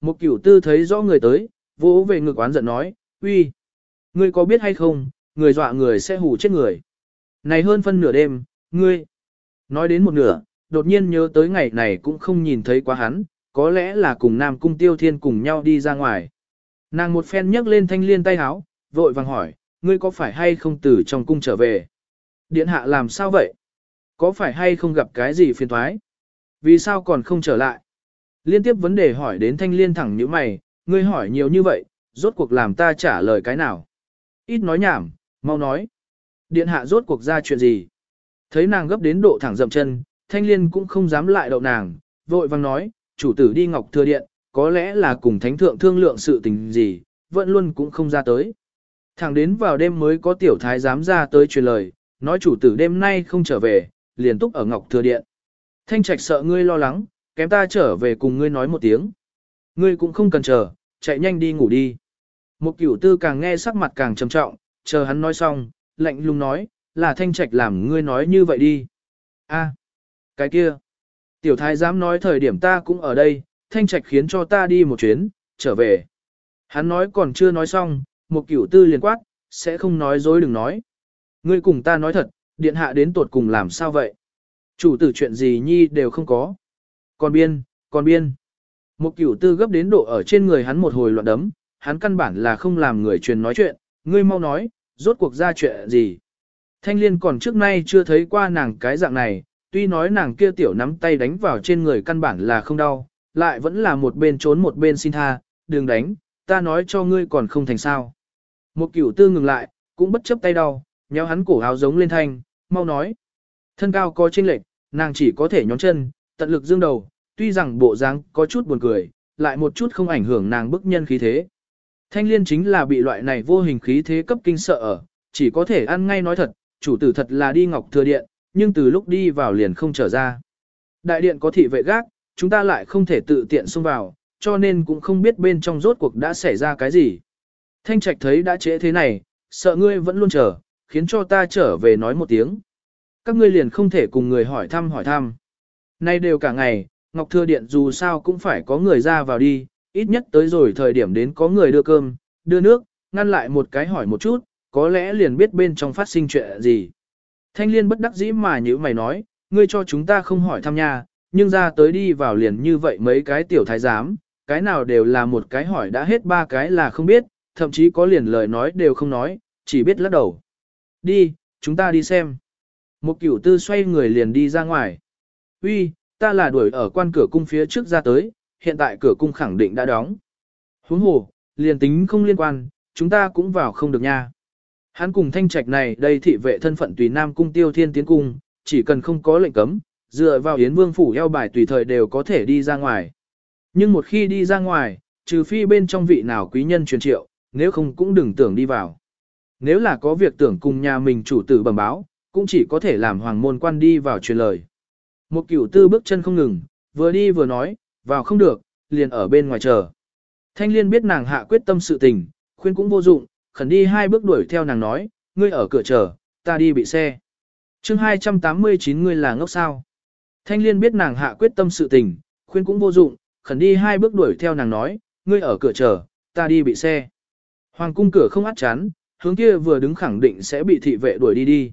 Một cửu tư thấy rõ người tới, vỗ về ngực oán giận nói, uy, ngươi có biết hay không, người dọa người sẽ hù chết người. Này hơn phân nửa đêm, ngươi, nói đến một nửa, đột nhiên nhớ tới ngày này cũng không nhìn thấy quá hắn, có lẽ là cùng Nam Cung Tiêu Thiên cùng nhau đi ra ngoài. Nàng một phen nhấc lên thanh liên tay háo, vội vàng hỏi, ngươi có phải hay không từ trong cung trở về? Điện hạ làm sao vậy? Có phải hay không gặp cái gì phiền thoái? Vì sao còn không trở lại? Liên tiếp vấn đề hỏi đến thanh liên thẳng như mày, ngươi hỏi nhiều như vậy, rốt cuộc làm ta trả lời cái nào? Ít nói nhảm, mau nói. Điện hạ rốt cuộc ra chuyện gì? Thấy nàng gấp đến độ thẳng dậm chân, thanh liên cũng không dám lại đậu nàng, vội vang nói, chủ tử đi ngọc thừa điện, có lẽ là cùng thánh thượng thương lượng sự tình gì, vẫn luôn cũng không ra tới. Thẳng đến vào đêm mới có tiểu thái dám ra tới truyền lời, nói chủ tử đêm nay không trở về, liền túc ở ngọc thừa điện. Thanh trạch sợ ngươi lo lắng, kém ta trở về cùng ngươi nói một tiếng. Ngươi cũng không cần chờ, chạy nhanh đi ngủ đi. Một cửu tư càng nghe sắc mặt càng trầm trọng, chờ hắn nói xong, lạnh lùng nói, là thanh trạch làm ngươi nói như vậy đi. a cái kia. Tiểu thái dám nói thời điểm ta cũng ở đây, thanh trạch khiến cho ta đi một chuyến, trở về. Hắn nói còn chưa nói xong, một cửu tư liền quát, sẽ không nói dối đừng nói. Ngươi cùng ta nói thật, điện hạ đến tuột cùng làm sao vậy? Chủ tử chuyện gì nhi đều không có. Còn biên, còn biên. Một cửu tư gấp đến độ ở trên người hắn một hồi loạn đấm, hắn căn bản là không làm người truyền nói chuyện, ngươi mau nói, rốt cuộc ra chuyện gì. Thanh liên còn trước nay chưa thấy qua nàng cái dạng này, tuy nói nàng kia tiểu nắm tay đánh vào trên người căn bản là không đau, lại vẫn là một bên trốn một bên xin tha, đừng đánh, ta nói cho ngươi còn không thành sao. Một cửu tư ngừng lại, cũng bất chấp tay đau, nhéo hắn cổ áo giống lên thanh, mau nói. Thân cao có chênh lệch, nàng chỉ có thể nhón chân, tận lực dương đầu, tuy rằng bộ dáng có chút buồn cười, lại một chút không ảnh hưởng nàng bức nhân khí thế. Thanh liên chính là bị loại này vô hình khí thế cấp kinh sợ ở, chỉ có thể ăn ngay nói thật, chủ tử thật là đi ngọc thừa điện, nhưng từ lúc đi vào liền không trở ra. Đại điện có thị vệ gác, chúng ta lại không thể tự tiện xông vào, cho nên cũng không biết bên trong rốt cuộc đã xảy ra cái gì. Thanh trạch thấy đã trễ thế này, sợ ngươi vẫn luôn chờ, khiến cho ta trở về nói một tiếng. Các ngươi liền không thể cùng người hỏi thăm hỏi thăm. Nay đều cả ngày, Ngọc Thừa Điện dù sao cũng phải có người ra vào đi, ít nhất tới rồi thời điểm đến có người đưa cơm, đưa nước, ngăn lại một cái hỏi một chút, có lẽ liền biết bên trong phát sinh chuyện gì. Thanh liên bất đắc dĩ mà như mày nói, ngươi cho chúng ta không hỏi thăm nha, nhưng ra tới đi vào liền như vậy mấy cái tiểu thái giám, cái nào đều là một cái hỏi đã hết ba cái là không biết, thậm chí có liền lời nói đều không nói, chỉ biết lắc đầu. Đi, chúng ta đi xem. Một cửu tư xoay người liền đi ra ngoài. Uy, ta là đuổi ở quan cửa cung phía trước ra tới, hiện tại cửa cung khẳng định đã đóng. Huống hồ, liền tính không liên quan, chúng ta cũng vào không được nha. Hắn cùng thanh trạch này đây thị vệ thân phận tùy nam cung tiêu thiên tiến cung, chỉ cần không có lệnh cấm, dựa vào yến vương phủ eo bài tùy thời đều có thể đi ra ngoài. Nhưng một khi đi ra ngoài, trừ phi bên trong vị nào quý nhân truyền triệu, nếu không cũng đừng tưởng đi vào. Nếu là có việc tưởng cùng nhà mình chủ tử bẩm báo, cũng chỉ có thể làm hoàng môn quan đi vào truyền lời. Một cửu tư bước chân không ngừng, vừa đi vừa nói, vào không được, liền ở bên ngoài chờ. Thanh liên biết nàng hạ quyết tâm sự tình, khuyên cũng vô dụng, khẩn đi hai bước đuổi theo nàng nói, ngươi ở cửa chờ, ta đi bị xe. chương 289 ngươi là ngốc sao. Thanh liên biết nàng hạ quyết tâm sự tình, khuyên cũng vô dụng, khẩn đi hai bước đuổi theo nàng nói, ngươi ở cửa chờ, ta đi bị xe. Hoàng cung cửa không át chắn, hướng kia vừa đứng khẳng định sẽ bị thị vệ đuổi đi đi.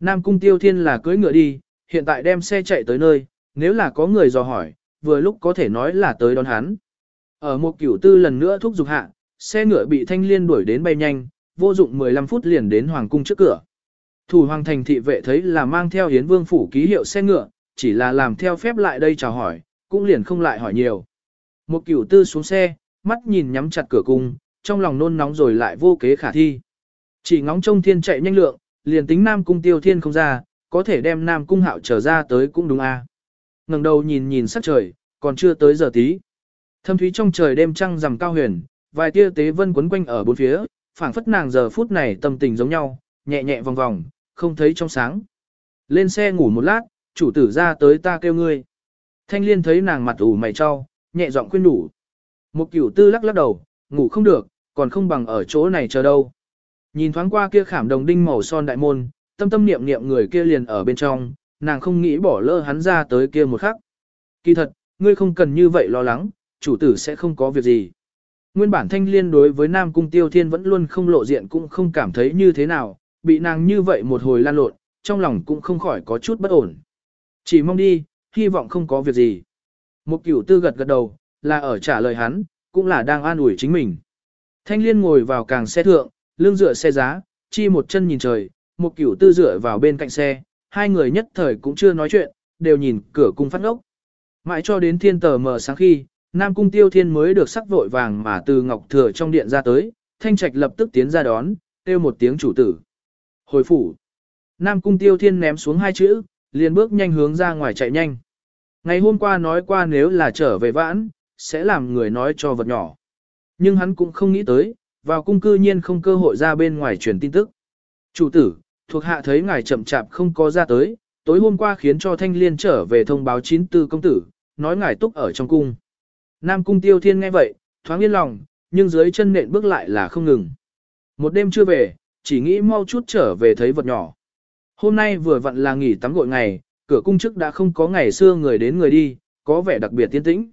Nam cung tiêu thiên là cưới ngựa đi, hiện tại đem xe chạy tới nơi, nếu là có người dò hỏi, vừa lúc có thể nói là tới đón hắn. Ở một cửu tư lần nữa thúc giục hạ, xe ngựa bị thanh liên đuổi đến bay nhanh, vô dụng 15 phút liền đến hoàng cung trước cửa. Thủ hoàng thành thị vệ thấy là mang theo hiến vương phủ ký hiệu xe ngựa, chỉ là làm theo phép lại đây chào hỏi, cũng liền không lại hỏi nhiều. Một cửu tư xuống xe, mắt nhìn nhắm chặt cửa cung, trong lòng nôn nóng rồi lại vô kế khả thi. Chỉ ngóng trông thiên chạy nhanh lượng, liền tính Nam Cung tiêu thiên không ra, có thể đem Nam Cung hạo trở ra tới cũng đúng a. À. ngẩng đầu nhìn nhìn sắc trời, còn chưa tới giờ tí. Thâm thúy trong trời đêm trăng rằm cao huyền, vài tia tế vân quấn quanh ở bốn phía, phảng phất nàng giờ phút này tâm tình giống nhau, nhẹ nhẹ vòng vòng, không thấy trong sáng. Lên xe ngủ một lát, chủ tử ra tới ta kêu ngươi. Thanh liên thấy nàng mặt ủ mày cho, nhẹ giọng khuyên đủ. Một cửu tư lắc lắc đầu, ngủ không được, còn không bằng ở chỗ này chờ đâu. Nhìn thoáng qua kia khảm đồng đinh màu son đại môn, tâm tâm niệm niệm người kia liền ở bên trong, nàng không nghĩ bỏ lỡ hắn ra tới kia một khắc. Kỳ thật, ngươi không cần như vậy lo lắng, chủ tử sẽ không có việc gì. Nguyên bản thanh liên đối với Nam Cung Tiêu Thiên vẫn luôn không lộ diện cũng không cảm thấy như thế nào, bị nàng như vậy một hồi lan lộn, trong lòng cũng không khỏi có chút bất ổn. Chỉ mong đi, hy vọng không có việc gì. Một cửu tư gật gật đầu, là ở trả lời hắn, cũng là đang an ủi chính mình. Thanh liên ngồi vào càng xe thượng, lưng dựa xe giá, chi một chân nhìn trời, một cửu tư dựa vào bên cạnh xe, hai người nhất thời cũng chưa nói chuyện, đều nhìn cửa cung phát ngốc. Mãi cho đến thiên tờ mờ sáng khi, Nam Cung Tiêu Thiên mới được sắc vội vàng mà từ Ngọc Thừa trong điện ra tới, Thanh Trạch lập tức tiến ra đón, kêu một tiếng chủ tử. Hồi phủ. Nam Cung Tiêu Thiên ném xuống hai chữ, liền bước nhanh hướng ra ngoài chạy nhanh. Ngày hôm qua nói qua nếu là trở về vãn, sẽ làm người nói cho vật nhỏ. Nhưng hắn cũng không nghĩ tới, vào cung cư nhiên không cơ hội ra bên ngoài truyền tin tức. Chủ tử, thuộc hạ thấy ngài chậm chạp không có ra tới, tối hôm qua khiến cho thanh liên trở về thông báo chín tư công tử, nói ngài túc ở trong cung. Nam cung tiêu thiên nghe vậy, thoáng yên lòng, nhưng dưới chân nện bước lại là không ngừng. Một đêm chưa về, chỉ nghĩ mau chút trở về thấy vật nhỏ. Hôm nay vừa vặn là nghỉ tắm gội ngày, cửa cung chức đã không có ngày xưa người đến người đi, có vẻ đặc biệt tiên tĩnh.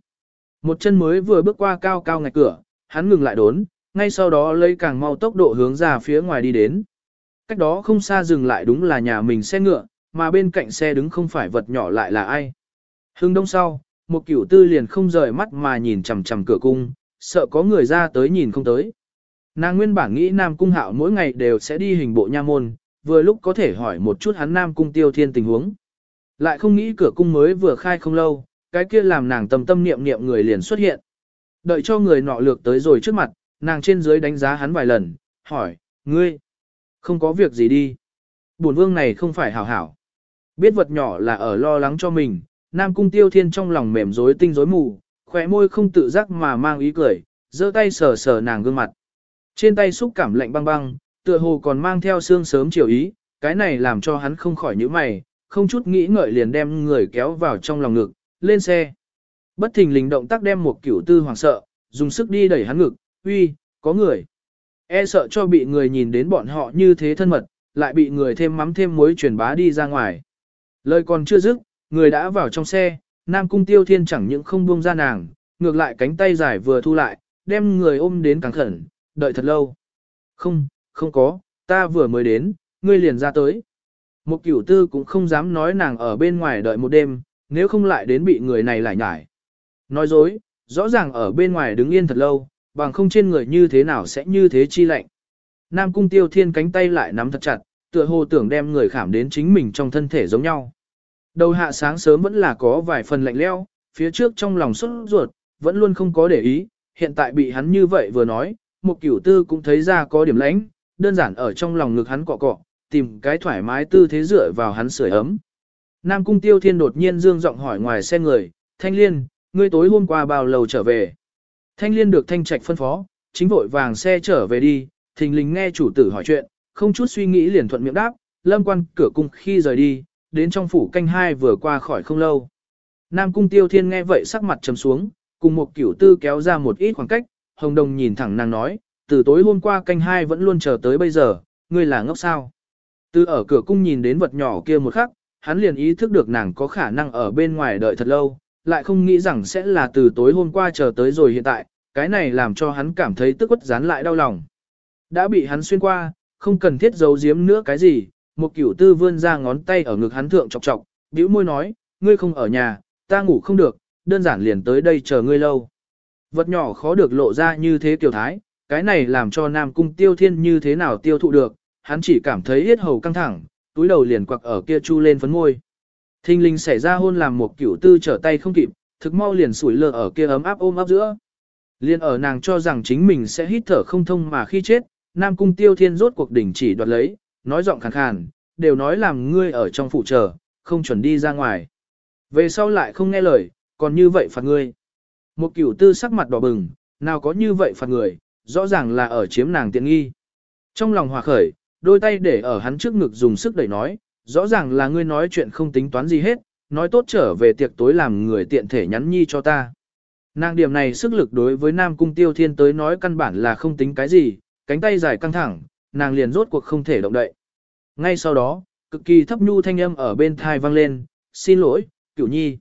Một chân mới vừa bước qua cao cao ngạch cửa, hắn ngừng lại đốn, ngay sau đó lấy càng mau tốc độ hướng ra phía ngoài đi đến. Cách đó không xa dừng lại đúng là nhà mình xe ngựa, mà bên cạnh xe đứng không phải vật nhỏ lại là ai. Hưng đông sau, một cửu tư liền không rời mắt mà nhìn chằm chằm cửa cung, sợ có người ra tới nhìn không tới. Nàng nguyên bản nghĩ Nam Cung Hạo mỗi ngày đều sẽ đi hình bộ nha môn, vừa lúc có thể hỏi một chút hắn Nam Cung Tiêu Thiên tình huống. Lại không nghĩ cửa cung mới vừa khai không lâu, cái kia làm nàng tâm tâm niệm niệm người liền xuất hiện. Đợi cho người nọ lược tới rồi trước mặt, nàng trên dưới đánh giá hắn vài lần, hỏi, ngươi, không có việc gì đi. Bổn vương này không phải hảo hảo. Biết vật nhỏ là ở lo lắng cho mình, Nam Cung Tiêu Thiên trong lòng mềm rối tinh rối mù, khỏe môi không tự giác mà mang ý cười, giơ tay sờ sờ nàng gương mặt. Trên tay xúc cảm lạnh băng băng, tựa hồ còn mang theo xương sớm chiều ý, cái này làm cho hắn không khỏi nhíu mày, không chút nghĩ ngợi liền đem người kéo vào trong lòng ngực, lên xe. Bất thình lình động tác đem một cửu tư hoàng sợ, dùng sức đi đẩy hắn ngực, uy, có người. E sợ cho bị người nhìn đến bọn họ như thế thân mật, lại bị người thêm mắm thêm muối truyền bá đi ra ngoài. Lời còn chưa dứt, người đã vào trong xe, Nam Cung Tiêu Thiên chẳng những không buông ra nàng, ngược lại cánh tay dài vừa thu lại, đem người ôm đến càng khẩn, đợi thật lâu. Không, không có, ta vừa mới đến, ngươi liền ra tới. Một cửu tư cũng không dám nói nàng ở bên ngoài đợi một đêm, nếu không lại đến bị người này lại nhải. Nói dối, rõ ràng ở bên ngoài đứng yên thật lâu, bằng không trên người như thế nào sẽ như thế chi lạnh. Nam cung tiêu thiên cánh tay lại nắm thật chặt, tựa hồ tưởng đem người khảm đến chính mình trong thân thể giống nhau. Đầu hạ sáng sớm vẫn là có vài phần lạnh leo, phía trước trong lòng xuất ruột, vẫn luôn không có để ý, hiện tại bị hắn như vậy vừa nói, một cửu tư cũng thấy ra có điểm lãnh, đơn giản ở trong lòng ngực hắn cọ cọ, tìm cái thoải mái tư thế dựa vào hắn sưởi ấm. Nam cung tiêu thiên đột nhiên dương giọng hỏi ngoài xe người, thanh liên, ngươi tối hôm qua bao lâu trở về? Thanh liên được thanh trạch phân phó, chính vội vàng xe trở về đi, thình lình nghe chủ tử hỏi chuyện, không chút suy nghĩ liền thuận miệng đáp, lâm quan cửa cung khi rời đi, đến trong phủ canh hai vừa qua khỏi không lâu. Nam cung tiêu thiên nghe vậy sắc mặt trầm xuống, cùng một cửu tư kéo ra một ít khoảng cách, hồng đồng nhìn thẳng nàng nói, từ tối hôm qua canh hai vẫn luôn chờ tới bây giờ, ngươi là ngốc sao. Từ ở cửa cung nhìn đến vật nhỏ kia một khắc, hắn liền ý thức được nàng có khả năng ở bên ngoài đợi thật lâu, lại không nghĩ rằng sẽ là từ tối hôm qua chờ tới rồi hiện tại, cái này làm cho hắn cảm thấy tức quất dán lại đau lòng. Đã bị hắn xuyên qua, không cần thiết giấu giếm nữa cái gì, một cửu tư vươn ra ngón tay ở ngực hắn thượng chọc chọc, bĩu môi nói, ngươi không ở nhà, ta ngủ không được, đơn giản liền tới đây chờ ngươi lâu. Vật nhỏ khó được lộ ra như thế kiểu thái, cái này làm cho Nam Cung Tiêu Thiên như thế nào tiêu thụ được, hắn chỉ cảm thấy hết hầu căng thẳng, túi đầu liền quặc ở kia chu lên phấn môi. Thinh linh xảy ra hôn làm một cửu tư trở tay không kịp, thực mau liền sủi lơ ở kia ấm áp ôm ấp giữa. Liên ở nàng cho rằng chính mình sẽ hít thở không thông mà khi chết, Nam Cung Tiêu Thiên rốt cuộc đỉnh chỉ đoạt lấy, nói giọng khàn khàn, đều nói làm ngươi ở trong phụ chờ, không chuẩn đi ra ngoài. Về sau lại không nghe lời, còn như vậy phạt ngươi. Một cửu tư sắc mặt đỏ bừng, nào có như vậy phạt người, rõ ràng là ở chiếm nàng tiện nghi. Trong lòng hòa khởi, đôi tay để ở hắn trước ngực dùng sức đẩy nói, rõ ràng là ngươi nói chuyện không tính toán gì hết, nói tốt trở về tiệc tối làm người tiện thể nhắn nhi cho ta. Nàng điểm này sức lực đối với Nam Cung Tiêu Thiên tới nói căn bản là không tính cái gì, cánh tay dài căng thẳng, nàng liền rốt cuộc không thể động đậy. Ngay sau đó, cực kỳ thấp nhu thanh âm ở bên thai vang lên, xin lỗi, cửu nhi.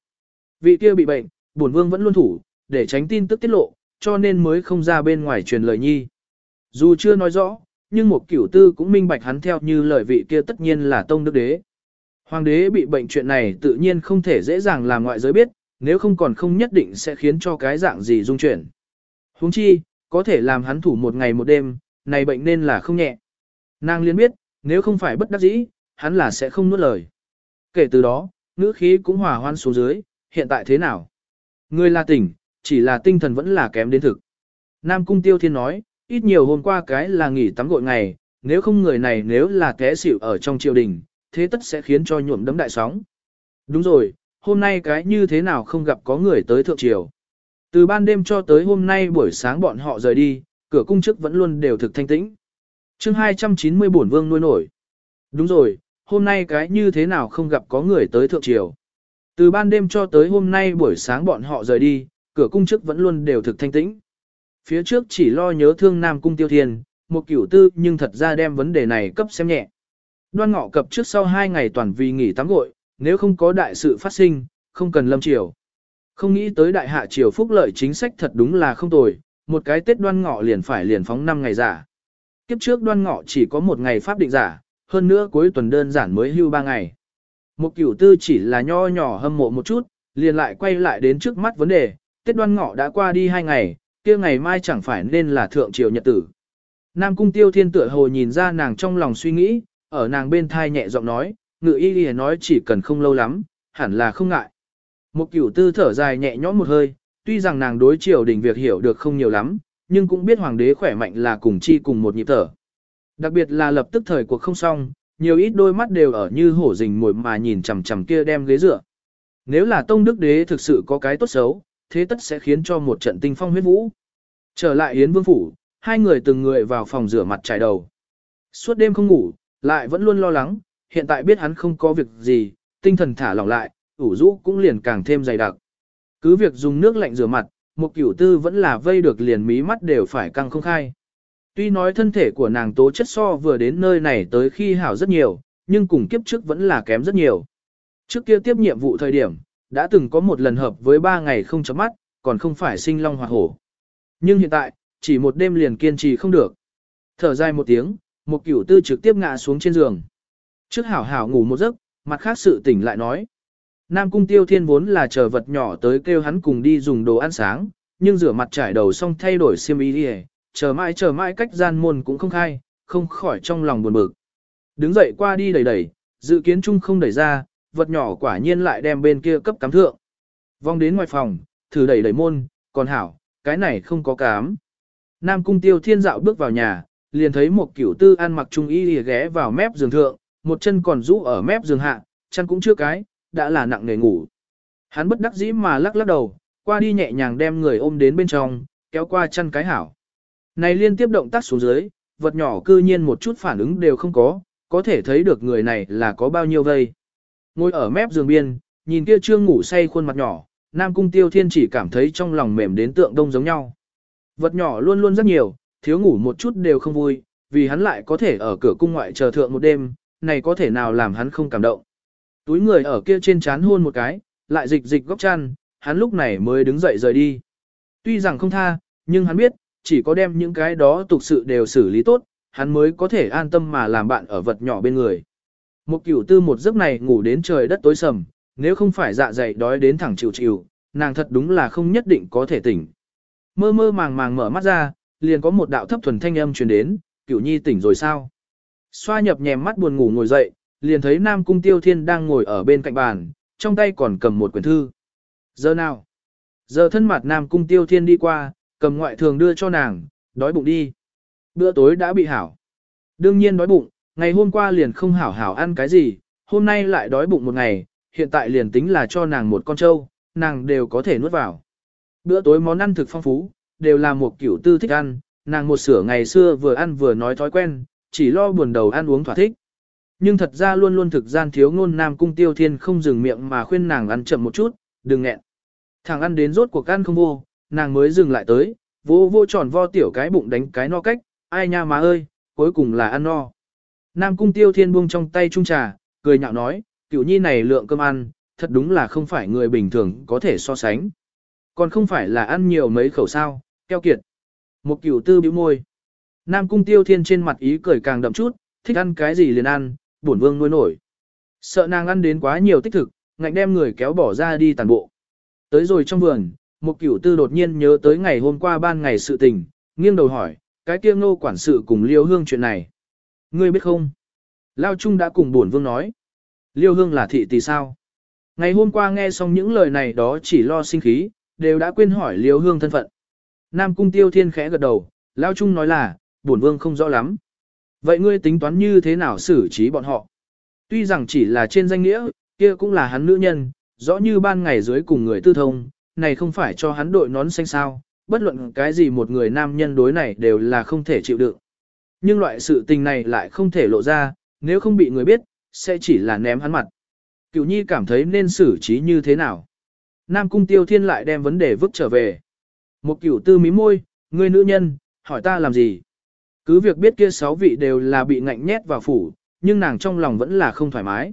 Vị kia bị bệnh, bổn vương vẫn luôn thủ, để tránh tin tức tiết lộ, cho nên mới không ra bên ngoài truyền lời nhi. Dù chưa nói rõ, nhưng một cửu tư cũng minh bạch hắn theo như lời vị kia tất nhiên là tông đức đế. Hoàng đế bị bệnh chuyện này tự nhiên không thể dễ dàng làm ngoại giới biết, nếu không còn không nhất định sẽ khiến cho cái dạng gì dung chuyển. Huống chi, có thể làm hắn thủ một ngày một đêm, này bệnh nên là không nhẹ. Nàng liên biết, nếu không phải bất đắc dĩ, hắn là sẽ không nuốt lời. Kể từ đó, ngữ khí cũng hòa hoan xuống dưới, hiện tại thế nào? Người là tỉnh, chỉ là tinh thần vẫn là kém đến thực. Nam Cung Tiêu Thiên nói, ít nhiều hôm qua cái là nghỉ tắm gội ngày, nếu không người này nếu là té xỉu ở trong triều đình, thế tất sẽ khiến cho nhuộm đấm đại sóng. Đúng rồi, hôm nay cái như thế nào không gặp có người tới thượng triều. Từ ban đêm cho tới hôm nay buổi sáng bọn họ rời đi, cửa cung chức vẫn luôn đều thực thanh tĩnh. chương 290 bổn vương nuôi nổi. Đúng rồi, hôm nay cái như thế nào không gặp có người tới thượng triều. Từ ban đêm cho tới hôm nay buổi sáng bọn họ rời đi, cửa cung chức vẫn luôn đều thực thanh tĩnh. Phía trước chỉ lo nhớ thương Nam Cung Tiêu Thiên, một cửu tư nhưng thật ra đem vấn đề này cấp xem nhẹ. Đoan ngọ cập trước sau hai ngày toàn vì nghỉ tắm gội, nếu không có đại sự phát sinh, không cần lâm triều. Không nghĩ tới đại hạ triều phúc lợi chính sách thật đúng là không tồi, một cái Tết đoan ngọ liền phải liền phóng 5 ngày giả. Kiếp trước đoan ngọ chỉ có một ngày pháp định giả, hơn nữa cuối tuần đơn giản mới hưu 3 ngày. Một cửu tư chỉ là nho nhỏ hâm mộ một chút, liền lại quay lại đến trước mắt vấn đề, Tết đoan ngọ đã qua đi 2 ngày, kia ngày mai chẳng phải nên là thượng triều nhật tử. Nam cung tiêu thiên tựa hồ nhìn ra nàng trong lòng suy nghĩ, ở nàng bên thai nhẹ giọng nói, ngự y lìa nói chỉ cần không lâu lắm, hẳn là không ngại. Một cửu tư thở dài nhẹ nhõm một hơi, tuy rằng nàng đối triều đình việc hiểu được không nhiều lắm, nhưng cũng biết hoàng đế khỏe mạnh là cùng chi cùng một nhịp thở. Đặc biệt là lập tức thời cuộc không xong, nhiều ít đôi mắt đều ở như hổ rình mồi mà nhìn chằm chằm kia đem ghế dựa. Nếu là tông đức đế thực sự có cái tốt xấu, thế tất sẽ khiến cho một trận tinh phong huyết vũ. Trở lại Yến Vương Phủ, hai người từng người vào phòng rửa mặt trải đầu. Suốt đêm không ngủ, lại vẫn luôn lo lắng, hiện tại biết hắn không có việc gì, tinh thần thả lỏng lại, ủ rũ cũng liền càng thêm dày đặc. Cứ việc dùng nước lạnh rửa mặt, một cửu tư vẫn là vây được liền mí mắt đều phải căng không khai. Tuy nói thân thể của nàng tố chất so vừa đến nơi này tới khi hảo rất nhiều, nhưng cùng kiếp trước vẫn là kém rất nhiều. Trước kia tiếp nhiệm vụ thời điểm, đã từng có một lần hợp với ba ngày không chấm mắt, còn không phải sinh long hoặc hổ. Nhưng hiện tại, chỉ một đêm liền kiên trì không được. Thở dài một tiếng, một cửu tư trực tiếp ngã xuống trên giường. Trước hảo hảo ngủ một giấc, mặt khác sự tỉnh lại nói. Nam cung tiêu thiên vốn là chờ vật nhỏ tới kêu hắn cùng đi dùng đồ ăn sáng, nhưng rửa mặt trải đầu xong thay đổi xiêm y đi chờ mãi chờ mãi cách gian môn cũng không khai, không khỏi trong lòng buồn bực. Đứng dậy qua đi đẩy đẩy, dự kiến chung không đẩy ra, vật nhỏ quả nhiên lại đem bên kia cấp cắm thượng. Vong đến ngoài phòng, thử đẩy đẩy môn, còn hảo, cái này không có cám. Nam cung tiêu thiên dạo bước vào nhà, liền thấy một kiểu tư ăn mặc trung y ghé vào mép giường thượng, một chân còn rũ ở mép giường hạ, chân cũng chưa cái, đã là nặng nề ngủ. Hắn bất đắc dĩ mà lắc lắc đầu, qua đi nhẹ nhàng đem người ôm đến bên trong, kéo qua chân cái hảo. Này liên tiếp động tác xuống dưới, vật nhỏ cư nhiên một chút phản ứng đều không có, có thể thấy được người này là có bao nhiêu vây. Ngồi ở mép giường biên, nhìn kia trương ngủ say khuôn mặt nhỏ, Nam Cung Tiêu Thiên chỉ cảm thấy trong lòng mềm đến tượng đông giống nhau. Vật nhỏ luôn luôn rất nhiều, thiếu ngủ một chút đều không vui, vì hắn lại có thể ở cửa cung ngoại chờ thượng một đêm, này có thể nào làm hắn không cảm động. Túi người ở kia trên chán hôn một cái, lại dịch dịch góc chăn, hắn lúc này mới đứng dậy rời đi. Tuy rằng không tha, nhưng hắn biết, chỉ có đem những cái đó tục sự đều xử lý tốt, hắn mới có thể an tâm mà làm bạn ở vật nhỏ bên người. Một cửu tư một giấc này ngủ đến trời đất tối sầm, nếu không phải dạ dày đói đến thẳng chịu chịu, nàng thật đúng là không nhất định có thể tỉnh. Mơ mơ màng màng mở mắt ra, liền có một đạo thấp thuần thanh âm truyền đến, cửu nhi tỉnh rồi sao? Xoa nhập nhèm mắt buồn ngủ ngồi dậy, liền thấy Nam Cung Tiêu Thiên đang ngồi ở bên cạnh bàn, trong tay còn cầm một quyển thư. Giờ nào? Giờ thân mặt Nam Cung Tiêu Thiên đi qua, cầm ngoại thường đưa cho nàng, đói bụng đi. Bữa tối đã bị hảo. Đương nhiên đói bụng, ngày hôm qua liền không hảo hảo ăn cái gì, hôm nay lại đói bụng một ngày, hiện tại liền tính là cho nàng một con trâu, nàng đều có thể nuốt vào. Bữa tối món ăn thực phong phú, đều là một kiểu tư thích ăn, nàng một sửa ngày xưa vừa ăn vừa nói thói quen, chỉ lo buồn đầu ăn uống thỏa thích. Nhưng thật ra luôn luôn thực gian thiếu ngôn nam cung tiêu thiên không dừng miệng mà khuyên nàng ăn chậm một chút, đừng nghẹn. Thằng ăn đến rốt cuộc ăn không vô, nàng mới dừng lại tới, vô vô tròn vo tiểu cái bụng đánh cái no cách, ai nha má ơi, cuối cùng là ăn no. Nam cung tiêu thiên buông trong tay trung trà, cười nhạo nói, cựu nhi này lượng cơm ăn, thật đúng là không phải người bình thường có thể so sánh. Còn không phải là ăn nhiều mấy khẩu sao, keo kiệt. Một cửu tư bĩu môi. Nam cung tiêu thiên trên mặt ý cười càng đậm chút, thích ăn cái gì liền ăn, bổn vương nuôi nổi. Sợ nàng ăn đến quá nhiều tích thực, ngạnh đem người kéo bỏ ra đi tàn bộ. Tới rồi trong vườn, một cửu tư đột nhiên nhớ tới ngày hôm qua ban ngày sự tình, nghiêng đầu hỏi, cái kia ngô quản sự cùng liêu hương chuyện này. Ngươi biết không? Lao Trung đã cùng bổn vương nói. Liêu hương là thị tỷ sao? Ngày hôm qua nghe xong những lời này đó chỉ lo sinh khí, đều đã quên hỏi liêu hương thân phận. Nam cung tiêu thiên khẽ gật đầu, Lao Trung nói là, bổn vương không rõ lắm. Vậy ngươi tính toán như thế nào xử trí bọn họ? Tuy rằng chỉ là trên danh nghĩa, kia cũng là hắn nữ nhân, rõ như ban ngày dưới cùng người tư thông, này không phải cho hắn đội nón xanh sao, bất luận cái gì một người nam nhân đối này đều là không thể chịu đựng. Nhưng loại sự tình này lại không thể lộ ra, nếu không bị người biết, sẽ chỉ là ném hắn mặt. Cựu nhi cảm thấy nên xử trí như thế nào. Nam cung tiêu thiên lại đem vấn đề vứt trở về. Một cửu tư mí môi, ngươi nữ nhân, hỏi ta làm gì? Cứ việc biết kia sáu vị đều là bị ngạnh nhét vào phủ, nhưng nàng trong lòng vẫn là không thoải mái.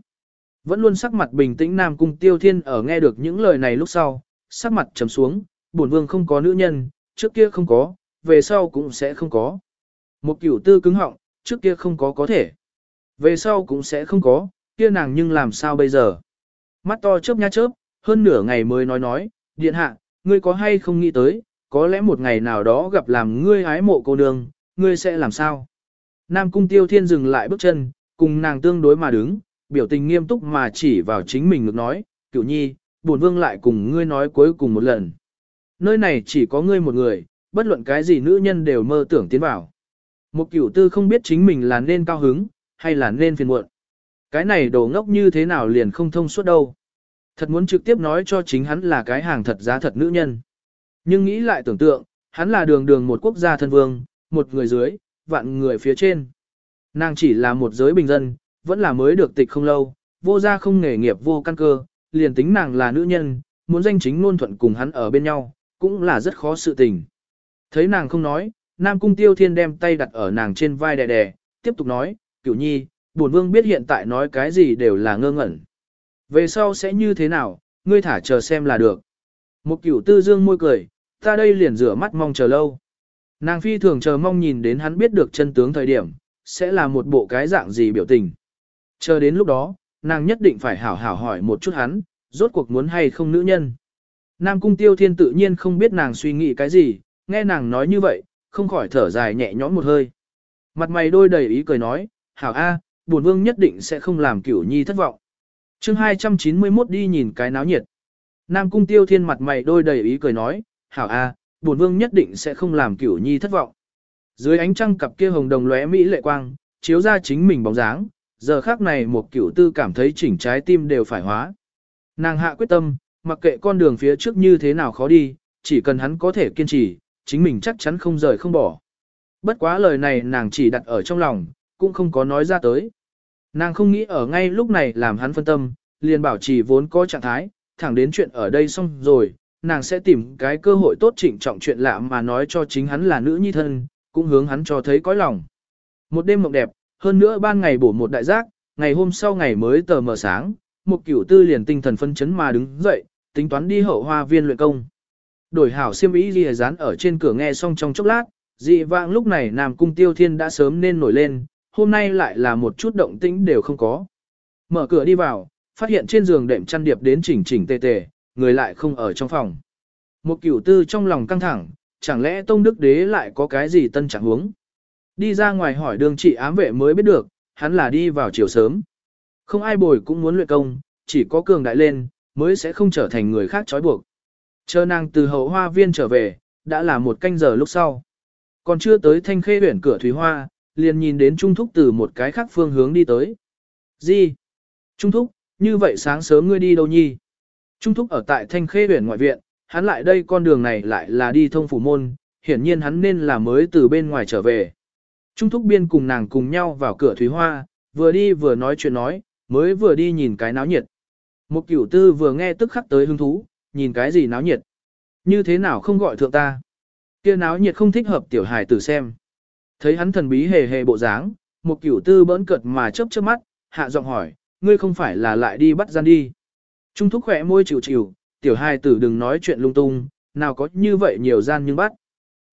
Vẫn luôn sắc mặt bình tĩnh Nam Cung Tiêu Thiên ở nghe được những lời này lúc sau, sắc mặt trầm xuống, bổn vương không có nữ nhân, trước kia không có, về sau cũng sẽ không có. Một cửu tư cứng họng, trước kia không có có thể. Về sau cũng sẽ không có, kia nàng nhưng làm sao bây giờ? Mắt to chớp nha chớp, hơn nửa ngày mới nói nói, điện hạ, ngươi có hay không nghĩ tới, có lẽ một ngày nào đó gặp làm ngươi ái mộ cô nương, ngươi sẽ làm sao? Nam cung tiêu thiên dừng lại bước chân, cùng nàng tương đối mà đứng, biểu tình nghiêm túc mà chỉ vào chính mình ngược nói, Cựu nhi, bổn vương lại cùng ngươi nói cuối cùng một lần. Nơi này chỉ có ngươi một người, bất luận cái gì nữ nhân đều mơ tưởng tiến vào. Một cửu tư không biết chính mình là nên cao hứng, hay là nên phiền muộn. Cái này đồ ngốc như thế nào liền không thông suốt đâu. Thật muốn trực tiếp nói cho chính hắn là cái hàng thật giá thật nữ nhân. Nhưng nghĩ lại tưởng tượng, hắn là đường đường một quốc gia thân vương, một người dưới, vạn người phía trên. Nàng chỉ là một giới bình dân, vẫn là mới được tịch không lâu, vô gia không nghề nghiệp vô căn cơ, liền tính nàng là nữ nhân, muốn danh chính ngôn thuận cùng hắn ở bên nhau, cũng là rất khó sự tình. Thấy nàng không nói, Nam Cung Tiêu Thiên đem tay đặt ở nàng trên vai đè đè, tiếp tục nói, cửu nhi, bổn vương biết hiện tại nói cái gì đều là ngơ ngẩn. Về sau sẽ như thế nào, ngươi thả chờ xem là được. Một cửu tư dương môi cười, ta đây liền rửa mắt mong chờ lâu. Nàng phi thường chờ mong nhìn đến hắn biết được chân tướng thời điểm, sẽ là một bộ cái dạng gì biểu tình. Chờ đến lúc đó, nàng nhất định phải hảo hảo hỏi một chút hắn, rốt cuộc muốn hay không nữ nhân. Nam cung tiêu thiên tự nhiên không biết nàng suy nghĩ cái gì, nghe nàng nói như vậy, không khỏi thở dài nhẹ nhõm một hơi. Mặt mày đôi đầy ý cười nói, hảo A, à, buồn vương nhất định sẽ không làm cửu nhi thất vọng. chương 291 đi nhìn cái náo nhiệt. Nam cung tiêu thiên mặt mày đôi đầy ý cười nói, hảo A, à, Bổn vương nhất định sẽ không làm cửu nhi thất vọng. Dưới ánh trăng cặp kia hồng đồng lóe mỹ lệ quang, chiếu ra chính mình bóng dáng, giờ khác này một cửu tư cảm thấy chỉnh trái tim đều phải hóa. Nàng hạ quyết tâm, mặc kệ con đường phía trước như thế nào khó đi, chỉ cần hắn có thể kiên trì, chính mình chắc chắn không rời không bỏ. Bất quá lời này nàng chỉ đặt ở trong lòng, cũng không có nói ra tới. Nàng không nghĩ ở ngay lúc này làm hắn phân tâm, liền bảo trì vốn có trạng thái, thẳng đến chuyện ở đây xong rồi, nàng sẽ tìm cái cơ hội tốt chỉnh trọng chuyện lạ mà nói cho chính hắn là nữ nhi thân, cũng hướng hắn cho thấy cõi lòng. Một đêm mộng đẹp, hơn nữa ban ngày bổ một đại giác, ngày hôm sau ngày mới tờ mờ sáng, một cửu tư liền tinh thần phân chấn mà đứng dậy, tính toán đi hậu hoa viên luyện công. Đổi hảo xiêm ý ghi dán ở trên cửa nghe xong trong chốc lát, dị vãng lúc này Nam Cung Tiêu Thiên đã sớm nên nổi lên, hôm nay lại là một chút động tĩnh đều không có. Mở cửa đi vào, phát hiện trên giường đệm chăn điệp đến chỉnh chỉnh tề tề, người lại không ở trong phòng. Một cửu tư trong lòng căng thẳng, chẳng lẽ Tông Đức Đế lại có cái gì tân trạng huống? Đi ra ngoài hỏi đường trị ám vệ mới biết được, hắn là đi vào chiều sớm. Không ai bồi cũng muốn luyện công, chỉ có cường đại lên, mới sẽ không trở thành người khác trói buộc. Chờ nàng từ hậu hoa viên trở về, đã là một canh giờ lúc sau. Còn chưa tới thanh khê huyển cửa thủy hoa, liền nhìn đến Trung Thúc từ một cái khác phương hướng đi tới. Gì? Trung Thúc, như vậy sáng sớm ngươi đi đâu nhi? Trung Thúc ở tại thanh khê huyện ngoại viện, hắn lại đây con đường này lại là đi thông phủ môn, hiển nhiên hắn nên là mới từ bên ngoài trở về. Trung thúc biên cùng nàng cùng nhau vào cửa thúy hoa, vừa đi vừa nói chuyện nói, mới vừa đi nhìn cái náo nhiệt. Một cửu tư vừa nghe tức khắc tới hứng thú, nhìn cái gì náo nhiệt. Như thế nào không gọi thượng ta. kia náo nhiệt không thích hợp tiểu hài tử xem. Thấy hắn thần bí hề hề bộ dáng, một cửu tư bỡn cợt mà chớp chớp mắt, hạ giọng hỏi, ngươi không phải là lại đi bắt gian đi. Trung thúc khỏe môi chịu chịu, tiểu hài tử đừng nói chuyện lung tung, nào có như vậy nhiều gian nhưng bắt.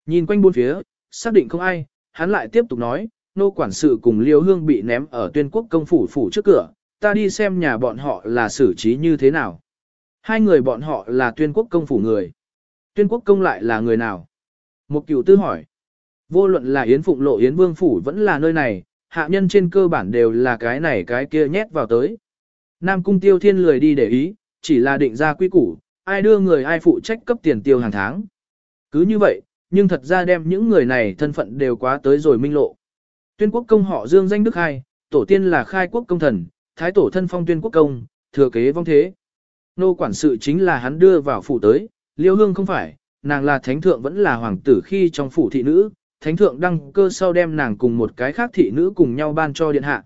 Nhìn quanh bốn phía, xác định không ai, hắn lại tiếp tục nói, nô quản sự cùng liêu hương bị ném ở tuyên quốc công phủ phủ trước cửa, ta đi xem nhà bọn họ là xử trí như thế nào. Hai người bọn họ là tuyên quốc công phủ người. Tuyên quốc công lại là người nào? Một cửu tư hỏi. Vô luận là Yến Phụng Lộ Yến Vương Phủ vẫn là nơi này, hạ nhân trên cơ bản đều là cái này cái kia nhét vào tới. Nam Cung Tiêu Thiên lười đi để ý, chỉ là định ra quy củ, ai đưa người ai phụ trách cấp tiền tiêu hàng tháng. Cứ như vậy, nhưng thật ra đem những người này thân phận đều quá tới rồi minh lộ. Tuyên quốc công họ Dương danh Đức Hai, tổ tiên là khai quốc công thần, thái tổ thân phong tuyên quốc công, thừa kế vong thế. Nô quản sự chính là hắn đưa vào phủ tới, liêu hương không phải, nàng là thánh thượng vẫn là hoàng tử khi trong phủ thị nữ, thánh thượng đăng cơ sau đem nàng cùng một cái khác thị nữ cùng nhau ban cho điện hạ.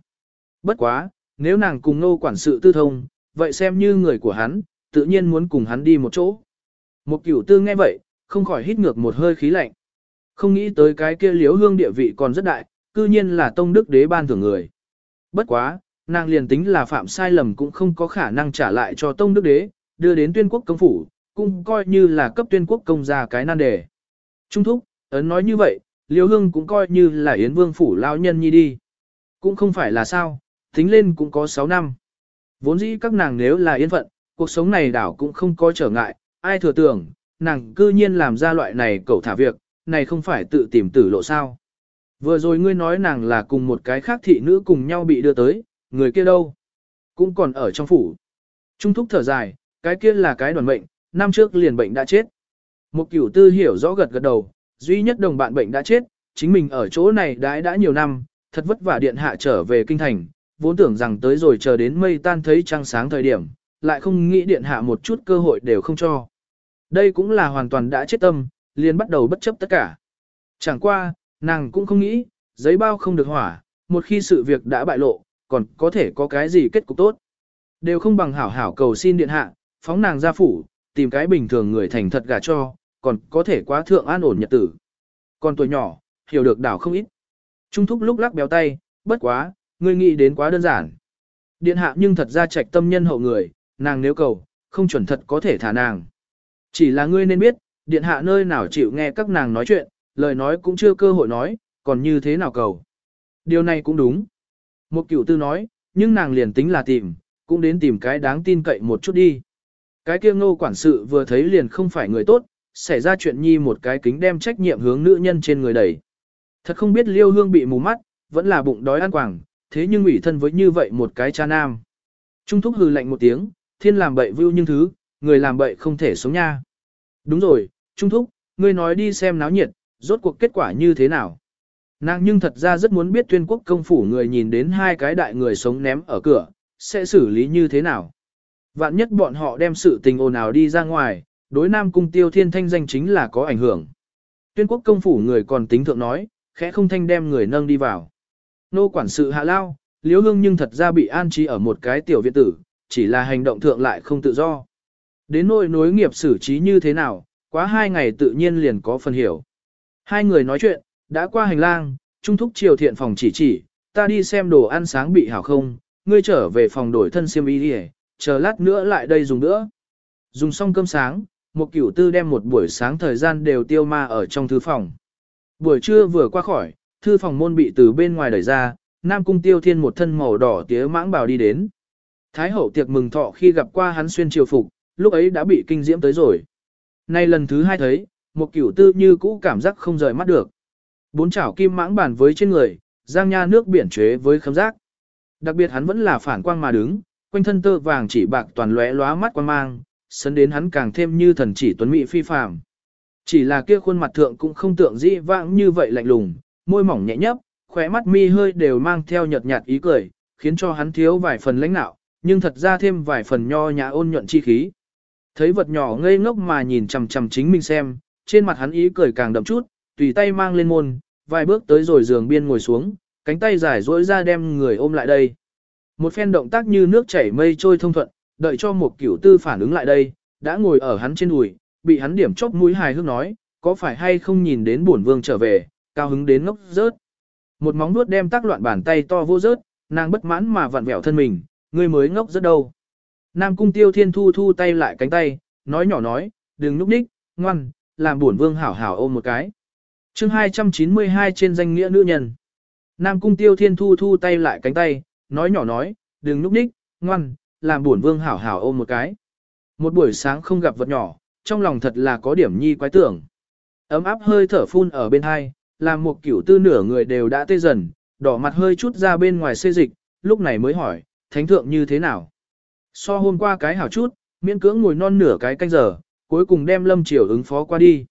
Bất quá, nếu nàng cùng nô quản sự tư thông, vậy xem như người của hắn, tự nhiên muốn cùng hắn đi một chỗ. Một cửu tư nghe vậy, không khỏi hít ngược một hơi khí lạnh. Không nghĩ tới cái kia liếu hương địa vị còn rất đại, cư nhiên là tông đức đế ban thưởng người. Bất quá, nàng liền tính là phạm sai lầm cũng không có khả năng trả lại cho tông đức đế, đưa đến tuyên quốc công phủ, cũng coi như là cấp tuyên quốc công ra cái nan đề. Trung thúc, ấn nói như vậy, liếu hương cũng coi như là yến vương phủ lao nhân nhi đi. Cũng không phải là sao, tính lên cũng có 6 năm. Vốn dĩ các nàng nếu là yên phận, cuộc sống này đảo cũng không có trở ngại, ai thừa tưởng, nàng cư nhiên làm ra loại này cẩu thả việc, này không phải tự tìm tử lộ sao. Vừa rồi ngươi nói nàng là cùng một cái khác thị nữ cùng nhau bị đưa tới, người kia đâu? Cũng còn ở trong phủ. Trung thúc thở dài, cái kia là cái đoàn bệnh, năm trước liền bệnh đã chết. Một cửu tư hiểu rõ gật gật đầu, duy nhất đồng bạn bệnh đã chết, chính mình ở chỗ này đã đã nhiều năm, thật vất vả điện hạ trở về kinh thành, vốn tưởng rằng tới rồi chờ đến mây tan thấy trăng sáng thời điểm, lại không nghĩ điện hạ một chút cơ hội đều không cho. Đây cũng là hoàn toàn đã chết tâm, liền bắt đầu bất chấp tất cả. Chẳng qua, nàng cũng không nghĩ, giấy bao không được hỏa, một khi sự việc đã bại lộ, còn có thể có cái gì kết cục tốt. Đều không bằng hảo hảo cầu xin điện hạ, phóng nàng ra phủ, tìm cái bình thường người thành thật gả cho, còn có thể quá thượng an ổn nhật tử. Còn tuổi nhỏ, hiểu được đảo không ít. Trung thúc lúc lắc béo tay, bất quá, ngươi nghĩ đến quá đơn giản. Điện hạ nhưng thật ra trạch tâm nhân hậu người, nàng nếu cầu, không chuẩn thật có thể thả nàng. Chỉ là ngươi nên biết, điện hạ nơi nào chịu nghe các nàng nói chuyện, lời nói cũng chưa cơ hội nói, còn như thế nào cầu. Điều này cũng đúng. Một cựu tư nói, nhưng nàng liền tính là tìm, cũng đến tìm cái đáng tin cậy một chút đi. Cái kia ngô quản sự vừa thấy liền không phải người tốt, xảy ra chuyện nhi một cái kính đem trách nhiệm hướng nữ nhân trên người đẩy. Thật không biết liêu hương bị mù mắt, vẫn là bụng đói ăn quảng, thế nhưng ủy thân với như vậy một cái cha nam. Trung thúc hừ lạnh một tiếng, thiên làm bậy vưu nhưng thứ, người làm bậy không thể sống nha. Đúng rồi, Trung thúc, ngươi nói đi xem náo nhiệt, rốt cuộc kết quả như thế nào. Nàng nhưng thật ra rất muốn biết tuyên quốc công phủ người nhìn đến hai cái đại người sống ném ở cửa, sẽ xử lý như thế nào. Vạn nhất bọn họ đem sự tình ồn ào đi ra ngoài, đối nam cung tiêu thiên thanh danh chính là có ảnh hưởng. Tuyên quốc công phủ người còn tính thượng nói, khẽ không thanh đem người nâng đi vào. Nô quản sự hạ lao, liễu hương nhưng thật ra bị an trí ở một cái tiểu viện tử, chỉ là hành động thượng lại không tự do. Đến nỗi nối nghiệp xử trí như thế nào, quá hai ngày tự nhiên liền có phần hiểu. Hai người nói chuyện, đã qua hành lang, trung thúc triều thiện phòng chỉ chỉ, ta đi xem đồ ăn sáng bị hảo không, ngươi trở về phòng đổi thân xiêm y đi chờ lát nữa lại đây dùng nữa. Dùng xong cơm sáng, một cửu tư đem một buổi sáng thời gian đều tiêu ma ở trong thư phòng. Buổi trưa vừa qua khỏi, thư phòng môn bị từ bên ngoài đẩy ra, Nam Cung Tiêu Thiên một thân màu đỏ tía mãng bào đi đến. Thái hậu tiệc mừng thọ khi gặp qua hắn xuyên triều phục, lúc ấy đã bị kinh diễm tới rồi. Nay lần thứ hai thấy, một kiểu tư như cũ cảm giác không rời mắt được. Bốn chảo kim mãng bàn với trên người, giang nha nước biển chế với khấm giác. Đặc biệt hắn vẫn là phản quang mà đứng, quanh thân tơ vàng chỉ bạc toàn lóe lóa mắt quan mang, sấn đến hắn càng thêm như thần chỉ tuấn mỹ phi phàm. Chỉ là kia khuôn mặt thượng cũng không tượng dĩ vãng như vậy lạnh lùng, môi mỏng nhẹ nhấp, khóe mắt mi hơi đều mang theo nhợt nhạt ý cười, khiến cho hắn thiếu vài phần lãnh nạo, nhưng thật ra thêm vài phần nho nhã ôn nhuận chi khí. Thấy vật nhỏ ngây ngốc mà nhìn chằm chằm chính mình xem, trên mặt hắn ý cười càng đậm chút, tùy tay mang lên môn, vài bước tới rồi giường biên ngồi xuống, cánh tay dài duỗi ra đem người ôm lại đây. Một phen động tác như nước chảy mây trôi thông thuận, đợi cho một cửu tư phản ứng lại đây, đã ngồi ở hắn trên đùi, bị hắn điểm chóp mũi hài hước nói, có phải hay không nhìn đến bổn vương trở về, cao hứng đến ngốc rớt. Một móng nuốt đem tác loạn bàn tay to vô rớt, nàng bất mãn mà vặn vẹo thân mình, ngươi mới ngốc rớt đâu. Nam cung tiêu thiên thu thu tay lại cánh tay, nói nhỏ nói, đừng núp ních, ngoan, làm buồn vương hảo hảo ôm một cái. chương 292 trên danh nghĩa nữ nhân. Nam cung tiêu thiên thu thu tay lại cánh tay, nói nhỏ nói, đừng núp ních, ngoan, làm buồn vương hảo hảo ôm một cái. Một buổi sáng không gặp vật nhỏ, trong lòng thật là có điểm nhi quái tưởng. Ấm áp hơi thở phun ở bên hai, làm một kiểu tư nửa người đều đã tê dần, đỏ mặt hơi chút ra bên ngoài xê dịch, lúc này mới hỏi, thánh thượng như thế nào? So hôm qua cái hảo chút, miễn cưỡng ngồi non nửa cái canh giờ, cuối cùng đem lâm triều ứng phó qua đi.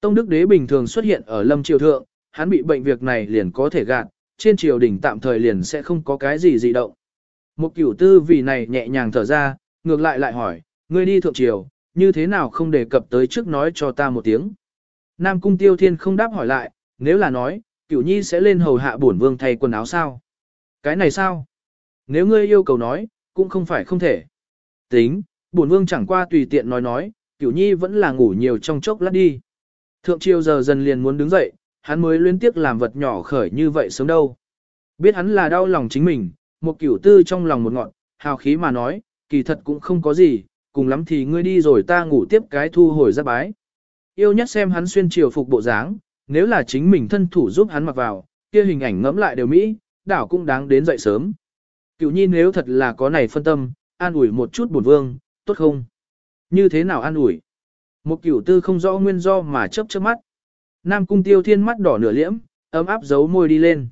Tông đức đế bình thường xuất hiện ở lâm triều thượng, hắn bị bệnh việc này liền có thể gạt, trên triều đỉnh tạm thời liền sẽ không có cái gì dị động. Một cửu tư vì này nhẹ nhàng thở ra, ngược lại lại hỏi, ngươi đi thượng triều, như thế nào không đề cập tới trước nói cho ta một tiếng. Nam cung tiêu thiên không đáp hỏi lại, nếu là nói, cửu nhi sẽ lên hầu hạ bổn vương thay quần áo sao? Cái này sao? Nếu ngươi yêu cầu nói, cũng không phải không thể. Tính, bổn vương chẳng qua tùy tiện nói nói, cửu nhi vẫn là ngủ nhiều trong chốc lát đi. Thượng triều giờ dần liền muốn đứng dậy, hắn mới liên tiếp làm vật nhỏ khởi như vậy sớm đâu. Biết hắn là đau lòng chính mình, một cửu tư trong lòng một ngọn, hào khí mà nói, kỳ thật cũng không có gì, cùng lắm thì ngươi đi rồi ta ngủ tiếp cái thu hồi ra bái. Yêu nhất xem hắn xuyên triều phục bộ dáng, nếu là chính mình thân thủ giúp hắn mặc vào, kia hình ảnh ngẫm lại đều mỹ, đảo cũng đáng đến dậy sớm. Cửu nhi nếu thật là có này phân tâm, an ủi một chút bổn vương, tốt không? Như thế nào an ủi? Một cửu tư không rõ nguyên do mà chớp chớp mắt. Nam cung tiêu thiên mắt đỏ nửa liễm, ấm áp giấu môi đi lên.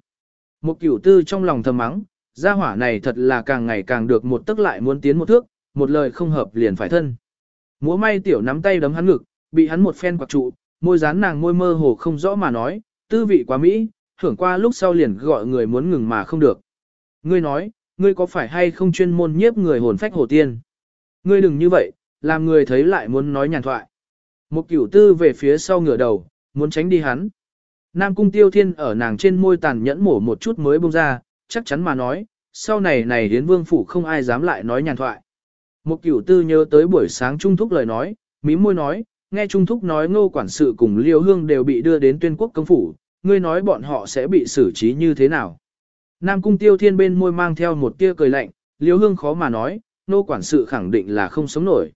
Một cửu tư trong lòng thầm mắng, gia hỏa này thật là càng ngày càng được một tức lại muốn tiến một thước, một lời không hợp liền phải thân. Múa may tiểu nắm tay đấm hắn ngực, bị hắn một phen quạt trụ, môi dán nàng môi mơ hồ không rõ mà nói, tư vị quá mỹ, hưởng qua lúc sau liền gọi người muốn ngừng mà không được. Ngươi nói, ngươi có phải hay không chuyên môn nhiếp người hồn phách hồ tiên? Ngươi đừng như vậy, làm người thấy lại muốn nói nhàn thoại. Một cửu tư về phía sau ngửa đầu, muốn tránh đi hắn. Nam cung tiêu thiên ở nàng trên môi tàn nhẫn mổ một chút mới bông ra, chắc chắn mà nói, sau này này đến vương phủ không ai dám lại nói nhàn thoại. Một cửu tư nhớ tới buổi sáng Trung Thúc lời nói, mím môi nói, nghe Trung Thúc nói ngô quản sự cùng Liêu Hương đều bị đưa đến tuyên quốc công phủ, ngươi nói bọn họ sẽ bị xử trí như thế nào. Nam cung tiêu thiên bên môi mang theo một tia cười lạnh, Liêu Hương khó mà nói, ngô quản sự khẳng định là không sống nổi.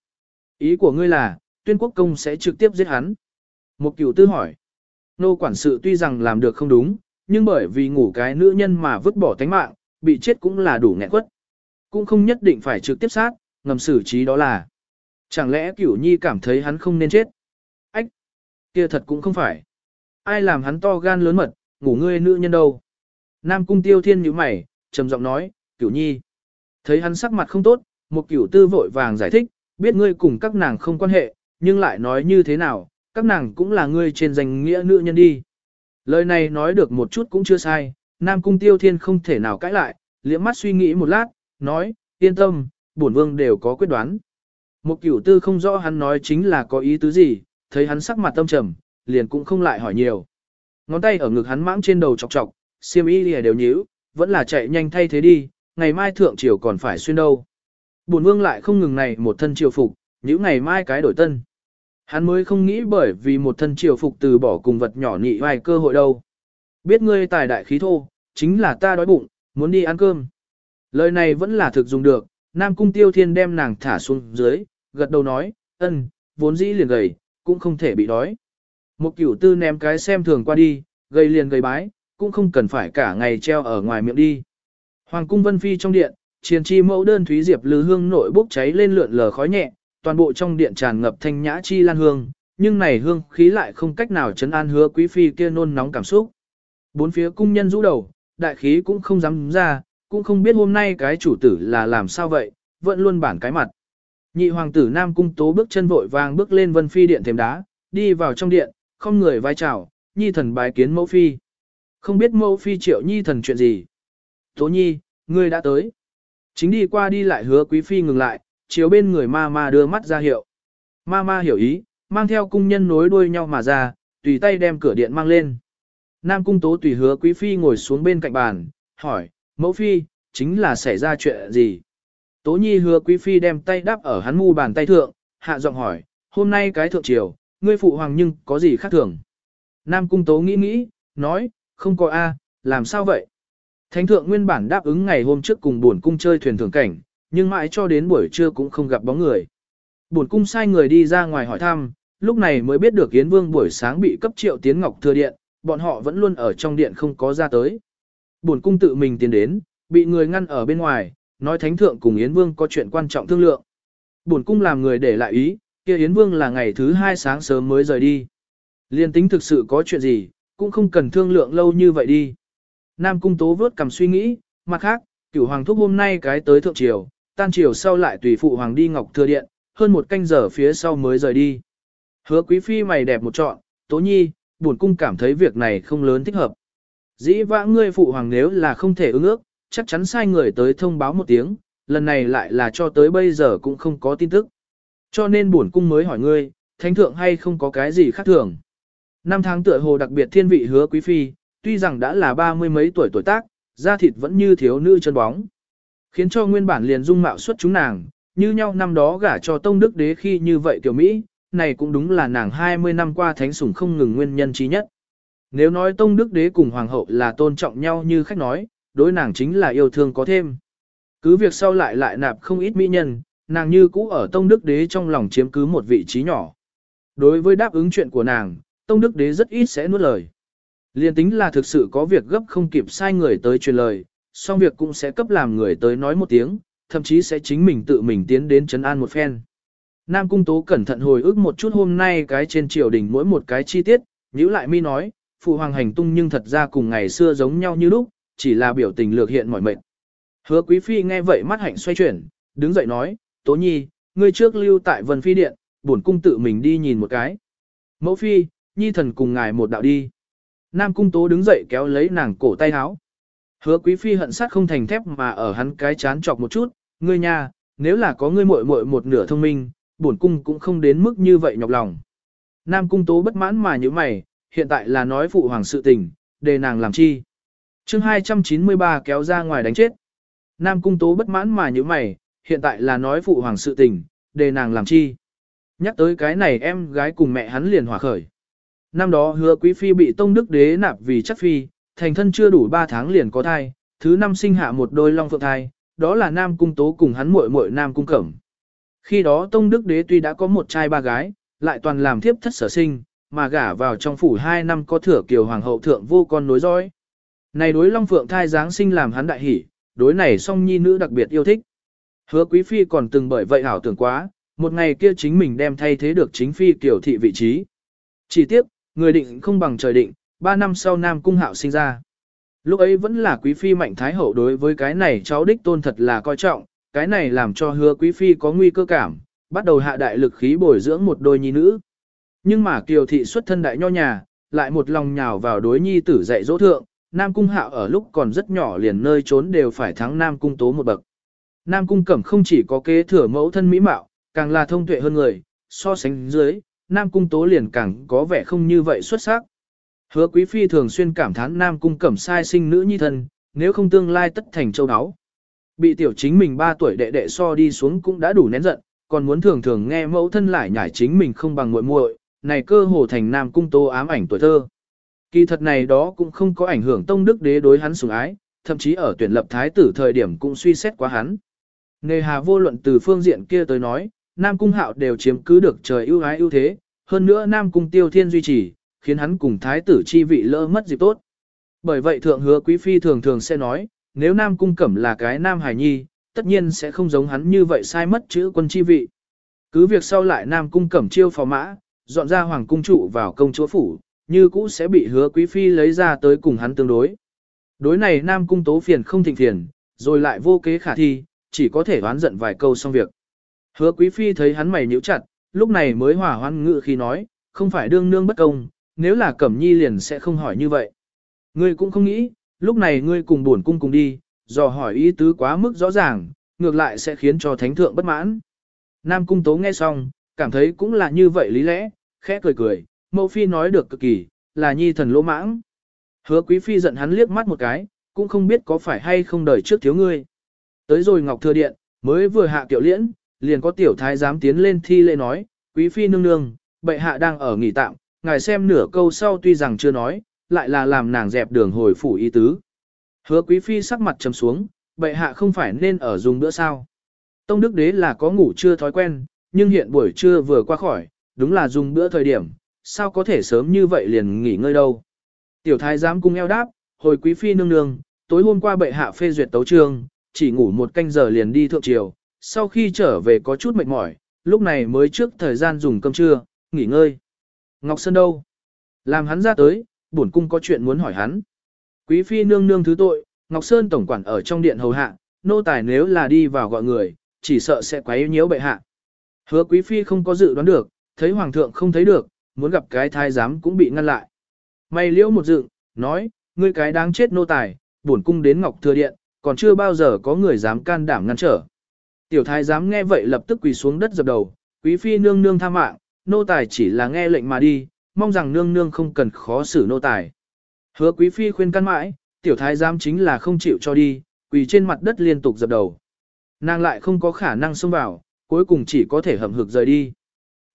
Ý của ngươi là, tuyên quốc công sẽ trực tiếp giết hắn. Một cửu tư hỏi, Ngô quản sự tuy rằng làm được không đúng, nhưng bởi vì ngủ cái nữ nhân mà vứt bỏ tánh mạng, bị chết cũng là đủ nghẹn quất. Cũng không nhất định phải trực tiếp sát, ngầm xử trí đó là. Chẳng lẽ cửu nhi cảm thấy hắn không nên chết? Ách! kia thật cũng không phải. Ai làm hắn to gan lớn mật, ngủ ngươi nữ nhân đâu? Nam cung tiêu thiên nhíu mày, trầm giọng nói, cửu nhi. Thấy hắn sắc mặt không tốt, một cửu tư vội vàng giải thích, biết ngươi cùng các nàng không quan hệ, nhưng lại nói như thế nào, các nàng cũng là ngươi trên danh nghĩa nữ nhân đi. Lời này nói được một chút cũng chưa sai, Nam Cung Tiêu Thiên không thể nào cãi lại, liễm mắt suy nghĩ một lát, nói, yên tâm, bổn vương đều có quyết đoán. Một cửu tư không rõ hắn nói chính là có ý tứ gì, thấy hắn sắc mặt tâm trầm, liền cũng không lại hỏi nhiều. Ngón tay ở ngực hắn mãng trên đầu chọc chọc, xiêm y lìa đều nhíu, vẫn là chạy nhanh thay thế đi, ngày mai thượng triều còn phải xuyên đâu. Bổn vương lại không ngừng này một thân triều phục, những ngày mai cái đổi tân. Hắn mới không nghĩ bởi vì một thân triều phục từ bỏ cùng vật nhỏ nhị vài cơ hội đâu. Biết ngươi tài đại khí thô, chính là ta đói bụng, muốn đi ăn cơm. Lời này vẫn là thực dùng được, Nam Cung Tiêu Thiên đem nàng thả xuống dưới, gật đầu nói, ân, vốn dĩ liền gầy, cũng không thể bị đói. Một cửu tư ném cái xem thường qua đi, gầy liền gầy bái, cũng không cần phải cả ngày treo ở ngoài miệng đi. Hoàng cung Vân Phi trong điện, chiến chi mẫu đơn thúy diệp lư hương nội bốc cháy lên lượn lờ khói nhẹ, toàn bộ trong điện tràn ngập thanh nhã chi lan hương, nhưng này hương khí lại không cách nào chấn an hứa quý phi kia nôn nóng cảm xúc. Bốn phía cung nhân rũ đầu, đại khí cũng không dám ra, cũng không biết hôm nay cái chủ tử là làm sao vậy, vẫn luôn bản cái mặt. Nhị hoàng tử Nam Cung Tố bước chân vội vàng bước lên vân phi điện thềm đá, đi vào trong điện, không người vai chào, nhi thần bái kiến mẫu phi. Không biết mẫu phi triệu nhi thần chuyện gì. Tố nhi, ngươi đã tới. Chính đi qua đi lại hứa quý phi ngừng lại, chiếu bên người ma ma đưa mắt ra hiệu. Ma ma hiểu ý, mang theo cung nhân nối đuôi nhau mà ra, tùy tay đem cửa điện mang lên. Nam cung tố tùy hứa quý phi ngồi xuống bên cạnh bàn, hỏi, mẫu phi, chính là xảy ra chuyện gì? Tố nhi hứa quý phi đem tay đắp ở hắn mu bàn tay thượng, hạ giọng hỏi, hôm nay cái thượng triều, ngươi phụ hoàng nhưng có gì khác thường? Nam cung tố nghĩ nghĩ, nói, không có a, làm sao vậy? Thánh thượng nguyên bản đáp ứng ngày hôm trước cùng buồn cung chơi thuyền thường cảnh, nhưng mãi cho đến buổi trưa cũng không gặp bóng người. Buồn cung sai người đi ra ngoài hỏi thăm, lúc này mới biết được Yến Vương buổi sáng bị cấp triệu tiến ngọc thừa điện, bọn họ vẫn luôn ở trong điện không có ra tới. Bổn cung tự mình tiến đến, bị người ngăn ở bên ngoài, nói thánh thượng cùng Yến Vương có chuyện quan trọng thương lượng. Bổn cung làm người để lại ý, kia Yến Vương là ngày thứ hai sáng sớm mới rời đi. Liên tính thực sự có chuyện gì, cũng không cần thương lượng lâu như vậy đi. Nam cung tố vớt cầm suy nghĩ, mặt khác, cửu hoàng thúc hôm nay cái tới thượng triều, tan triều sau lại tùy phụ hoàng đi ngọc thừa điện, hơn một canh giờ phía sau mới rời đi. Hứa quý phi mày đẹp một trọn, tố nhi, buồn cung cảm thấy việc này không lớn thích hợp. Dĩ vãng ngươi phụ hoàng nếu là không thể ứng ước, chắc chắn sai người tới thông báo một tiếng, lần này lại là cho tới bây giờ cũng không có tin tức. Cho nên bổn cung mới hỏi ngươi, thánh thượng hay không có cái gì khác thường. Năm tháng tựa hồ đặc biệt thiên vị hứa quý phi, tuy rằng đã là ba mươi mấy tuổi tuổi tác, da thịt vẫn như thiếu nữ chân bóng. Khiến cho nguyên bản liền dung mạo xuất chúng nàng, như nhau năm đó gả cho tông đức đế khi như vậy tiểu Mỹ, này cũng đúng là nàng 20 năm qua thánh sủng không ngừng nguyên nhân trí nhất. Nếu nói tông đức đế cùng hoàng hậu là tôn trọng nhau như khách nói, đối nàng chính là yêu thương có thêm. Cứ việc sau lại lại nạp không ít mỹ nhân, nàng như cũ ở tông đức đế trong lòng chiếm cứ một vị trí nhỏ. Đối với đáp ứng chuyện của nàng, tông đức đế rất ít sẽ nuốt lời. Liên tính là thực sự có việc gấp không kịp sai người tới truyền lời, song việc cũng sẽ cấp làm người tới nói một tiếng, thậm chí sẽ chính mình tự mình tiến đến chấn an một phen. Nam Cung Tố cẩn thận hồi ức một chút hôm nay cái trên triều đình mỗi một cái chi tiết, nhữ lại mi nói, phụ hoàng hành tung nhưng thật ra cùng ngày xưa giống nhau như lúc, chỉ là biểu tình lược hiện mỏi mệt. Hứa Quý Phi nghe vậy mắt hạnh xoay chuyển, đứng dậy nói, Tố Nhi, ngươi trước lưu tại Vân Phi Điện, bổn cung tự mình đi nhìn một cái. Mẫu Phi, Nhi thần cùng ngài một đạo đi. Nam Cung Tố đứng dậy kéo lấy nàng cổ tay áo. Hứa Quý Phi hận sát không thành thép mà ở hắn cái chán chọc một chút, ngươi nha, nếu là có ngươi muội muội một nửa thông minh, bổn cung cũng không đến mức như vậy nhọc lòng. Nam Cung Tố bất mãn mà như mày, hiện tại là nói phụ hoàng sự tình, để nàng làm chi chương 293 kéo ra ngoài đánh chết. Nam Cung Tố bất mãn mà như mày, hiện tại là nói phụ hoàng sự tình, để nàng làm chi. Nhắc tới cái này em gái cùng mẹ hắn liền hòa khởi. Năm đó hứa quý phi bị tông đức đế nạp vì chắc phi, thành thân chưa đủ 3 tháng liền có thai, thứ năm sinh hạ một đôi long phượng thai, đó là Nam Cung Tố cùng hắn muội muội Nam Cung Cẩm. Khi đó Tông Đức Đế tuy đã có một trai ba gái, lại toàn làm thiếp thất sở sinh, mà gả vào trong phủ hai năm có thừa kiều hoàng hậu thượng vô con nối dõi. Này đối Long Phượng thai giáng sinh làm hắn đại hỉ, đối này song nhi nữ đặc biệt yêu thích. Hứa Quý Phi còn từng bởi vậy hảo tưởng quá, một ngày kia chính mình đem thay thế được chính Phi tiểu thị vị trí. Chỉ tiếp, người định không bằng trời định, ba năm sau Nam Cung Hạo sinh ra. Lúc ấy vẫn là Quý Phi Mạnh Thái Hậu đối với cái này cháu đích tôn thật là coi trọng, cái này làm cho hứa quý phi có nguy cơ cảm, bắt đầu hạ đại lực khí bồi dưỡng một đôi nhi nữ. Nhưng mà kiều thị xuất thân đại nho nhà, lại một lòng nhào vào đối nhi tử dạy dỗ thượng, Nam Cung Hạo ở lúc còn rất nhỏ liền nơi trốn đều phải thắng Nam Cung Tố một bậc. Nam Cung Cẩm không chỉ có kế thừa mẫu thân mỹ mạo, càng là thông tuệ hơn người, so sánh dưới, Nam Cung Tố liền càng có vẻ không như vậy xuất sắc. Hứa Quý Phi thường xuyên cảm thán Nam Cung Cẩm sai sinh nữ nhi thân, nếu không tương lai tất thành châu áo. Bị tiểu chính mình 3 tuổi đệ đệ so đi xuống cũng đã đủ nén giận, còn muốn thường thường nghe mẫu thân lại nhảy chính mình không bằng muội muội, này cơ hồ thành nam cung tố ám ảnh tuổi thơ. Kỳ thật này đó cũng không có ảnh hưởng tông đức đế đối hắn sủng ái, thậm chí ở tuyển lập thái tử thời điểm cũng suy xét quá hắn. Nghề hà vô luận từ phương diện kia tới nói, Nam Cung Hạo đều chiếm cứ được trời ưu ái ưu thế, hơn nữa Nam Cung Tiêu Thiên duy trì, khiến hắn cùng thái tử chi vị lỡ mất dịp tốt. Bởi vậy thượng hứa quý phi thường thường sẽ nói, nếu Nam Cung Cẩm là cái Nam Hải Nhi, tất nhiên sẽ không giống hắn như vậy sai mất chữ quân chi vị. Cứ việc sau lại Nam Cung Cẩm chiêu phò mã, dọn ra Hoàng Cung trụ vào công chúa phủ, như cũ sẽ bị hứa quý phi lấy ra tới cùng hắn tương đối. Đối này Nam Cung tố phiền không thịnh phiền, rồi lại vô kế khả thi, chỉ có thể đoán giận vài câu xong việc. Hứa quý phi thấy hắn mày nhíu chặt, lúc này mới hỏa hoan ngự khi nói, không phải đương nương bất công, nếu là Cẩm Nhi liền sẽ không hỏi như vậy. Ngươi cũng không nghĩ, lúc này ngươi cùng buồn cung cùng đi, dò hỏi ý tứ quá mức rõ ràng, ngược lại sẽ khiến cho thánh thượng bất mãn. Nam cung tố nghe xong, cảm thấy cũng là như vậy lý lẽ, khẽ cười cười, mẫu phi nói được cực kỳ, là nhi thần lỗ mãng. Hứa quý phi giận hắn liếc mắt một cái, cũng không biết có phải hay không đời trước thiếu ngươi. Tới rồi ngọc thừa điện, mới vừa hạ tiểu liễn, liền có tiểu thái dám tiến lên thi lễ nói, quý phi nương nương, bệ hạ đang ở nghỉ tạm, ngài xem nửa câu sau tuy rằng chưa nói, lại là làm nàng dẹp đường hồi phủ y tứ. Hứa quý phi sắc mặt trầm xuống, bệ hạ không phải nên ở dùng bữa sao. Tông đức đế là có ngủ chưa thói quen, nhưng hiện buổi trưa vừa qua khỏi, đúng là dùng bữa thời điểm, sao có thể sớm như vậy liền nghỉ ngơi đâu. Tiểu thái giám cung eo đáp, hồi quý phi nương nương, tối hôm qua bệ hạ phê duyệt tấu trương, chỉ ngủ một canh giờ liền đi thượng triều, sau khi trở về có chút mệt mỏi, lúc này mới trước thời gian dùng cơm trưa, nghỉ ngơi. Ngọc Sơn đâu? Làm hắn ra tới, bổn cung có chuyện muốn hỏi hắn. Quý phi nương nương thứ tội, Ngọc Sơn tổng quản ở trong điện hầu hạ, nô tài nếu là đi vào gọi người, chỉ sợ sẽ quấy nhiễu bệ hạ. Hứa quý phi không có dự đoán được, thấy hoàng thượng không thấy được, muốn gặp cái thái giám cũng bị ngăn lại. May liễu một dựng, nói, ngươi cái đáng chết nô tài, bổn cung đến Ngọc Thừa Điện, còn chưa bao giờ có người dám can đảm ngăn trở. Tiểu thái giám nghe vậy lập tức quỳ xuống đất dập đầu, quý phi nương nương tha mạng, nô tài chỉ là nghe lệnh mà đi, mong rằng nương nương không cần khó xử nô tài. Hứa quý phi khuyên can mãi, tiểu thái giám chính là không chịu cho đi, quỳ trên mặt đất liên tục dập đầu. Nàng lại không có khả năng xông vào, cuối cùng chỉ có thể hầm hực rời đi.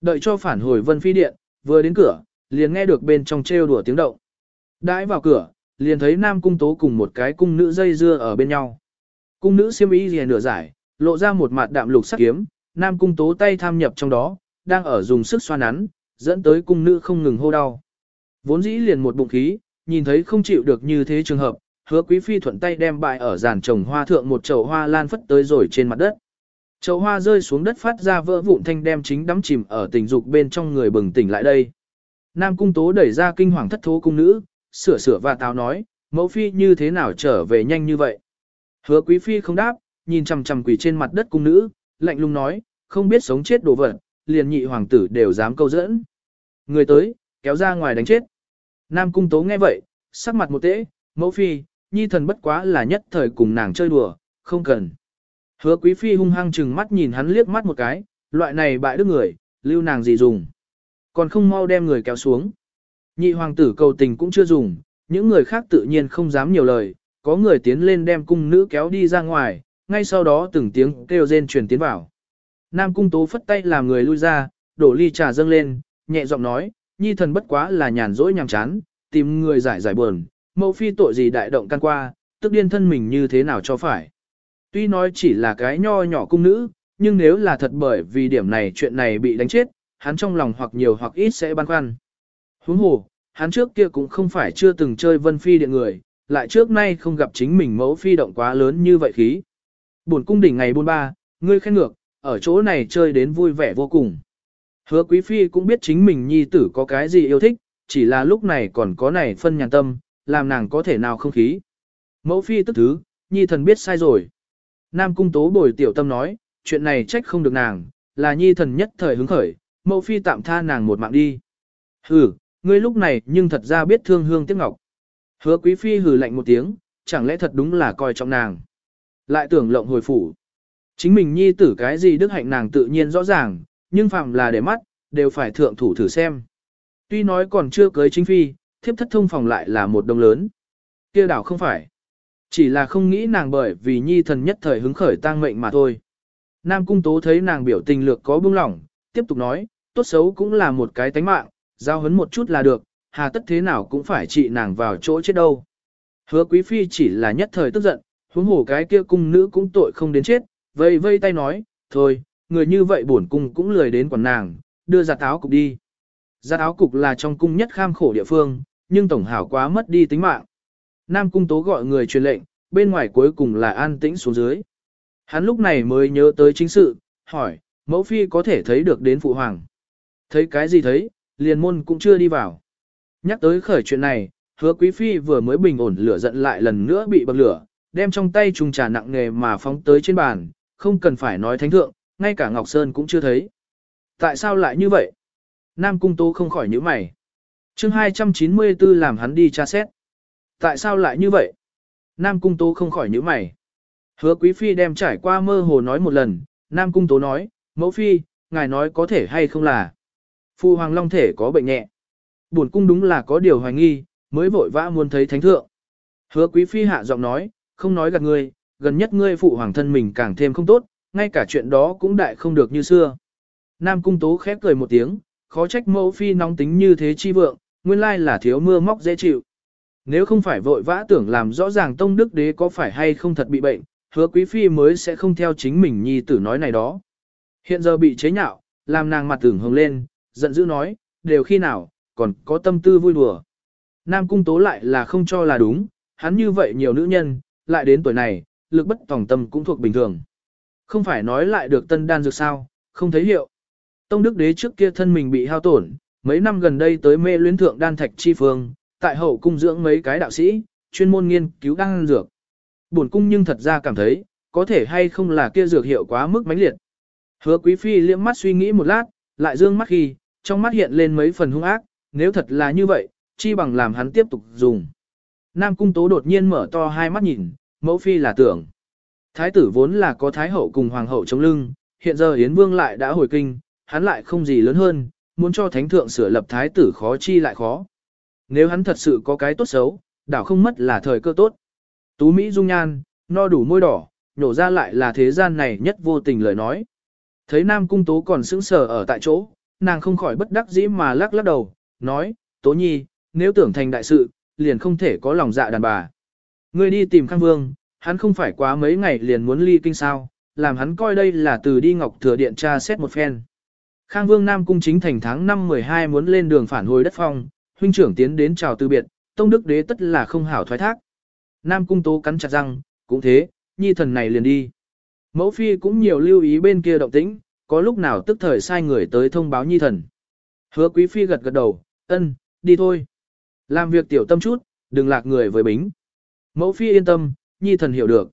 Đợi cho phản hồi vân phi điện, vừa đến cửa, liền nghe được bên trong trêu đùa tiếng động. Đãi vào cửa, liền thấy nam cung tố cùng một cái cung nữ dây dưa ở bên nhau. Cung nữ xiêm y liền nửa giải, lộ ra một mặt đạm lục sắc kiếm, nam cung tố tay tham nhập trong đó, đang ở dùng sức xoa nắn, dẫn tới cung nữ không ngừng hô đau. Vốn dĩ liền một bụng khí, nhìn thấy không chịu được như thế trường hợp, hứa quý phi thuận tay đem bại ở giàn trồng hoa thượng một chậu hoa lan phất tới rồi trên mặt đất. Chậu hoa rơi xuống đất phát ra vỡ vụn thanh đem chính đắm chìm ở tình dục bên trong người bừng tỉnh lại đây. Nam cung tố đẩy ra kinh hoàng thất thố cung nữ, sửa sửa và táo nói, mẫu phi như thế nào trở về nhanh như vậy. Hứa quý phi không đáp, nhìn chằm chằm quỷ trên mặt đất cung nữ, lạnh lùng nói, không biết sống chết đồ vật, liền nhị hoàng tử đều dám câu dẫn. Người tới, kéo ra ngoài đánh chết. Nam cung tố nghe vậy, sắc mặt một tễ, mẫu phi, nhi thần bất quá là nhất thời cùng nàng chơi đùa, không cần. Hứa quý phi hung hăng chừng mắt nhìn hắn liếc mắt một cái, loại này bại đức người, lưu nàng gì dùng. Còn không mau đem người kéo xuống. Nhị hoàng tử cầu tình cũng chưa dùng, những người khác tự nhiên không dám nhiều lời, có người tiến lên đem cung nữ kéo đi ra ngoài, ngay sau đó từng tiếng kêu rên truyền tiến vào. Nam cung tố phất tay làm người lui ra, đổ ly trà dâng lên, nhẹ giọng nói, nhi thần bất quá là nhàn rỗi nhàm chán, tìm người giải giải buồn, mẫu phi tội gì đại động can qua, tức điên thân mình như thế nào cho phải. Tuy nói chỉ là cái nho nhỏ cung nữ, nhưng nếu là thật bởi vì điểm này chuyện này bị đánh chết, hắn trong lòng hoặc nhiều hoặc ít sẽ băn khoăn. Huống hồ, hắn trước kia cũng không phải chưa từng chơi vân phi điện người, lại trước nay không gặp chính mình mẫu phi động quá lớn như vậy khí. Buồn cung đỉnh ngày buôn ba, ngươi khen ngược, ở chỗ này chơi đến vui vẻ vô cùng. Hứa quý phi cũng biết chính mình nhi tử có cái gì yêu thích, chỉ là lúc này còn có này phân nhàn tâm, làm nàng có thể nào không khí. Mẫu phi tức thứ, nhi thần biết sai rồi. Nam cung tố bồi tiểu tâm nói, chuyện này trách không được nàng, là nhi thần nhất thời hứng khởi, mẫu phi tạm tha nàng một mạng đi. Hừ, ngươi lúc này nhưng thật ra biết thương hương tiếc ngọc. Hứa quý phi hừ lạnh một tiếng, chẳng lẽ thật đúng là coi trọng nàng. Lại tưởng lộng hồi phủ. Chính mình nhi tử cái gì đức hạnh nàng tự nhiên rõ ràng, nhưng phạm là để mắt, đều phải thượng thủ thử xem. Tuy nói còn chưa cưới chính phi, thiếp thất thông phòng lại là một đồng lớn. kia đảo không phải. Chỉ là không nghĩ nàng bởi vì nhi thần nhất thời hứng khởi tang mệnh mà thôi. Nam cung tố thấy nàng biểu tình lược có bưng lỏng, tiếp tục nói, tốt xấu cũng là một cái tánh mạng, giao hấn một chút là được, hà tất thế nào cũng phải trị nàng vào chỗ chết đâu. Hứa quý phi chỉ là nhất thời tức giận, huống hồ cái kia cung nữ cũng tội không đến chết, vây vây tay nói, thôi, người như vậy bổn cung cũng lười đến quần nàng, đưa ra táo cục đi. Ra áo cục là trong cung nhất kham khổ địa phương, nhưng tổng hảo quá mất đi tính mạng. Nam cung tố gọi người truyền lệnh, bên ngoài cuối cùng là an tĩnh xuống dưới. Hắn lúc này mới nhớ tới chính sự, hỏi, mẫu phi có thể thấy được đến phụ hoàng. Thấy cái gì thấy, liền môn cũng chưa đi vào. Nhắc tới khởi chuyện này, hứa quý phi vừa mới bình ổn lửa giận lại lần nữa bị bậc lửa, đem trong tay trùng trà nặng nghề mà phóng tới trên bàn, không cần phải nói thánh thượng, ngay cả Ngọc Sơn cũng chưa thấy. Tại sao lại như vậy? Nam Cung Tố không khỏi nhíu mày. chương 294 làm hắn đi tra xét. Tại sao lại như vậy? Nam Cung Tố không khỏi nhíu mày. Hứa Quý Phi đem trải qua mơ hồ nói một lần, Nam Cung Tố nói, mẫu Phi, ngài nói có thể hay không là. Phu Hoàng Long thể có bệnh nhẹ. Buồn cung đúng là có điều hoài nghi, mới vội vã muốn thấy thánh thượng. Hứa Quý Phi hạ giọng nói, không nói gạt ngươi, gần nhất ngươi phụ hoàng thân mình càng thêm không tốt, ngay cả chuyện đó cũng đại không được như xưa. Nam Cung Tố khép cười một tiếng, khó trách mẫu phi nóng tính như thế chi vượng, nguyên lai là thiếu mưa móc dễ chịu. Nếu không phải vội vã tưởng làm rõ ràng tông đức đế có phải hay không thật bị bệnh, hứa quý phi mới sẽ không theo chính mình nhi tử nói này đó. Hiện giờ bị chế nhạo, làm nàng mặt tưởng hồng lên, giận dữ nói, đều khi nào, còn có tâm tư vui đùa. Nam cung tố lại là không cho là đúng, hắn như vậy nhiều nữ nhân, lại đến tuổi này, lực bất tòng tâm cũng thuộc bình thường. Không phải nói lại được tân đan dược sao, không thấy hiệu. Tông đức đế trước kia thân mình bị hao tổn, mấy năm gần đây tới mê luyến thượng đan thạch chi phương, tại hậu cung dưỡng mấy cái đạo sĩ, chuyên môn nghiên cứu đan dược. Buồn cung nhưng thật ra cảm thấy, có thể hay không là kia dược hiệu quá mức mãnh liệt. Hứa quý phi liếm mắt suy nghĩ một lát, lại dương mắt khi, trong mắt hiện lên mấy phần hung ác, nếu thật là như vậy, chi bằng làm hắn tiếp tục dùng. Nam cung tố đột nhiên mở to hai mắt nhìn, mẫu phi là tưởng. Thái tử vốn là có thái hậu cùng hoàng hậu chống lưng, hiện giờ Yến Vương lại đã hồi kinh, hắn lại không gì lớn hơn, muốn cho thánh thượng sửa lập thái tử khó chi lại khó. Nếu hắn thật sự có cái tốt xấu, đảo không mất là thời cơ tốt. Tú Mỹ dung nhan, no đủ môi đỏ, nhổ ra lại là thế gian này nhất vô tình lời nói. Thấy Nam Cung Tố còn sững sờ ở tại chỗ, nàng không khỏi bất đắc dĩ mà lắc lắc đầu, nói, Tố Nhi, nếu tưởng thành đại sự, liền không thể có lòng dạ đàn bà. Ngươi đi tìm Khang Vương, hắn không phải quá mấy ngày liền muốn ly kinh sao, làm hắn coi đây là từ đi ngọc thừa điện tra xét một phen. Khang Vương Nam Cung chính thành tháng năm 12 muốn lên đường phản hồi đất phong, huynh trưởng tiến đến chào từ biệt, tông đức đế tất là không hảo thoái thác. Nam Cung tố cắn chặt răng, cũng thế, nhi thần này liền đi. Mẫu phi cũng nhiều lưu ý bên kia động tĩnh, có lúc nào tức thời sai người tới thông báo nhi thần. Hứa quý phi gật gật đầu, ân, đi thôi. Làm việc tiểu tâm chút, đừng lạc người với bính. Mẫu phi yên tâm, nhi thần hiểu được.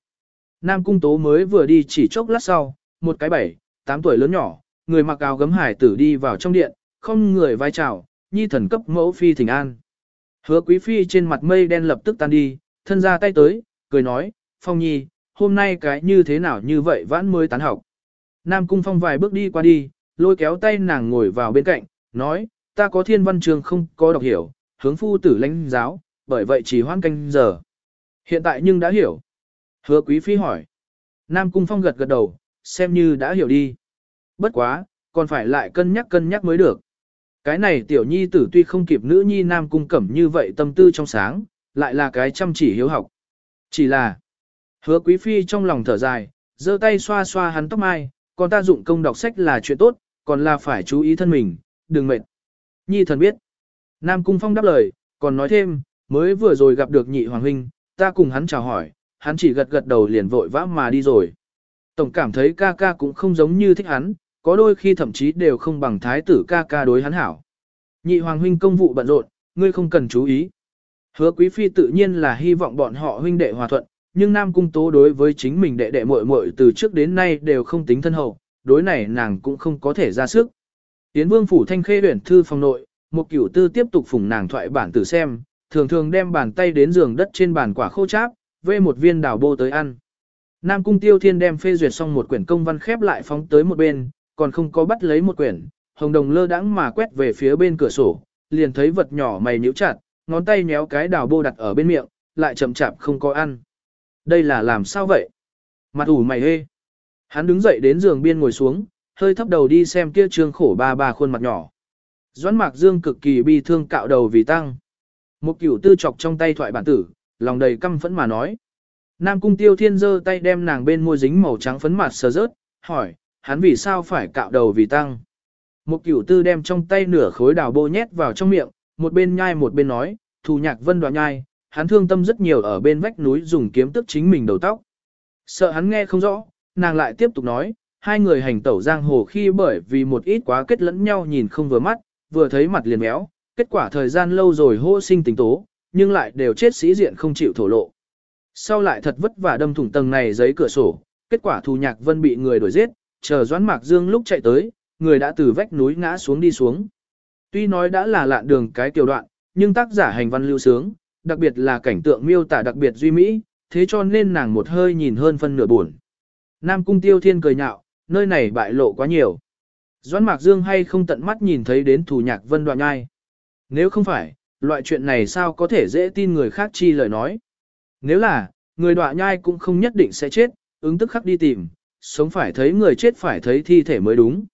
Nam cung tố mới vừa đi chỉ chốc lát sau, một cái bảy, tám tuổi lớn nhỏ, người mặc áo gấm hải tử đi vào trong điện, không người vai chào, nhi thần cấp mẫu phi thỉnh an. Hứa quý phi trên mặt mây đen lập tức tan đi, thân ra tay tới, cười nói, phong nhi, hôm nay cái như thế nào như vậy vãn mới tán học. Nam cung phong vài bước đi qua đi, lôi kéo tay nàng ngồi vào bên cạnh, nói, ta có thiên văn trường không có đọc hiểu, hướng phu tử lãnh giáo, bởi vậy chỉ hoan canh giờ. Hiện tại nhưng đã hiểu. Hứa quý phi hỏi. Nam cung phong gật gật đầu, xem như đã hiểu đi. Bất quá, còn phải lại cân nhắc cân nhắc mới được. Cái này tiểu nhi tử tuy không kịp nữ nhi nam cung cẩm như vậy tâm tư trong sáng, lại là cái chăm chỉ hiếu học. Chỉ là, hứa quý phi trong lòng thở dài, giơ tay xoa xoa hắn tóc mai, còn ta dụng công đọc sách là chuyện tốt, còn là phải chú ý thân mình, đừng mệt. Nhi thần biết. Nam cung phong đáp lời, còn nói thêm, mới vừa rồi gặp được nhị hoàng huynh, ta cùng hắn chào hỏi, hắn chỉ gật gật đầu liền vội vã mà đi rồi. Tổng cảm thấy ca ca cũng không giống như thích hắn, có đôi khi thậm chí đều không bằng thái tử ca ca đối hắn hảo. Nhị hoàng huynh công vụ bận rộn, ngươi không cần chú ý. Hứa quý phi tự nhiên là hy vọng bọn họ huynh đệ hòa thuận, nhưng Nam Cung Tố đối với chính mình đệ đệ muội muội từ trước đến nay đều không tính thân hậu, đối này nàng cũng không có thể ra sức. Tiến vương phủ thanh khê huyển thư phòng nội, một cửu tư tiếp tục phủng nàng thoại bản tử xem, thường thường đem bàn tay đến giường đất trên bàn quả khô cháp, vê một viên đào bô tới ăn. Nam Cung Tiêu Thiên đem phê duyệt xong một quyển công văn khép lại phóng tới một bên, còn không có bắt lấy một quyển, hồng đồng lơ đãng mà quét về phía bên cửa sổ, liền thấy vật nhỏ mày nhíu chặt, ngón tay méo cái đào bô đặt ở bên miệng, lại chậm chạp không có ăn. Đây là làm sao vậy? Mặt ủ mày hê. Hắn đứng dậy đến giường biên ngồi xuống, hơi thấp đầu đi xem kia trương khổ ba ba khuôn mặt nhỏ. Doãn Mạc Dương cực kỳ bi thương cạo đầu vì tăng. Một cửu tư chọc trong tay thoại bản tử, lòng đầy căm phẫn mà nói. Nam cung tiêu thiên giơ tay đem nàng bên môi dính màu trắng phấn mặt sờ rớt, hỏi, hắn vì sao phải cạo đầu vì tăng. Một cửu tư đem trong tay nửa khối đào bô nhét vào trong miệng, một bên nhai một bên nói, thù nhạc vân đoạn nhai, hắn thương tâm rất nhiều ở bên vách núi dùng kiếm tức chính mình đầu tóc. Sợ hắn nghe không rõ, nàng lại tiếp tục nói, hai người hành tẩu giang hồ khi bởi vì một ít quá kết lẫn nhau nhìn không vừa mắt, vừa thấy mặt liền méo, kết quả thời gian lâu rồi hô sinh tình tố, nhưng lại đều chết sĩ diện không chịu thổ lộ. Sau lại thật vất vả đâm thủng tầng này giấy cửa sổ, kết quả thù nhạc vân bị người đuổi giết, chờ doãn mạc dương lúc chạy tới, người đã từ vách núi ngã xuống đi xuống. Tuy nói đã là lạn đường cái tiểu đoạn, nhưng tác giả hành văn lưu sướng, đặc biệt là cảnh tượng miêu tả đặc biệt duy mỹ, thế cho nên nàng một hơi nhìn hơn phân nửa buồn. Nam cung tiêu thiên cười nhạo, nơi này bại lộ quá nhiều. Doãn Mạc Dương hay không tận mắt nhìn thấy đến thủ nhạc vân đoạn nhai. Nếu không phải, loại chuyện này sao có thể dễ tin người khác chi lời nói. Nếu là, người đoạn nhai cũng không nhất định sẽ chết, ứng tức khắc đi tìm, sống phải thấy người chết phải thấy thi thể mới đúng.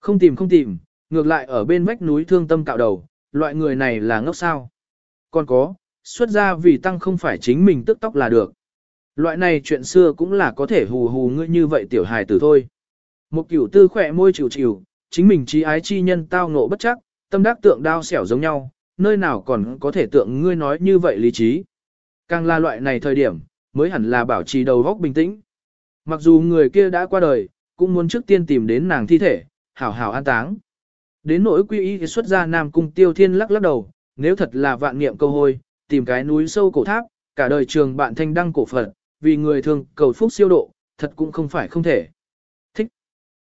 Không tìm không tìm, ngược lại ở bên vách núi thương tâm cạo đầu, loại người này là ngốc sao. Còn có, xuất ra vì tăng không phải chính mình tức tóc là được. Loại này chuyện xưa cũng là có thể hù hù ngươi như vậy tiểu hài tử thôi. Một kiểu tư khỏe môi chịu chịu, chính mình trí ái chi nhân tao ngộ bất chắc, tâm đắc tượng đao xẻo giống nhau, nơi nào còn có thể tượng ngươi nói như vậy lý trí. Càng là loại này thời điểm, mới hẳn là bảo trì đầu góc bình tĩnh. Mặc dù người kia đã qua đời, cũng muốn trước tiên tìm đến nàng thi thể, hảo hảo an táng. Đến nỗi quy y xuất ra Nam Cung Tiêu Thiên lắc lắc đầu, nếu thật là vạn niệm câu hôi, tìm cái núi sâu cổ tháp, cả đời trường bạn thanh đăng cổ Phật, vì người thường cầu phúc siêu độ, thật cũng không phải không thể. Thích.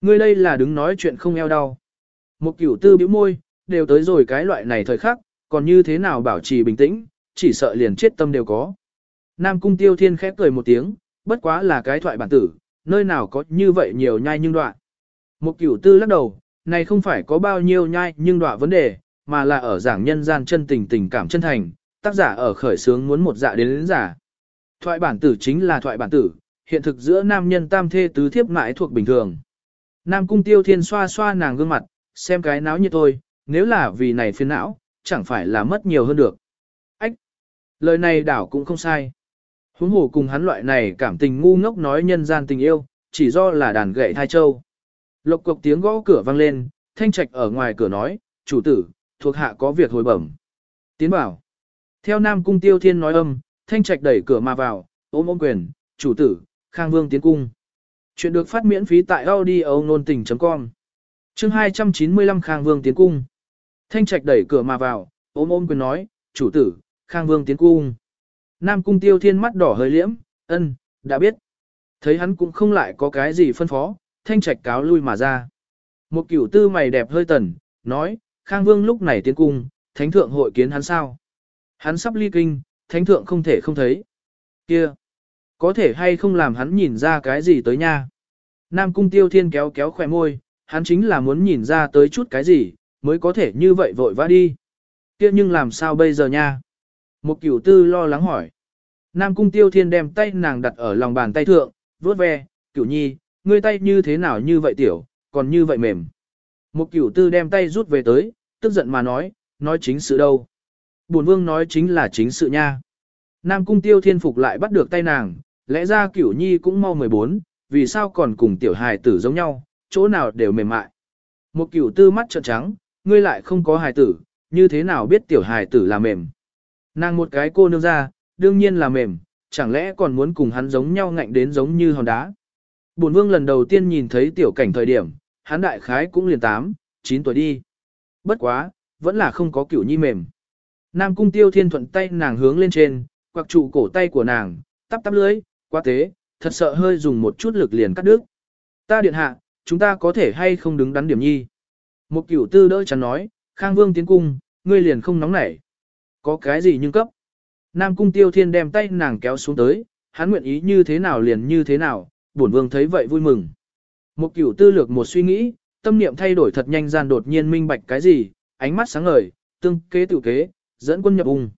Ngươi đây là đứng nói chuyện không eo đau. Một kiểu tư biểu môi, đều tới rồi cái loại này thời khắc, còn như thế nào bảo trì bình tĩnh, chỉ sợ liền chết tâm đều có. Nam cung tiêu thiên khép cười một tiếng, bất quá là cái thoại bản tử, nơi nào có như vậy nhiều nhai nhưng đoạn. Một cửu tư lắc đầu, này không phải có bao nhiêu nhai nhưng đoạn vấn đề, mà là ở giảng nhân gian chân tình tình cảm chân thành, tác giả ở khởi sướng muốn một dạ đến đến giả. Thoại bản tử chính là thoại bản tử, hiện thực giữa nam nhân tam thê tứ thiếp mãi thuộc bình thường. Nam cung tiêu thiên xoa xoa nàng gương mặt, xem cái náo như tôi, nếu là vì này phiền não, chẳng phải là mất nhiều hơn được. Ách! Lời này đảo cũng không sai. Huống hồ cùng hắn loại này cảm tình ngu ngốc nói nhân gian tình yêu, chỉ do là đàn gậy thai châu. Lộc cục tiếng gõ cửa vang lên, thanh trạch ở ngoài cửa nói, chủ tử, thuộc hạ có việc hồi bẩm. Tiến bảo. Theo Nam Cung Tiêu Thiên nói âm, thanh trạch đẩy cửa mà vào, ôm ôm quyền, chủ tử, Khang Vương tiến cung. Chuyện được phát miễn phí tại audio nôn tình.com. Chương 295 Khang Vương tiến cung. Thanh trạch đẩy cửa mà vào, ôm ôm quyền nói, chủ tử, Khang Vương tiến cung. Nam Cung Tiêu Thiên mắt đỏ hơi liễm, ân, đã biết. Thấy hắn cũng không lại có cái gì phân phó, thanh trạch cáo lui mà ra. Một cửu tư mày đẹp hơi tần, nói, Khang Vương lúc này tiến cung, thánh thượng hội kiến hắn sao? Hắn sắp ly kinh, thánh thượng không thể không thấy. Kia, có thể hay không làm hắn nhìn ra cái gì tới nha? Nam cung tiêu thiên kéo kéo khỏe môi, hắn chính là muốn nhìn ra tới chút cái gì, mới có thể như vậy vội vã đi. Kia nhưng làm sao bây giờ nha? Một cửu tư lo lắng hỏi. Nam cung tiêu thiên đem tay nàng đặt ở lòng bàn tay thượng, vuốt ve, cửu nhi, ngươi tay như thế nào như vậy tiểu, còn như vậy mềm. Một cửu tư đem tay rút về tới, tức giận mà nói, nói chính sự đâu. Bổn vương nói chính là chính sự nha. Nam cung tiêu thiên phục lại bắt được tay nàng, lẽ ra cửu nhi cũng mau 14, vì sao còn cùng tiểu hài tử giống nhau, chỗ nào đều mềm mại. Một cửu tư mắt trợn trắng, ngươi lại không có hài tử, như thế nào biết tiểu hài tử là mềm. Nàng một cái cô nương ra, đương nhiên là mềm, chẳng lẽ còn muốn cùng hắn giống nhau ngạnh đến giống như hòn đá. Bổn vương lần đầu tiên nhìn thấy tiểu cảnh thời điểm, hắn đại khái cũng liền 8, 9 tuổi đi. Bất quá, vẫn là không có kiểu nhi mềm. Nam cung tiêu thiên thuận tay nàng hướng lên trên, quặc trụ cổ tay của nàng, tắp tắp lưới, quá tế, thật sợ hơi dùng một chút lực liền cắt đứt. Ta điện hạ, chúng ta có thể hay không đứng đắn điểm nhi. Một cửu tư đỡ chắn nói, Khang Vương tiến cung, ngươi liền không nóng nảy. Có cái gì nhưng cấp. Nam cung tiêu thiên đem tay nàng kéo xuống tới, hắn nguyện ý như thế nào liền như thế nào, bổn vương thấy vậy vui mừng. Một cửu tư lược một suy nghĩ, tâm niệm thay đổi thật nhanh gian đột nhiên minh bạch cái gì, ánh mắt sáng ngời, tương kế tự kế, dẫn quân nhập ung.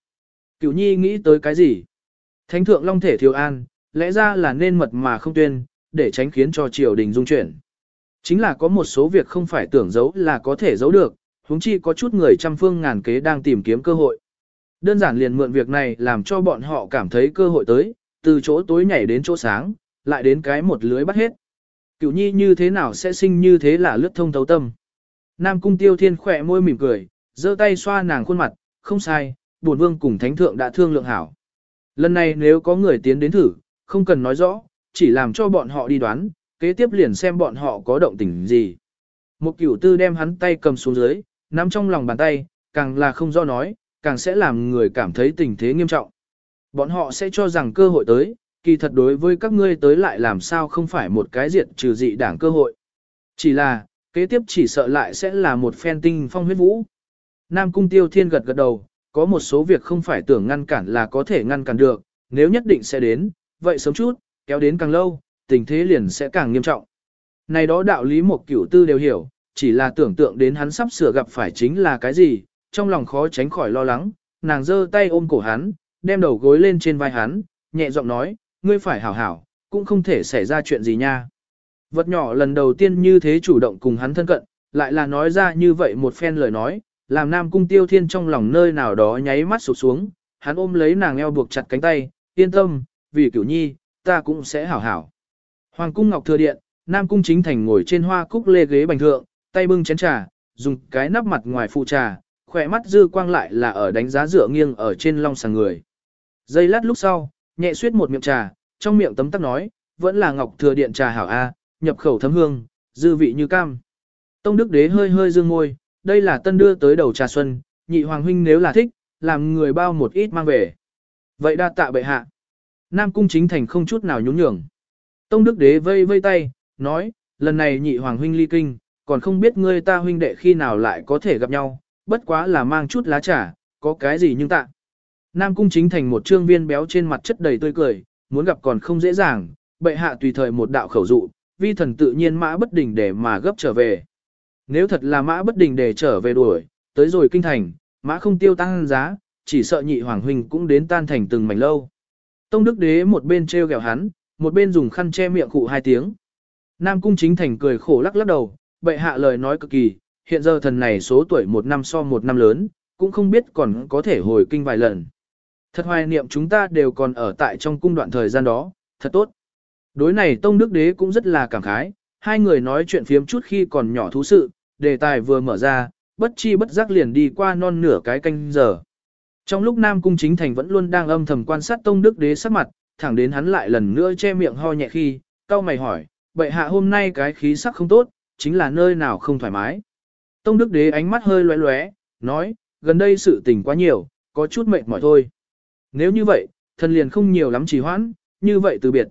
Cửu nhi nghĩ tới cái gì? Thánh thượng long thể thiếu an, lẽ ra là nên mật mà không tuyên, để tránh khiến cho triều đình dung chuyển. Chính là có một số việc không phải tưởng giấu là có thể giấu được, huống chi có chút người trăm phương ngàn kế đang tìm kiếm cơ hội. Đơn giản liền mượn việc này làm cho bọn họ cảm thấy cơ hội tới, từ chỗ tối nhảy đến chỗ sáng, lại đến cái một lưới bắt hết. Cửu nhi như thế nào sẽ sinh như thế là lướt thông thấu tâm. Nam cung tiêu thiên khỏe môi mỉm cười, giơ tay xoa nàng khuôn mặt, không sai, bổn vương cùng thánh thượng đã thương lượng hảo. Lần này nếu có người tiến đến thử, không cần nói rõ, chỉ làm cho bọn họ đi đoán, kế tiếp liền xem bọn họ có động tình gì. Một cửu tư đem hắn tay cầm xuống dưới, nắm trong lòng bàn tay, càng là không do nói, càng sẽ làm người cảm thấy tình thế nghiêm trọng. Bọn họ sẽ cho rằng cơ hội tới, kỳ thật đối với các ngươi tới lại làm sao không phải một cái diện trừ dị đảng cơ hội. Chỉ là, kế tiếp chỉ sợ lại sẽ là một phen tinh phong huyết vũ. Nam Cung Tiêu Thiên gật gật đầu, có một số việc không phải tưởng ngăn cản là có thể ngăn cản được, nếu nhất định sẽ đến, vậy sớm chút, kéo đến càng lâu, tình thế liền sẽ càng nghiêm trọng. Này đó đạo lý một cửu tư đều hiểu, chỉ là tưởng tượng đến hắn sắp sửa gặp phải chính là cái gì, trong lòng khó tránh khỏi lo lắng, nàng giơ tay ôm cổ hắn, đem đầu gối lên trên vai hắn, nhẹ giọng nói, ngươi phải hảo hảo, cũng không thể xảy ra chuyện gì nha. Vật nhỏ lần đầu tiên như thế chủ động cùng hắn thân cận, lại là nói ra như vậy một phen lời nói, làm Nam Cung Tiêu Thiên trong lòng nơi nào đó nháy mắt sụp xuống, hắn ôm lấy nàng eo buộc chặt cánh tay, yên tâm, vì cửu nhi, ta cũng sẽ hảo hảo. Hoàng Cung Ngọc Thừa Điện, Nam Cung Chính Thành ngồi trên hoa cúc lê ghế bành thượng, tay bưng chén trà, dùng cái nắp mặt ngoài phụ trà, khỏe mắt dư quang lại là ở đánh giá dựa nghiêng ở trên long sàng người. Giây lát lúc sau, nhẹ suyết một miệng trà, trong miệng tấm tắc nói, vẫn là ngọc thừa điện trà hảo A, nhập khẩu thấm hương, dư vị như cam. Tông đức đế hơi hơi dương ngôi, đây là tân đưa tới đầu trà xuân, nhị hoàng huynh nếu là thích, làm người bao một ít mang về. Vậy đa tạ bệ hạ. Nam cung chính thành không chút nào nhún nhường. Tông đức đế vây vây tay, nói, lần này nhị hoàng huynh ly kinh, còn không biết ngươi ta huynh đệ khi nào lại có thể gặp nhau, bất quá là mang chút lá trà, có cái gì nhưng tạ. Nam cung chính thành một trương viên béo trên mặt chất đầy tươi cười, muốn gặp còn không dễ dàng, bệ hạ tùy thời một đạo khẩu dụ, vi thần tự nhiên mã bất đình để mà gấp trở về. Nếu thật là mã bất đình để trở về đuổi, tới rồi kinh thành, mã không tiêu tăng giá, chỉ sợ nhị hoàng huynh cũng đến tan thành từng mảnh lâu. Tông đức đế một bên treo gẹo hắn, một bên dùng khăn che miệng cụ hai tiếng. Nam cung chính thành cười khổ lắc lắc đầu, bệ hạ lời nói cực kỳ, hiện giờ thần này số tuổi một năm so một năm lớn, cũng không biết còn có thể hồi kinh vài lần. Thật hoài niệm chúng ta đều còn ở tại trong cung đoạn thời gian đó, thật tốt. Đối này Tông Đức Đế cũng rất là cảm khái, hai người nói chuyện phiếm chút khi còn nhỏ thú sự, đề tài vừa mở ra, bất chi bất giác liền đi qua non nửa cái canh giờ. Trong lúc Nam Cung Chính Thành vẫn luôn đang âm thầm quan sát Tông Đức Đế sắc mặt, thẳng đến hắn lại lần nữa che miệng ho nhẹ khi, cao mày hỏi, bệ hạ hôm nay cái khí sắc không tốt, chính là nơi nào không thoải mái. Tông Đức Đế ánh mắt hơi lóe lóe, nói, gần đây sự tình quá nhiều, có chút mệt mỏi thôi. Nếu như vậy, thần liền không nhiều lắm trì hoãn, như vậy từ biệt.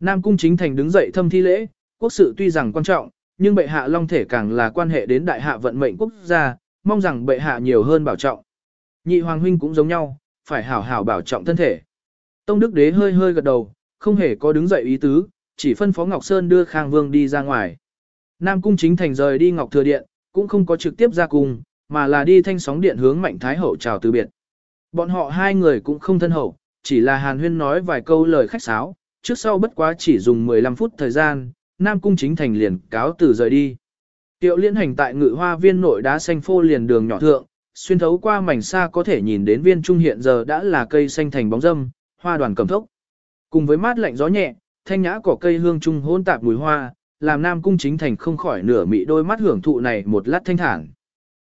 Nam Cung Chính Thành đứng dậy thâm thi lễ, quốc sự tuy rằng quan trọng, nhưng bệ hạ long thể càng là quan hệ đến đại hạ vận mệnh quốc gia, mong rằng bệ hạ nhiều hơn bảo trọng. Nhị hoàng huynh cũng giống nhau, phải hảo hảo bảo trọng thân thể. Tông Đức Đế hơi hơi gật đầu, không hề có đứng dậy ý tứ, chỉ phân phó Ngọc Sơn đưa Khang Vương đi ra ngoài. Nam Cung Chính Thành rời đi Ngọc Thừa Điện, cũng không có trực tiếp ra cung, mà là đi thanh sóng điện hướng Mạnh Thái Hậu chào từ biệt. Bọn họ hai người cũng không thân hậu, chỉ là Hàn Huyên nói vài câu lời khách sáo, trước sau bất quá chỉ dùng 15 phút thời gian, Nam Cung Chính Thành liền cáo từ rời đi. Tiệu liên hành tại ngự hoa viên nội đá xanh phô liền đường nhỏ thượng, xuyên thấu qua mảnh xa có thể nhìn đến viên trung hiện giờ đã là cây xanh thành bóng râm, hoa đoàn cầm thốc. Cùng với mát lạnh gió nhẹ, thanh nhã cỏ cây hương trung hôn tạp mùi hoa, làm Nam Cung Chính Thành không khỏi nửa mị đôi mắt hưởng thụ này một lát thanh thản.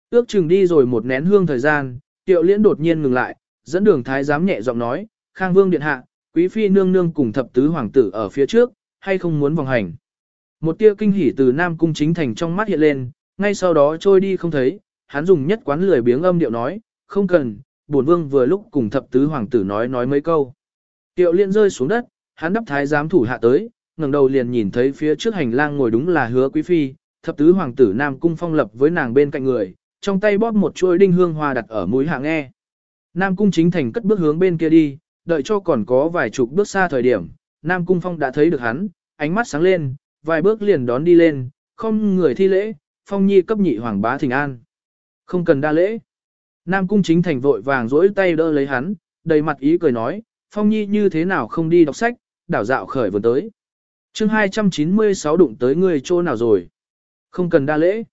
Ước chừng đi rồi một nén hương thời gian, Tiệu Liễn đột nhiên ngừng lại, dẫn đường thái giám nhẹ giọng nói, Khang Vương điện hạ, quý phi nương nương cùng thập tứ hoàng tử ở phía trước, hay không muốn vòng hành. Một tia kinh hỉ từ Nam Cung Chính Thành trong mắt hiện lên, ngay sau đó trôi đi không thấy, hắn dùng nhất quán lười biếng âm điệu nói, không cần, bổn vương vừa lúc cùng thập tứ hoàng tử nói nói mấy câu. Tiệu Liễn rơi xuống đất, hắn đắp thái giám thủ hạ tới, ngẩng đầu liền nhìn thấy phía trước hành lang ngồi đúng là hứa quý phi, thập tứ hoàng tử Nam Cung phong lập với nàng bên cạnh người, trong tay bóp một chuỗi đinh hương hoa đặt ở mũi hạ nghe. Nam Cung chính thành cất bước hướng bên kia đi, đợi cho còn có vài chục bước xa thời điểm, Nam Cung Phong đã thấy được hắn, ánh mắt sáng lên, vài bước liền đón đi lên, không người thi lễ, Phong Nhi cấp nhị hoàng bá thỉnh an. Không cần đa lễ. Nam Cung chính thành vội vàng rỗi tay đỡ lấy hắn, đầy mặt ý cười nói, Phong Nhi như thế nào không đi đọc sách, đảo dạo khởi vừa tới chương 296 đụng tới người chỗ nào rồi. Không cần đa lễ.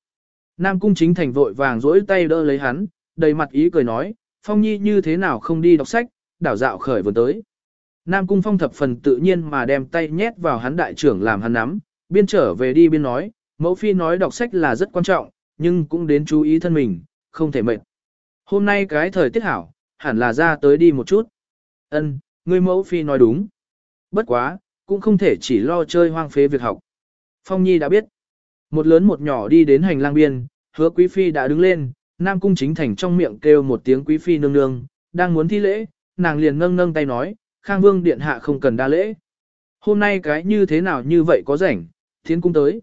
Nam Cung chính thành vội vàng dỗi tay đỡ lấy hắn, đầy mặt ý cười nói, Phong Nhi như thế nào không đi đọc sách, đảo dạo khởi vừa tới. Nam Cung Phong thập phần tự nhiên mà đem tay nhét vào hắn đại trưởng làm hắn nắm, biên trở về đi biên nói, mẫu phi nói đọc sách là rất quan trọng, nhưng cũng đến chú ý thân mình, không thể mệt. Hôm nay cái thời tiết hảo, hẳn là ra tới đi một chút. Ân, người mẫu phi nói đúng. Bất quá, cũng không thể chỉ lo chơi hoang phế việc học. Phong Nhi đã biết. Một lớn một nhỏ đi đến hành lang biên, hứa quý phi đã đứng lên, Nam Cung chính thành trong miệng kêu một tiếng quý phi nương nương, đang muốn thi lễ, nàng liền nâng nâng tay nói, Khang Vương điện hạ không cần đa lễ. Hôm nay cái như thế nào như vậy có rảnh, thiên cung tới.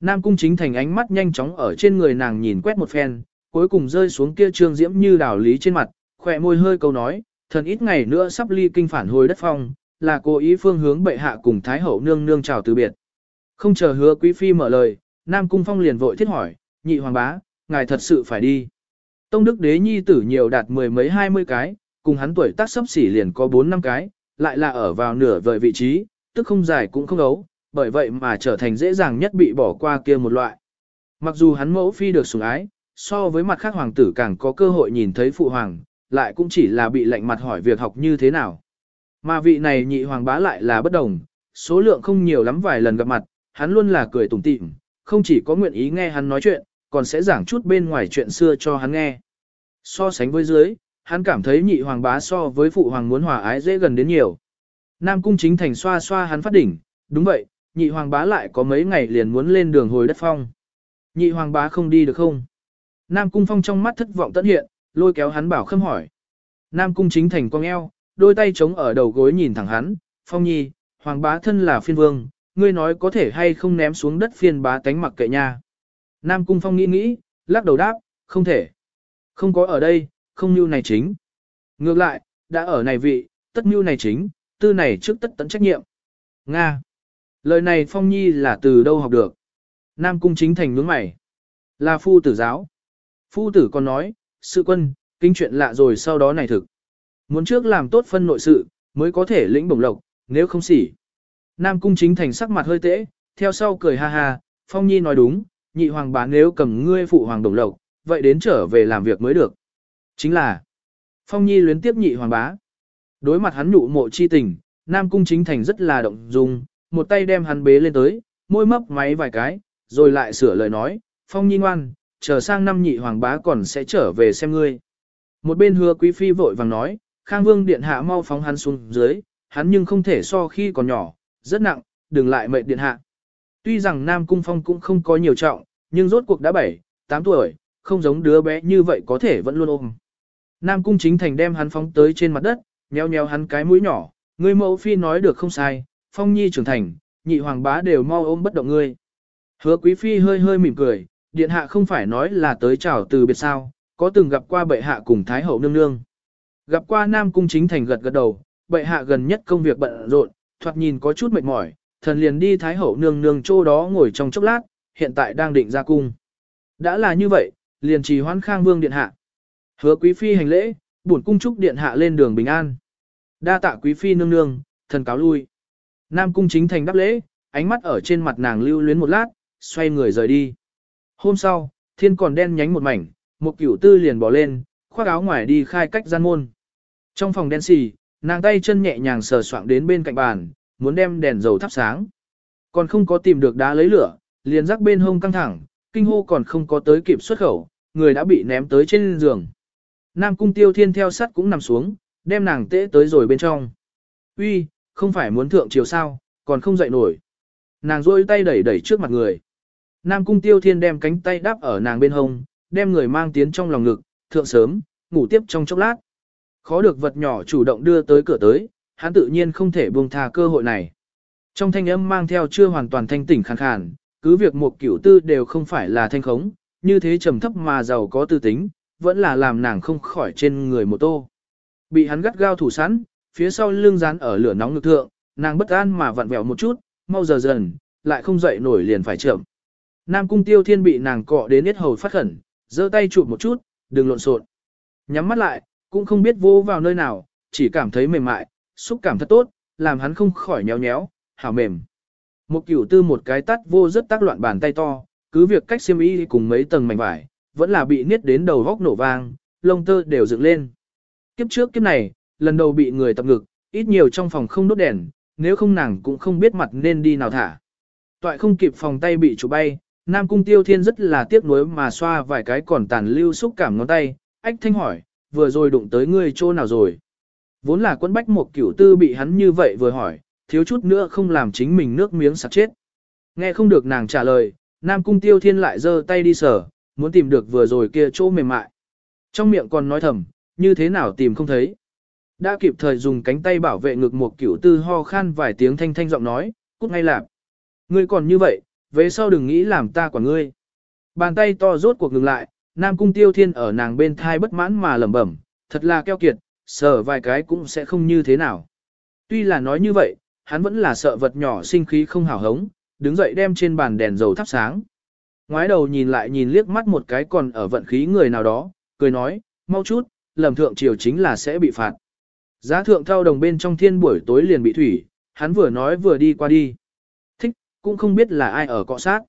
Nam Cung chính thành ánh mắt nhanh chóng ở trên người nàng nhìn quét một phen, cuối cùng rơi xuống kia trương diễm như đảo lý trên mặt, khỏe môi hơi câu nói, thần ít ngày nữa sắp ly kinh phản hồi đất phong, là cố ý phương hướng bệ hạ cùng Thái Hậu nương nương chào từ biệt. Không chờ hứa quý phi mở lời, Nam Cung Phong liền vội thiết hỏi, nhị hoàng bá, ngài thật sự phải đi. Tông Đức Đế Nhi tử nhiều đạt mười mấy hai mươi cái, cùng hắn tuổi tác sấp xỉ liền có bốn năm cái, lại là ở vào nửa vời vị trí, tức không dài cũng không ấu, bởi vậy mà trở thành dễ dàng nhất bị bỏ qua kia một loại. Mặc dù hắn mẫu phi được sủng ái, so với mặt khác hoàng tử càng có cơ hội nhìn thấy phụ hoàng, lại cũng chỉ là bị lạnh mặt hỏi việc học như thế nào. Mà vị này nhị hoàng bá lại là bất đồng, số lượng không nhiều lắm vài lần gặp mặt, hắn luôn là cười tủm tỉm, không chỉ có nguyện ý nghe hắn nói chuyện, còn sẽ giảng chút bên ngoài chuyện xưa cho hắn nghe. So sánh với dưới, hắn cảm thấy nhị hoàng bá so với phụ hoàng muốn hòa ái dễ gần đến nhiều. Nam cung chính thành xoa xoa hắn phát đỉnh, đúng vậy, nhị hoàng bá lại có mấy ngày liền muốn lên đường hồi đất phong. Nhị hoàng bá không đi được không? Nam cung phong trong mắt thất vọng tận hiện, lôi kéo hắn bảo khâm hỏi. Nam cung chính thành cong eo, đôi tay chống ở đầu gối nhìn thẳng hắn, phong nhi, hoàng bá thân là phiên vương, ngươi nói có thể hay không ném xuống đất phiên bá tánh mặc kệ nha. Nam cung phong nghĩ nghĩ, lắc đầu đáp, không thể. Không có ở đây, không như này chính. Ngược lại, đã ở này vị, tất như này chính, tư này trước tất tận trách nhiệm. Nga. Lời này phong nhi là từ đâu học được? Nam cung chính thành nướng mày. Là phu tử giáo. Phu tử còn nói, sự quân, kinh chuyện lạ rồi sau đó này thực. Muốn trước làm tốt phân nội sự, mới có thể lĩnh bổng lộc, nếu không xỉ. Nam cung chính thành sắc mặt hơi tễ, theo sau cười ha ha, Phong Nhi nói đúng, nhị hoàng bá nếu cầm ngươi phụ hoàng đồng lộc, vậy đến trở về làm việc mới được. Chính là, Phong Nhi luyến tiếp nhị hoàng bá. Đối mặt hắn nhụ mộ chi tình, Nam cung chính thành rất là động dung, một tay đem hắn bế lên tới, môi mấp máy vài cái, rồi lại sửa lời nói, Phong Nhi ngoan, chờ sang năm nhị hoàng bá còn sẽ trở về xem ngươi. Một bên hứa quý phi vội vàng nói, Khang Vương điện hạ mau phóng hắn xuống dưới, hắn nhưng không thể so khi còn nhỏ, rất nặng, đừng lại mệt điện hạ. Tuy rằng Nam Cung Phong cũng không có nhiều trọng, nhưng rốt cuộc đã 7, 8 tuổi, không giống đứa bé như vậy có thể vẫn luôn ôm. Nam Cung chính thành đem hắn phóng tới trên mặt đất, nheo nheo hắn cái mũi nhỏ, người mẫu phi nói được không sai, Phong Nhi trưởng thành, nhị hoàng bá đều mau ôm bất động ngươi. Hứa quý phi hơi hơi mỉm cười, điện hạ không phải nói là tới chào từ biệt sao, có từng gặp qua bệ hạ cùng thái hậu nương nương. Gặp qua Nam Cung chính thành gật gật đầu, bệ hạ gần nhất công việc bận rộn, thoạt nhìn có chút mệt mỏi, thần liền đi thái hậu nương nương chỗ đó ngồi trong chốc lát, hiện tại đang định ra cung. Đã là như vậy, liền trì hoãn khang vương điện hạ. Hứa quý phi hành lễ, bổn cung chúc điện hạ lên đường bình an. Đa tạ quý phi nương nương, thần cáo lui. Nam cung chính thành đáp lễ, ánh mắt ở trên mặt nàng lưu luyến một lát, xoay người rời đi. Hôm sau, thiên còn đen nhánh một mảnh, một cửu tư liền bỏ lên, khoác áo ngoài đi khai cách gian môn. Trong phòng đen xì, nàng tay chân nhẹ nhàng sờ soạng đến bên cạnh bàn, muốn đem đèn dầu thắp sáng. Còn không có tìm được đá lấy lửa, liền rắc bên hông căng thẳng, kinh hô còn không có tới kịp xuất khẩu, người đã bị ném tới trên giường. Nam cung tiêu thiên theo sắt cũng nằm xuống, đem nàng tễ tới rồi bên trong. Uy, không phải muốn thượng chiều sao, còn không dậy nổi. Nàng rôi tay đẩy đẩy trước mặt người. Nam cung tiêu thiên đem cánh tay đáp ở nàng bên hông, đem người mang tiến trong lòng ngực, thượng sớm, ngủ tiếp trong chốc lát. Khó được vật nhỏ chủ động đưa tới cửa tới, hắn tự nhiên không thể buông tha cơ hội này. Trong thanh âm mang theo chưa hoàn toàn thanh tỉnh khàn khàn, cứ việc một cửu tư đều không phải là thanh khống, như thế trầm thấp mà giàu có tư tính, vẫn là làm nàng không khỏi trên người một tô. Bị hắn gắt gao thủ sẵn, phía sau lưng dán ở lửa nóng ngực thượng, nàng bất an mà vặn vẹo một chút, mau giờ dần, lại không dậy nổi liền phải chậm. Nam cung tiêu thiên bị nàng cọ đến hết hầu phát khẩn, giơ tay chụp một chút, đừng lộn xộn. Nhắm mắt lại, cũng không biết vô vào nơi nào, chỉ cảm thấy mềm mại, xúc cảm thật tốt, làm hắn không khỏi nhéo nhéo, hảo mềm. Một cửu tư một cái tắt vô rất tác loạn bàn tay to, cứ việc cách xiêm y cùng mấy tầng mảnh vải, vẫn là bị niết đến đầu góc nổ vang, lông tơ đều dựng lên. Kiếp trước kiếp này, lần đầu bị người tập ngực, ít nhiều trong phòng không đốt đèn, nếu không nàng cũng không biết mặt nên đi nào thả. Toại không kịp phòng tay bị chủ bay, Nam Cung Tiêu Thiên rất là tiếc nuối mà xoa vài cái còn tàn lưu xúc cảm ngón tay, ách thanh hỏi, vừa rồi đụng tới ngươi chỗ nào rồi. Vốn là quân bách một cửu tư bị hắn như vậy vừa hỏi, thiếu chút nữa không làm chính mình nước miếng sặc chết. Nghe không được nàng trả lời, Nam Cung Tiêu Thiên lại giơ tay đi sờ, muốn tìm được vừa rồi kia chỗ mềm mại. Trong miệng còn nói thầm, như thế nào tìm không thấy. Đã kịp thời dùng cánh tay bảo vệ ngực một cửu tư ho khan vài tiếng thanh thanh giọng nói, cút ngay lạp. Ngươi còn như vậy, về sau đừng nghĩ làm ta quả ngươi. Bàn tay to rốt cuộc ngừng lại, Nam Cung Tiêu Thiên ở nàng bên thai bất mãn mà lẩm bẩm, thật là keo kiệt, sờ vài cái cũng sẽ không như thế nào. Tuy là nói như vậy, hắn vẫn là sợ vật nhỏ sinh khí không hào hống, đứng dậy đem trên bàn đèn dầu thắp sáng. Ngoái đầu nhìn lại nhìn liếc mắt một cái còn ở vận khí người nào đó, cười nói, mau chút, lầm thượng triều chính là sẽ bị phạt. Giá thượng thao đồng bên trong thiên buổi tối liền bị thủy, hắn vừa nói vừa đi qua đi. Thích, cũng không biết là ai ở cọ sát.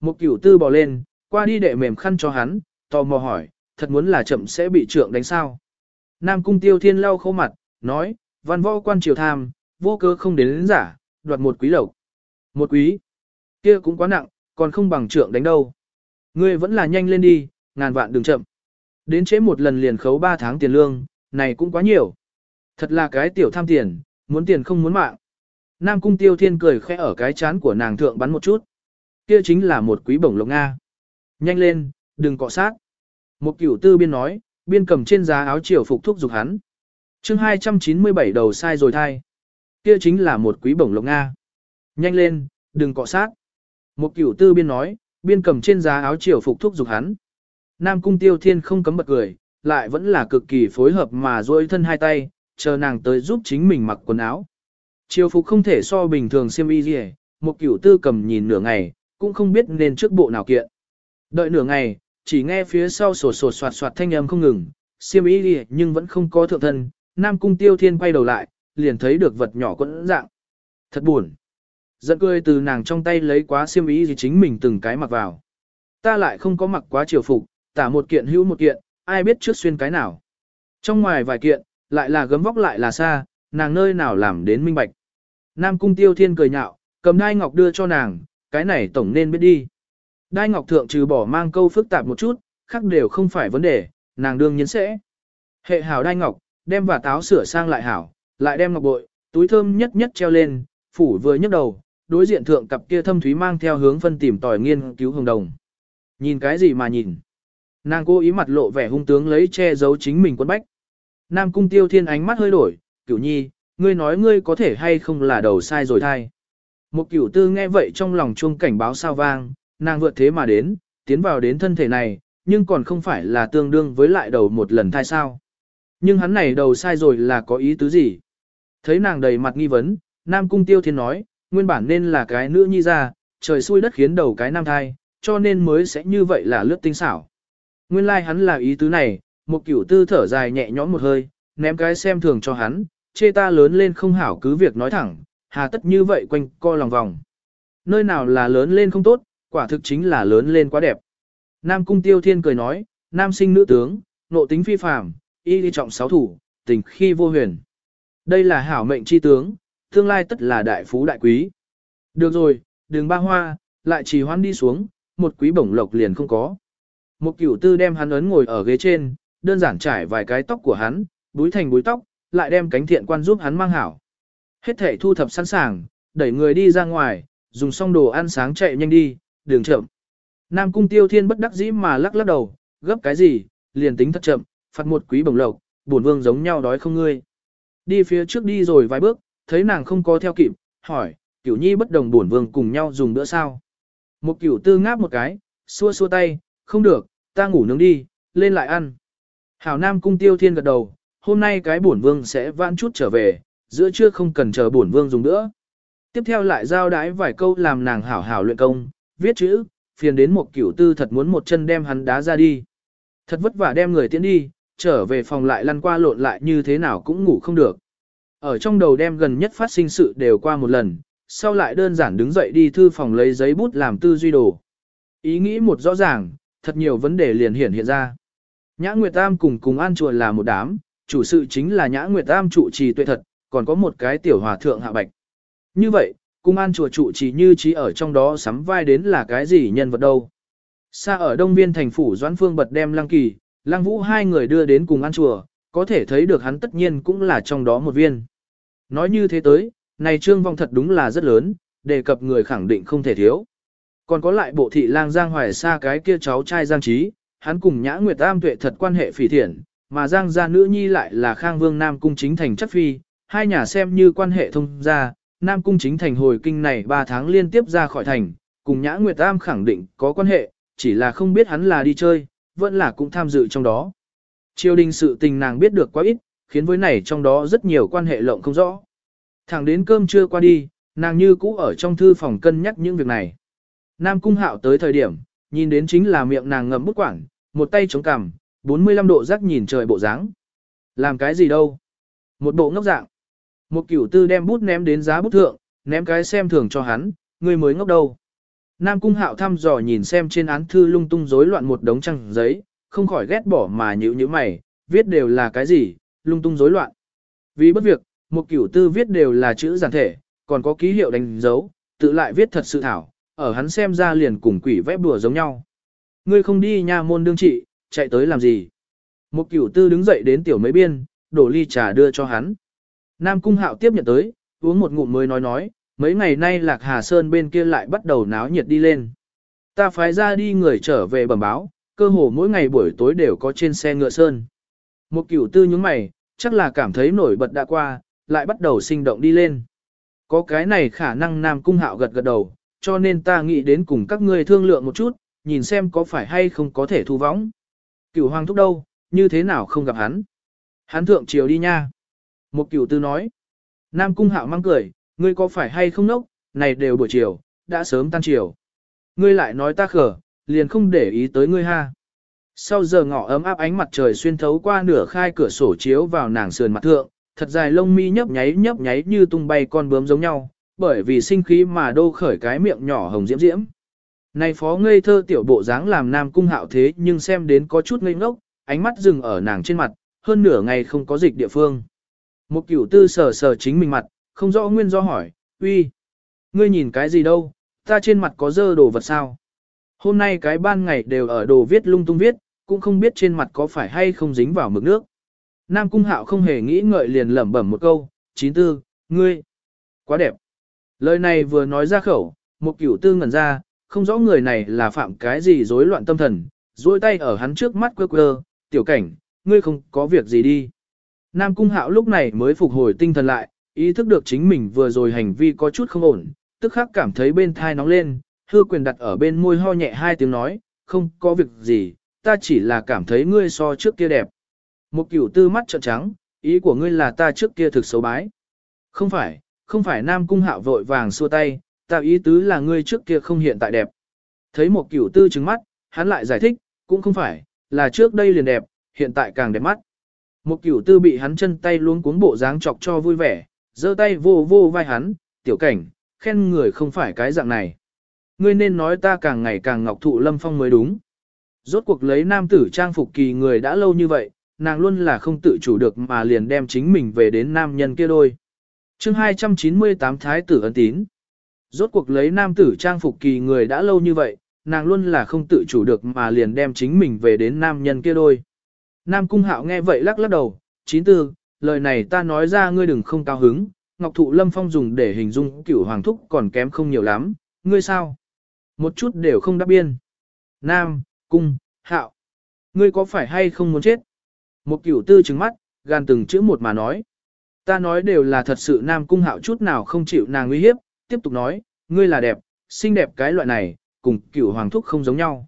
Một cửu tư bò lên, qua đi đệ mềm khăn cho hắn, tò mò hỏi, thật muốn là chậm sẽ bị trượng đánh sao. Nam cung tiêu thiên lau khô mặt, nói, văn võ quan triều tham, vô cơ không đến, đến giả, đoạt một quý lộc. Một quý, kia cũng quá nặng, còn không bằng trượng đánh đâu. Ngươi vẫn là nhanh lên đi, ngàn vạn đừng chậm. Đến chế một lần liền khấu 3 tháng tiền lương, này cũng quá nhiều. Thật là cái tiểu tham tiền, muốn tiền không muốn mạng. Nam cung tiêu thiên cười khẽ ở cái chán của nàng thượng bắn một chút. Kia chính là một quý bổng lộc Nga. Nhanh lên, đừng cọ sát. Một cửu tư biên nói, biên cầm trên giá áo triều phục thúc dục hắn. chương 297 đầu sai rồi thai. Kia chính là một quý bổng lộc Nga. Nhanh lên, đừng cọ sát. Một cửu tư biên nói, biên cầm trên giá áo triều phục thúc dục hắn. Nam cung tiêu thiên không cấm bật cười, lại vẫn là cực kỳ phối hợp mà duỗi thân hai tay, chờ nàng tới giúp chính mình mặc quần áo. Triều phục không thể so bình thường xiêm y gì, một cửu tư cầm nhìn nửa ngày, cũng không biết nên trước bộ nào kiện. Đợi nửa ngày, chỉ nghe phía sau sổ sổ soạt soạt thanh âm không ngừng, xiêm y gì nhưng vẫn không có thượng thân, Nam cung tiêu thiên quay đầu lại, liền thấy được vật nhỏ quẫn dạng. Thật buồn. Giận cười từ nàng trong tay lấy quá xiêm y gì chính mình từng cái mặc vào. Ta lại không có mặc quá triều phục, tả một kiện hữu một kiện, ai biết trước xuyên cái nào. Trong ngoài vài kiện, lại là gấm vóc lại là xa, nàng nơi nào làm đến minh bạch. Nam cung tiêu thiên cười nhạo, cầm đai ngọc đưa cho nàng, cái này tổng nên biết đi. Đai ngọc thượng trừ bỏ mang câu phức tạp một chút, khác đều không phải vấn đề, nàng đương nhiên sẽ. Hệ hảo đai ngọc, đem và táo sửa sang lại hảo, lại đem ngọc bội, túi thơm nhất nhất treo lên, phủ vừa nhấc đầu, đối diện thượng cặp kia thâm thúy mang theo hướng phân tìm tòi nghiên cứu hồng đồng. Nhìn cái gì mà nhìn? Nàng cố ý mặt lộ vẻ hung tướng lấy che giấu chính mình quân bách. Nam cung tiêu thiên ánh mắt hơi đổi, cửu nhi, ngươi nói ngươi có thể hay không là đầu sai rồi thai. Một cửu tư nghe vậy trong lòng chuông cảnh báo sao vang, nàng vượt thế mà đến, tiến vào đến thân thể này, nhưng còn không phải là tương đương với lại đầu một lần thai sao. Nhưng hắn này đầu sai rồi là có ý tứ gì? Thấy nàng đầy mặt nghi vấn, Nam Cung Tiêu Thiên nói, nguyên bản nên là cái nữ nhi ra, trời xui đất khiến đầu cái nam thai, cho nên mới sẽ như vậy là lướt tinh xảo. Nguyên lai like hắn là ý tứ này, một cửu tư thở dài nhẹ nhõm một hơi, ném cái xem thường cho hắn, chê ta lớn lên không hảo cứ việc nói thẳng, hà tất như vậy quanh co lòng vòng. Nơi nào là lớn lên không tốt, quả thực chính là lớn lên quá đẹp. Nam cung tiêu thiên cười nói, nam sinh nữ tướng, nộ tính phi phàm, y đi trọng sáu thủ, tình khi vô huyền. Đây là hảo mệnh chi tướng, tương lai tất là đại phú đại quý. Được rồi, đường ba hoa, lại trì hoãn đi xuống, một quý bổng lộc liền không có. Một cửu tư đem hắn ấn ngồi ở ghế trên, đơn giản trải vài cái tóc của hắn, búi thành búi tóc, lại đem cánh thiện quan giúp hắn mang hảo. Hết thể thu thập sẵn sàng, đẩy người đi ra ngoài, dùng xong đồ ăn sáng chạy nhanh đi, đường chậm. Nam cung tiêu thiên bất đắc dĩ mà lắc lắc đầu, gấp cái gì, liền tính thật chậm, phạt một quý bổng lộc, bổn vương giống nhau đói không ngươi. Đi phía trước đi rồi vài bước, thấy nàng không có theo kịp, hỏi, cửu nhi bất đồng bổn vương cùng nhau dùng bữa sao. Một cửu tư ngáp một cái, xua xua tay, không được, ta ngủ nướng đi, lên lại ăn. Hảo Nam cung tiêu thiên gật đầu, hôm nay cái bổn vương sẽ vãn chút trở về, giữa trưa không cần chờ bổn vương dùng nữa. Tiếp theo lại giao đái vài câu làm nàng hảo hảo luyện công, viết chữ, phiền đến một cửu tư thật muốn một chân đem hắn đá ra đi. Thật vất vả đem người tiến đi, trở về phòng lại lăn qua lộn lại như thế nào cũng ngủ không được. Ở trong đầu đem gần nhất phát sinh sự đều qua một lần, sau lại đơn giản đứng dậy đi thư phòng lấy giấy bút làm tư duy đồ. Ý nghĩ một rõ ràng, thật nhiều vấn đề liền hiện hiện ra. Nhã Nguyệt Tam cùng cùng An Chùa là một đám, chủ sự chính là Nhã Nguyệt Tam trụ trì tuệ thật, còn có một cái tiểu hòa thượng hạ bạch. Như vậy, cung an chùa trụ trì như trí ở trong đó sắm vai đến là cái gì nhân vật đâu. Xa ở đông viên thành phủ Doãn Phương bật đem Lăng Kỳ, Lăng Vũ hai người đưa đến cùng an chùa, có thể thấy được hắn tất nhiên cũng là trong đó một viên. Nói như thế tới, này trương vong thật đúng là rất lớn, đề cập người khẳng định không thể thiếu. Còn có lại bộ thị lang Giang Hoài Sa cái kia cháu trai Giang Trí, hắn cùng Nhã Nguyệt tam tuệ thật quan hệ phỉ thiện, mà Giang gia nữ nhi lại là Khang Vương Nam Cung chính thành chất phi, hai nhà xem như quan hệ thông gia, Nam Cung chính thành hồi kinh này 3 tháng liên tiếp ra khỏi thành, cùng Nhã Nguyệt tam khẳng định có quan hệ, chỉ là không biết hắn là đi chơi, vẫn là cũng tham dự trong đó. Triều đình sự tình nàng biết được quá ít, khiến với này trong đó rất nhiều quan hệ lộng không rõ. Thẳng đến cơm trưa qua đi, nàng như cũ ở trong thư phòng cân nhắc những việc này. Nam Cung Hạo tới thời điểm, nhìn đến chính là miệng nàng ngậm bút quảng, một tay chống cằm, 45 độ rắc nhìn trời bộ dáng. Làm cái gì đâu? Một bộ ngốc dạng. Một cửu tư đem bút ném đến giá bút thượng, ném cái xem thường cho hắn, người mới ngốc đâu. Nam cung hạo thăm dò nhìn xem trên án thư lung tung rối loạn một đống trăng giấy, không khỏi ghét bỏ mà nhữ như mày, viết đều là cái gì, lung tung rối loạn. Vì bất việc, một cửu tư viết đều là chữ giản thể, còn có ký hiệu đánh dấu, tự lại viết thật sự thảo, ở hắn xem ra liền cùng quỷ vẽ bùa giống nhau. Ngươi không đi nha môn đương trị, chạy tới làm gì? Một cửu tư đứng dậy đến tiểu mấy biên, đổ ly trà đưa cho hắn. Nam cung hạo tiếp nhận tới, uống một ngụm mới nói nói, mấy ngày nay lạc hà sơn bên kia lại bắt đầu náo nhiệt đi lên. Ta phái ra đi người trở về bẩm báo, cơ hồ mỗi ngày buổi tối đều có trên xe ngựa sơn. Một cửu tư nhướng mày, chắc là cảm thấy nổi bật đã qua, lại bắt đầu sinh động đi lên. Có cái này khả năng Nam Cung Hạo gật gật đầu, cho nên ta nghĩ đến cùng các ngươi thương lượng một chút, nhìn xem có phải hay không có thể thu võng. Cửu hoàng thúc đâu, như thế nào không gặp hắn. Hắn thượng chiều đi nha. Một cửu tư nói. Nam Cung Hạo mang cười, ngươi có phải hay không nốc, này đều buổi chiều, đã sớm tan chiều. Ngươi lại nói ta khở, liền không để ý tới ngươi ha. Sau giờ ngọ ấm áp ánh mặt trời xuyên thấu qua nửa khai cửa sổ chiếu vào nàng sườn mặt thượng, thật dài lông mi nhấp nháy nhấp nháy như tung bay con bướm giống nhau, bởi vì sinh khí mà đô khởi cái miệng nhỏ hồng diễm diễm. Này phó ngây thơ tiểu bộ dáng làm nam cung hạo thế nhưng xem đến có chút ngây ngốc, ánh mắt dừng ở nàng trên mặt, hơn nửa ngày không có dịch địa phương. Một cửu tư sờ sờ chính mình mặt, không rõ nguyên do hỏi, uy, ngươi nhìn cái gì đâu, ta trên mặt có dơ đồ vật sao? Hôm nay cái ban ngày đều ở đồ viết lung tung viết, cũng không biết trên mặt có phải hay không dính vào mực nước. Nam Cung Hạo không hề nghĩ ngợi liền lẩm bẩm một câu, chín tư, ngươi, quá đẹp. Lời này vừa nói ra khẩu, một cửu tư ngẩn ra, không rõ người này là phạm cái gì rối loạn tâm thần, duỗi tay ở hắn trước mắt quơ quơ, tiểu cảnh, ngươi không có việc gì đi. Nam Cung Hạo lúc này mới phục hồi tinh thần lại, ý thức được chính mình vừa rồi hành vi có chút không ổn, tức khắc cảm thấy bên thai nóng lên, hư quyền đặt ở bên môi ho nhẹ hai tiếng nói, không có việc gì, ta chỉ là cảm thấy ngươi so trước kia đẹp. Một cửu tư mắt trợn trắng, ý của ngươi là ta trước kia thực xấu bái. Không phải, không phải nam cung hạo vội vàng xua tay, ta ý tứ là ngươi trước kia không hiện tại đẹp. Thấy một cửu tư trừng mắt, hắn lại giải thích, cũng không phải, là trước đây liền đẹp, hiện tại càng đẹp mắt. Một cửu tư bị hắn chân tay luôn cuốn bộ dáng chọc cho vui vẻ, giơ tay vô vô vai hắn, tiểu cảnh, khen người không phải cái dạng này. Ngươi nên nói ta càng ngày càng ngọc thụ lâm phong mới đúng. Rốt cuộc lấy nam tử trang phục kỳ người đã lâu như vậy, nàng luôn là không tự chủ được mà liền đem chính mình về đến nam nhân kia đôi. chương 298 Thái tử ấn tín. Rốt cuộc lấy nam tử trang phục kỳ người đã lâu như vậy, nàng luôn là không tự chủ được mà liền đem chính mình về đến nam nhân kia đôi. Nam cung hạo nghe vậy lắc lắc đầu, chín tư, lời này ta nói ra ngươi đừng không cao hứng, ngọc thụ lâm phong dùng để hình dung cửu hoàng thúc còn kém không nhiều lắm, ngươi sao? Một chút đều không đáp biên. Nam, cung, hạo. Ngươi có phải hay không muốn chết? Một cửu tư trừng mắt, gan từng chữ một mà nói. Ta nói đều là thật sự nam cung hạo chút nào không chịu nàng uy hiếp, tiếp tục nói, ngươi là đẹp, xinh đẹp cái loại này, cùng cửu hoàng thúc không giống nhau.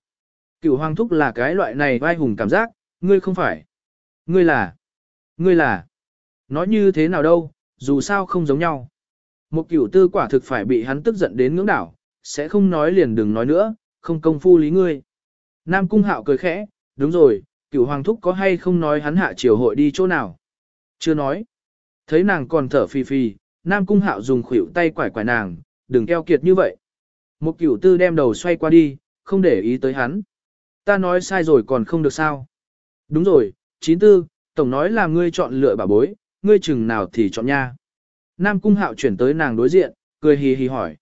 Cửu hoàng thúc là cái loại này vai hùng cảm giác, ngươi không phải. Ngươi là, ngươi là, nói như thế nào đâu, dù sao không giống nhau. Một cửu tư quả thực phải bị hắn tức giận đến ngưỡng đảo, sẽ không nói liền đừng nói nữa, không công phu lý ngươi. Nam cung hạo cười khẽ, đúng rồi, cửu hoàng thúc có hay không nói hắn hạ triều hội đi chỗ nào? Chưa nói. Thấy nàng còn thở phì phì, Nam cung hạo dùng khuỷu tay quải quải nàng, đừng keo kiệt như vậy. Một cửu tư đem đầu xoay qua đi, không để ý tới hắn. Ta nói sai rồi còn không được sao. Đúng rồi, chín tư, tổng nói là ngươi chọn lựa bà bối, ngươi chừng nào thì chọn nha. Nam cung hạo chuyển tới nàng đối diện, cười hì hì hỏi.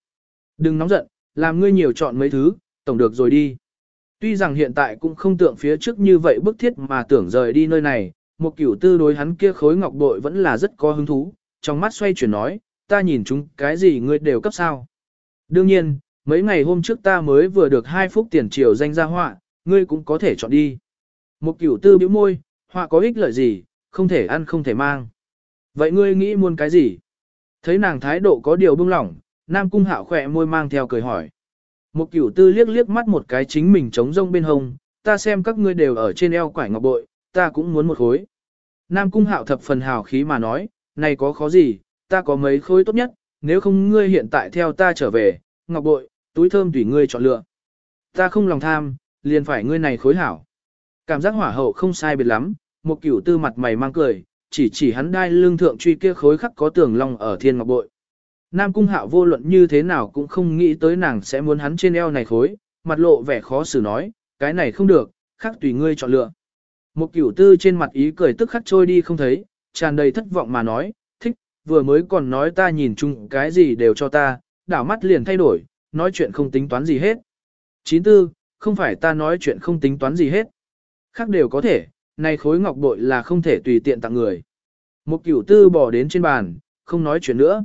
Đừng nóng giận, làm ngươi nhiều chọn mấy thứ, tổng được rồi đi. Tuy rằng hiện tại cũng không tưởng phía trước như vậy bức thiết mà tưởng rời đi nơi này, một kiểu tư đối hắn kia khối ngọc bội vẫn là rất có hứng thú, trong mắt xoay chuyển nói, ta nhìn chúng cái gì ngươi đều cấp sao. Đương nhiên, mấy ngày hôm trước ta mới vừa được hai phút tiền triều danh gia họa, ngươi cũng có thể chọn đi. Một cửu tư bĩu môi, họa có ích lợi gì, không thể ăn không thể mang. Vậy ngươi nghĩ muốn cái gì? Thấy nàng thái độ có điều bưng lỏng, Nam Cung Hạo khỏe môi mang theo cười hỏi. Một cửu tư liếc liếc mắt một cái chính mình trống rông bên hông, ta xem các ngươi đều ở trên eo quải ngọc bội, ta cũng muốn một khối. Nam Cung Hạo thập phần hào khí mà nói, này có khó gì, ta có mấy khối tốt nhất, nếu không ngươi hiện tại theo ta trở về, ngọc bội, túi thơm tùy ngươi chọn lựa. Ta không lòng tham, liền phải ngươi này khối hảo. Cảm giác hỏa hậu không sai biệt lắm, một cửu tư mặt mày mang cười, chỉ chỉ hắn đai lương thượng truy kia khối khắc có tường long ở thiên ngọc bội. Nam cung hạo vô luận như thế nào cũng không nghĩ tới nàng sẽ muốn hắn trên eo này khối, mặt lộ vẻ khó xử nói, cái này không được, khắc tùy ngươi chọn lựa. Một cửu tư trên mặt ý cười tức khắc trôi đi không thấy, tràn đầy thất vọng mà nói, thích, vừa mới còn nói ta nhìn chung cái gì đều cho ta, đảo mắt liền thay đổi, nói chuyện không tính toán gì hết. 94, không phải ta nói chuyện không tính toán gì hết. Khác đều có thể, này khối ngọc bội là không thể tùy tiện tặng người. Một cửu tư bỏ đến trên bàn, không nói chuyện nữa.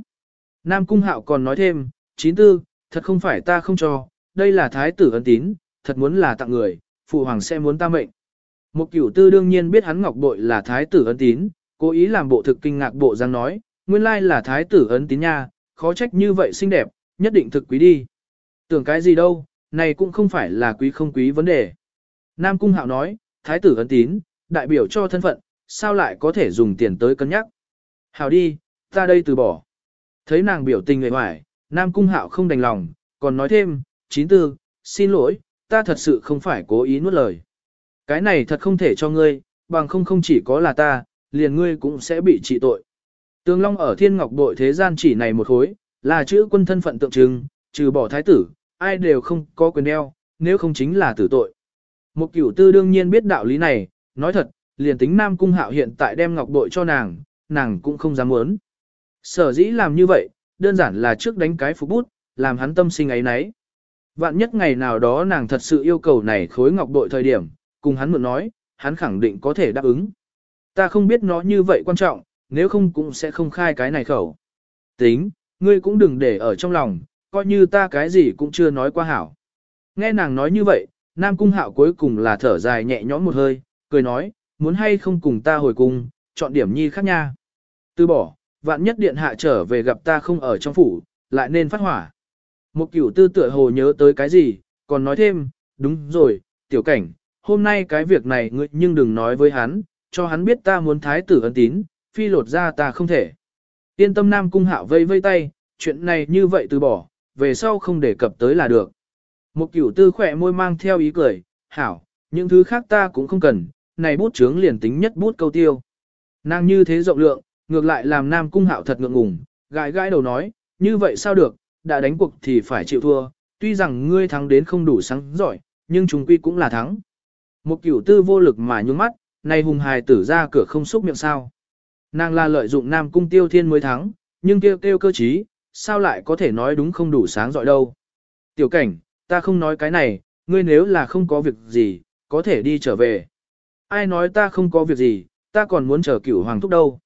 Nam Cung Hạo còn nói thêm, 94, thật không phải ta không cho, đây là thái tử ân tín, thật muốn là tặng người, phụ hoàng sẽ muốn ta mệnh. Một cửu tư đương nhiên biết hắn ngọc bội là thái tử ân tín, cố ý làm bộ thực kinh ngạc bộ giang nói, nguyên lai là thái tử ấn tín nha, khó trách như vậy xinh đẹp, nhất định thực quý đi. Tưởng cái gì đâu, này cũng không phải là quý không quý vấn đề. Nam Cung Hạo nói, thái tử ấn tín, đại biểu cho thân phận, sao lại có thể dùng tiền tới cân nhắc. Hảo đi, ta đây từ bỏ. Thấy nàng biểu tình người hoài, Nam Cung Hạo không đành lòng, còn nói thêm, chín tư, xin lỗi, ta thật sự không phải cố ý nuốt lời. Cái này thật không thể cho ngươi, bằng không không chỉ có là ta, liền ngươi cũng sẽ bị trị tội. Tương Long ở thiên ngọc bội thế gian chỉ này một khối, là chữ quân thân phận tượng trưng, trừ bỏ thái tử, ai đều không có quyền đeo, nếu không chính là tử tội. Một cửu tư đương nhiên biết đạo lý này, nói thật, liền tính Nam Cung Hạo hiện tại đem ngọc bội cho nàng, nàng cũng không dám muốn. Sở dĩ làm như vậy, đơn giản là trước đánh cái phục bút, làm hắn tâm sinh ấy nấy. Vạn nhất ngày nào đó nàng thật sự yêu cầu này khối ngọc bội thời điểm, cùng hắn mượn nói, hắn khẳng định có thể đáp ứng. Ta không biết nó như vậy quan trọng, nếu không cũng sẽ không khai cái này khẩu. Tính, ngươi cũng đừng để ở trong lòng, coi như ta cái gì cũng chưa nói qua hảo. Nghe nàng nói như vậy, Nam Cung Hạo cuối cùng là thở dài nhẹ nhõm một hơi, cười nói, muốn hay không cùng ta hồi cung, chọn điểm nhi khác nha. Từ bỏ, vạn nhất điện hạ trở về gặp ta không ở trong phủ, lại nên phát hỏa. Một cửu tư tựa hồ nhớ tới cái gì, còn nói thêm, đúng rồi, tiểu cảnh, hôm nay cái việc này ngươi nhưng đừng nói với hắn, cho hắn biết ta muốn thái tử ân tín, phi lột ra ta không thể. Yên tâm Nam Cung Hạo vây vây tay, chuyện này như vậy từ bỏ, về sau không để cập tới là được. Một cửu tư khỏe môi mang theo ý cười, hảo, những thứ khác ta cũng không cần, này bút chướng liền tính nhất bút câu tiêu. Nàng như thế rộng lượng, ngược lại làm Nam Cung Hạo thật ngượng ngùng, gãi gãi đầu nói, như vậy sao được, đã đánh cuộc thì phải chịu thua, tuy rằng ngươi thắng đến không đủ sáng giỏi, nhưng chúng quy cũng là thắng. Một cửu tư vô lực mà nhúng mắt, này hùng hài tử ra cửa không xúc miệng sao. Nàng là lợi dụng Nam Cung Tiêu Thiên mới thắng, nhưng kêu kêu cơ trí, sao lại có thể nói đúng không đủ sáng giỏi đâu. Tiểu cảnh, ta không nói cái này, ngươi nếu là không có việc gì, có thể đi trở về. Ai nói ta không có việc gì, ta còn muốn chờ cửu hoàng thúc đâu.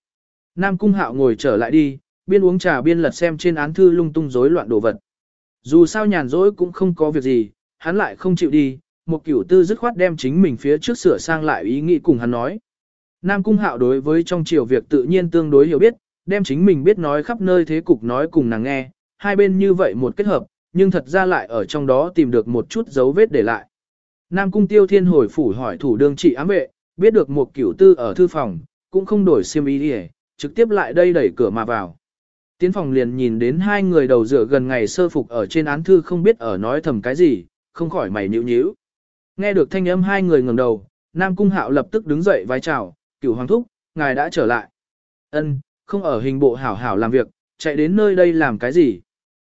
Nam Cung Hạo ngồi trở lại đi, biên uống trà biên lật xem trên án thư lung tung rối loạn đồ vật. Dù sao nhàn rỗi cũng không có việc gì, hắn lại không chịu đi, một cửu tư dứt khoát đem chính mình phía trước sửa sang lại ý nghĩ cùng hắn nói. Nam Cung Hạo đối với trong triều việc tự nhiên tương đối hiểu biết, đem chính mình biết nói khắp nơi thế cục nói cùng nàng nghe, hai bên như vậy một kết hợp, nhưng thật ra lại ở trong đó tìm được một chút dấu vết để lại. Nam Cung Tiêu Thiên hồi phủ hỏi thủ đương trị ám vệ, biết được một cửu tư ở thư phòng, cũng không đổi xiêm ý đi trực tiếp lại đây đẩy cửa mà vào. Tiến phòng liền nhìn đến hai người đầu rửa gần ngày sơ phục ở trên án thư không biết ở nói thầm cái gì, không khỏi mày nhíu nhíu. Nghe được thanh âm hai người ngẩng đầu, Nam Cung Hạo lập tức đứng dậy vái chào, cửu hoàng thúc, ngài đã trở lại. Ân, không ở hình bộ hảo hảo làm việc, chạy đến nơi đây làm cái gì?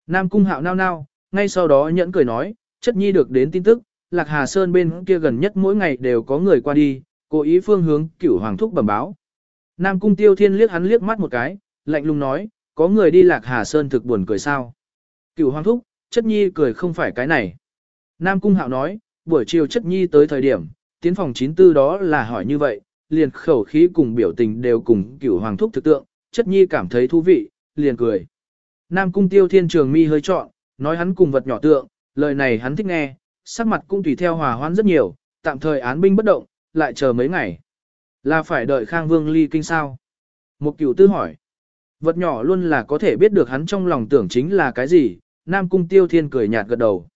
Nam cung hạo nao nao, ngay sau đó nhẫn cười nói, chất nhi được đến tin tức, Lạc Hà Sơn bên kia gần nhất mỗi ngày đều có người qua đi, cố ý phương hướng cửu hoàng thúc bẩm báo. Nam cung tiêu thiên liếc hắn liếc mắt một cái, lạnh lùng nói, có người đi Lạc Hà Sơn thực buồn cười sao? Cửu hoàng thúc, chất nhi cười không phải cái này. Nam cung hạo nói, buổi chiều chất nhi tới thời điểm, tiến phòng 94 đó là hỏi như vậy, liền khẩu khí cùng biểu tình đều cùng cửu hoàng thúc thực tượng, chất nhi cảm thấy thú vị, liền cười. Nam cung tiêu thiên trường mi hơi trọn, nói hắn cùng vật nhỏ tượng, lời này hắn thích nghe, sắc mặt cũng tùy theo hòa hoãn rất nhiều, tạm thời án binh bất động, lại chờ mấy ngày. Là phải đợi Khang Vương ly kinh sao? Một cửu tư hỏi. Vật nhỏ luôn là có thể biết được hắn trong lòng tưởng chính là cái gì, Nam cung tiêu thiên cười nhạt gật đầu.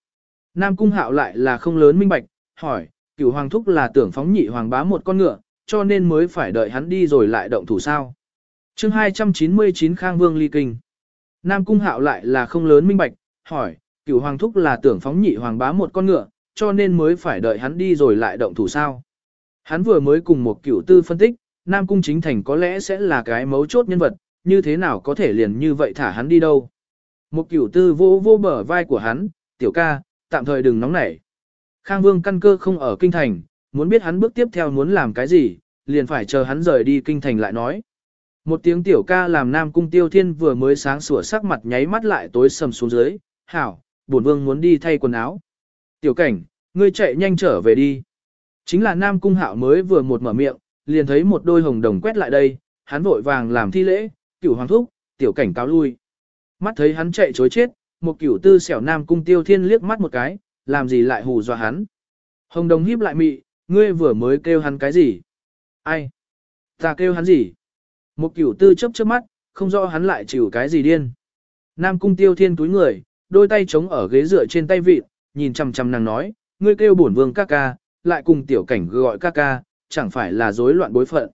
Nam cung hạo lại là không lớn minh bạch, hỏi, cửu hoàng thúc là tưởng phóng nhị hoàng bá một con ngựa, cho nên mới phải đợi hắn đi rồi lại động thủ sao. chương 299 Khang Vương ly kinh. Nam Cung Hạo lại là không lớn minh bạch, hỏi, cửu hoàng thúc là tưởng phóng nhị hoàng bá một con ngựa, cho nên mới phải đợi hắn đi rồi lại động thủ sao. Hắn vừa mới cùng một cửu tư phân tích, Nam Cung chính thành có lẽ sẽ là cái mấu chốt nhân vật, như thế nào có thể liền như vậy thả hắn đi đâu. Một cửu tư vô vô bờ vai của hắn, tiểu ca, tạm thời đừng nóng nảy. Khang Vương căn cơ không ở kinh thành, muốn biết hắn bước tiếp theo muốn làm cái gì, liền phải chờ hắn rời đi kinh thành lại nói. Một tiếng tiểu ca làm Nam Cung Tiêu Thiên vừa mới sáng sủa sắc mặt nháy mắt lại tối sầm xuống dưới, hảo, bổn vương muốn đi thay quần áo. Tiểu cảnh, ngươi chạy nhanh trở về đi. Chính là Nam Cung Hạo mới vừa một mở miệng, liền thấy một đôi hồng đồng quét lại đây, hắn vội vàng làm thi lễ, cửu hoàng thúc, tiểu cảnh cáo lui. Mắt thấy hắn chạy chối chết, một cửu tư xẻo Nam Cung Tiêu Thiên liếc mắt một cái, làm gì lại hù dọa hắn. Hồng đồng híp lại mị, ngươi vừa mới kêu hắn cái gì? Ai? Ta kêu hắn gì? Một cửu tư chớp chớp mắt, không rõ hắn lại chịu cái gì điên. Nam cung tiêu thiên túi người, đôi tay chống ở ghế dựa trên tay vịt, nhìn chằm chằm nàng nói, ngươi kêu bổn vương ca ca, lại cùng tiểu cảnh gọi ca ca, chẳng phải là rối loạn bối phận.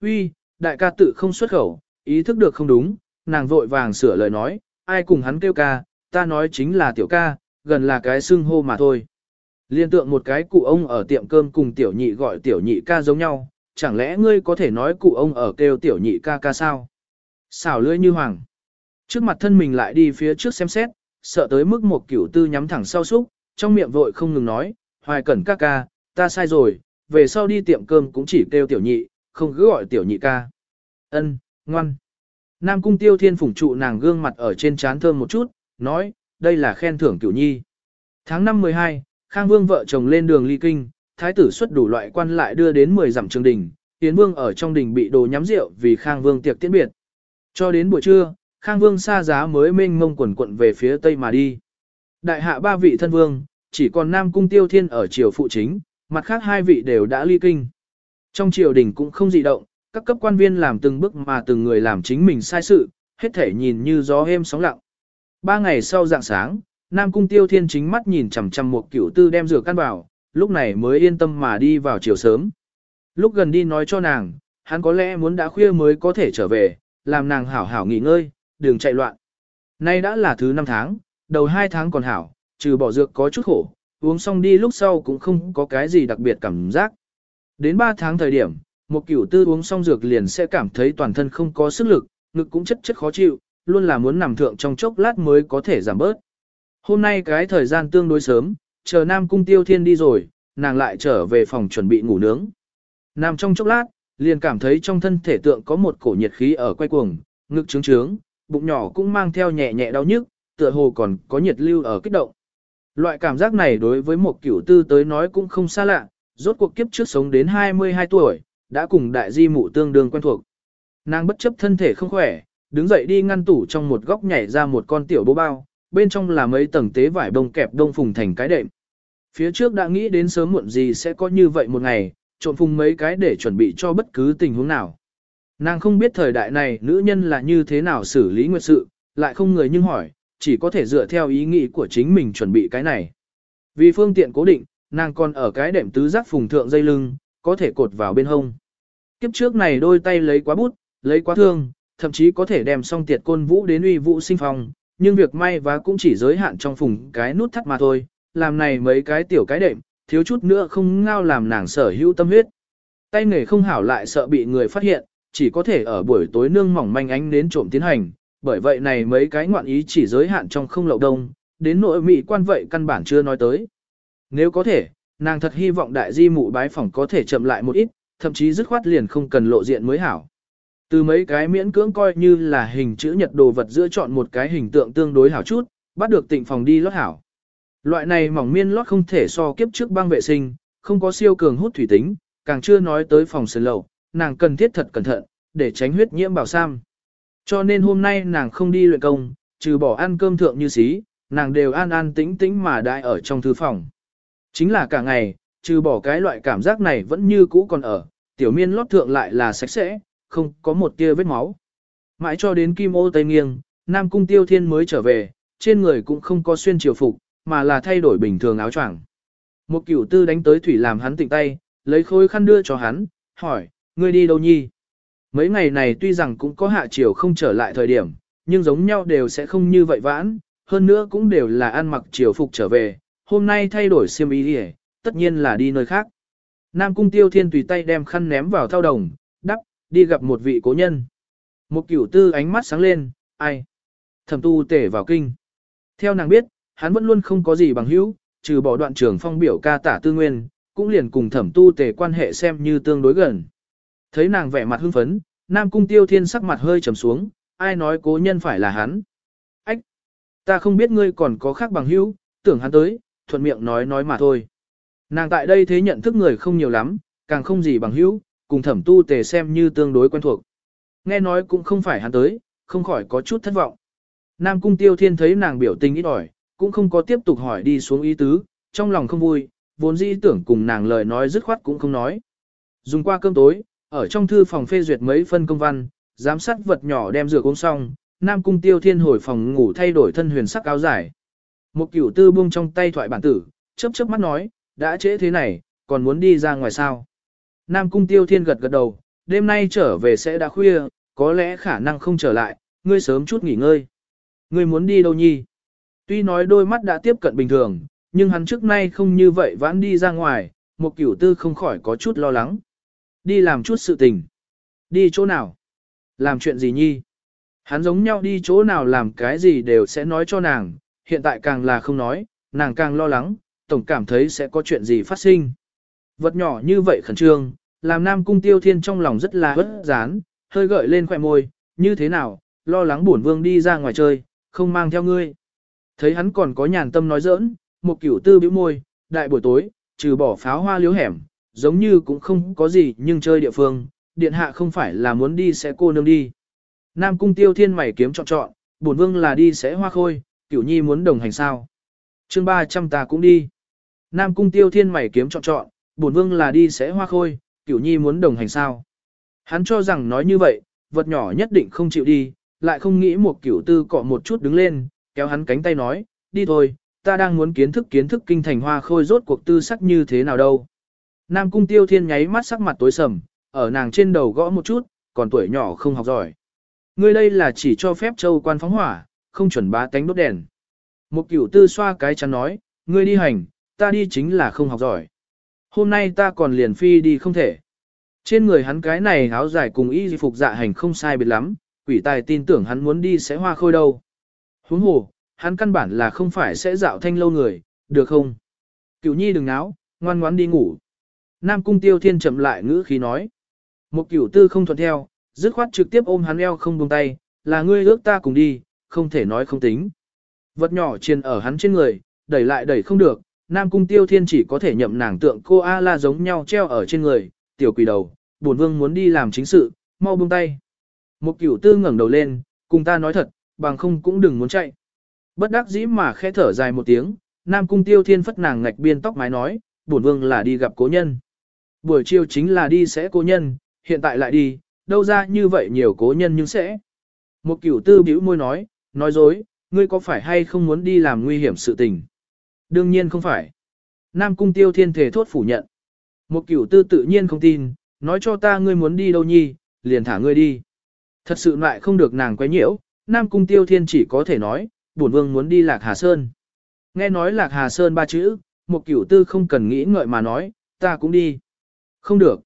Uy, đại ca tự không xuất khẩu, ý thức được không đúng, nàng vội vàng sửa lời nói, ai cùng hắn kêu ca, ta nói chính là tiểu ca, gần là cái xưng hô mà thôi. Liên tượng một cái cụ ông ở tiệm cơm cùng tiểu nhị gọi tiểu nhị ca giống nhau, chẳng lẽ ngươi có thể nói cụ ông ở kêu tiểu nhị ca ca sao? Xảo lưỡi như hoàng. Trước mặt thân mình lại đi phía trước xem xét, sợ tới mức một cửu tư nhắm thẳng sau súc, trong miệng vội không ngừng nói, hoài cẩn ca ca, ta sai rồi, về sau đi tiệm cơm cũng chỉ kêu tiểu nhị, không cứ gọi tiểu nhị ca. Ân, ngoan. Nam cung tiêu thiên phủng trụ nàng gương mặt ở trên trán thơm một chút, nói, đây là khen thưởng cửu nhi. Tháng 5 12, Khang Vương vợ chồng lên đường ly kinh, thái tử xuất đủ loại quan lại đưa đến 10 dặm trường đình, Tiến Vương ở trong đình bị đồ nhắm rượu vì Khang Vương tiệc tiễn biệt. Cho đến buổi trưa, Khang Vương xa giá mới mênh mông quần quận về phía tây mà đi. Đại hạ ba vị thân vương, chỉ còn Nam Cung Tiêu Thiên ở triều phụ chính, mặt khác hai vị đều đã ly kinh. Trong triều đình cũng không dị động, các cấp quan viên làm từng bước mà từng người làm chính mình sai sự, hết thể nhìn như gió êm sóng lặng. Ba ngày sau dạng sáng, Nam Cung Tiêu Thiên chính mắt nhìn chằm chằm một cửu tư đem rửa căn vào, lúc này mới yên tâm mà đi vào chiều sớm. Lúc gần đi nói cho nàng, hắn có lẽ muốn đã khuya mới có thể trở về, làm nàng hảo hảo nghỉ ngơi, đừng chạy loạn. Nay đã là thứ năm tháng, đầu hai tháng còn hảo, trừ bỏ dược có chút khổ, uống xong đi lúc sau cũng không có cái gì đặc biệt cảm giác. Đến ba tháng thời điểm, một cửu tư uống xong dược liền sẽ cảm thấy toàn thân không có sức lực, ngực cũng chất chất khó chịu, luôn là muốn nằm thượng trong chốc lát mới có thể giảm bớt. Hôm nay cái thời gian tương đối sớm, chờ Nam Cung Tiêu Thiên đi rồi, nàng lại trở về phòng chuẩn bị ngủ nướng. Nằm trong chốc lát, liền cảm thấy trong thân thể tượng có một cổ nhiệt khí ở quay cuồng, ngực trướng trướng, bụng nhỏ cũng mang theo nhẹ nhẹ đau nhức, tựa hồ còn có nhiệt lưu ở kích động. Loại cảm giác này đối với một cửu tư tới nói cũng không xa lạ, rốt cuộc kiếp trước sống đến 22 tuổi, đã cùng đại di mụ tương đương quen thuộc. Nàng bất chấp thân thể không khỏe, đứng dậy đi ngăn tủ trong một góc nhảy ra một con tiểu bố bao, bên trong là mấy tầng tế vải bông kẹp đông phùng thành cái đệm. Phía trước đã nghĩ đến sớm muộn gì sẽ có như vậy một ngày, trộn phùng mấy cái để chuẩn bị cho bất cứ tình huống nào. Nàng không biết thời đại này nữ nhân là như thế nào xử lý nguyệt sự, lại không người nhưng hỏi, chỉ có thể dựa theo ý nghĩ của chính mình chuẩn bị cái này. Vì phương tiện cố định, nàng còn ở cái đệm tứ giác phùng thượng dây lưng, có thể cột vào bên hông. Kiếp trước này đôi tay lấy quá bút, lấy quá thương, thậm chí có thể đem song tiệt côn vũ đến uy vũ sinh phong, nhưng việc may và cũng chỉ giới hạn trong phùng cái nút thắt mà thôi, làm này mấy cái tiểu cái đệm, thiếu chút nữa không ngao làm nàng sở hữu tâm huyết. Tay nghề không hảo lại sợ bị người phát hiện, chỉ có thể ở buổi tối nương mỏng manh ánh đến trộm tiến hành, bởi vậy này mấy cái ngoạn ý chỉ giới hạn trong không lậu đông, đến nội mỹ quan vậy căn bản chưa nói tới. Nếu có thể, nàng thật hy vọng đại di mụ bái phỏng có thể chậm lại một ít, thậm chí dứt khoát liền không cần lộ diện mới hảo. Từ mấy cái miễn cưỡng coi như là hình chữ nhật đồ vật giữa chọn một cái hình tượng tương đối hảo chút, bắt được tịnh phòng đi lót hảo. Loại này mỏng miên lót không thể so kiếp trước băng vệ sinh, không có siêu cường hút thủy tính, càng chưa nói tới phòng sơn lậu, nàng cần thiết thật cẩn thận, để tránh huyết nhiễm bảo sam. Cho nên hôm nay nàng không đi luyện công, trừ bỏ ăn cơm thượng như xí, nàng đều an an tĩnh tĩnh mà đại ở trong thư phòng. Chính là cả ngày, trừ bỏ cái loại cảm giác này vẫn như cũ còn ở, tiểu miên lót thượng lại là sạch sẽ, không có một tia vết máu. Mãi cho đến kim ô tây nghiêng, Nam Cung Tiêu Thiên mới trở về, trên người cũng không có xuyên triều phục, mà là thay đổi bình thường áo choàng. Một cửu tư đánh tới thủy làm hắn tỉnh tay, lấy khối khăn đưa cho hắn, hỏi, ngươi đi đâu nhi? Mấy ngày này tuy rằng cũng có hạ chiều không trở lại thời điểm, nhưng giống nhau đều sẽ không như vậy vãn, hơn nữa cũng đều là ăn mặc chiều phục trở về, hôm nay thay đổi xiêm y đi tất nhiên là đi nơi khác. Nam cung tiêu thiên tùy tay đem khăn ném vào thao đồng, đắp, đi gặp một vị cố nhân. Một cửu tư ánh mắt sáng lên, ai? Thẩm tu tể vào kinh. Theo nàng biết, hắn vẫn luôn không có gì bằng hữu, trừ bỏ đoạn trường phong biểu ca tả tư nguyên, cũng liền cùng thẩm tu tề quan hệ xem như tương đối gần. Thấy nàng vẻ mặt hưng phấn, Nam Cung Tiêu Thiên sắc mặt hơi trầm xuống, ai nói cố nhân phải là hắn. Ách! Ta không biết ngươi còn có khác bằng hữu, tưởng hắn tới, thuận miệng nói nói mà thôi. Nàng tại đây thế nhận thức người không nhiều lắm, càng không gì bằng hữu, cùng thẩm tu tề xem như tương đối quen thuộc. Nghe nói cũng không phải hắn tới, không khỏi có chút thất vọng. Nam cung tiêu thiên thấy nàng biểu tình ít ỏi, cũng không có tiếp tục hỏi đi xuống ý tứ, trong lòng không vui, vốn dĩ tưởng cùng nàng lời nói dứt khoát cũng không nói. Dùng qua cơm tối, ở trong thư phòng phê duyệt mấy phân công văn, giám sát vật nhỏ đem rửa uống xong, Nam cung tiêu thiên hồi phòng ngủ thay đổi thân huyền sắc áo dài. Một cửu tư buông trong tay thoại bản tử, chớp chớp mắt nói, đã trễ thế này, còn muốn đi ra ngoài sao. Nam cung tiêu thiên gật gật đầu, đêm nay trở về sẽ đã khuya, có lẽ khả năng không trở lại, ngươi sớm chút nghỉ ngơi. Ngươi muốn đi đâu nhi? Tuy nói đôi mắt đã tiếp cận bình thường, nhưng hắn trước nay không như vậy vãn đi ra ngoài, một cửu tư không khỏi có chút lo lắng. Đi làm chút sự tình. Đi chỗ nào? Làm chuyện gì nhi? Hắn giống nhau đi chỗ nào làm cái gì đều sẽ nói cho nàng, hiện tại càng là không nói, nàng càng lo lắng, tổng cảm thấy sẽ có chuyện gì phát sinh. Vật nhỏ như vậy khẩn trương, làm nam cung tiêu thiên trong lòng rất là bất rán, hơi gợi lên khỏe môi, như thế nào, lo lắng buồn vương đi ra ngoài chơi, không mang theo ngươi. Thấy hắn còn có nhàn tâm nói giỡn, một cửu tư bĩu môi, đại buổi tối, trừ bỏ pháo hoa liếu hẻm, giống như cũng không có gì nhưng chơi địa phương, điện hạ không phải là muốn đi sẽ cô nương đi. Nam cung tiêu thiên mày kiếm chọn chọn, bổn vương là đi sẽ hoa khôi, cửu nhi muốn đồng hành sao. chương 300 ta cũng đi. Nam cung tiêu thiên mày kiếm chọn chọn, bổn vương là đi sẽ hoa khôi, cửu nhi muốn đồng hành sao. Hắn cho rằng nói như vậy, vật nhỏ nhất định không chịu đi, lại không nghĩ một cửu tư cọ một chút đứng lên, kéo hắn cánh tay nói, đi thôi, ta đang muốn kiến thức kiến thức kinh thành hoa khôi rốt cuộc tư sắc như thế nào đâu. Nam cung tiêu thiên nháy mắt sắc mặt tối sầm, ở nàng trên đầu gõ một chút, còn tuổi nhỏ không học giỏi. Ngươi đây là chỉ cho phép châu quan phóng hỏa, không chuẩn bá tánh đốt đèn. Một cửu tư xoa cái chắn nói, ngươi đi hành, ta đi chính là không học giỏi. Hôm nay ta còn liền phi đi không thể. Trên người hắn cái này áo dài cùng y phục dạ hành không sai biệt lắm, quỷ tài tin tưởng hắn muốn đi sẽ hoa khôi đâu. Huống hồ, hắn căn bản là không phải sẽ dạo thanh lâu người, được không? Cửu nhi đừng náo, ngoan ngoãn đi ngủ. Nam cung tiêu thiên chậm lại ngữ khí nói. Một cửu tư không thuận theo, dứt khoát trực tiếp ôm hắn eo không buông tay, là ngươi ước ta cùng đi, không thể nói không tính. Vật nhỏ chiền ở hắn trên người, đẩy lại đẩy không được, Nam Cung Tiêu Thiên chỉ có thể nhậm nàng tượng cô A-la giống nhau treo ở trên người, tiểu quỷ đầu, bổn vương muốn đi làm chính sự, mau buông tay. Một cửu tư ngẩng đầu lên, cùng ta nói thật, bằng không cũng đừng muốn chạy. Bất đắc dĩ mà khẽ thở dài một tiếng, Nam Cung Tiêu Thiên phất nàng ngạch biên tóc mái nói, bổn vương là đi gặp cố nhân. Buổi chiều chính là đi sẽ cố nhân, hiện tại lại đi, đâu ra như vậy nhiều cố nhân nhưng sẽ. Một cửu tư bĩu môi nói, nói dối, ngươi có phải hay không muốn đi làm nguy hiểm sự tình? Đương nhiên không phải. Nam cung tiêu thiên thể thốt phủ nhận. Một cửu tư tự nhiên không tin, nói cho ta ngươi muốn đi đâu nhi, liền thả ngươi đi. Thật sự lại không được nàng quấy nhiễu, Nam cung tiêu thiên chỉ có thể nói, bổn vương muốn đi lạc Hà Sơn. Nghe nói lạc Hà Sơn ba chữ, một cửu tư không cần nghĩ ngợi mà nói, ta cũng đi. Không được.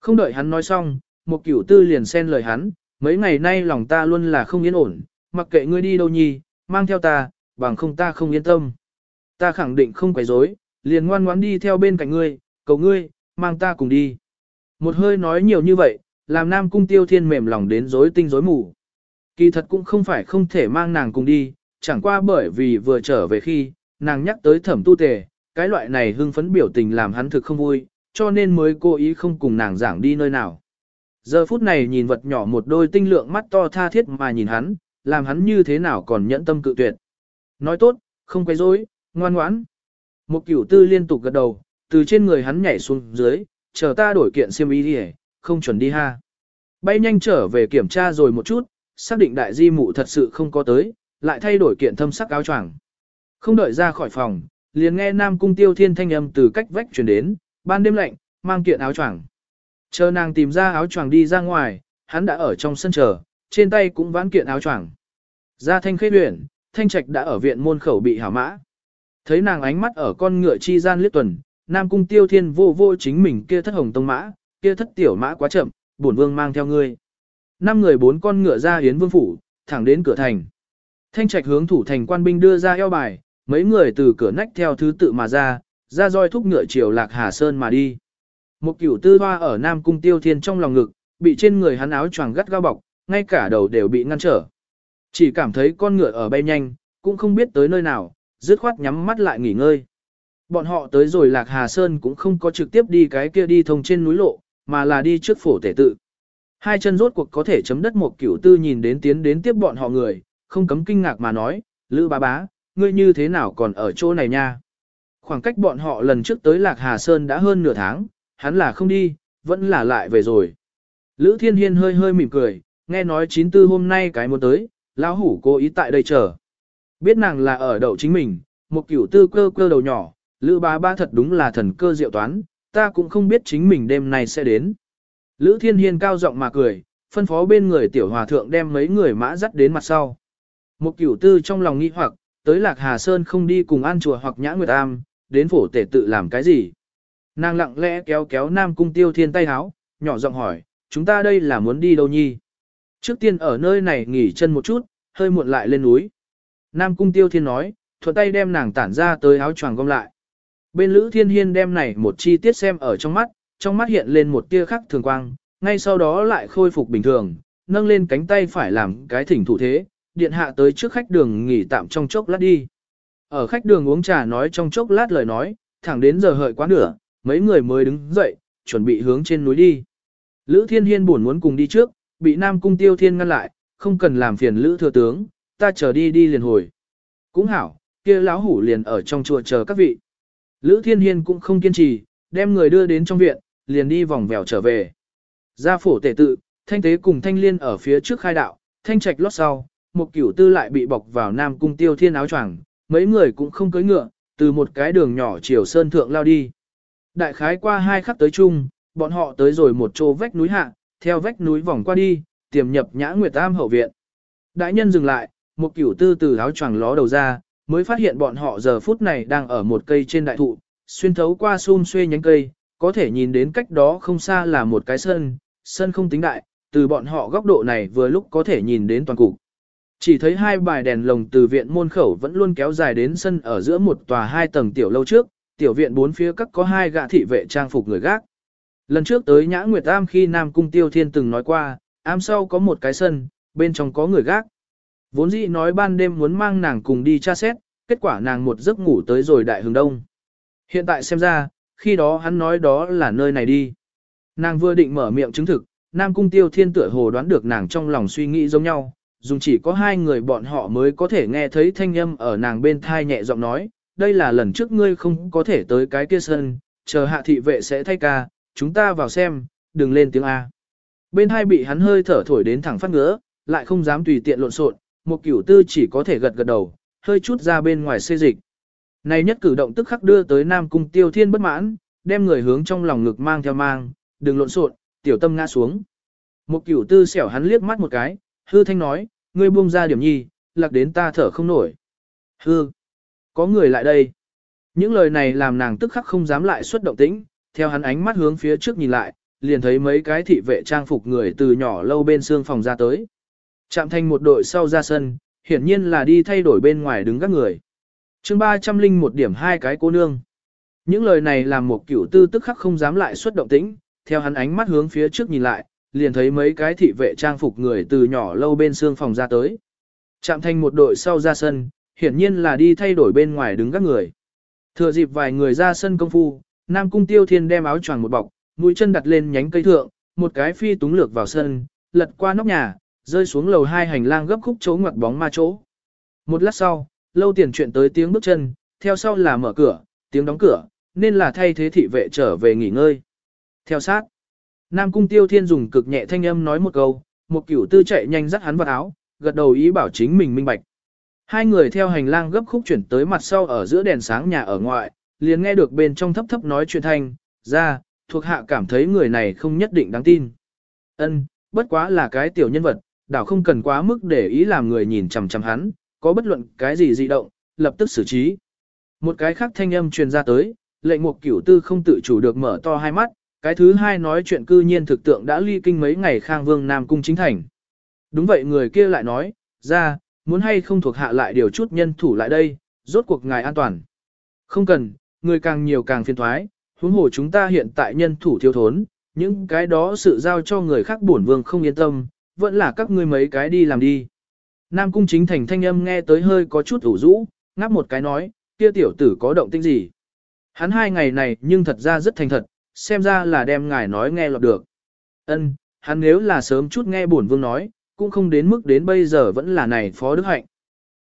Không đợi hắn nói xong, một cửu tư liền xen lời hắn, mấy ngày nay lòng ta luôn là không yên ổn, mặc kệ ngươi đi đâu nhi, mang theo ta, bằng không ta không yên tâm. Ta khẳng định không quấy rối, liền ngoan ngoãn đi theo bên cạnh ngươi, cầu ngươi, mang ta cùng đi. Một hơi nói nhiều như vậy, làm nam cung tiêu thiên mềm lòng đến rối tinh rối mù. Kỳ thật cũng không phải không thể mang nàng cùng đi, chẳng qua bởi vì vừa trở về khi, nàng nhắc tới thẩm tu tề, cái loại này hưng phấn biểu tình làm hắn thực không vui, cho nên mới cố ý không cùng nàng giảng đi nơi nào. Giờ phút này nhìn vật nhỏ một đôi tinh lượng mắt to tha thiết mà nhìn hắn, làm hắn như thế nào còn nhẫn tâm cự tuyệt. Nói tốt, không quấy rối, ngoan ngoãn. Một cửu tư liên tục gật đầu, từ trên người hắn nhảy xuống dưới, chờ ta đổi kiện xiêm y đi không chuẩn đi ha. Bay nhanh trở về kiểm tra rồi một chút, xác định đại di mụ thật sự không có tới, lại thay đổi kiện thâm sắc áo choàng. Không đợi ra khỏi phòng, liền nghe Nam Cung Tiêu Thiên thanh âm từ cách vách truyền đến, ban đêm lạnh, mang kiện áo choàng. Chờ nàng tìm ra áo choàng đi ra ngoài, hắn đã ở trong sân chờ, trên tay cũng vãn kiện áo choàng. Ra thanh khê huyền, thanh trạch đã ở viện môn khẩu bị hảo mã. Thấy nàng ánh mắt ở con ngựa chi gian liếc tuần, Nam Cung Tiêu Thiên vô vô chính mình kia thất hồng tông mã, kia thất tiểu mã quá chậm, bổn vương mang theo ngươi. Năm người bốn con ngựa ra Yến vương phủ, thẳng đến cửa thành. Thanh trạch hướng thủ thành quan binh đưa ra eo bài, mấy người từ cửa nách theo thứ tự mà ra, ra roi thúc ngựa chiều lạc Hà Sơn mà đi. Một cửu tư hoa ở Nam Cung Tiêu Thiên trong lòng ngực, bị trên người hắn áo choàng gắt gao bọc, ngay cả đầu đều bị ngăn trở. Chỉ cảm thấy con ngựa ở bay nhanh, cũng không biết tới nơi nào, dứt khoát nhắm mắt lại nghỉ ngơi. Bọn họ tới rồi Lạc Hà Sơn cũng không có trực tiếp đi cái kia đi thông trên núi lộ, mà là đi trước phổ tể tự. Hai chân rốt cuộc có thể chấm đất một cửu tư nhìn đến tiến đến tiếp bọn họ người, không cấm kinh ngạc mà nói, Lữ bá bá, ngươi như thế nào còn ở chỗ này nha. Khoảng cách bọn họ lần trước tới Lạc Hà Sơn đã hơn nửa tháng, hắn là không đi, vẫn là lại về rồi. Lữ Thiên Hiên hơi hơi mỉm cười, nghe nói chín tư hôm nay cái muốn tới, lão hủ cố ý tại đây chờ. Biết nàng là ở đậu chính mình, một cửu tư cơ cơ đầu nhỏ, Lữ bá ba thật đúng là thần cơ diệu toán, ta cũng không biết chính mình đêm nay sẽ đến. Lữ Thiên Hiên cao giọng mà cười, phân phó bên người tiểu hòa thượng đem mấy người mã dắt đến mặt sau. Một cửu tư trong lòng nghi hoặc, tới Lạc Hà Sơn không đi cùng an chùa hoặc nhã nguyệt am, đến phổ tể tự làm cái gì. Nàng lặng lẽ kéo kéo Nam Cung Tiêu Thiên tay háo, nhỏ giọng hỏi, chúng ta đây là muốn đi đâu nhi? Trước tiên ở nơi này nghỉ chân một chút, hơi muộn lại lên núi. Nam Cung Tiêu Thiên nói, thuận tay đem nàng tản ra tới áo choàng gom lại. Bên Lữ Thiên Hiên đem này một chi tiết xem ở trong mắt, trong mắt hiện lên một tia khắc thường quang, ngay sau đó lại khôi phục bình thường, nâng lên cánh tay phải làm cái thỉnh thủ thế, điện hạ tới trước khách đường nghỉ tạm trong chốc lát đi. Ở khách đường uống trà nói trong chốc lát lời nói, thẳng đến giờ hợi quá nửa, mấy người mới đứng dậy, chuẩn bị hướng trên núi đi. Lữ Thiên Hiên buồn muốn cùng đi trước, bị Nam Cung Tiêu Thiên ngăn lại, không cần làm phiền Lữ Thừa Tướng, ta chờ đi đi liền hồi. Cũng hảo, kia lão hủ liền ở trong chùa chờ các vị. Lữ Thiên Hiên cũng không kiên trì, đem người đưa đến trong viện, liền đi vòng vèo trở về. Gia phổ tể tự, thanh tế cùng thanh liên ở phía trước khai đạo, thanh trạch lót sau, một cửu tư lại bị bọc vào nam cung tiêu thiên áo choàng, mấy người cũng không cưỡi ngựa, từ một cái đường nhỏ chiều sơn thượng lao đi. Đại khái qua hai khắc tới chung, bọn họ tới rồi một chỗ vách núi hạ, theo vách núi vòng qua đi, tiềm nhập nhã nguyệt tam hậu viện. Đại nhân dừng lại, một cửu tư từ áo choàng ló đầu ra, mới phát hiện bọn họ giờ phút này đang ở một cây trên đại thụ, xuyên thấu qua xung xuê nhánh cây, có thể nhìn đến cách đó không xa là một cái sân, sân không tính đại, từ bọn họ góc độ này vừa lúc có thể nhìn đến toàn cục. Chỉ thấy hai bài đèn lồng từ viện môn khẩu vẫn luôn kéo dài đến sân ở giữa một tòa hai tầng tiểu lâu trước, tiểu viện bốn phía các có hai gã thị vệ trang phục người gác. Lần trước tới Nhã Nguyệt Am khi Nam Cung Tiêu Thiên từng nói qua, am sau có một cái sân, bên trong có người gác. Vốn dĩ nói ban đêm muốn mang nàng cùng đi tra xét, kết quả nàng một giấc ngủ tới rồi đại hướng đông. Hiện tại xem ra, khi đó hắn nói đó là nơi này đi. Nàng vừa định mở miệng chứng thực, Nam Cung Tiêu Thiên tựa hồ đoán được nàng trong lòng suy nghĩ giống nhau, dùng chỉ có hai người bọn họ mới có thể nghe thấy thanh âm ở nàng bên thai nhẹ giọng nói, đây là lần trước ngươi không có thể tới cái kia sân, chờ hạ thị vệ sẽ thay ca, chúng ta vào xem, đừng lên tiếng A. Bên hai bị hắn hơi thở thổi đến thẳng phát ngứa, lại không dám tùy tiện lộn xộn, một cửu tư chỉ có thể gật gật đầu, hơi chút ra bên ngoài xê dịch. Này nhất cử động tức khắc đưa tới Nam Cung Tiêu Thiên bất mãn, đem người hướng trong lòng ngực mang theo mang, đừng lộn xộn, tiểu tâm ngã xuống. Một cửu tư xẻo hắn liếc mắt một cái, hư thanh nói, ngươi buông ra điểm nhi, lạc đến ta thở không nổi. Hư, có người lại đây. Những lời này làm nàng tức khắc không dám lại xuất động tĩnh, theo hắn ánh mắt hướng phía trước nhìn lại, liền thấy mấy cái thị vệ trang phục người từ nhỏ lâu bên xương phòng ra tới. Chạm thành một đội sau ra sân, hiển nhiên là đi thay đổi bên ngoài đứng các người chương 300 linh một điểm hai cái cô nương. Những lời này làm một cửu tư tức khắc không dám lại xuất động tĩnh, theo hắn ánh mắt hướng phía trước nhìn lại, liền thấy mấy cái thị vệ trang phục người từ nhỏ lâu bên xương phòng ra tới. Chạm thành một đội sau ra sân, hiển nhiên là đi thay đổi bên ngoài đứng các người. Thừa dịp vài người ra sân công phu, Nam Cung Tiêu Thiên đem áo choàng một bọc, mũi chân đặt lên nhánh cây thượng, một cái phi túng lược vào sân, lật qua nóc nhà, rơi xuống lầu hai hành lang gấp khúc chỗ ngoặt bóng ma chỗ. Một lát sau, lâu tiền chuyện tới tiếng bước chân, theo sau là mở cửa, tiếng đóng cửa, nên là thay thế thị vệ trở về nghỉ ngơi. Theo sát, Nam Cung Tiêu Thiên dùng cực nhẹ thanh âm nói một câu, một cửu tư chạy nhanh dắt hắn vào áo, gật đầu ý bảo chính mình minh bạch. Hai người theo hành lang gấp khúc chuyển tới mặt sau ở giữa đèn sáng nhà ở ngoại, liền nghe được bên trong thấp thấp nói chuyện thanh, ra, thuộc hạ cảm thấy người này không nhất định đáng tin. Ân, bất quá là cái tiểu nhân vật, đảo không cần quá mức để ý làm người nhìn chằm chằm hắn, có bất luận cái gì dị động, lập tức xử trí. Một cái khác thanh âm truyền ra tới, lệnh mục cửu tư không tự chủ được mở to hai mắt, cái thứ hai nói chuyện cư nhiên thực tượng đã ly kinh mấy ngày khang vương Nam Cung chính thành. Đúng vậy người kia lại nói, ra, muốn hay không thuộc hạ lại điều chút nhân thủ lại đây, rốt cuộc ngài an toàn. Không cần, người càng nhiều càng phiền thoái, huống hồ chúng ta hiện tại nhân thủ thiếu thốn, những cái đó sự giao cho người khác bổn vương không yên tâm, vẫn là các ngươi mấy cái đi làm đi. Nam cung chính thành thanh âm nghe tới hơi có chút ủ rũ, ngáp một cái nói, kia tiểu tử có động tĩnh gì. Hắn hai ngày này nhưng thật ra rất thành thật, xem ra là đem ngài nói nghe lọt được. Ân, hắn nếu là sớm chút nghe bổn vương nói, cũng không đến mức đến bây giờ vẫn là này phó đức hạnh.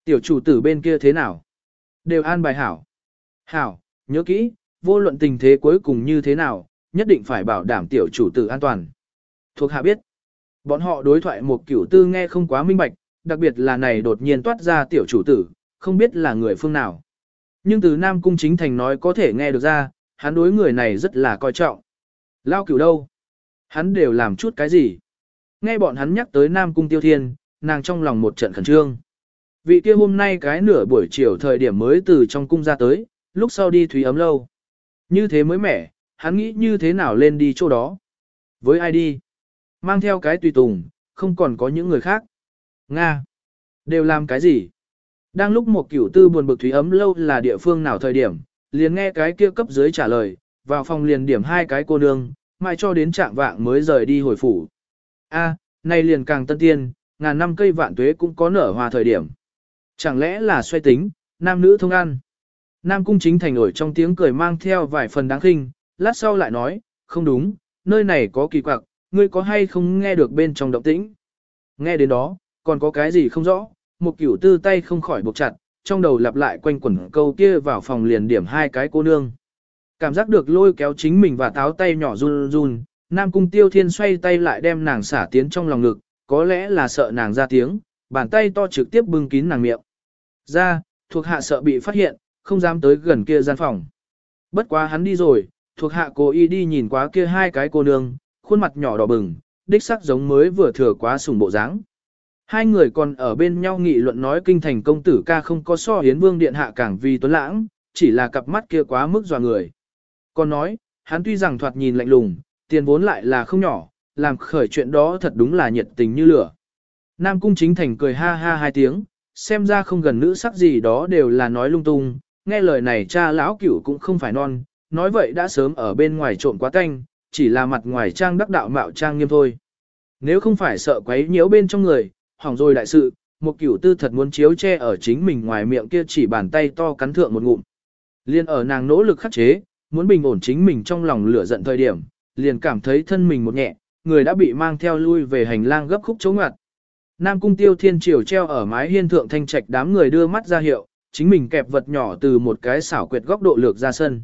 Tiểu chủ tử bên kia thế nào? Đều an bài hảo. Hảo, nhớ kỹ, vô luận tình thế cuối cùng như thế nào, nhất định phải bảo đảm tiểu chủ tử an toàn. Thuộc hạ biết, bọn họ đối thoại một kiểu tư nghe không quá minh bạch, đặc biệt là này đột nhiên toát ra tiểu chủ tử, không biết là người phương nào. Nhưng từ Nam Cung Chính Thành nói có thể nghe được ra, hắn đối người này rất là coi trọng. Lao cửu đâu? Hắn đều làm chút cái gì? Nghe bọn hắn nhắc tới Nam Cung Tiêu Thiên, nàng trong lòng một trận khẩn trương. Vị kia hôm nay cái nửa buổi chiều thời điểm mới từ trong cung ra tới, lúc sau đi thúy ấm lâu. Như thế mới mẻ, hắn nghĩ như thế nào lên đi chỗ đó. Với ai đi? Mang theo cái tùy tùng, không còn có những người khác. Nga! Đều làm cái gì? Đang lúc một cửu tư buồn bực thúy ấm lâu là địa phương nào thời điểm, liền nghe cái kia cấp dưới trả lời, vào phòng liền điểm hai cái cô nương, mai cho đến trạng vạng mới rời đi hồi phủ. A, nay liền càng tân tiên, ngàn năm cây vạn tuế cũng có nở hoa thời điểm. Chẳng lẽ là xoay tính, nam nữ thông ăn. Nam cung chính thành nổi trong tiếng cười mang theo vài phần đáng khinh, lát sau lại nói, không đúng, nơi này có kỳ quặc, ngươi có hay không nghe được bên trong động tĩnh. Nghe đến đó, còn có cái gì không rõ, một cửu tư tay không khỏi buộc chặt, trong đầu lặp lại quanh quẩn câu kia vào phòng liền điểm hai cái cô nương. Cảm giác được lôi kéo chính mình và táo tay nhỏ run run, Nam Cung Tiêu Thiên xoay tay lại đem nàng xả tiến trong lòng ngực, có lẽ là sợ nàng ra tiếng, bàn tay to trực tiếp bưng kín nàng miệng. Ra, thuộc hạ sợ bị phát hiện, không dám tới gần kia gian phòng. Bất quá hắn đi rồi, thuộc hạ cố ý đi nhìn quá kia hai cái cô nương, khuôn mặt nhỏ đỏ bừng, đích sắc giống mới vừa thừa quá sùng bộ dáng. Hai người còn ở bên nhau nghị luận nói kinh thành công tử ca không có so hiến vương điện hạ càng vì tuấn lãng, chỉ là cặp mắt kia quá mức dò người. Còn nói, hắn tuy rằng thoạt nhìn lạnh lùng, tiền vốn lại là không nhỏ, làm khởi chuyện đó thật đúng là nhiệt tình như lửa. Nam cung chính thành cười ha ha hai tiếng, xem ra không gần nữ sắc gì đó đều là nói lung tung, nghe lời này cha lão cửu cũng không phải non, nói vậy đã sớm ở bên ngoài trộn quá canh, chỉ là mặt ngoài trang đắc đạo mạo trang nghiêm thôi. Nếu không phải sợ quấy nhiễu bên trong người, hỏng rồi đại sự, một cửu tư thật muốn chiếu che ở chính mình ngoài miệng kia chỉ bàn tay to cắn thượng một ngụm. Liên ở nàng nỗ lực khắc chế, muốn bình ổn chính mình trong lòng lửa giận thời điểm, liền cảm thấy thân mình một nhẹ, người đã bị mang theo lui về hành lang gấp khúc chống ngặt. Nam cung tiêu thiên triều treo ở mái hiên thượng thanh trạch đám người đưa mắt ra hiệu, chính mình kẹp vật nhỏ từ một cái xảo quyệt góc độ lược ra sân.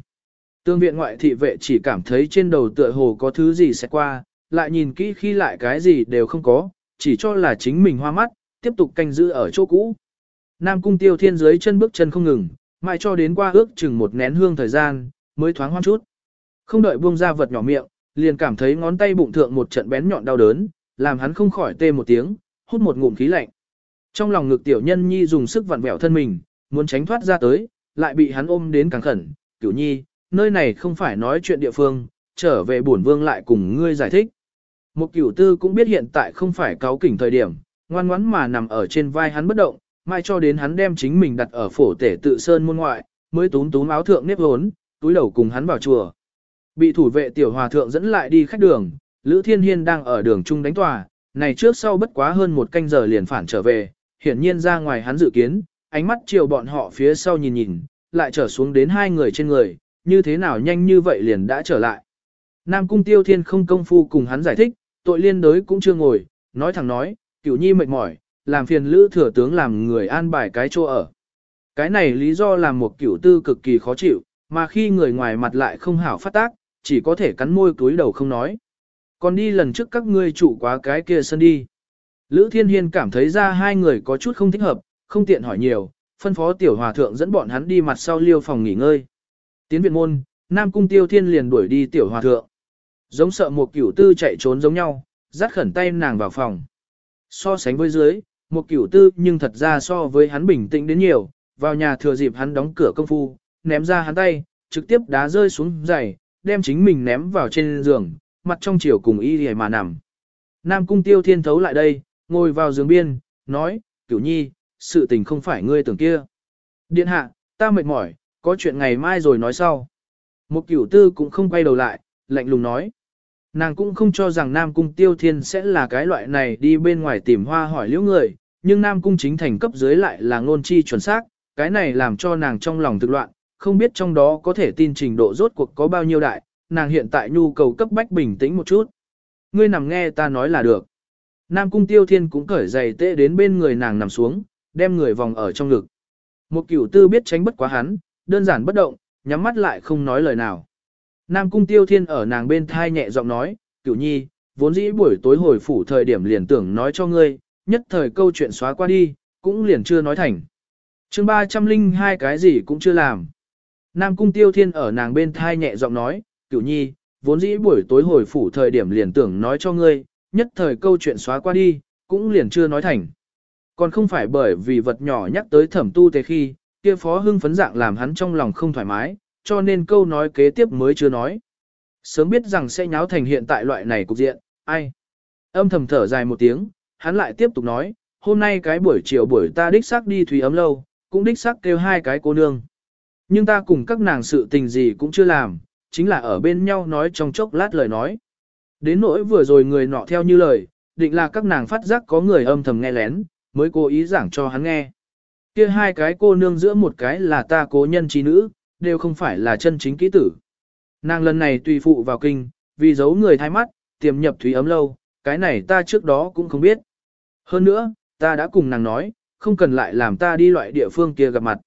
Tương viện ngoại thị vệ chỉ cảm thấy trên đầu tựa hồ có thứ gì sẽ qua, lại nhìn kỹ khi lại cái gì đều không có, chỉ cho là chính mình hoa mắt, tiếp tục canh giữ ở chỗ cũ. Nam cung tiêu thiên dưới chân bước chân không ngừng, mãi cho đến qua ước chừng một nén hương thời gian, mới thoáng hoang chút. Không đợi buông ra vật nhỏ miệng, liền cảm thấy ngón tay bụng thượng một trận bén nhọn đau đớn, làm hắn không khỏi tê một tiếng, hút một ngụm khí lạnh. Trong lòng ngực tiểu nhân nhi dùng sức vặn vẹo thân mình, muốn tránh thoát ra tới, lại bị hắn ôm đến càng khẩn, "Tiểu nhi, nơi này không phải nói chuyện địa phương, trở về bổn vương lại cùng ngươi giải thích." Một cửu tư cũng biết hiện tại không phải cáo kỉnh thời điểm, ngoan ngoãn mà nằm ở trên vai hắn bất động, mai cho đến hắn đem chính mình đặt ở phổ tể tự sơn môn ngoại, mới túm túm áo thượng nếp hốn, túi đầu cùng hắn vào chùa. Bị thủ vệ tiểu hòa thượng dẫn lại đi khách đường, Lữ Thiên Hiên đang ở đường trung đánh tòa, này trước sau bất quá hơn một canh giờ liền phản trở về, hiển nhiên ra ngoài hắn dự kiến, ánh mắt chiều bọn họ phía sau nhìn nhìn, lại trở xuống đến hai người trên người, như thế nào nhanh như vậy liền đã trở lại. Nam Cung Tiêu Thiên không công phu cùng hắn giải thích, tội liên đới cũng chưa ngồi, nói thẳng nói, cửu nhi mệt mỏi, làm phiền lữ thừa tướng làm người an bài cái chỗ ở. Cái này lý do làm một cửu tư cực kỳ khó chịu, mà khi người ngoài mặt lại không hảo phát tác, chỉ có thể cắn môi túi đầu không nói. Còn đi lần trước các ngươi trụ quá cái kia sân đi. Lữ Thiên Hiên cảm thấy ra hai người có chút không thích hợp, không tiện hỏi nhiều, phân phó tiểu hòa thượng dẫn bọn hắn đi mặt sau liêu phòng nghỉ ngơi. Tiến viện môn, Nam Cung Tiêu Thiên liền đuổi đi tiểu hòa thượng. Giống sợ một cửu tư chạy trốn giống nhau, dắt khẩn tay nàng vào phòng. So sánh với dưới, một cửu tư nhưng thật ra so với hắn bình tĩnh đến nhiều, vào nhà thừa dịp hắn đóng cửa công phu, ném ra hắn tay, trực tiếp đá rơi xuống giày, đem chính mình ném vào trên giường, mặt trong chiều cùng y hề mà nằm. Nam cung tiêu thiên thấu lại đây, ngồi vào giường biên, nói, cửu nhi, sự tình không phải ngươi tưởng kia. Điện hạ, ta mệt mỏi, có chuyện ngày mai rồi nói sau. Một cửu tư cũng không quay đầu lại, lạnh lùng nói. Nàng cũng không cho rằng Nam Cung Tiêu Thiên sẽ là cái loại này đi bên ngoài tìm hoa hỏi liễu người, nhưng Nam Cung chính thành cấp dưới lại là ngôn chi chuẩn xác, cái này làm cho nàng trong lòng thực loạn, không biết trong đó có thể tin trình độ rốt cuộc có bao nhiêu đại, nàng hiện tại nhu cầu cấp bách bình tĩnh một chút. Ngươi nằm nghe ta nói là được. Nam Cung Tiêu Thiên cũng cởi giày tệ đến bên người nàng nằm xuống, đem người vòng ở trong ngực. Một cửu tư biết tránh bất quá hắn, đơn giản bất động, nhắm mắt lại không nói lời nào. Nam Cung Tiêu Thiên ở nàng bên thai nhẹ giọng nói, cửu nhi, vốn dĩ buổi tối hồi phủ thời điểm liền tưởng nói cho ngươi, nhất thời câu chuyện xóa qua đi, cũng liền chưa nói thành. chương 302 cái gì cũng chưa làm. Nam Cung Tiêu Thiên ở nàng bên thai nhẹ giọng nói, cửu nhi, vốn dĩ buổi tối hồi phủ thời điểm liền tưởng nói cho ngươi, nhất thời câu chuyện xóa qua đi, cũng liền chưa nói thành. Còn không phải bởi vì vật nhỏ nhắc tới thẩm tu tề khi, kia phó hưng phấn dạng làm hắn trong lòng không thoải mái, cho nên câu nói kế tiếp mới chưa nói. Sớm biết rằng sẽ nháo thành hiện tại loại này cục diện, ai. Âm thầm thở dài một tiếng, hắn lại tiếp tục nói, hôm nay cái buổi chiều buổi ta đích xác đi thủy ấm lâu, cũng đích xác kêu hai cái cô nương. Nhưng ta cùng các nàng sự tình gì cũng chưa làm, chính là ở bên nhau nói trong chốc lát lời nói. Đến nỗi vừa rồi người nọ theo như lời, định là các nàng phát giác có người âm thầm nghe lén, mới cố ý giảng cho hắn nghe. Kia hai cái cô nương giữa một cái là ta cố nhân trí nữ, đều không phải là chân chính kỹ tử. Nàng lần này tùy phụ vào kinh, vì giấu người thay mắt, tiềm nhập thúy ấm lâu, cái này ta trước đó cũng không biết. Hơn nữa, ta đã cùng nàng nói, không cần lại làm ta đi loại địa phương kia gặp mặt.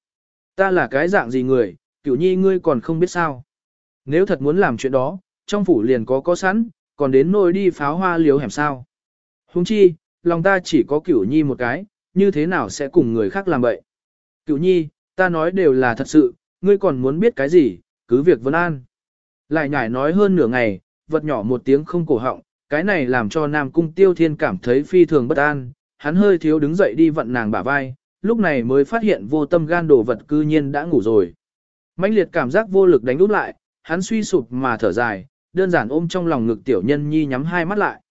Ta là cái dạng gì người, kiểu nhi ngươi còn không biết sao. Nếu thật muốn làm chuyện đó, trong phủ liền có có sẵn, còn đến nôi đi pháo hoa liếu hẻm sao. Huống chi, lòng ta chỉ có cửu nhi một cái, như thế nào sẽ cùng người khác làm vậy? Cửu nhi, ta nói đều là thật sự, ngươi còn muốn biết cái gì, cứ việc vấn an. Lại nhải nói hơn nửa ngày, vật nhỏ một tiếng không cổ họng, cái này làm cho Nam Cung Tiêu Thiên cảm thấy phi thường bất an, hắn hơi thiếu đứng dậy đi vận nàng bả vai, lúc này mới phát hiện vô tâm gan đồ vật cư nhiên đã ngủ rồi. mãnh liệt cảm giác vô lực đánh úp lại, hắn suy sụp mà thở dài, đơn giản ôm trong lòng ngực tiểu nhân nhi nhắm hai mắt lại.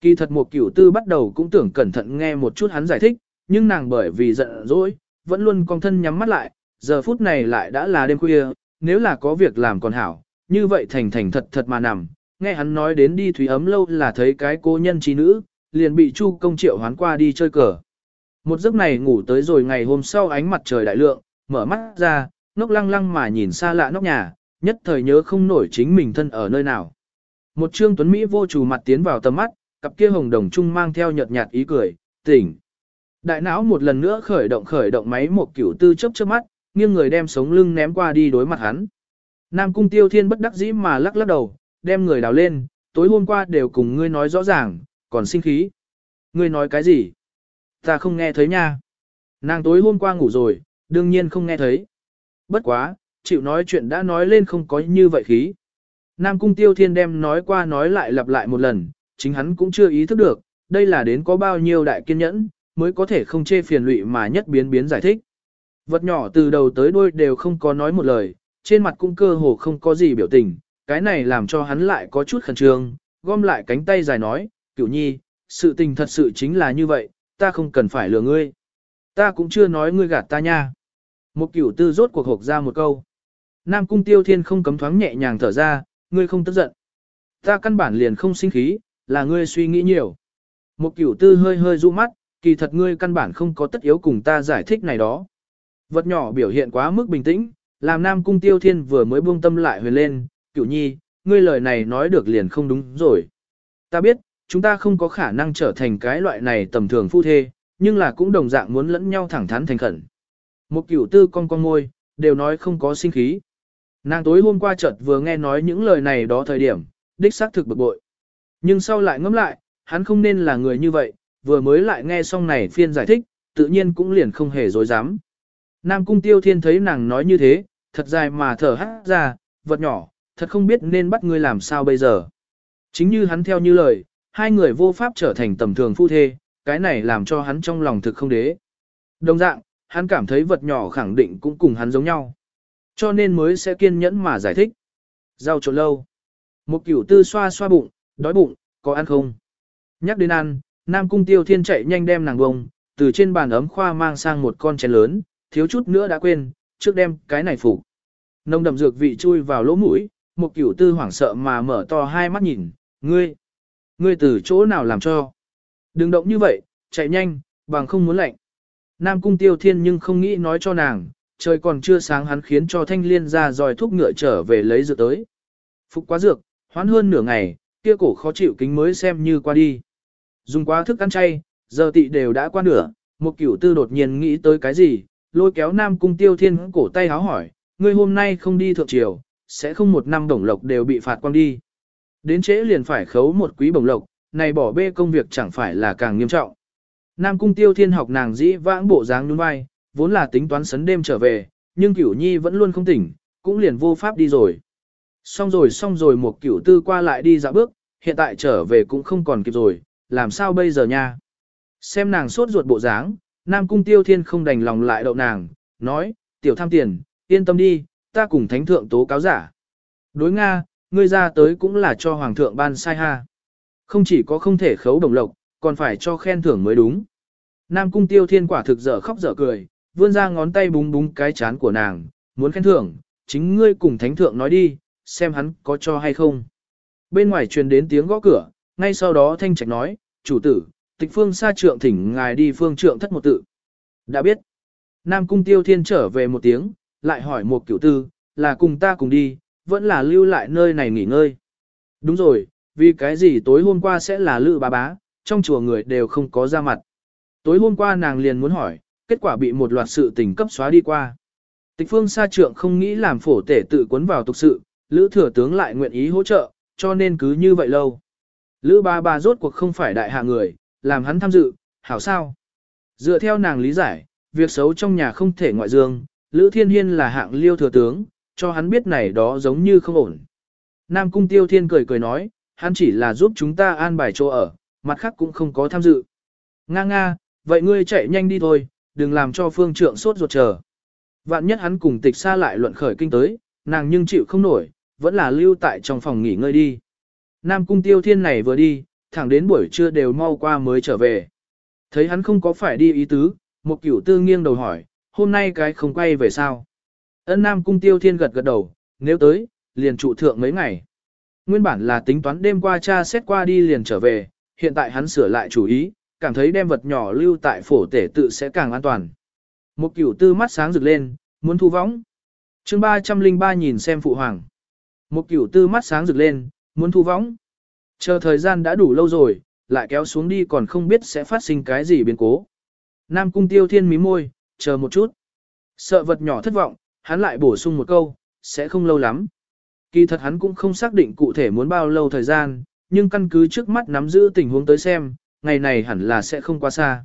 Kỳ thật một cửu tư bắt đầu cũng tưởng cẩn thận nghe một chút hắn giải thích, nhưng nàng bởi vì giận dỗi, vẫn luôn con thân nhắm mắt lại, giờ phút này lại đã là đêm khuya, nếu là có việc làm còn hảo, như vậy thành thành thật thật mà nằm, nghe hắn nói đến đi thủy ấm lâu là thấy cái cô nhân trí nữ, liền bị chu công triệu hoán qua đi chơi cờ. Một giấc này ngủ tới rồi ngày hôm sau ánh mặt trời đại lượng, mở mắt ra, ngốc lăng lăng mà nhìn xa lạ nóc nhà, nhất thời nhớ không nổi chính mình thân ở nơi nào. Một trương tuấn Mỹ vô chủ mặt tiến vào tầm mắt, cặp kia hồng đồng trung mang theo nhợt nhạt ý cười, tỉnh. Đại não một lần nữa khởi động khởi động máy một kiểu tư chấp trước mắt, nghiêng người đem sống lưng ném qua đi đối mặt hắn. Nam cung tiêu thiên bất đắc dĩ mà lắc lắc đầu, đem người đào lên, tối hôm qua đều cùng ngươi nói rõ ràng, còn sinh khí. Ngươi nói cái gì? Ta không nghe thấy nha. Nàng tối hôm qua ngủ rồi, đương nhiên không nghe thấy. Bất quá, chịu nói chuyện đã nói lên không có như vậy khí. Nam cung tiêu thiên đem nói qua nói lại lặp lại một lần, chính hắn cũng chưa ý thức được, đây là đến có bao nhiêu đại kiên nhẫn, mới có thể không chê phiền lụy mà nhất biến biến giải thích. Vật nhỏ từ đầu tới đuôi đều không có nói một lời, trên mặt cũng cơ hồ không có gì biểu tình, cái này làm cho hắn lại có chút khẩn trương, gom lại cánh tay dài nói, cửu nhi, sự tình thật sự chính là như vậy, ta không cần phải lừa ngươi. Ta cũng chưa nói ngươi gạt ta nha. Một cửu tư rốt cuộc hộp ra một câu. Nam cung tiêu thiên không cấm thoáng nhẹ nhàng thở ra, ngươi không tức giận. Ta căn bản liền không sinh khí, là ngươi suy nghĩ nhiều. Một cửu tư hơi hơi du mắt, kỳ thật ngươi căn bản không có tất yếu cùng ta giải thích này đó. Vật nhỏ biểu hiện quá mức bình tĩnh, làm Nam Cung Tiêu Thiên vừa mới buông tâm lại huyền lên, cửu nhi, ngươi lời này nói được liền không đúng rồi. Ta biết, chúng ta không có khả năng trở thành cái loại này tầm thường phu thê, nhưng là cũng đồng dạng muốn lẫn nhau thẳng thắn thành khẩn. Một cửu tư con con môi, đều nói không có sinh khí. Nàng tối hôm qua chợt vừa nghe nói những lời này đó thời điểm, đích xác thực bực bội. Nhưng sau lại ngẫm lại, hắn không nên là người như vậy, vừa mới lại nghe xong này phiên giải thích, tự nhiên cũng liền không hề dối dám. Nam cung tiêu thiên thấy nàng nói như thế, thật dài mà thở hát ra, vật nhỏ, thật không biết nên bắt ngươi làm sao bây giờ. Chính như hắn theo như lời, hai người vô pháp trở thành tầm thường phu thê, cái này làm cho hắn trong lòng thực không đế. Đồng dạng, hắn cảm thấy vật nhỏ khẳng định cũng cùng hắn giống nhau. Cho nên mới sẽ kiên nhẫn mà giải thích. Rau trộn lâu. Một cửu tư xoa xoa bụng, đói bụng, có ăn không? Nhắc đến ăn, Nam Cung Tiêu Thiên chạy nhanh đem nàng bông, từ trên bàn ấm khoa mang sang một con chén lớn, thiếu chút nữa đã quên, trước đem cái này phủ. Nông đậm dược vị chui vào lỗ mũi, một cửu tư hoảng sợ mà mở to hai mắt nhìn, ngươi, ngươi từ chỗ nào làm cho? Đừng động như vậy, chạy nhanh, Bằng không muốn lạnh. Nam cung tiêu thiên nhưng không nghĩ nói cho nàng, trời còn chưa sáng hắn khiến cho thanh liên ra dòi thuốc ngựa trở về lấy dược tới. Phục quá dược, hoán hơn nửa ngày, kia cổ khó chịu kính mới xem như qua đi. Dùng quá thức ăn chay, giờ tị đều đã qua nửa, một cửu tư đột nhiên nghĩ tới cái gì, lôi kéo Nam cung tiêu thiên cổ tay háo hỏi, ngươi hôm nay không đi thượng triều, sẽ không một năm bổng lộc đều bị phạt quang đi. Đến trễ liền phải khấu một quý bổng lộc, này bỏ bê công việc chẳng phải là càng nghiêm trọng. Nam cung tiêu thiên học nàng dĩ vãng bộ dáng nhún vai, vốn là tính toán sấn đêm trở về, nhưng cửu nhi vẫn luôn không tỉnh, cũng liền vô pháp đi rồi. Xong rồi xong rồi một cửu tư qua lại đi dạo bước, hiện tại trở về cũng không còn kịp rồi, làm sao bây giờ nha. Xem nàng sốt ruột bộ dáng, Nam cung tiêu thiên không đành lòng lại đậu nàng, nói, tiểu tham tiền, yên tâm đi, ta cùng thánh thượng tố cáo giả. Đối Nga, ngươi ra tới cũng là cho hoàng thượng ban sai ha. Không chỉ có không thể khấu đồng lộc, còn phải cho khen thưởng mới đúng. Nam cung tiêu thiên quả thực dở khóc dở cười, vươn ra ngón tay búng búng cái chán của nàng, muốn khen thưởng, chính ngươi cùng thánh thượng nói đi, xem hắn có cho hay không. Bên ngoài truyền đến tiếng gõ cửa, ngay sau đó thanh trạch nói, chủ tử, tịch phương xa trượng thỉnh ngài đi phương trượng thất một tự. Đã biết. Nam cung tiêu thiên trở về một tiếng, lại hỏi một cửu tư, là cùng ta cùng đi, vẫn là lưu lại nơi này nghỉ ngơi. Đúng rồi, vì cái gì tối hôm qua sẽ là lự bà bá, trong chùa người đều không có ra mặt. Tối hôm qua nàng liền muốn hỏi, kết quả bị một loạt sự tình cấp xóa đi qua. Tịch phương sa trượng không nghĩ làm phổ tể tự cuốn vào tục sự, lữ thừa tướng lại nguyện ý hỗ trợ, cho nên cứ như vậy lâu. Lữ ba ba rốt cuộc không phải đại hạ người, làm hắn tham dự, hảo sao. Dựa theo nàng lý giải, việc xấu trong nhà không thể ngoại dương, Lữ Thiên Hiên là hạng liêu thừa tướng, cho hắn biết này đó giống như không ổn. Nam Cung Tiêu Thiên cười cười nói, hắn chỉ là giúp chúng ta an bài chỗ ở, mặt khác cũng không có tham dự. Nga nga, vậy ngươi chạy nhanh đi thôi, đừng làm cho phương trượng sốt ruột chờ. Vạn nhất hắn cùng tịch xa lại luận khởi kinh tới, nàng nhưng chịu không nổi, vẫn là lưu tại trong phòng nghỉ ngơi đi. Nam Cung Tiêu Thiên này vừa đi, thẳng đến buổi trưa đều mau qua mới trở về. Thấy hắn không có phải đi ý tứ, một cửu tư nghiêng đầu hỏi, hôm nay cái không quay về sao? Ân Nam Cung Tiêu Thiên gật gật đầu, nếu tới, liền trụ thượng mấy ngày. Nguyên bản là tính toán đêm qua cha xét qua đi liền trở về, hiện tại hắn sửa lại chủ ý, cảm thấy đem vật nhỏ lưu tại phổ tể tự sẽ càng an toàn. Một cửu tư mắt sáng rực lên, muốn thu võng. chương 303 nhìn xem phụ hoàng. Một cửu tư mắt sáng rực lên, muốn thu võng. Chờ thời gian đã đủ lâu rồi, lại kéo xuống đi còn không biết sẽ phát sinh cái gì biến cố. Nam cung tiêu thiên mí môi, chờ một chút. Sợ vật nhỏ thất vọng, hắn lại bổ sung một câu, sẽ không lâu lắm. Kỳ thật hắn cũng không xác định cụ thể muốn bao lâu thời gian, nhưng căn cứ trước mắt nắm giữ tình huống tới xem, ngày này hẳn là sẽ không quá xa.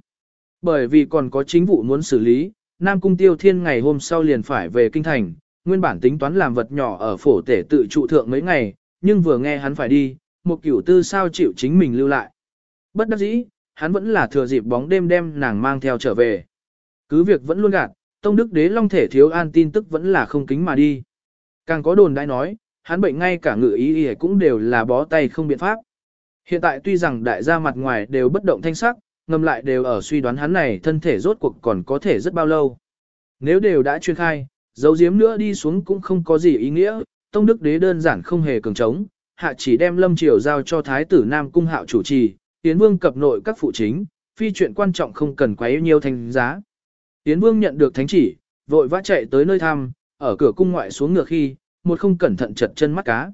Bởi vì còn có chính vụ muốn xử lý, Nam Cung Tiêu Thiên ngày hôm sau liền phải về Kinh Thành, nguyên bản tính toán làm vật nhỏ ở phổ tể tự trụ thượng mấy ngày, nhưng vừa nghe hắn phải đi, một cửu tư sao chịu chính mình lưu lại. Bất đắc dĩ, hắn vẫn là thừa dịp bóng đêm đem nàng mang theo trở về. Cứ việc vẫn luôn gạt, Tông Đức Đế Long Thể Thiếu An tin tức vẫn là không kính mà đi. Càng có đồn đại nói, hắn bệnh ngay cả ngự ý y cũng đều là bó tay không biện pháp. Hiện tại tuy rằng đại gia mặt ngoài đều bất động thanh sắc, ngầm lại đều ở suy đoán hắn này thân thể rốt cuộc còn có thể rất bao lâu. Nếu đều đã chuyên khai, dấu giếm nữa đi xuống cũng không có gì ý nghĩa, Tông Đức Đế đơn giản không hề cường trống, hạ chỉ đem Lâm Triều giao cho Thái tử Nam Cung Hạo chủ trì, Tiến Vương cập nội các phụ chính, phi chuyện quan trọng không cần quá nhiều thành giá. Tiến Vương nhận được thánh chỉ, vội vã chạy tới nơi thăm, ở cửa cung ngoại xuống ngựa khi, một không cẩn thận chật chân mắt cá.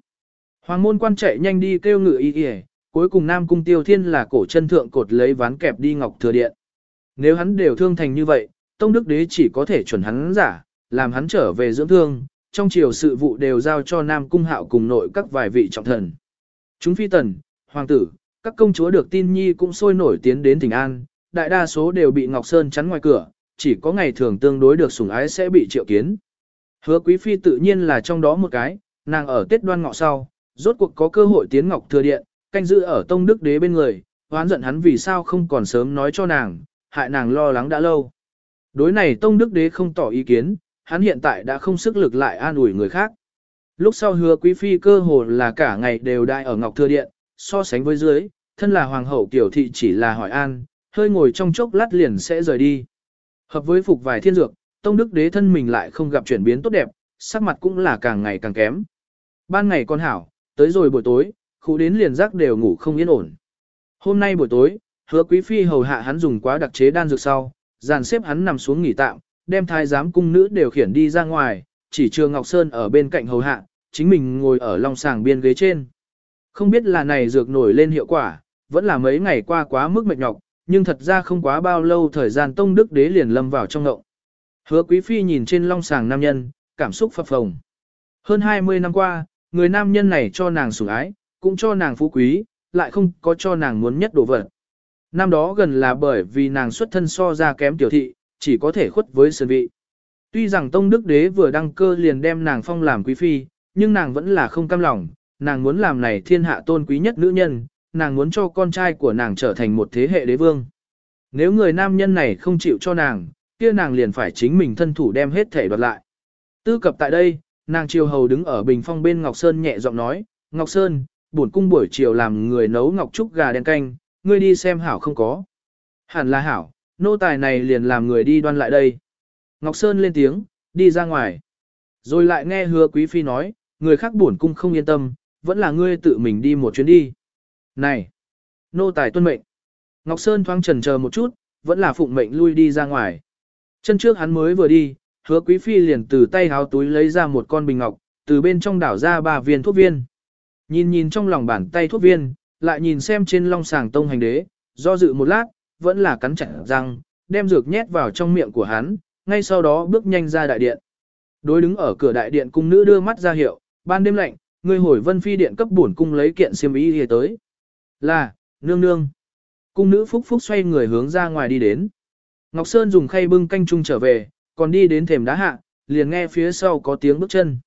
Hoàng môn quan chạy nhanh đi kêu ngựa y y, cuối cùng Nam Cung Tiêu Thiên là cổ chân thượng cột lấy ván kẹp đi ngọc thừa điện. Nếu hắn đều thương thành như vậy, Tông Đức Đế chỉ có thể chuẩn hắn giả, làm hắn trở về dưỡng thương, trong triều sự vụ đều giao cho Nam Cung Hạo cùng nội các vài vị trọng thần. Chúng phi tần, hoàng tử, các công chúa được tin nhi cũng sôi nổi tiến đến Thịnh an, đại đa số đều bị Ngọc Sơn chắn ngoài cửa, chỉ có ngày thường tương đối được sủng ái sẽ bị triệu kiến. Hứa quý phi tự nhiên là trong đó một cái, nàng ở Tết đoan ngọ sau, rốt cuộc có cơ hội tiến Ngọc Thừa Điện, canh giữ ở Tông Đức Đế bên người, hoán giận hắn vì sao không còn sớm nói cho nàng, hại nàng lo lắng đã lâu. Đối này Tông Đức Đế không tỏ ý kiến, hắn hiện tại đã không sức lực lại an ủi người khác. Lúc sau hứa quý phi cơ hồ là cả ngày đều đại ở Ngọc Thừa Điện, so sánh với dưới, thân là hoàng hậu tiểu thị chỉ là hỏi an, hơi ngồi trong chốc lát liền sẽ rời đi. Hợp với phục vài thiên dược, tông đức đế thân mình lại không gặp chuyển biến tốt đẹp, sắc mặt cũng là càng ngày càng kém. Ban ngày con hảo, tới rồi buổi tối, khu đến liền giác đều ngủ không yên ổn. Hôm nay buổi tối, Hứa quý phi hầu hạ hắn dùng quá đặc chế đan dược sau, dàn xếp hắn nằm xuống nghỉ tạm, đem thái giám cung nữ đều khiển đi ra ngoài, chỉ trường Ngọc Sơn ở bên cạnh hầu hạ, chính mình ngồi ở long sàng biên ghế trên. Không biết là này dược nổi lên hiệu quả, vẫn là mấy ngày qua quá mức mệt nhọc, nhưng thật ra không quá bao lâu thời gian Tông Đức Đế liền lâm vào trong ngộng. Hứa Quý Phi nhìn trên long sàng nam nhân, cảm xúc phập phồng. Hơn 20 năm qua, người nam nhân này cho nàng sủng ái, cũng cho nàng phú quý, lại không có cho nàng muốn nhất đồ vật. Năm đó gần là bởi vì nàng xuất thân so ra kém tiểu thị, chỉ có thể khuất với sơn vị. Tuy rằng Tông Đức Đế vừa đăng cơ liền đem nàng phong làm quý phi, nhưng nàng vẫn là không cam lòng, nàng muốn làm này thiên hạ tôn quý nhất nữ nhân, nàng muốn cho con trai của nàng trở thành một thế hệ đế vương. Nếu người nam nhân này không chịu cho nàng, kia nàng liền phải chính mình thân thủ đem hết thể đoạt lại. Tư cập tại đây, nàng triều hầu đứng ở bình phong bên Ngọc Sơn nhẹ giọng nói, Ngọc Sơn, buồn cung buổi chiều làm người nấu ngọc trúc gà đen canh, ngươi đi xem hảo không có. Hẳn là hảo, nô tài này liền làm người đi đoan lại đây. Ngọc Sơn lên tiếng, đi ra ngoài. Rồi lại nghe hứa quý phi nói, người khác buồn cung không yên tâm, vẫn là ngươi tự mình đi một chuyến đi. Này! Nô tài tuân mệnh. Ngọc Sơn thoáng trần chờ một chút, vẫn là phụng mệnh lui đi ra ngoài. Chân trước hắn mới vừa đi, hứa quý phi liền từ tay háo túi lấy ra một con bình ngọc, từ bên trong đảo ra ba viên thuốc viên. Nhìn nhìn trong lòng bàn tay thuốc viên, lại nhìn xem trên long sàng tông hành đế, do dự một lát, vẫn là cắn chặt răng, đem dược nhét vào trong miệng của hắn, ngay sau đó bước nhanh ra đại điện. Đối đứng ở cửa đại điện cung nữ đưa mắt ra hiệu, ban đêm lạnh, người hồi vân phi điện cấp bổn cung lấy kiện xiêm y đi tới. Là, nương nương. Cung nữ phúc phúc xoay người hướng ra ngoài đi đến. Ngọc Sơn dùng khay bưng canh chung trở về, còn đi đến thềm đá hạ, liền nghe phía sau có tiếng bước chân.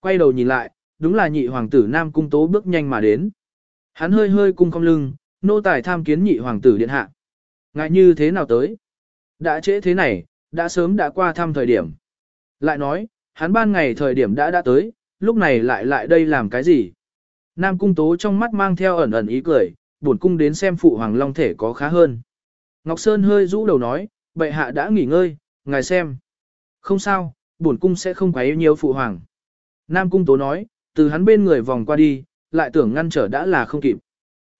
Quay đầu nhìn lại, đúng là nhị hoàng tử Nam Cung Tố bước nhanh mà đến. Hắn hơi hơi cung cong lưng, nô tài tham kiến nhị hoàng tử điện hạ. Ngại như thế nào tới? Đã trễ thế này, đã sớm đã qua thăm thời điểm. Lại nói, hắn ban ngày thời điểm đã đã tới, lúc này lại lại đây làm cái gì? Nam cung tố trong mắt mang theo ẩn ẩn ý cười, buồn cung đến xem phụ hoàng long thể có khá hơn. Ngọc Sơn hơi rũ đầu nói, bệ hạ đã nghỉ ngơi, ngài xem. Không sao, buồn cung sẽ không quấy nhiều phụ hoàng. Nam cung tố nói, từ hắn bên người vòng qua đi, lại tưởng ngăn trở đã là không kịp.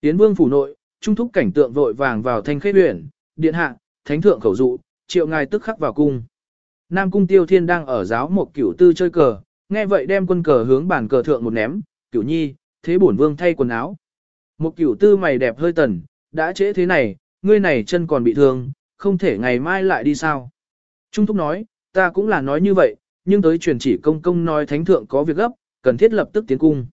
Tiến vương phủ nội, trung thúc cảnh tượng vội vàng vào thanh khê huyện, điện hạ, thánh thượng khẩu dụ, triệu ngài tức khắc vào cung. Nam cung tiêu thiên đang ở giáo một cửu tư chơi cờ, nghe vậy đem quân cờ hướng bàn cờ thượng một ném, cửu nhi, thế bổn vương thay quần áo. Một cửu tư mày đẹp hơi tần, đã trễ thế này, ngươi này chân còn bị thương, không thể ngày mai lại đi sao. Trung thúc nói, ta cũng là nói như vậy, nhưng tới truyền chỉ công công nói thánh thượng có việc gấp, cần thiết lập tức tiến cung.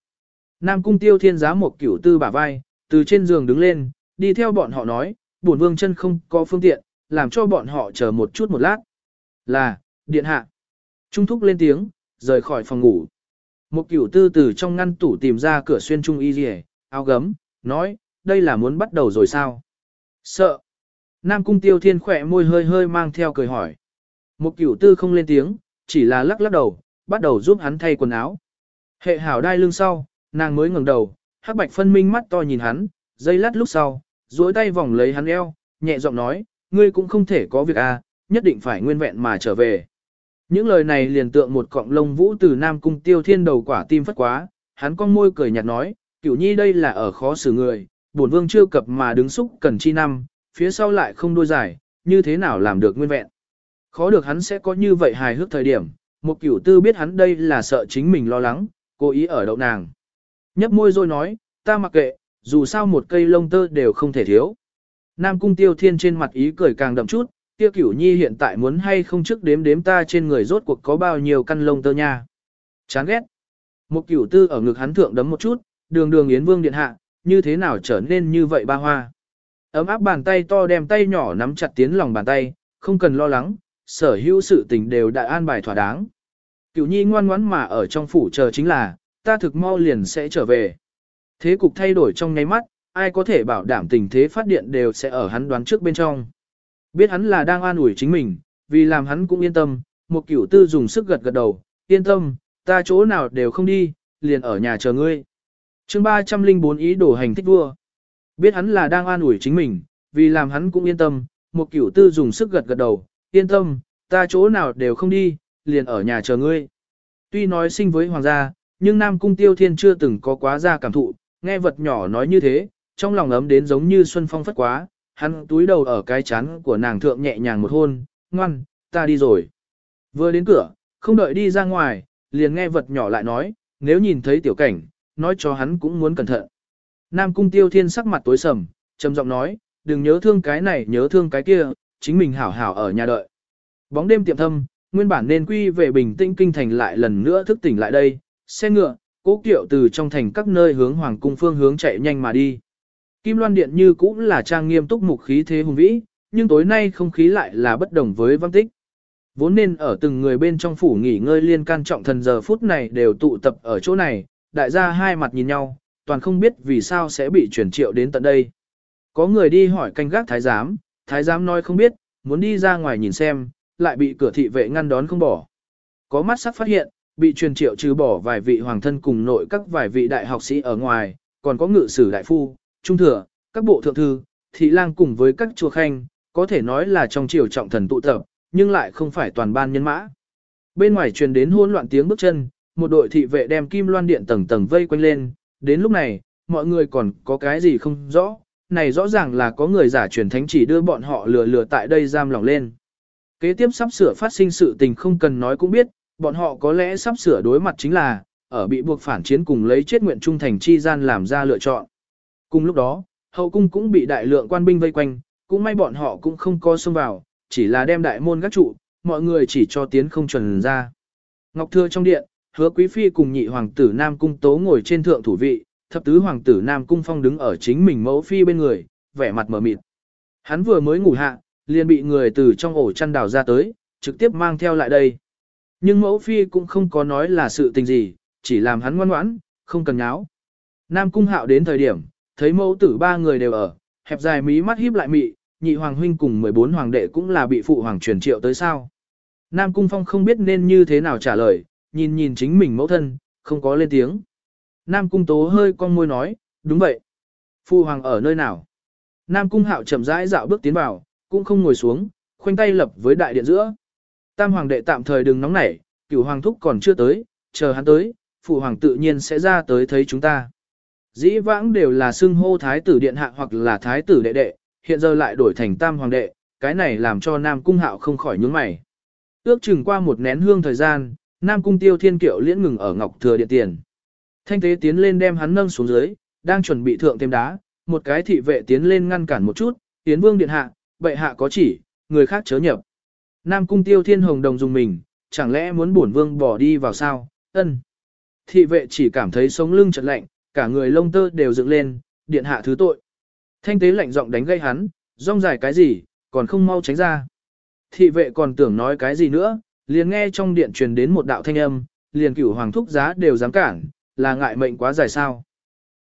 Nam cung tiêu thiên giá một cửu tư bả vai, từ trên giường đứng lên, đi theo bọn họ nói, bổn vương chân không có phương tiện, làm cho bọn họ chờ một chút một lát. Là, điện hạ. Trung thúc lên tiếng, rời khỏi phòng ngủ. Một cửu tư từ trong ngăn tủ tìm ra cửa xuyên trung y rìa, áo gấm, nói, đây là muốn bắt đầu rồi sao? Sợ. Nam cung tiêu thiên khỏe môi hơi hơi mang theo cười hỏi. Một cửu tư không lên tiếng, chỉ là lắc lắc đầu, bắt đầu giúp hắn thay quần áo. Hệ hảo đai lưng sau, nàng mới ngẩng đầu, hắc bạch phân minh mắt to nhìn hắn, dây lát lúc sau, duỗi tay vòng lấy hắn eo, nhẹ giọng nói, ngươi cũng không thể có việc à, nhất định phải nguyên vẹn mà trở về. Những lời này liền tượng một cọng lông vũ từ Nam Cung Tiêu Thiên đầu quả tim phất quá, hắn con môi cười nhạt nói, cửu nhi đây là ở khó xử người, bổn vương chưa cập mà đứng xúc cần chi năm, phía sau lại không đôi giải, như thế nào làm được nguyên vẹn. Khó được hắn sẽ có như vậy hài hước thời điểm, một cửu tư biết hắn đây là sợ chính mình lo lắng, cố ý ở đậu nàng. Nhấp môi rồi nói, ta mặc kệ, dù sao một cây lông tơ đều không thể thiếu. Nam cung tiêu thiên trên mặt ý cười càng đậm chút, tiêu cửu nhi hiện tại muốn hay không trước đếm đếm ta trên người rốt cuộc có bao nhiêu căn lông tơ nha. Chán ghét. Một cửu tư ở ngực hắn thượng đấm một chút, đường đường yến vương điện hạ, như thế nào trở nên như vậy ba hoa. Ấm áp bàn tay to đem tay nhỏ nắm chặt tiến lòng bàn tay, không cần lo lắng, sở hữu sự tình đều đã an bài thỏa đáng. Cửu nhi ngoan ngoãn mà ở trong phủ chờ chính là, ta thực mau liền sẽ trở về. Thế cục thay đổi trong nháy mắt, ai có thể bảo đảm tình thế phát điện đều sẽ ở hắn đoán trước bên trong. Biết hắn là đang an ủi chính mình, vì làm hắn cũng yên tâm, một cửu tư dùng sức gật gật đầu, yên tâm, ta chỗ nào đều không đi, liền ở nhà chờ ngươi. chương 304 ý đồ hành thích vua. Biết hắn là đang an ủi chính mình, vì làm hắn cũng yên tâm, một cửu tư dùng sức gật gật đầu, yên tâm, ta chỗ nào đều không đi, liền ở nhà chờ ngươi. Tuy nói sinh với hoàng gia, nhưng Nam Cung Tiêu Thiên chưa từng có quá ra cảm thụ, nghe vật nhỏ nói như thế, trong lòng ấm đến giống như xuân phong phất quá, hắn túi đầu ở cái chán của nàng thượng nhẹ nhàng một hôn, ngoan, ta đi rồi. Vừa đến cửa, không đợi đi ra ngoài, liền nghe vật nhỏ lại nói, nếu nhìn thấy tiểu cảnh, nói cho hắn cũng muốn cẩn thận. Nam cung tiêu thiên sắc mặt tối sầm, trầm giọng nói, đừng nhớ thương cái này nhớ thương cái kia, chính mình hảo hảo ở nhà đợi. Bóng đêm tiệm thâm, nguyên bản nên quy về bình tĩnh kinh thành lại lần nữa thức tỉnh lại đây, xe ngựa, cố kiệu từ trong thành các nơi hướng hoàng cung phương hướng chạy nhanh mà đi. Kim Loan Điện như cũng là trang nghiêm túc mục khí thế hùng vĩ, nhưng tối nay không khí lại là bất đồng với văn tích. Vốn nên ở từng người bên trong phủ nghỉ ngơi liên can trọng thần giờ phút này đều tụ tập ở chỗ này, đại gia hai mặt nhìn nhau, toàn không biết vì sao sẽ bị chuyển triệu đến tận đây. Có người đi hỏi canh gác thái giám, thái giám nói không biết, muốn đi ra ngoài nhìn xem, lại bị cửa thị vệ ngăn đón không bỏ. Có mắt sắc phát hiện, bị truyền triệu trừ bỏ vài vị hoàng thân cùng nội các vài vị đại học sĩ ở ngoài, còn có ngự sử đại phu, trung thừa, các bộ thượng thư, thị lang cùng với các chùa khanh, có thể nói là trong triều trọng thần tụ tập, nhưng lại không phải toàn ban nhân mã. Bên ngoài truyền đến hỗn loạn tiếng bước chân, một đội thị vệ đem kim loan điện tầng tầng vây quanh lên, đến lúc này, mọi người còn có cái gì không rõ, này rõ ràng là có người giả truyền thánh chỉ đưa bọn họ lừa lừa tại đây giam lỏng lên. Kế tiếp sắp sửa phát sinh sự tình không cần nói cũng biết, bọn họ có lẽ sắp sửa đối mặt chính là, ở bị buộc phản chiến cùng lấy chết nguyện trung thành chi gian làm ra lựa chọn. Cùng lúc đó, hậu cung cũng bị đại lượng quan binh vây quanh, cũng may bọn họ cũng không có xông vào, chỉ là đem đại môn gác trụ, mọi người chỉ cho tiến không chuẩn ra. Ngọc Thưa trong điện, hứa quý phi cùng nhị hoàng tử Nam Cung Tố ngồi trên thượng thủ vị, thập tứ hoàng tử Nam Cung Phong đứng ở chính mình mẫu phi bên người, vẻ mặt mở mịt. Hắn vừa mới ngủ hạ, liền bị người từ trong ổ chăn đào ra tới, trực tiếp mang theo lại đây. Nhưng mẫu phi cũng không có nói là sự tình gì, chỉ làm hắn ngoan ngoãn, không cần nháo. Nam Cung Hạo đến thời điểm, thấy mẫu tử ba người đều ở, hẹp dài mí mắt híp lại mị, nhị hoàng huynh cùng 14 hoàng đệ cũng là bị phụ hoàng truyền triệu tới sao. Nam Cung Phong không biết nên như thế nào trả lời, nhìn nhìn chính mình mẫu thân, không có lên tiếng. Nam Cung Tố hơi cong môi nói, đúng vậy. Phụ hoàng ở nơi nào? Nam Cung Hạo chậm rãi dạo bước tiến vào, cũng không ngồi xuống, khoanh tay lập với đại điện giữa. Tam hoàng đệ tạm thời đừng nóng nảy, cửu hoàng thúc còn chưa tới, chờ hắn tới, phụ hoàng tự nhiên sẽ ra tới thấy chúng ta. Dĩ vãng đều là xưng hô thái tử điện hạ hoặc là thái tử đệ đệ, hiện giờ lại đổi thành tam hoàng đệ, cái này làm cho Nam Cung Hạo không khỏi nhướng mày. Ước chừng qua một nén hương thời gian, Nam Cung Tiêu Thiên Kiệu liễn ngừng ở Ngọc Thừa Điện Tiền. Thanh tế tiến lên đem hắn nâng xuống dưới, đang chuẩn bị thượng thêm đá, một cái thị vệ tiến lên ngăn cản một chút, tiến vương điện hạ, bệ hạ có chỉ, người khác chớ nhập. Nam Cung Tiêu Thiên Hồng đồng dùng mình, chẳng lẽ muốn bổn vương bỏ đi vào sao, ân. Thị vệ chỉ cảm thấy sống lưng chật lạnh, cả người lông tơ đều dựng lên, điện hạ thứ tội. Thanh tế lạnh giọng đánh gây hắn, rong dài cái gì, còn không mau tránh ra. Thị vệ còn tưởng nói cái gì nữa, liền nghe trong điện truyền đến một đạo thanh âm, liền cửu hoàng thúc giá đều dám cản, là ngại mệnh quá dài sao.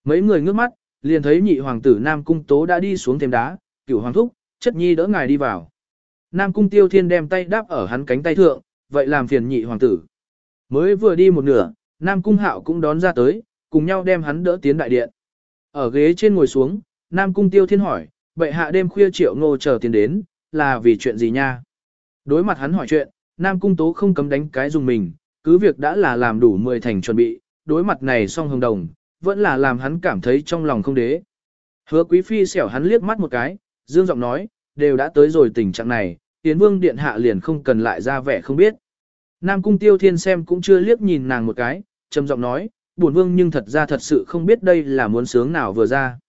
Mấy người ngước mắt, liền thấy nhị hoàng tử Nam Cung Tố đã đi xuống thêm đá, cửu hoàng thúc, chất nhi đỡ ngài đi vào. Nam Cung Tiêu Thiên đem tay đáp ở hắn cánh tay thượng, vậy làm phiền nhị hoàng tử. Mới vừa đi một nửa, Nam Cung Hạo cũng đón ra tới, cùng nhau đem hắn đỡ tiến đại điện. Ở ghế trên ngồi xuống, Nam Cung Tiêu Thiên hỏi, bệ hạ đêm khuya triệu ngô chờ tiến đến, là vì chuyện gì nha? Đối mặt hắn hỏi chuyện, Nam Cung Tố không cấm đánh cái dùng mình, cứ việc đã là làm đủ 10 thành chuẩn bị, đối mặt này song hồng đồng, vẫn là làm hắn cảm thấy trong lòng không đế. Hứa Quý Phi xẻo hắn liếc mắt một cái, dương giọng nói, đều đã tới rồi tình trạng này, Yến Vương Điện Hạ liền không cần lại ra vẻ không biết. Nam Cung Tiêu Thiên xem cũng chưa liếc nhìn nàng một cái, trầm giọng nói, buồn vương nhưng thật ra thật sự không biết đây là muốn sướng nào vừa ra.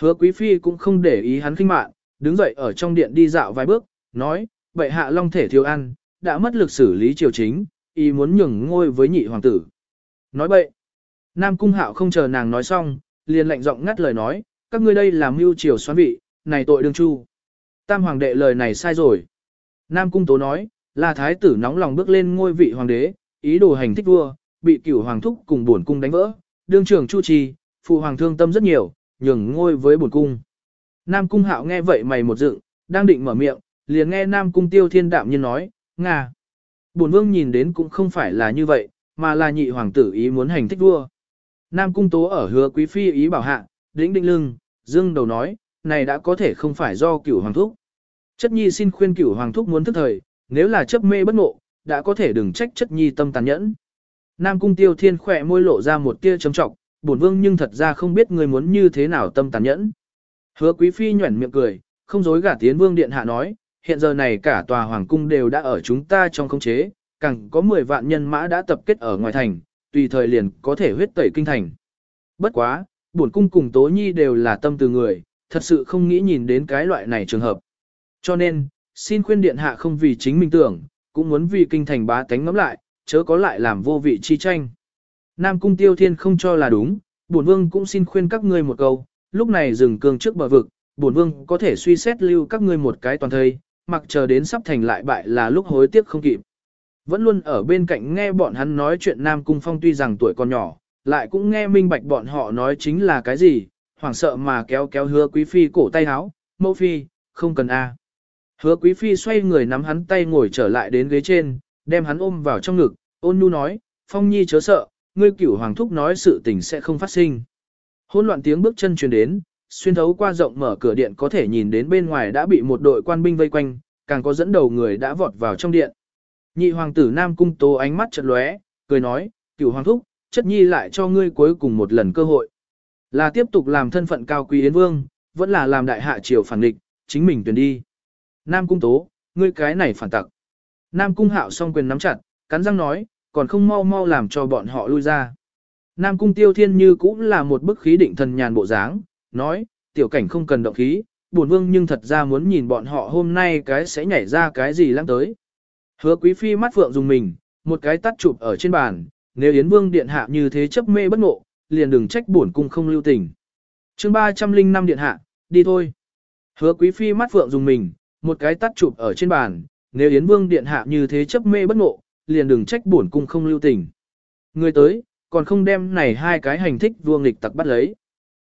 Hứa quý phi cũng không để ý hắn khinh mạn, đứng dậy ở trong điện đi dạo vài bước, nói, bệ hạ long thể thiếu ăn, đã mất lực xử lý triều chính, y muốn nhường ngôi với nhị hoàng tử. Nói bậy, Nam Cung Hạo không chờ nàng nói xong, liền lạnh giọng ngắt lời nói, các ngươi đây làm mưu triều xoán vị, này tội đương chu. Tam hoàng đệ lời này sai rồi. Nam Cung Tố nói, là thái tử nóng lòng bước lên ngôi vị hoàng đế, ý đồ hành thích vua, bị cửu hoàng thúc cùng bổn cung đánh vỡ, đương trưởng chu trì, phụ hoàng thương tâm rất nhiều, nhường ngôi với bổn cung. Nam cung hạo nghe vậy mày một dựng, đang định mở miệng, liền nghe Nam cung tiêu thiên đạm nhiên nói, Nga. Bổn vương nhìn đến cũng không phải là như vậy, mà là nhị hoàng tử ý muốn hành thích vua. Nam cung tố ở hứa quý phi ý bảo hạ, đĩnh định lưng, dương đầu nói, này đã có thể không phải do cửu hoàng thúc. Chất nhi xin khuyên cửu hoàng thúc muốn thức thời, nếu là chấp mê bất ngộ, đã có thể đừng trách chất nhi tâm tàn nhẫn. Nam cung tiêu thiên khỏe môi lộ ra một tia trầm trọng, bổn vương nhưng thật ra không biết người muốn như thế nào tâm tàn nhẫn. Hứa quý phi nhuẩn miệng cười, không dối gả tiến vương điện hạ nói, hiện giờ này cả tòa hoàng cung đều đã ở chúng ta trong khống chế, càng có 10 vạn nhân mã đã tập kết ở ngoài thành, tùy thời liền có thể huyết tẩy kinh thành. Bất quá, bổn cung cùng Tố Nhi đều là tâm từ người, thật sự không nghĩ nhìn đến cái loại này trường hợp. Cho nên, xin khuyên điện hạ không vì chính mình tưởng, cũng muốn vì kinh thành bá tánh ngắm lại, chớ có lại làm vô vị chi tranh. Nam cung tiêu thiên không cho là đúng, bổn vương cũng xin khuyên các ngươi một câu, lúc này dừng cương trước bờ vực, bổn vương có thể suy xét lưu các ngươi một cái toàn thời, mặc chờ đến sắp thành lại bại là lúc hối tiếc không kịp. Vẫn luôn ở bên cạnh nghe bọn hắn nói chuyện Nam Cung Phong tuy rằng tuổi còn nhỏ, lại cũng nghe minh bạch bọn họ nói chính là cái gì, hoảng sợ mà kéo kéo hứa quý phi cổ tay háo, mẫu phi, không cần a. Hứa quý phi xoay người nắm hắn tay ngồi trở lại đến ghế trên, đem hắn ôm vào trong ngực, ôn nhu nói, Phong Nhi chớ sợ, ngươi cửu hoàng thúc nói sự tình sẽ không phát sinh. Hôn loạn tiếng bước chân truyền đến, xuyên thấu qua rộng mở cửa điện có thể nhìn đến bên ngoài đã bị một đội quan binh vây quanh, càng có dẫn đầu người đã vọt vào trong điện. Nhị hoàng tử Nam Cung Tố ánh mắt chợt lóe, cười nói, cửu hoàng thúc, chất nhi lại cho ngươi cuối cùng một lần cơ hội. Là tiếp tục làm thân phận cao quý yến vương, vẫn là làm đại hạ triều phản nghịch chính mình tuyển đi. Nam Cung Tố, ngươi cái này phản tặc. Nam Cung Hạo song quyền nắm chặt, cắn răng nói, còn không mau mau làm cho bọn họ lui ra. Nam Cung Tiêu Thiên như cũng là một bức khí định thần nhàn bộ dáng, nói, tiểu cảnh không cần động khí, buồn vương nhưng thật ra muốn nhìn bọn họ hôm nay cái sẽ nhảy ra cái gì lăng tới. Hứa quý phi mắt phượng dùng mình, một cái tắt chụp ở trên bàn, nếu Yến Vương điện hạ như thế chấp mê bất ngộ, liền đừng trách bổn cung không lưu tình. Chương 305 điện hạ, đi thôi. Hứa quý phi mắt phượng dùng mình, một cái tắt chụp ở trên bàn, nếu Yến Vương điện hạ như thế chấp mê bất ngộ, liền đừng trách bổn cung không lưu tình. Người tới, còn không đem này hai cái hành thích vương nghịch tặc bắt lấy.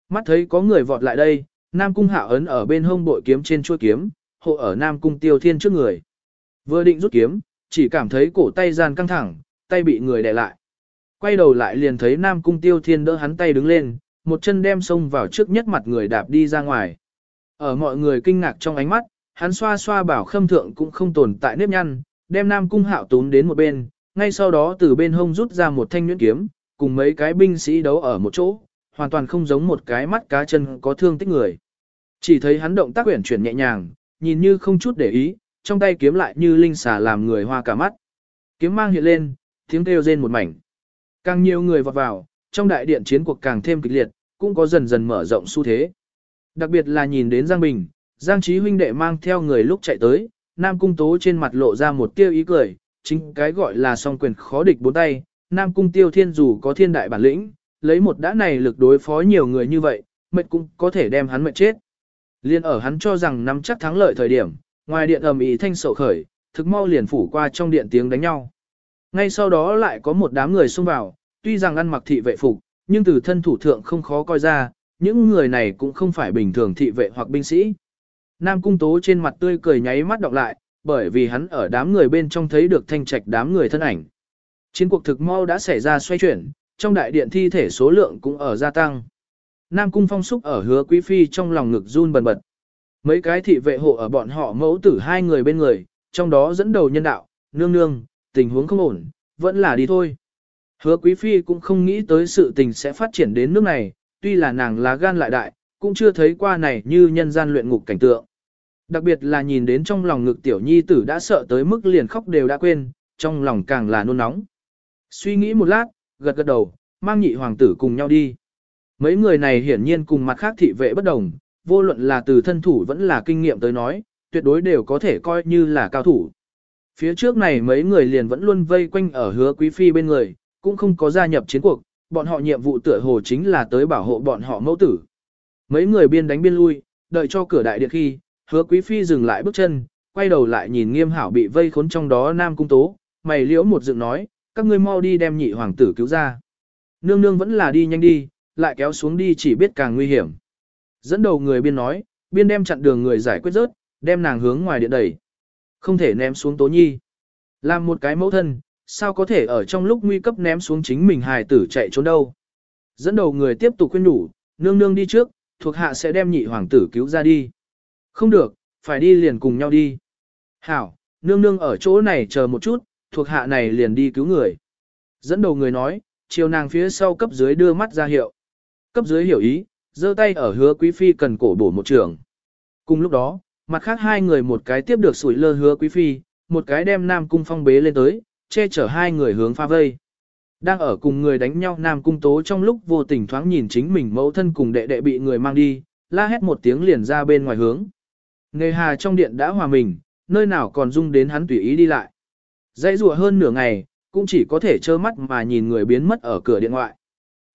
Mắt thấy có người vọt lại đây, Nam cung hạ ấn ở bên hông bội kiếm trên chuôi kiếm, hộ ở Nam cung tiêu thiên trước người. Vừa định rút kiếm, chỉ cảm thấy cổ tay gian căng thẳng, tay bị người đè lại. Quay đầu lại liền thấy Nam cung tiêu thiên đỡ hắn tay đứng lên, một chân đem xông vào trước nhất mặt người đạp đi ra ngoài. Ở mọi người kinh ngạc trong ánh mắt, hắn xoa xoa bảo khâm thượng cũng không tồn tại nếp nhăn, đem Nam cung hạo tún đến một bên, ngay sau đó từ bên hông rút ra một thanh nhuyễn kiếm, cùng mấy cái binh sĩ đấu ở một chỗ, hoàn toàn không giống một cái mắt cá chân có thương tích người. Chỉ thấy hắn động tác quyển chuyển nhẹ nhàng, nhìn như không chút để ý, trong tay kiếm lại như linh xà làm người hoa cả mắt. Kiếm mang hiện lên, tiếng kêu rên một mảnh. Càng nhiều người vọt vào, trong đại điện chiến cuộc càng thêm kịch liệt, cũng có dần dần mở rộng xu thế. Đặc biệt là nhìn đến Giang Bình, Giang Chí huynh đệ mang theo người lúc chạy tới, Nam Cung Tố trên mặt lộ ra một tiêu ý cười, chính cái gọi là song quyền khó địch bốn tay, Nam Cung Tiêu Thiên dù có thiên đại bản lĩnh, lấy một đã này lực đối phó nhiều người như vậy, mệt cũng có thể đem hắn mệt chết. Liên ở hắn cho rằng nắm chắc thắng lợi thời điểm, ngoài điện ầm ĩ thanh sậu khởi, thực mau liền phủ qua trong điện tiếng đánh nhau. Ngay sau đó lại có một đám người xông vào, tuy rằng ăn mặc thị vệ phục, nhưng từ thân thủ thượng không khó coi ra, những người này cũng không phải bình thường thị vệ hoặc binh sĩ. Nam Cung Tố trên mặt tươi cười nháy mắt đọc lại, bởi vì hắn ở đám người bên trong thấy được thanh trạch đám người thân ảnh. Chiến cuộc thực mau đã xảy ra xoay chuyển, trong đại điện thi thể số lượng cũng ở gia tăng. Nam Cung Phong xúc ở hứa quý phi trong lòng ngực run bần bật. Mấy cái thị vệ hộ ở bọn họ mẫu tử hai người bên người, trong đó dẫn đầu nhân đạo, nương nương, tình huống không ổn, vẫn là đi thôi. Hứa quý phi cũng không nghĩ tới sự tình sẽ phát triển đến nước này, tuy là nàng lá gan lại đại, cũng chưa thấy qua này như nhân gian luyện ngục cảnh tượng. Đặc biệt là nhìn đến trong lòng ngực tiểu nhi tử đã sợ tới mức liền khóc đều đã quên, trong lòng càng là nôn nóng. Suy nghĩ một lát, gật gật đầu, mang nhị hoàng tử cùng nhau đi. Mấy người này hiển nhiên cùng mặt khác thị vệ bất đồng, vô luận là từ thân thủ vẫn là kinh nghiệm tới nói, tuyệt đối đều có thể coi như là cao thủ. Phía trước này mấy người liền vẫn luôn vây quanh ở hứa quý phi bên người, cũng không có gia nhập chiến cuộc, bọn họ nhiệm vụ tựa hồ chính là tới bảo hộ bọn họ mẫu tử. Mấy người biên đánh biên lui, đợi cho cửa đại điện khi, hứa quý phi dừng lại bước chân, quay đầu lại nhìn nghiêm hảo bị vây khốn trong đó nam cung tố, mày liễu một dựng nói, các ngươi mau đi đem nhị hoàng tử cứu ra. Nương nương vẫn là đi nhanh đi, lại kéo xuống đi chỉ biết càng nguy hiểm. Dẫn đầu người biên nói, biên đem chặn đường người giải quyết rớt, đem nàng hướng ngoài điện đẩy. Không thể ném xuống tố nhi. Làm một cái mẫu thân, sao có thể ở trong lúc nguy cấp ném xuống chính mình hài tử chạy trốn đâu. Dẫn đầu người tiếp tục khuyên đủ, nương nương đi trước, thuộc hạ sẽ đem nhị hoàng tử cứu ra đi. Không được, phải đi liền cùng nhau đi. Hảo, nương nương ở chỗ này chờ một chút, thuộc hạ này liền đi cứu người. Dẫn đầu người nói, chiều nàng phía sau cấp dưới đưa mắt ra hiệu. Cấp dưới hiểu ý, giơ tay ở hứa quý phi cần cổ bổ một trường. Cùng lúc đó, Mặt khác hai người một cái tiếp được sủi lơ hứa quý phi, một cái đem Nam Cung Phong bế lên tới, che chở hai người hướng pha vây. Đang ở cùng người đánh nhau Nam Cung Tố trong lúc vô tình thoáng nhìn chính mình mẫu thân cùng đệ đệ bị người mang đi, la hét một tiếng liền ra bên ngoài hướng. Nghề hà trong điện đã hòa mình, nơi nào còn dung đến hắn tùy ý đi lại. Dãy rùa hơn nửa ngày, cũng chỉ có thể trơ mắt mà nhìn người biến mất ở cửa điện ngoại.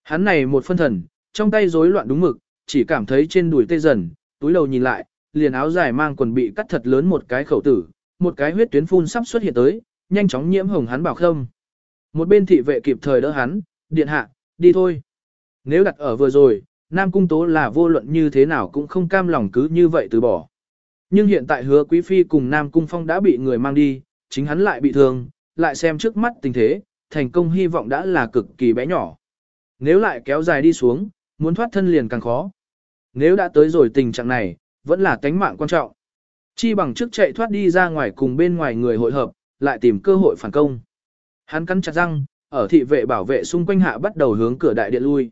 Hắn này một phân thần, trong tay rối loạn đúng mực, chỉ cảm thấy trên đùi tê dần, túi đầu nhìn lại, liền áo dài mang quần bị cắt thật lớn một cái khẩu tử, một cái huyết tuyến phun sắp xuất hiện tới, nhanh chóng nhiễm hồng hắn bảo không. Một bên thị vệ kịp thời đỡ hắn, điện hạ, đi thôi. Nếu đặt ở vừa rồi, Nam Cung Tố là vô luận như thế nào cũng không cam lòng cứ như vậy từ bỏ. Nhưng hiện tại hứa quý phi cùng Nam Cung Phong đã bị người mang đi, chính hắn lại bị thương, lại xem trước mắt tình thế, thành công hy vọng đã là cực kỳ bé nhỏ. Nếu lại kéo dài đi xuống, muốn thoát thân liền càng khó. Nếu đã tới rồi tình trạng này, vẫn là tánh mạng quan trọng. Chi bằng trước chạy thoát đi ra ngoài cùng bên ngoài người hội hợp, lại tìm cơ hội phản công. Hắn cắn chặt răng, ở thị vệ bảo vệ xung quanh hạ bắt đầu hướng cửa đại điện lui.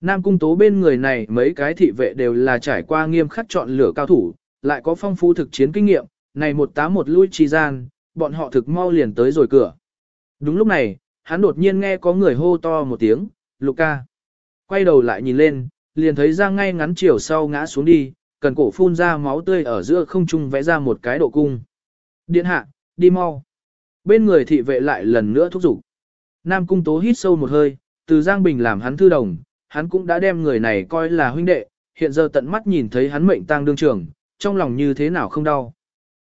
Nam cung tố bên người này mấy cái thị vệ đều là trải qua nghiêm khắc chọn lửa cao thủ, lại có phong phú thực chiến kinh nghiệm, này một tá một lui trì gian, bọn họ thực mau liền tới rồi cửa. Đúng lúc này, hắn đột nhiên nghe có người hô to một tiếng, Luca. Quay đầu lại nhìn lên, liền thấy Giang ngay ngắn chiều sau ngã xuống đi, cần cổ phun ra máu tươi ở giữa không trung vẽ ra một cái độ cung. Điện hạ, đi mau. Bên người thị vệ lại lần nữa thúc giục. Nam cung tố hít sâu một hơi, từ Giang Bình làm hắn thư đồng, hắn cũng đã đem người này coi là huynh đệ, hiện giờ tận mắt nhìn thấy hắn mệnh tang đương trường, trong lòng như thế nào không đau.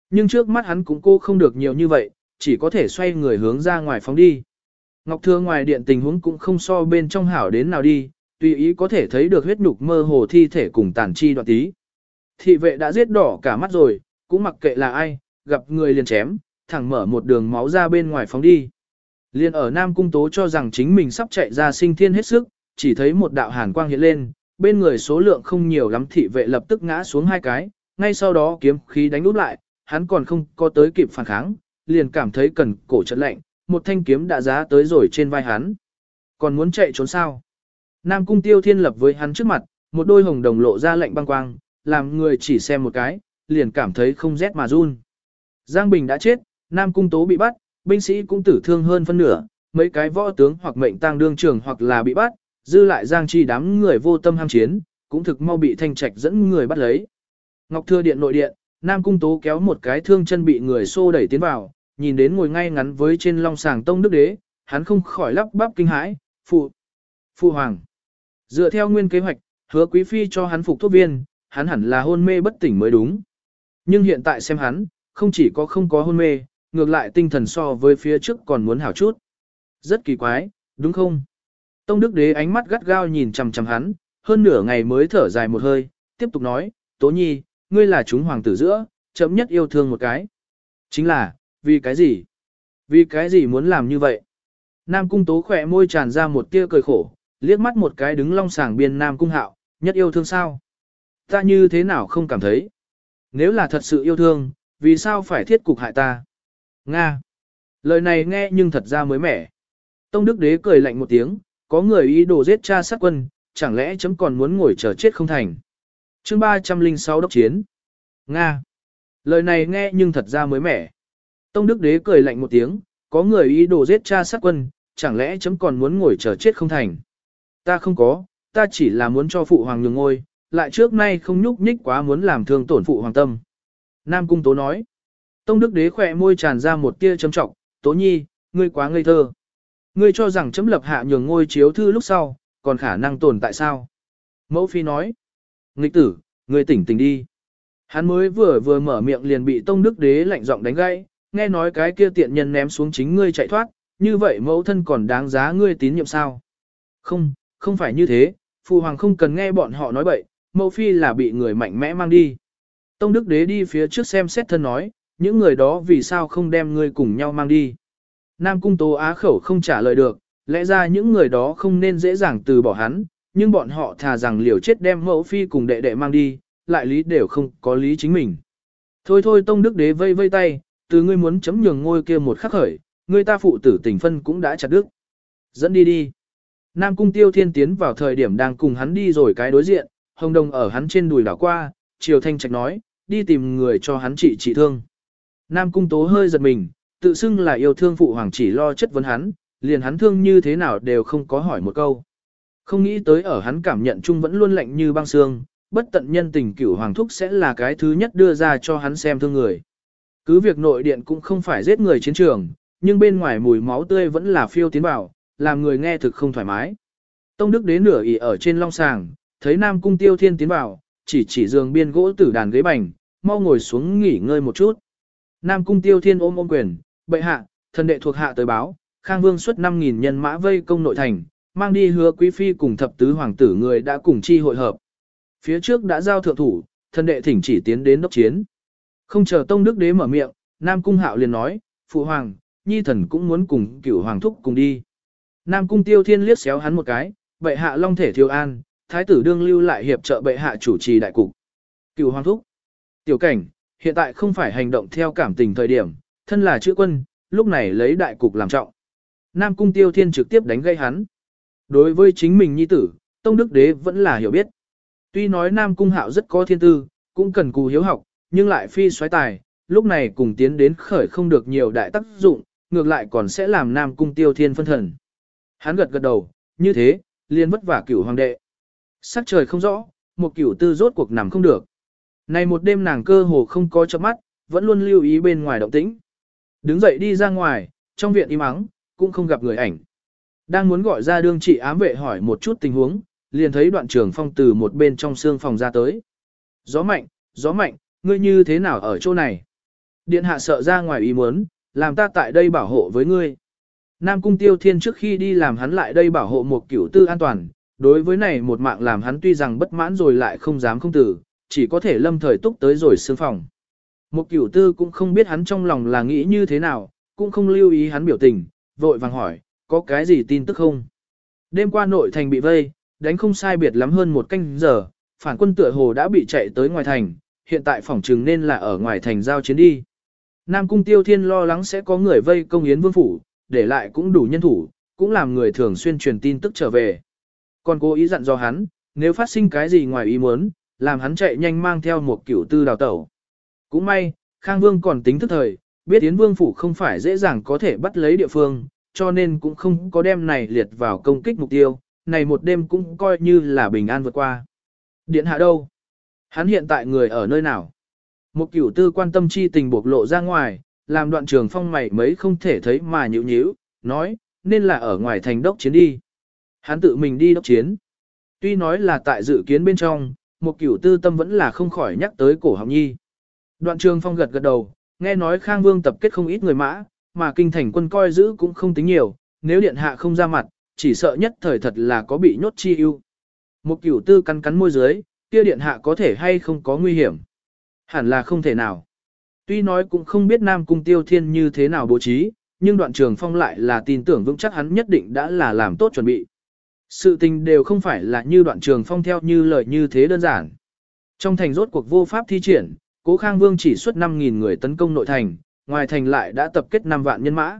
Nhưng trước mắt hắn cũng cô không được nhiều như vậy, chỉ có thể xoay người hướng ra ngoài phóng đi. Ngọc Thừa ngoài điện tình huống cũng không so bên trong hảo đến nào đi, tùy ý có thể thấy được huyết nhục mơ hồ thi thể cùng tàn chi đoạn tí. Thị vệ đã giết đỏ cả mắt rồi, cũng mặc kệ là ai, gặp người liền chém, thẳng mở một đường máu ra bên ngoài phóng đi. Liên ở Nam Cung Tố cho rằng chính mình sắp chạy ra sinh thiên hết sức, chỉ thấy một đạo hàn quang hiện lên, bên người số lượng không nhiều lắm thị vệ lập tức ngã xuống hai cái, ngay sau đó kiếm khí đánh úp lại, hắn còn không có tới kịp phản kháng, liền cảm thấy cần cổ chật lạnh, một thanh kiếm đã giá tới rồi trên vai hắn. Còn muốn chạy trốn sao? Nam Cung Tiêu Thiên lập với hắn trước mặt, một đôi hồng đồng lộ ra lạnh băng quang, làm người chỉ xem một cái, liền cảm thấy không rét mà run. Giang Bình đã chết, Nam Cung Tố bị bắt, binh sĩ cũng tử thương hơn phân nửa, mấy cái võ tướng hoặc mệnh tang đương trường hoặc là bị bắt, dư lại Giang Chi đám người vô tâm ham chiến, cũng thực mau bị thanh trạch dẫn người bắt lấy. Ngọc Thừa Điện nội điện, Nam Cung Tố kéo một cái thương chân bị người xô đẩy tiến vào, nhìn đến ngồi ngay ngắn với trên long sàng tông đức đế, hắn không khỏi lắp bắp kinh hãi, phụ, phụ hoàng. Dựa theo nguyên kế hoạch, hứa quý phi cho hắn phục thuốc viên, hắn hẳn là hôn mê bất tỉnh mới đúng. Nhưng hiện tại xem hắn, không chỉ có không có hôn mê, ngược lại tinh thần so với phía trước còn muốn hảo chút. Rất kỳ quái, đúng không? Tông Đức Đế ánh mắt gắt gao nhìn chằm chằm hắn, hơn nửa ngày mới thở dài một hơi, tiếp tục nói, Tố Nhi, ngươi là chúng hoàng tử giữa, chậm nhất yêu thương một cái. Chính là, vì cái gì? Vì cái gì muốn làm như vậy? Nam Cung Tố khỏe môi tràn ra một tia cười khổ, liếc mắt một cái đứng long sàng biên Nam Cung Hạo, nhất yêu thương sao? Ta như thế nào không cảm thấy? Nếu là thật sự yêu thương, vì sao phải thiết cục hại ta? Nga. Lời này nghe nhưng thật ra mới mẻ. Tông Đức Đế cười lạnh một tiếng, có người ý đồ giết cha sát quân, chẳng lẽ chấm còn muốn ngồi chờ chết không thành chương 306 đốc chiến. Nga. Lời này nghe nhưng thật ra mới mẻ. Tông Đức Đế cười lạnh một tiếng, có người ý đồ giết cha sát quân, chẳng lẽ chấm còn muốn ngồi chờ chết không thành. Ta không có, ta chỉ là muốn cho phụ hoàng nhường ngôi, lại trước nay không nhúc nhích quá muốn làm thương tổn phụ hoàng tâm. Nam Cung Tố nói. Tông Đức Đế khỏe môi tràn ra một tia châm trọng, Tố Nhi, ngươi quá ngây thơ. Ngươi cho rằng chấm lập hạ nhường ngôi chiếu thư lúc sau, còn khả năng tồn tại sao? Mẫu Phi nói. Nghịch tử, ngươi tỉnh tỉnh đi. Hắn mới vừa vừa mở miệng liền bị Tông Đức Đế lạnh giọng đánh gãy, nghe nói cái kia tiện nhân ném xuống chính ngươi chạy thoát, như vậy mẫu thân còn đáng giá ngươi tín nhiệm sao? Không, không phải như thế, phụ hoàng không cần nghe bọn họ nói bậy, mẫu phi là bị người mạnh mẽ mang đi. Tông Đức Đế đi phía trước xem xét thân nói, những người đó vì sao không đem ngươi cùng nhau mang đi. Nam Cung Tố Á khẩu không trả lời được, lẽ ra những người đó không nên dễ dàng từ bỏ hắn, nhưng bọn họ thà rằng liều chết đem mẫu phi cùng đệ đệ mang đi, lại lý đều không có lý chính mình. Thôi thôi Tông Đức Đế vây vây tay, từ ngươi muốn chấm nhường ngôi kia một khắc khởi, ngươi ta phụ tử tình phân cũng đã chặt đứt. Dẫn đi đi. Nam Cung Tiêu Thiên tiến vào thời điểm đang cùng hắn đi rồi cái đối diện, hồng đồng ở hắn trên đùi đảo qua, Triều Thanh Trạch nói, đi tìm người cho hắn trị trị thương. Nam Cung Tố hơi giật mình, tự xưng là yêu thương phụ hoàng chỉ lo chất vấn hắn, liền hắn thương như thế nào đều không có hỏi một câu. Không nghĩ tới ở hắn cảm nhận chung vẫn luôn lạnh như băng xương, bất tận nhân tình cửu hoàng thúc sẽ là cái thứ nhất đưa ra cho hắn xem thương người. Cứ việc nội điện cũng không phải giết người chiến trường, nhưng bên ngoài mùi máu tươi vẫn là phiêu tiến vào, làm người nghe thực không thoải mái. Tông Đức đến nửa ỉ ở trên long sàng, thấy Nam Cung Tiêu Thiên tiến vào, chỉ chỉ giường biên gỗ tử đàn ghế bành, mau ngồi xuống nghỉ ngơi một chút. Nam Cung Tiêu Thiên ôm ôm quyền, bệ hạ, thần đệ thuộc hạ tới báo, Khang Vương xuất 5.000 nhân mã vây công nội thành, mang đi hứa quý phi cùng thập tứ hoàng tử người đã cùng chi hội hợp. Phía trước đã giao thượng thủ, thân đệ thỉnh chỉ tiến đến đốc chiến. Không chờ Tông Đức Đế mở miệng, Nam Cung Hạo liền nói, Phụ Hoàng, Nhi Thần cũng muốn cùng cửu Hoàng Thúc cùng đi. Nam Cung Tiêu Thiên liếc xéo hắn một cái, bệ hạ long thể thiếu an, thái tử đương lưu lại hiệp trợ bệ hạ chủ trì đại cục. Cửu Hoàng Thúc. Tiểu cảnh, hiện tại không phải hành động theo cảm tình thời điểm, thân là chữ quân, lúc này lấy đại cục làm trọng. Nam Cung Tiêu Thiên trực tiếp đánh gây hắn. Đối với chính mình nhi tử, Tông Đức Đế vẫn là hiểu biết. Tuy nói Nam Cung Hạo rất có thiên tư, cũng cần cù hiếu học, nhưng lại phi xoáy tài, lúc này cùng tiến đến khởi không được nhiều đại tác dụng, ngược lại còn sẽ làm Nam Cung Tiêu Thiên phân thần. Hắn gật gật đầu, như thế, liền vất vả cửu hoàng đệ. Sắc trời không rõ, một cửu tư rốt cuộc nằm không được. Này một đêm nàng cơ hồ không có chớp mắt, vẫn luôn lưu ý bên ngoài động tĩnh. Đứng dậy đi ra ngoài, trong viện im ắng, cũng không gặp người ảnh. Đang muốn gọi ra đương trị ám vệ hỏi một chút tình huống, liền thấy đoạn trường phong từ một bên trong xương phòng ra tới. Gió mạnh, gió mạnh, ngươi như thế nào ở chỗ này? Điện hạ sợ ra ngoài ý muốn, làm ta tại đây bảo hộ với ngươi. Nam cung tiêu thiên trước khi đi làm hắn lại đây bảo hộ một cửu tư an toàn, đối với này một mạng làm hắn tuy rằng bất mãn rồi lại không dám không tử, chỉ có thể lâm thời túc tới rồi xương phòng. Một cửu tư cũng không biết hắn trong lòng là nghĩ như thế nào, cũng không lưu ý hắn biểu tình, vội vàng hỏi, có cái gì tin tức không? Đêm qua nội thành bị vây, đánh không sai biệt lắm hơn một canh giờ, phản quân tựa hồ đã bị chạy tới ngoài thành, hiện tại phòng trừng nên là ở ngoài thành giao chiến đi. Nam cung tiêu thiên lo lắng sẽ có người vây công yến vương phủ, để lại cũng đủ nhân thủ, cũng làm người thường xuyên truyền tin tức trở về. Còn cố ý dặn do hắn, nếu phát sinh cái gì ngoài ý muốn, làm hắn chạy nhanh mang theo một cửu tư đào tẩu. Cũng may, Khang Vương còn tính thức thời, biết Yến Vương Phủ không phải dễ dàng có thể bắt lấy địa phương, cho nên cũng không có đem này liệt vào công kích mục tiêu, này một đêm cũng coi như là bình an vượt qua. Điện hạ đâu? Hắn hiện tại người ở nơi nào? Một cửu tư quan tâm chi tình bộc lộ ra ngoài, làm đoạn trường phong mày mấy không thể thấy mà nhịu nhíu, nói, nên là ở ngoài thành đốc chiến đi. Hắn tự mình đi đốc chiến. Tuy nói là tại dự kiến bên trong, một cửu tư tâm vẫn là không khỏi nhắc tới cổ học nhi. Đoạn trường phong gật gật đầu, nghe nói Khang Vương tập kết không ít người mã, mà kinh thành quân coi giữ cũng không tính nhiều, nếu điện hạ không ra mặt, chỉ sợ nhất thời thật là có bị nhốt chi ưu. Một cửu tư cắn cắn môi dưới, kia điện hạ có thể hay không có nguy hiểm. Hẳn là không thể nào. Tuy nói cũng không biết Nam Cung Tiêu Thiên như thế nào bố trí, nhưng đoạn trường phong lại là tin tưởng vững chắc hắn nhất định đã là làm tốt chuẩn bị. Sự tình đều không phải là như đoạn trường phong theo như lời như thế đơn giản. Trong thành rốt cuộc vô pháp thi triển, Cố Khang Vương chỉ xuất 5.000 người tấn công nội thành, ngoài thành lại đã tập kết 5 vạn nhân mã.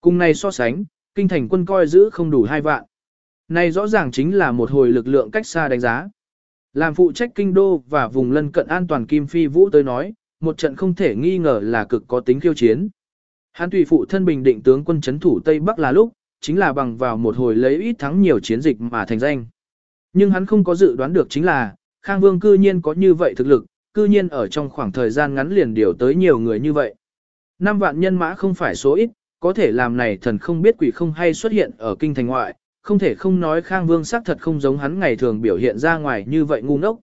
Cùng này so sánh, kinh thành quân coi giữ không đủ 2 vạn. Này rõ ràng chính là một hồi lực lượng cách xa đánh giá. Làm phụ trách kinh đô và vùng lân cận an toàn Kim Phi Vũ tới nói, một trận không thể nghi ngờ là cực có tính khiêu chiến. Hán tùy phụ thân bình định tướng quân chấn thủ Tây Bắc là lúc, chính là bằng vào một hồi lấy ít thắng nhiều chiến dịch mà thành danh. Nhưng hắn không có dự đoán được chính là, Khang Vương cư nhiên có như vậy thực lực, cư nhiên ở trong khoảng thời gian ngắn liền điều tới nhiều người như vậy. Năm vạn nhân mã không phải số ít, có thể làm này thần không biết quỷ không hay xuất hiện ở kinh thành ngoại, không thể không nói Khang Vương xác thật không giống hắn ngày thường biểu hiện ra ngoài như vậy ngu ngốc.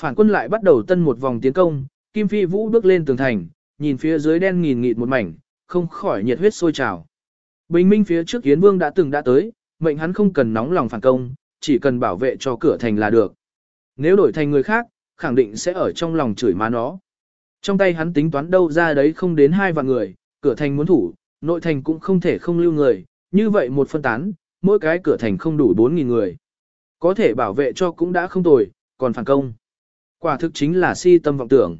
Phản quân lại bắt đầu tân một vòng tiến công, Kim Phi Vũ bước lên tường thành, nhìn phía dưới đen nghìn nghịt một mảnh, không khỏi nhiệt huyết sôi trào. Bình minh phía trước Yến Vương đã từng đã tới, mệnh hắn không cần nóng lòng phản công, chỉ cần bảo vệ cho cửa thành là được. Nếu đổi thành người khác, khẳng định sẽ ở trong lòng chửi má nó. Trong tay hắn tính toán đâu ra đấy không đến hai vạn người, cửa thành muốn thủ, nội thành cũng không thể không lưu người, như vậy một phân tán, mỗi cái cửa thành không đủ 4.000 người. Có thể bảo vệ cho cũng đã không tồi, còn phản công. Quả thực chính là si tâm vọng tưởng.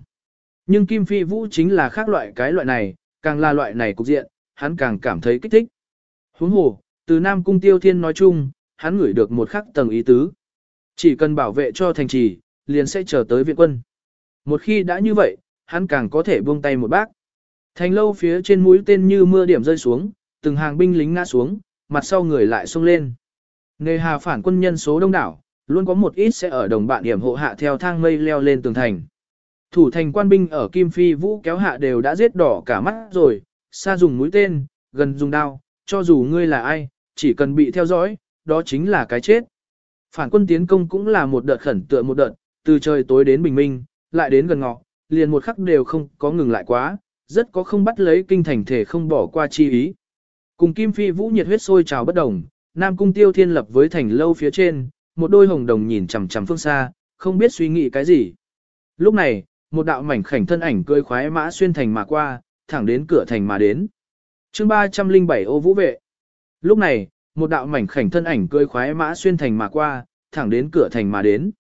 Nhưng Kim Phi Vũ chính là khác loại cái loại này, càng là loại này cục diện, hắn càng cảm thấy kích thích. Huống hồ, từ Nam Cung Tiêu Thiên nói chung, hắn ngửi được một khắc tầng ý tứ. Chỉ cần bảo vệ cho thành trì, liền sẽ chờ tới viện quân. một khi đã như vậy, hắn càng có thể buông tay một bác. Thành lâu phía trên mũi tên như mưa điểm rơi xuống, từng hàng binh lính ngã xuống, mặt sau người lại xông lên. Nghề hà phản quân nhân số đông đảo, luôn có một ít sẽ ở đồng bạn điểm hộ hạ theo thang mây leo lên tường thành. Thủ thành quan binh ở Kim Phi Vũ kéo hạ đều đã giết đỏ cả mắt rồi, xa dùng mũi tên, gần dùng đao, cho dù ngươi là ai, chỉ cần bị theo dõi, đó chính là cái chết. Phản quân tiến công cũng là một đợt khẩn tựa một đợt, từ trời tối đến bình minh, lại đến gần ngọ, liền một khắc đều không có ngừng lại quá, rất có không bắt lấy kinh thành thể không bỏ qua chi ý. Cùng Kim Phi Vũ nhiệt huyết sôi trào bất đồng, Nam Cung Tiêu Thiên lập với thành lâu phía trên, một đôi hồng đồng nhìn chằm chằm phương xa, không biết suy nghĩ cái gì. Lúc này, một đạo mảnh khảnh thân ảnh cưỡi khoái mã xuyên thành mà qua, thẳng đến cửa thành mà đến. Chương 307 ô vũ vệ. Lúc này, một đạo mảnh khảnh thân ảnh cưỡi khoái mã xuyên thành mà qua, thẳng đến cửa thành mà đến.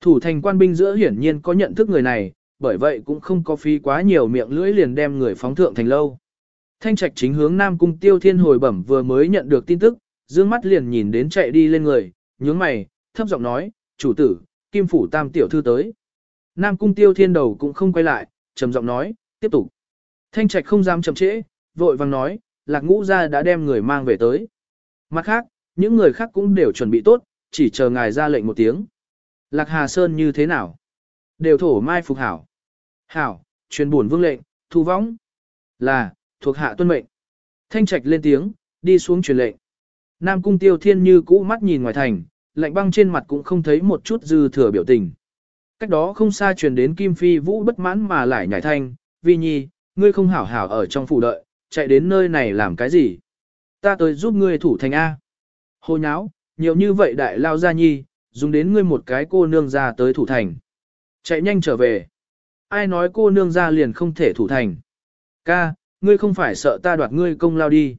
Thủ thành quan binh giữa hiển nhiên có nhận thức người này, bởi vậy cũng không có phí quá nhiều miệng lưỡi liền đem người phóng thượng thành lâu. Thanh trạch chính hướng Nam Cung Tiêu Thiên hồi bẩm vừa mới nhận được tin tức, dương mắt liền nhìn đến chạy đi lên người, nhướng mày, thấp giọng nói, chủ tử, Kim Phủ Tam Tiểu Thư tới. Nam Cung Tiêu Thiên đầu cũng không quay lại, trầm giọng nói, tiếp tục. Thanh trạch không dám chậm trễ, vội vàng nói, lạc ngũ ra đã đem người mang về tới. Mặt khác, những người khác cũng đều chuẩn bị tốt, chỉ chờ ngài ra lệnh một tiếng. Lạc Hà Sơn như thế nào? Đều thổ mai phục hảo. Hảo, truyền buồn vương lệnh, thu võng. Là, thuộc hạ tuân mệnh. Thanh trạch lên tiếng, đi xuống truyền lệnh. Nam cung tiêu thiên như cũ mắt nhìn ngoài thành, lạnh băng trên mặt cũng không thấy một chút dư thừa biểu tình. Cách đó không xa truyền đến Kim Phi Vũ bất mãn mà lại nhảy thanh, vi nhi, ngươi không hảo hảo ở trong phủ đợi, chạy đến nơi này làm cái gì? Ta tới giúp ngươi thủ thành A. Hồ nháo, nhiều như vậy đại lao ra nhi, dùng đến ngươi một cái cô nương ra tới thủ thành. Chạy nhanh trở về. Ai nói cô nương ra liền không thể thủ thành. Ca, ngươi không phải sợ ta đoạt ngươi công lao đi.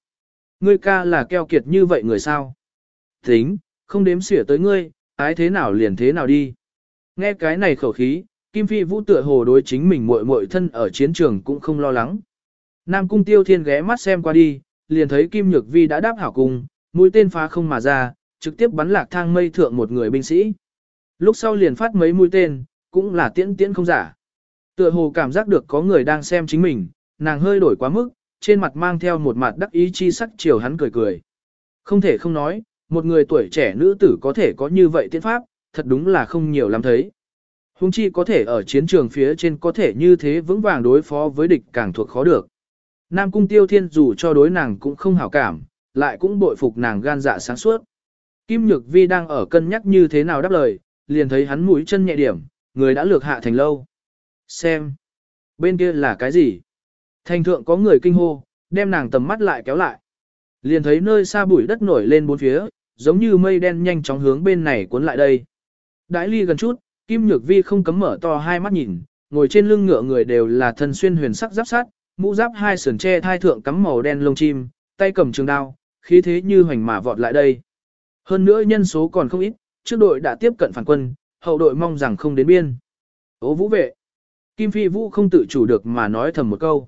Ngươi ca là keo kiệt như vậy người sao? Tính, không đếm xỉa tới ngươi, ái thế nào liền thế nào đi. Nghe cái này khẩu khí, Kim Phi Vũ tựa hồ đối chính mình muội muội thân ở chiến trường cũng không lo lắng. Nam Cung Tiêu Thiên ghé mắt xem qua đi, liền thấy Kim Nhược Vi đã đáp hảo cung, mũi tên phá không mà ra, trực tiếp bắn lạc thang mây thượng một người binh sĩ. Lúc sau liền phát mấy mũi tên, cũng là tiễn tiễn không giả. Tựa hồ cảm giác được có người đang xem chính mình, nàng hơi đổi quá mức, trên mặt mang theo một mặt đắc ý chi sắc chiều hắn cười cười. Không thể không nói, một người tuổi trẻ nữ tử có thể có như vậy tiễn pháp, thật đúng là không nhiều lắm thấy. Hùng chi có thể ở chiến trường phía trên có thể như thế vững vàng đối phó với địch càng thuộc khó được. Nam cung tiêu thiên dù cho đối nàng cũng không hảo cảm, lại cũng bội phục nàng gan dạ sáng suốt. Kim Nhược Vi đang ở cân nhắc như thế nào đáp lời, liền thấy hắn mũi chân nhẹ điểm, người đã lược hạ thành lâu. Xem, bên kia là cái gì? Thành thượng có người kinh hô, đem nàng tầm mắt lại kéo lại. Liền thấy nơi xa bụi đất nổi lên bốn phía, giống như mây đen nhanh chóng hướng bên này cuốn lại đây. Đãi ly gần chút, Kim Nhược Vi không cấm mở to hai mắt nhìn, ngồi trên lưng ngựa người đều là thân xuyên huyền sắc giáp sát, mũ giáp hai sườn tre thai thượng cắm màu đen lông chim, tay cầm trường đao, khí thế như hoành mà vọt lại đây. Hơn nữa nhân số còn không ít, trước đội đã tiếp cận phản quân, hậu đội mong rằng không đến biên. Ô vũ vệ. Kim Phi Vũ không tự chủ được mà nói thầm một câu.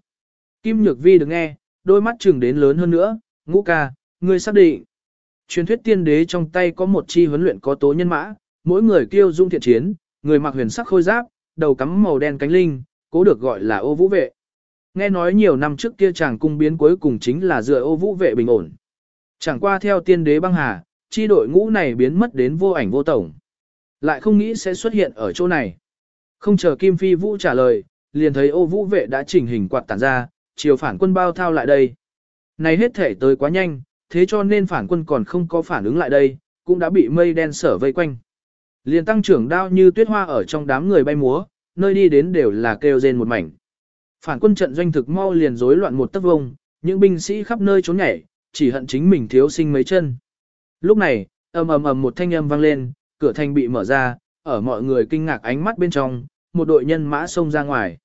Kim Nhược Vi được nghe, đôi mắt trừng đến lớn hơn nữa, ngũ ca, ngươi xác định. Truyền thuyết tiên đế trong tay có một chi huấn luyện có tố nhân mã, mỗi người kêu dung thiện chiến, người mặc huyền sắc khôi giáp, đầu cắm màu đen cánh linh, cố được gọi là ô vũ vệ. Nghe nói nhiều năm trước kia chàng cung biến cuối cùng chính là dựa ô vũ vệ bình ổn. Chẳng qua theo tiên đế băng hà, chi đội ngũ này biến mất đến vô ảnh vô tổng. Lại không nghĩ sẽ xuất hiện ở chỗ này. Không chờ Kim Phi Vũ trả lời, liền thấy ô vũ vệ đã chỉnh hình quạt tản ra, chiều phản quân bao thao lại đây. Này hết thể tới quá nhanh, thế cho nên phản quân còn không có phản ứng lại đây, cũng đã bị mây đen sở vây quanh. Liền tăng trưởng đao như tuyết hoa ở trong đám người bay múa, nơi đi đến đều là kêu rên một mảnh. Phản quân trận doanh thực mau liền rối loạn một tấc vông, những binh sĩ khắp nơi trốn nhảy, chỉ hận chính mình thiếu sinh mấy chân. Lúc này, ầm ầm ầm một thanh âm vang lên, cửa thành bị mở ra, ở mọi người kinh ngạc ánh mắt bên trong, một đội nhân mã xông ra ngoài.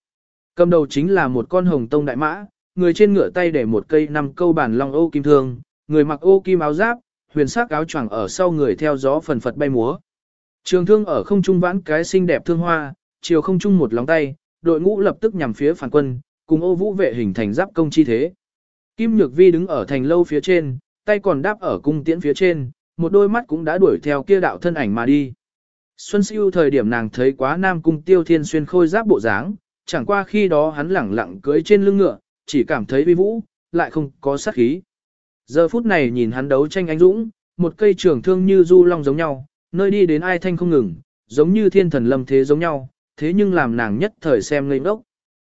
Cầm đầu chính là một con hồng tông đại mã, người trên ngựa tay để một cây năm câu bản long ô kim thương, người mặc ô kim áo giáp, huyền sắc áo choàng ở sau người theo gió phần phật bay múa. Trường thương ở không trung vãn cái xinh đẹp thương hoa, chiều không trung một lóng tay, đội ngũ lập tức nhằm phía phản quân, cùng ô vũ vệ hình thành giáp công chi thế. Kim Nhược Vi đứng ở thành lâu phía trên, tay còn đáp ở cung tiễn phía trên, một đôi mắt cũng đã đuổi theo kia đạo thân ảnh mà đi. Xuân siêu thời điểm nàng thấy quá Nam Cung Tiêu Thiên xuyên khôi giáp bộ dáng, chẳng qua khi đó hắn lẳng lặng cưỡi trên lưng ngựa, chỉ cảm thấy uy vũ, lại không có sát khí. Giờ phút này nhìn hắn đấu tranh anh dũng, một cây trường thương như du long giống nhau, nơi đi đến ai thanh không ngừng, giống như thiên thần lâm thế giống nhau, thế nhưng làm nàng nhất thời xem ngây ngốc.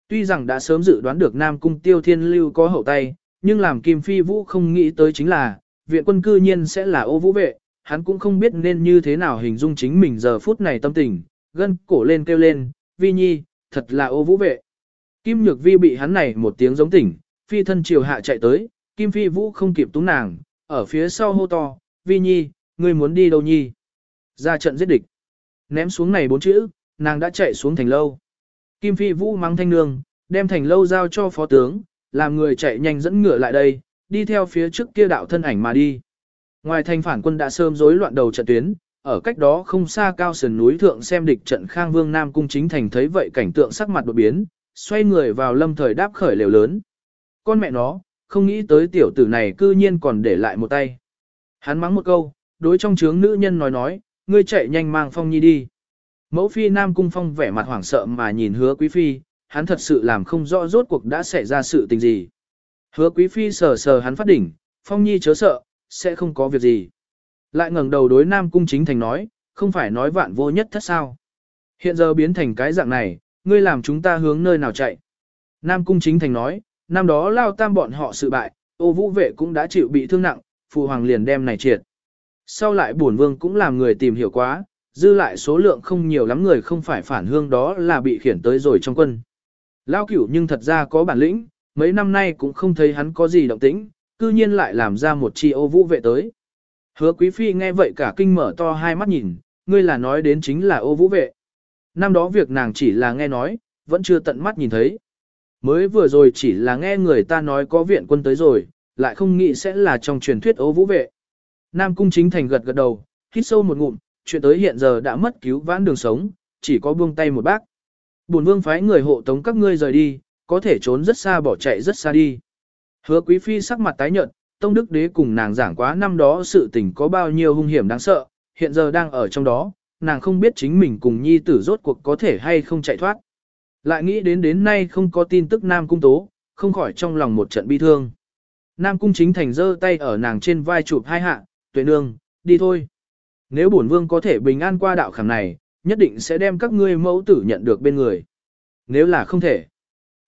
Tuy rằng đã sớm dự đoán được Nam Cung Tiêu Thiên Lưu có hậu tay, nhưng làm Kim Phi Vũ không nghĩ tới chính là, viện quân cư nhiên sẽ là ô vũ vệ, hắn cũng không biết nên như thế nào hình dung chính mình giờ phút này tâm tình, gân cổ lên kêu lên, Vi Nhi, thật là ô vũ vệ. Kim Nhược Vi bị hắn này một tiếng giống tỉnh, phi thân chiều hạ chạy tới, Kim Phi Vũ không kịp túng nàng, ở phía sau hô to, Vi Nhi, ngươi muốn đi đâu Nhi? Ra trận giết địch. Ném xuống này bốn chữ, nàng đã chạy xuống thành lâu. Kim Phi Vũ mang thanh nương, đem thành lâu giao cho phó tướng, làm người chạy nhanh dẫn ngựa lại đây, đi theo phía trước kia đạo thân ảnh mà đi. Ngoài thành phản quân đã sớm rối loạn đầu trận tuyến, ở cách đó không xa cao sườn núi thượng xem địch trận Khang Vương Nam cung chính thành thấy vậy cảnh tượng sắc mặt đột biến, xoay người vào lâm thời đáp khởi lều lớn. Con mẹ nó, không nghĩ tới tiểu tử này cư nhiên còn để lại một tay. Hắn mắng một câu, đối trong trướng nữ nhân nói nói, ngươi chạy nhanh mang phong nhi đi. Mẫu phi Nam cung phong vẻ mặt hoảng sợ mà nhìn hứa quý phi, hắn thật sự làm không rõ rốt cuộc đã xảy ra sự tình gì. Hứa quý phi sờ sờ hắn phát đỉnh, phong nhi chớ sợ, sẽ không có việc gì. Lại ngẩng đầu đối Nam Cung Chính Thành nói, không phải nói vạn vô nhất thất sao. Hiện giờ biến thành cái dạng này, ngươi làm chúng ta hướng nơi nào chạy. Nam Cung Chính Thành nói, năm đó lao tam bọn họ sự bại, ô vũ vệ cũng đã chịu bị thương nặng, phụ hoàng liền đem này triệt. Sau lại bổn vương cũng làm người tìm hiểu quá, dư lại số lượng không nhiều lắm người không phải phản hương đó là bị khiển tới rồi trong quân. Lao cửu nhưng thật ra có bản lĩnh, mấy năm nay cũng không thấy hắn có gì động tĩnh, cư nhiên lại làm ra một chi ô vũ vệ tới. Hứa quý phi nghe vậy cả kinh mở to hai mắt nhìn, ngươi là nói đến chính là ô vũ vệ. Năm đó việc nàng chỉ là nghe nói, vẫn chưa tận mắt nhìn thấy. Mới vừa rồi chỉ là nghe người ta nói có viện quân tới rồi, lại không nghĩ sẽ là trong truyền thuyết ô vũ vệ. Nam cung chính thành gật gật đầu, hít sâu một ngụm, chuyện tới hiện giờ đã mất cứu vãn đường sống, chỉ có buông tay một bác. Bổn vương phái người hộ tống các ngươi rời đi, có thể trốn rất xa bỏ chạy rất xa đi. Hứa quý phi sắc mặt tái nhợt, Tông Đức Đế cùng nàng giảng quá năm đó sự tình có bao nhiêu hung hiểm đáng sợ, hiện giờ đang ở trong đó, nàng không biết chính mình cùng nhi tử rốt cuộc có thể hay không chạy thoát. Lại nghĩ đến đến nay không có tin tức Nam Cung Tố, không khỏi trong lòng một trận bi thương. Nam Cung chính thành giơ tay ở nàng trên vai chụp hai hạ, tuệ nương, đi thôi. Nếu bổn vương có thể bình an qua đạo khảm này, nhất định sẽ đem các ngươi mẫu tử nhận được bên người. Nếu là không thể,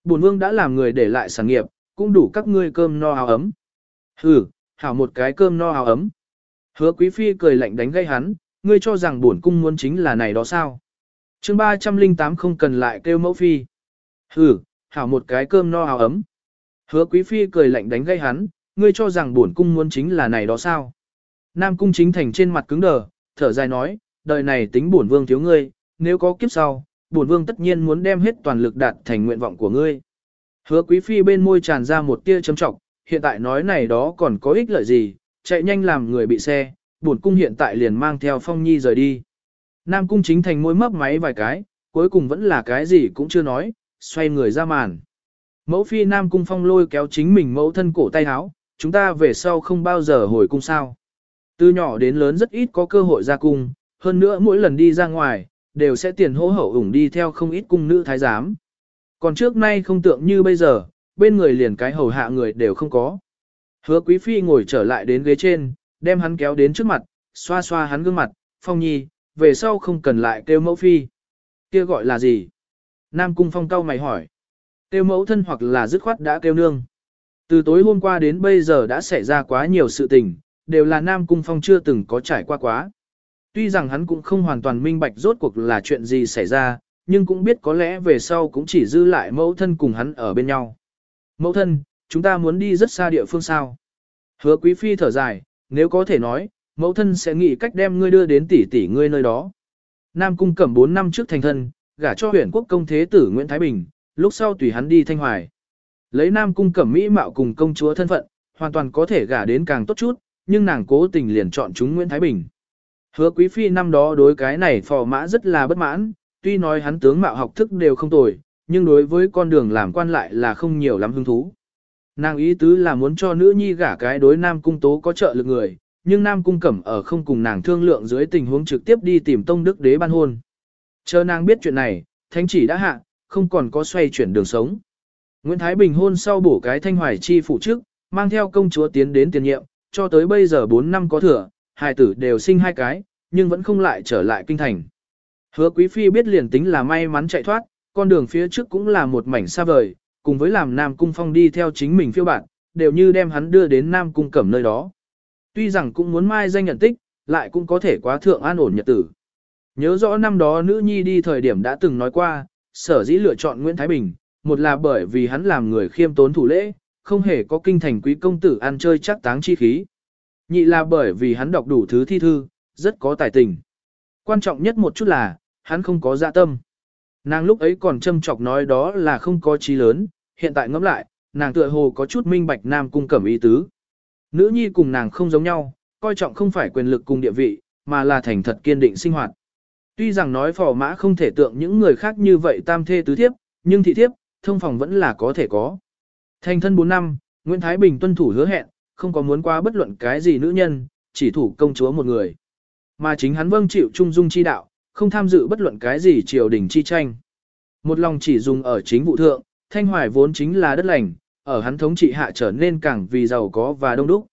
bổn vương đã làm người để lại sản nghiệp, cũng đủ các ngươi cơm no áo ấm. Hừ, hảo một cái cơm no áo ấm. Hứa quý phi cười lạnh đánh gây hắn, ngươi cho rằng bổn cung muốn chính là này đó sao. chương 308 không cần lại kêu mẫu phi. Hừ, hảo một cái cơm no áo ấm. Hứa quý phi cười lạnh đánh gây hắn, ngươi cho rằng bổn cung muốn chính là này đó sao. Nam cung chính thành trên mặt cứng đờ, thở dài nói, đời này tính bổn vương thiếu ngươi, nếu có kiếp sau, bổn vương tất nhiên muốn đem hết toàn lực đạt thành nguyện vọng của ngươi. Hứa quý phi bên môi tràn ra một tia châm trọng, hiện tại nói này đó còn có ích lợi gì, chạy nhanh làm người bị xe, bổn cung hiện tại liền mang theo phong nhi rời đi. Nam cung chính thành môi mấp máy vài cái, cuối cùng vẫn là cái gì cũng chưa nói, xoay người ra màn. Mẫu phi Nam cung phong lôi kéo chính mình mẫu thân cổ tay áo, chúng ta về sau không bao giờ hồi cung sao. Từ nhỏ đến lớn rất ít có cơ hội ra cung, hơn nữa mỗi lần đi ra ngoài, đều sẽ tiền hỗ hậu ủng đi theo không ít cung nữ thái giám. Còn trước nay không tượng như bây giờ, bên người liền cái hầu hạ người đều không có. Hứa quý phi ngồi trở lại đến ghế trên, đem hắn kéo đến trước mặt, xoa xoa hắn gương mặt, phong nhi, về sau không cần lại kêu mẫu phi. Kia gọi là gì? Nam cung phong cao mày hỏi. Kêu mẫu thân hoặc là dứt khoát đã kêu nương. Từ tối hôm qua đến bây giờ đã xảy ra quá nhiều sự tình, đều là Nam cung phong chưa từng có trải qua quá. Tuy rằng hắn cũng không hoàn toàn minh bạch rốt cuộc là chuyện gì xảy ra, nhưng cũng biết có lẽ về sau cũng chỉ dư lại mẫu thân cùng hắn ở bên nhau. Mẫu thân, chúng ta muốn đi rất xa địa phương sao. Hứa quý phi thở dài, nếu có thể nói, mẫu thân sẽ nghĩ cách đem ngươi đưa đến tỷ tỷ ngươi nơi đó. Nam cung cẩm 4 năm trước thành thân, gả cho huyện quốc công thế tử Nguyễn Thái Bình, lúc sau tùy hắn đi thanh hoài. Lấy Nam cung cẩm mỹ mạo cùng công chúa thân phận, hoàn toàn có thể gả đến càng tốt chút, nhưng nàng cố tình liền chọn chúng Nguyễn Thái Bình. Hứa quý phi năm đó đối cái này phò mã rất là bất mãn, tuy nói hắn tướng mạo học thức đều không tồi, nhưng đối với con đường làm quan lại là không nhiều lắm hứng thú. Nàng ý tứ là muốn cho nữ nhi gả cái đối nam cung tố có trợ lực người, nhưng Nam Cung Cẩm ở không cùng nàng thương lượng dưới tình huống trực tiếp đi tìm Tông Đức Đế ban hôn. Chờ nàng biết chuyện này, thánh chỉ đã hạ, không còn có xoay chuyển đường sống. Nguyễn Thái Bình hôn sau bổ cái thanh hoài chi phụ chức, mang theo công chúa tiến đến tiền nhiệm, cho tới bây giờ 4 năm có thừa, hài tử đều sinh hai cái, nhưng vẫn không lại trở lại kinh thành. Hứa Quý Phi biết liền tính là may mắn chạy thoát, con đường phía trước cũng là một mảnh xa vời, cùng với làm Nam Cung Phong đi theo chính mình phiêu bạn, đều như đem hắn đưa đến Nam Cung Cẩm nơi đó. Tuy rằng cũng muốn mai danh nhận tích, lại cũng có thể quá thượng an ổn nhật tử. Nhớ rõ năm đó nữ nhi đi thời điểm đã từng nói qua, sở dĩ lựa chọn Nguyễn Thái Bình, một là bởi vì hắn làm người khiêm tốn thủ lễ, không hề có kinh thành quý công tử ăn chơi chắc táng chi khí. Nhị là bởi vì hắn đọc đủ thứ thi thư, rất có tài tình. Quan trọng nhất một chút là, hắn không có dạ tâm. Nàng lúc ấy còn châm chọc nói đó là không có trí lớn, hiện tại ngẫm lại, nàng tựa hồ có chút minh bạch nam cung cẩm ý tứ. Nữ nhi cùng nàng không giống nhau, coi trọng không phải quyền lực cùng địa vị, mà là thành thật kiên định sinh hoạt. Tuy rằng nói phò mã không thể tượng những người khác như vậy tam thê tứ thiếp, nhưng thị thiếp, thông phòng vẫn là có thể có. Thành thân 4 năm, Nguyễn Thái Bình tuân thủ hứa hẹn, không có muốn qua bất luận cái gì nữ nhân, chỉ thủ công chúa một người. Mà chính hắn vâng chịu trung dung chi đạo, không tham dự bất luận cái gì triều đình chi tranh. Một lòng chỉ dùng ở chính vụ thượng, Thanh Hoài vốn chính là đất lành, ở hắn thống trị hạ trở nên càng vì giàu có và đông đúc.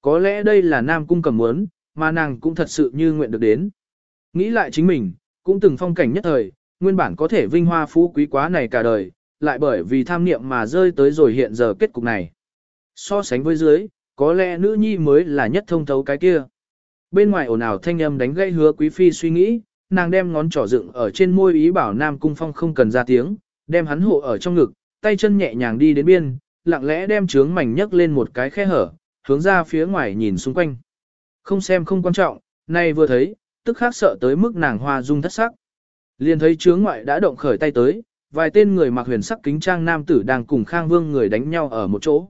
Có lẽ đây là Nam Cung cầm muốn, mà nàng cũng thật sự như nguyện được đến. Nghĩ lại chính mình, cũng từng phong cảnh nhất thời, nguyên bản có thể vinh hoa phú quý quá này cả đời, lại bởi vì tham niệm mà rơi tới rồi hiện giờ kết cục này. So sánh với dưới, có lẽ nữ nhi mới là nhất thông thấu cái kia. Bên ngoài ồn ào thanh âm đánh gãy hứa quý phi suy nghĩ, nàng đem ngón trỏ dựng ở trên môi ý bảo Nam Cung Phong không cần ra tiếng, đem hắn hộ ở trong ngực, tay chân nhẹ nhàng đi đến biên, lặng lẽ đem trướng mảnh nhấc lên một cái khe hở, hướng ra phía ngoài nhìn xung quanh. Không xem không quan trọng, nay vừa thấy, tức khác sợ tới mức nàng hoa dung thất sắc. Liền thấy trướng ngoại đã động khởi tay tới, vài tên người mặc huyền sắc kính trang nam tử đang cùng Khang Vương người đánh nhau ở một chỗ.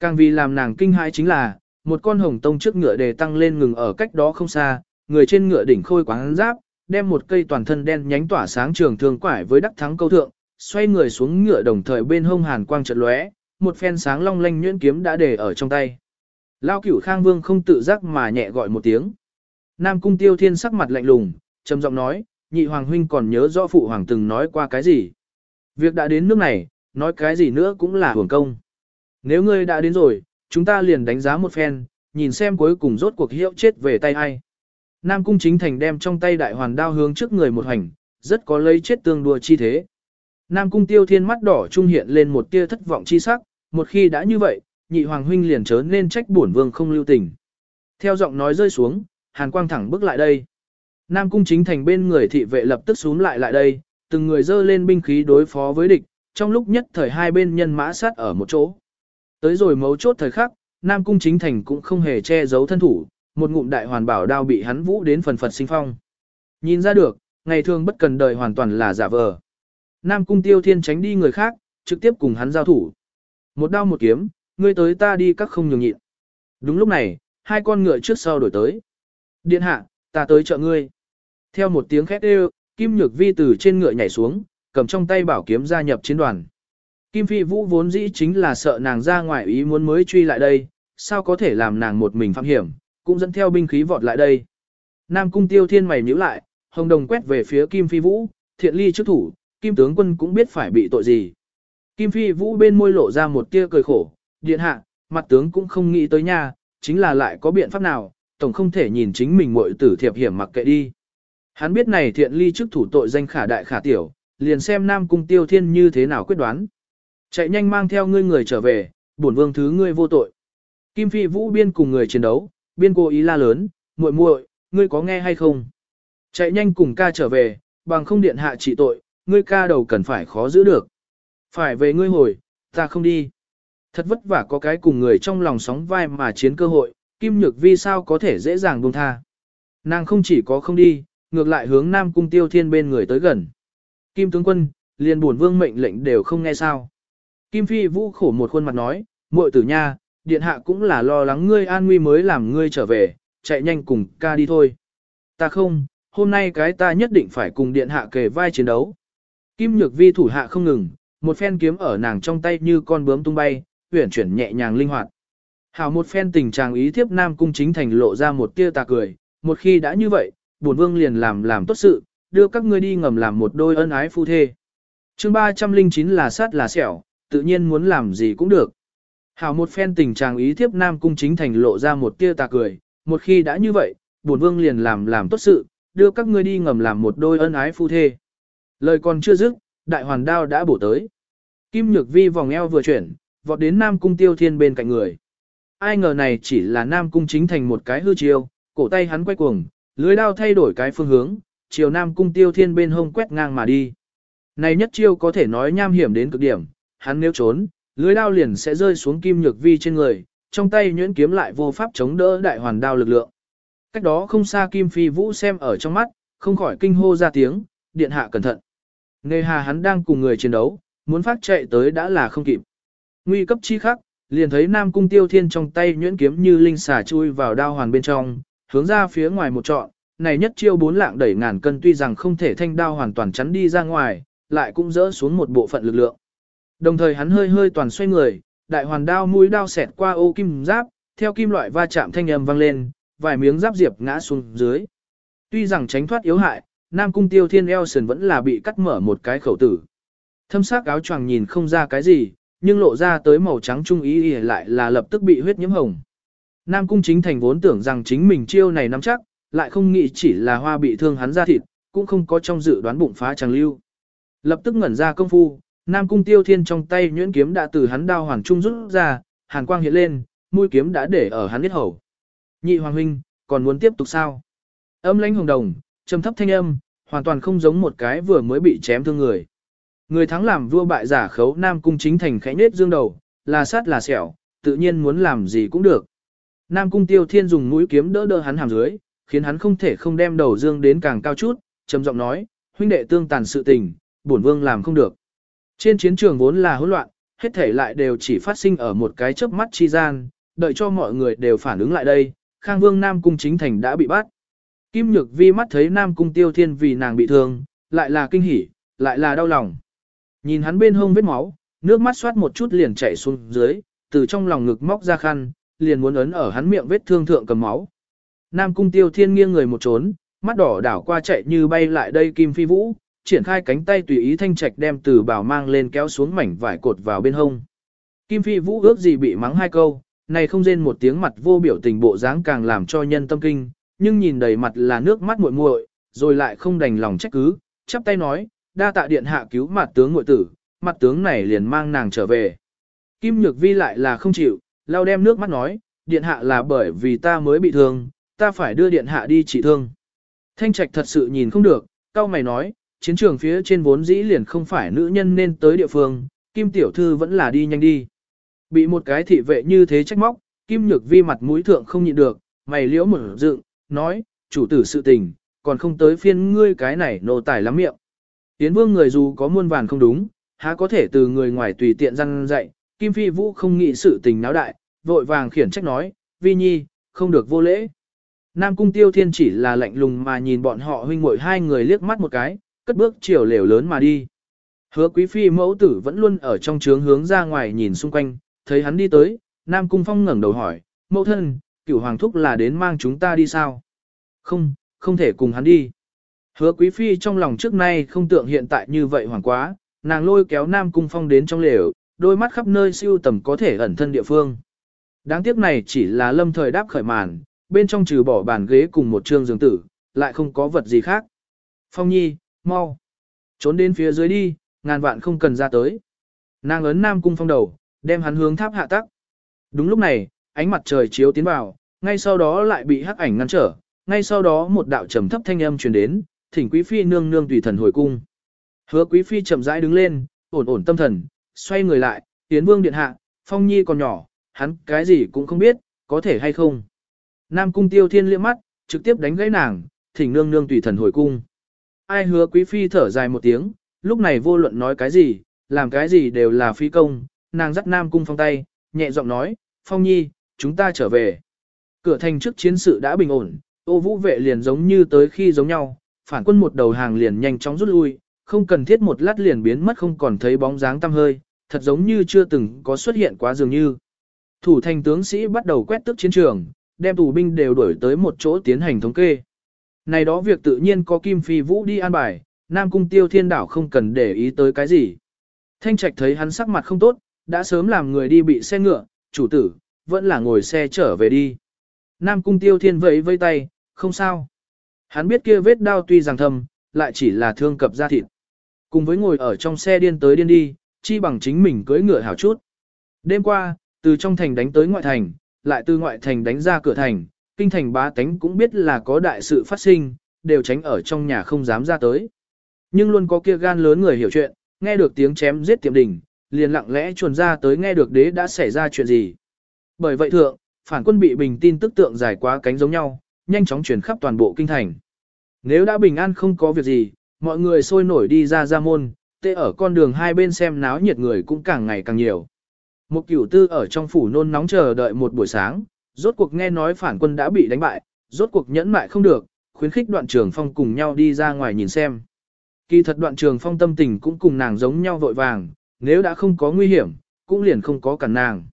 Càng vì làm nàng kinh hãi chính là, một con hồng tông trước ngựa đề tăng lên ngừng ở cách đó không xa, người trên ngựa đỉnh khôi quáng giáp, đem một cây toàn thân đen nhánh tỏa sáng trường thương quải với đắc thắng câu thượng, xoay người xuống ngựa đồng thời bên hông hàn quang chợt lóe, một phen sáng long lanh nhuyễn kiếm đã để ở trong tay. Lao cửu Khang Vương không tự giác mà nhẹ gọi một tiếng. Nam Cung Tiêu Thiên sắc mặt lạnh lùng, trầm giọng nói, nhị hoàng huynh còn nhớ rõ phụ hoàng từng nói qua cái gì. Việc đã đến nước này, nói cái gì nữa cũng là hưởng công. Nếu ngươi đã đến rồi, chúng ta liền đánh giá một phen, nhìn xem cuối cùng rốt cuộc hiệu chết về tay ai. Nam Cung Chính Thành đem trong tay đại hoàn đao hướng trước người một hành, rất có lấy chết tương đua chi thế. Nam Cung Tiêu Thiên mắt đỏ trung hiện lên một tia thất vọng chi sắc, một khi đã như vậy, nhị hoàng huynh liền chớ nên trách bổn vương không lưu tình. Theo giọng nói rơi xuống, Hàn Quang thẳng bước lại đây. Nam Cung Chính Thành bên người thị vệ lập tức xuống lại lại đây, từng người dơ lên binh khí đối phó với địch, trong lúc nhất thời hai bên nhân mã sát ở một chỗ. Tới rồi mấu chốt thời khắc, Nam Cung Chính Thành cũng không hề che giấu thân thủ, một ngụm đại hoàn bảo đao bị hắn vũ đến phần phật sinh phong. Nhìn ra được, ngày thường bất cần đời hoàn toàn là giả vờ. Nam Cung Tiêu Thiên tránh đi người khác, trực tiếp cùng hắn giao thủ. Một đao một kiếm, ngươi tới ta đi các không nhường nhịn. Đúng lúc này, hai con ngựa trước sau đổi tới. Điện hạ, ta tới chợ ngươi. Theo một tiếng khét đều, Kim Nhược Vi từ trên ngựa nhảy xuống, cầm trong tay bảo kiếm gia nhập chiến đoàn. Kim Phi Vũ vốn dĩ chính là sợ nàng ra ngoài ý muốn mới truy lại đây, sao có thể làm nàng một mình phạm hiểm, cũng dẫn theo binh khí vọt lại đây. Nam Cung Tiêu Thiên mày nhíu lại, hồng đồng quét về phía Kim Phi Vũ, thiện ly trước thủ, Kim tướng quân cũng biết phải bị tội gì. Kim Phi Vũ bên môi lộ ra một tia cười khổ, điện hạ, mặt tướng cũng không nghĩ tới nha, chính là lại có biện pháp nào, tổng không thể nhìn chính mình muội tử thiệp hiểm mặc kệ đi. Hắn biết này thiện ly trước thủ tội danh khả đại khả tiểu, liền xem Nam Cung Tiêu Thiên như thế nào quyết đoán. Chạy nhanh mang theo ngươi người trở về, bổn vương thứ ngươi vô tội. Kim Phi Vũ biên cùng người chiến đấu, biên cố ý la lớn, muội muội, ngươi có nghe hay không? Chạy nhanh cùng ca trở về, bằng không điện hạ trị tội, ngươi ca đầu cần phải khó giữ được. Phải về ngươi hồi, ta không đi. Thật vất vả có cái cùng người trong lòng sóng vai mà chiến cơ hội, Kim Nhược Vi sao có thể dễ dàng buông tha. Nàng không chỉ có không đi, ngược lại hướng Nam Cung Tiêu Thiên bên người tới gần. Kim tướng quân, liền buồn vương mệnh lệnh đều không nghe sao. Kim Phi Vũ khổ một khuôn mặt nói, muội tử nha, điện hạ cũng là lo lắng ngươi an nguy mới làm ngươi trở về, chạy nhanh cùng ca đi thôi. Ta không, hôm nay cái ta nhất định phải cùng điện hạ kề vai chiến đấu. Kim Nhược Vi thủ hạ không ngừng, một phen kiếm ở nàng trong tay như con bướm tung bay, huyển chuyển nhẹ nhàng linh hoạt. Hảo một phen tình trạng ý thiếp Nam Cung chính thành lộ ra một tia tà cười, một khi đã như vậy, bổn vương liền làm làm tốt sự, đưa các ngươi đi ngầm làm một đôi ân ái phu thê. chương 309 là sát là sẹo, tự nhiên muốn làm gì cũng được. Hảo một phen tình trạng ý thiếp Nam Cung chính thành lộ ra một tia tà cười, một khi đã như vậy, bổn vương liền làm làm tốt sự, đưa các ngươi đi ngầm làm một đôi ân ái phu thê. Lời còn chưa dứt, đại hoàn đao đã bổ tới. Kim Nhược Vi vòng eo vừa chuyển, vọt đến Nam Cung Tiêu Thiên bên cạnh người. Ai ngờ này chỉ là Nam Cung chính thành một cái hư chiêu, cổ tay hắn quay cuồng, lưới đao thay đổi cái phương hướng, chiều Nam Cung Tiêu Thiên bên hông quét ngang mà đi. Này nhất chiêu có thể nói nham hiểm đến cực điểm, hắn nếu trốn, lưới đao liền sẽ rơi xuống Kim Nhược Vi trên người, trong tay nhuyễn kiếm lại vô pháp chống đỡ đại hoàn đao lực lượng. Cách đó không xa Kim Phi Vũ xem ở trong mắt, không khỏi kinh hô ra tiếng, điện hạ cẩn thận. Nề hà hắn đang cùng người chiến đấu, muốn phát chạy tới đã là không kịp. Nguy cấp chi khắc, liền thấy Nam Cung Tiêu Thiên trong tay nhuyễn kiếm như linh xà chui vào đao hoàn bên trong, hướng ra phía ngoài một trọn, này nhất chiêu bốn lạng đẩy ngàn cân tuy rằng không thể thanh đao hoàn toàn chắn đi ra ngoài, lại cũng dỡ xuống một bộ phận lực lượng. Đồng thời hắn hơi hơi toàn xoay người, đại hoàn đao mũi đao xẹt qua ô kim giáp, theo kim loại va chạm thanh âm vang lên, vài miếng giáp diệp ngã xuống dưới. Tuy rằng tránh thoát yếu hại, Nam Cung Tiêu Thiên Elson vẫn là bị cắt mở một cái khẩu tử. Thâm sắc áo choàng nhìn không ra cái gì, nhưng lộ ra tới màu trắng trung ý, ý lại là lập tức bị huyết nhiễm hồng. Nam Cung Chính Thành vốn tưởng rằng chính mình chiêu này nắm chắc, lại không nghĩ chỉ là hoa bị thương hắn ra thịt, cũng không có trong dự đoán bụng phá tràng lưu. Lập tức ngẩn ra công phu, Nam Cung Tiêu Thiên trong tay nhuyễn kiếm đã từ hắn đao hoàng trung rút ra, hàn quang hiện lên, mũi kiếm đã để ở hắn biết hầu. Nhị hoàng huynh, còn muốn tiếp tục sao? Âm lãnh hồng đồng, trầm thấp thanh âm, hoàn toàn không giống một cái vừa mới bị chém thương người. Người thắng làm vua bại giả khấu Nam Cung chính thành khẽ nết dương đầu, là sát là sẹo, tự nhiên muốn làm gì cũng được. Nam Cung Tiêu Thiên dùng mũi kiếm đỡ đỡ hắn hàm dưới, khiến hắn không thể không đem đầu dương đến càng cao chút, trầm giọng nói, huynh đệ tương tàn sự tình, bổn vương làm không được. Trên chiến trường vốn là hỗn loạn, hết thể lại đều chỉ phát sinh ở một cái chớp mắt chi gian, đợi cho mọi người đều phản ứng lại đây, Khang Vương Nam Cung chính thành đã bị bắt. Kim Nhược Vi mắt thấy Nam Cung Tiêu Thiên vì nàng bị thương, lại là kinh hỉ, lại là đau lòng. Nhìn hắn bên hông vết máu, nước mắt xoát một chút liền chảy xuống dưới, từ trong lòng ngực móc ra khăn, liền muốn ấn ở hắn miệng vết thương thượng cầm máu. Nam Cung Tiêu Thiên nghiêng người một trốn, mắt đỏ đảo qua chạy như bay lại đây Kim Phi Vũ, triển khai cánh tay tùy ý thanh trạch đem từ bảo mang lên kéo xuống mảnh vải cột vào bên hông. Kim Phi Vũ ước gì bị mắng hai câu, này không rên một tiếng mặt vô biểu tình bộ dáng càng làm cho nhân tâm kinh, nhưng nhìn đầy mặt là nước mắt muội muội, rồi lại không đành lòng trách cứ, chắp tay nói, đa tạ điện hạ cứu mặt tướng ngụy tử, mặt tướng này liền mang nàng trở về. Kim Nhược Vi lại là không chịu, lau đem nước mắt nói, điện hạ là bởi vì ta mới bị thương, ta phải đưa điện hạ đi trị thương. Thanh Trạch thật sự nhìn không được, cao mày nói, chiến trường phía trên vốn dĩ liền không phải nữ nhân nên tới địa phương, Kim Tiểu Thư vẫn là đi nhanh đi. Bị một cái thị vệ như thế trách móc, Kim Nhược Vi mặt mũi thượng không nhịn được, mày liễu mở dựng, nói, chủ tử sự tình, còn không tới phiên ngươi cái này nô tài lắm miệng. Tiến vương người dù có muôn vàn không đúng, há có thể từ người ngoài tùy tiện răn dạy, Kim Phi Vũ không nghĩ sự tình náo đại, vội vàng khiển trách nói, Vi Nhi, không được vô lễ. Nam Cung Tiêu Thiên chỉ là lạnh lùng mà nhìn bọn họ huynh muội hai người liếc mắt một cái, cất bước chiều lều lớn mà đi. Hứa Quý Phi mẫu tử vẫn luôn ở trong trướng hướng ra ngoài nhìn xung quanh, thấy hắn đi tới, Nam Cung Phong ngẩng đầu hỏi, mẫu thân, cửu hoàng thúc là đến mang chúng ta đi sao? Không, không thể cùng hắn đi. Hứa quý phi trong lòng trước nay không tượng hiện tại như vậy hoàng quá, nàng lôi kéo Nam Cung Phong đến trong lều, đôi mắt khắp nơi siêu tầm có thể ẩn thân địa phương. Đáng tiếc này chỉ là lâm thời đáp khởi màn, bên trong trừ bỏ bàn ghế cùng một trương giường tử, lại không có vật gì khác. Phong nhi, mau, trốn đến phía dưới đi, ngàn vạn không cần ra tới. Nàng ấn Nam Cung Phong đầu, đem hắn hướng tháp hạ tắc. Đúng lúc này, ánh mặt trời chiếu tiến vào, ngay sau đó lại bị hắc ảnh ngăn trở, ngay sau đó một đạo trầm thấp thanh âm truyền đến, thỉnh quý phi nương nương tùy thần hồi cung. Hứa quý phi chậm rãi đứng lên, ổn ổn tâm thần, xoay người lại, tiến vương điện hạ, phong nhi còn nhỏ, hắn cái gì cũng không biết, có thể hay không. Nam cung tiêu thiên liếc mắt, trực tiếp đánh gãy nàng, thỉnh nương nương tùy thần hồi cung. Ai hứa quý phi thở dài một tiếng, lúc này vô luận nói cái gì, làm cái gì đều là phi công, nàng dắt Nam cung phong tay, nhẹ giọng nói, phong nhi, chúng ta trở về. Cửa thành trước chiến sự đã bình ổn, ô vũ vệ liền giống như tới khi giống nhau, phản quân một đầu hàng liền nhanh chóng rút lui, không cần thiết một lát liền biến mất không còn thấy bóng dáng tăm hơi, thật giống như chưa từng có xuất hiện quá dường như. Thủ thành tướng sĩ bắt đầu quét tước chiến trường, đem tù binh đều đuổi tới một chỗ tiến hành thống kê. Này đó việc tự nhiên có Kim Phi Vũ đi an bài, Nam Cung Tiêu Thiên Đảo không cần để ý tới cái gì. Thanh Trạch thấy hắn sắc mặt không tốt, đã sớm làm người đi bị xe ngựa, chủ tử, vẫn là ngồi xe trở về đi. Nam Cung Tiêu Thiên vẫy vây tay, không sao. Hắn biết kia vết đao tuy rằng thầm, lại chỉ là thương cập da thịt. Cùng với ngồi ở trong xe điên tới điên đi, chi bằng chính mình cưỡi ngựa hảo chút. Đêm qua, từ trong thành đánh tới ngoại thành, lại từ ngoại thành đánh ra cửa thành, kinh thành bá tánh cũng biết là có đại sự phát sinh, đều tránh ở trong nhà không dám ra tới. Nhưng luôn có kia gan lớn người hiểu chuyện, nghe được tiếng chém giết tiệm đỉnh, liền lặng lẽ chuồn ra tới nghe được đế đã xảy ra chuyện gì. Bởi vậy thượng, phản quân bị bình tin tức tượng dài quá cánh giống nhau, nhanh chóng truyền khắp toàn bộ kinh thành. Nếu đã bình an không có việc gì, mọi người sôi nổi đi ra ra môn, tê ở con đường hai bên xem náo nhiệt người cũng càng ngày càng nhiều. Một cửu tư ở trong phủ nôn nóng chờ đợi một buổi sáng, rốt cuộc nghe nói phản quân đã bị đánh bại, rốt cuộc nhẫn mại không được, khuyến khích đoạn trường phong cùng nhau đi ra ngoài nhìn xem. Kỳ thật đoạn trường phong tâm tình cũng cùng nàng giống nhau vội vàng, nếu đã không có nguy hiểm, cũng liền không có cản nàng.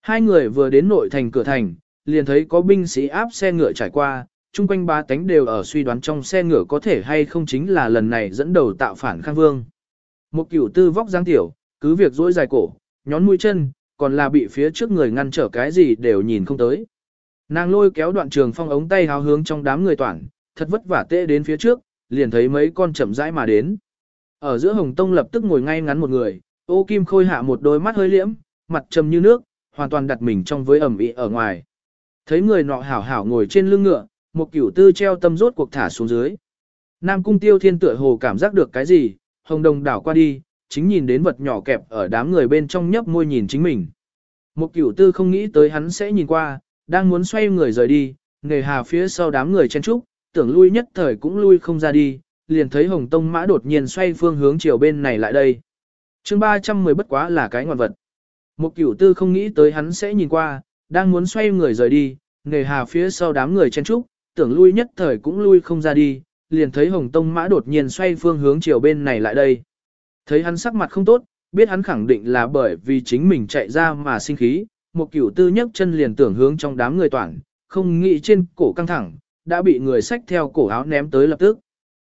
Hai người vừa đến nội thành cửa thành, liền thấy có binh sĩ áp xe ngựa trải qua, chung quanh ba tánh đều ở suy đoán trong xe ngựa có thể hay không chính là lần này dẫn đầu tạo phản khang vương. Một cửu tư vóc dáng tiểu, cứ việc duỗi dài cổ, nhón mũi chân, còn là bị phía trước người ngăn trở cái gì đều nhìn không tới. Nàng lôi kéo đoạn trường phong ống tay háo hướng trong đám người toàn, thật vất vả tệ đến phía trước, liền thấy mấy con chậm rãi mà đến. Ở giữa hồng tông lập tức ngồi ngay ngắn một người, ô kim khôi hạ một đôi mắt hơi liễm, mặt trầm như nước, hoàn toàn đặt mình trong với ẩm ĩ ở ngoài. Thấy người nọ hảo hảo ngồi trên lưng ngựa, một kiểu tư treo tâm rốt cuộc thả xuống dưới. Nam cung tiêu thiên tựa hồ cảm giác được cái gì, hồng đồng đảo qua đi, chính nhìn đến vật nhỏ kẹp ở đám người bên trong nhấp môi nhìn chính mình. Một cửu tư không nghĩ tới hắn sẽ nhìn qua, đang muốn xoay người rời đi, nghề hà phía sau đám người chen trúc, tưởng lui nhất thời cũng lui không ra đi, liền thấy hồng tông mã đột nhiên xoay phương hướng chiều bên này lại đây. chương 310 bất quá là cái ngoạn vật. Một cửu tư không nghĩ tới hắn sẽ nhìn qua, đang muốn xoay người rời đi, nghề hà phía sau đám người chen trúc, tưởng lui nhất thời cũng lui không ra đi, liền thấy hồng tông mã đột nhiên xoay phương hướng chiều bên này lại đây. Thấy hắn sắc mặt không tốt, biết hắn khẳng định là bởi vì chính mình chạy ra mà sinh khí, một cửu tư nhấc chân liền tưởng hướng trong đám người toàn, không nghĩ trên cổ căng thẳng, đã bị người xách theo cổ áo ném tới lập tức.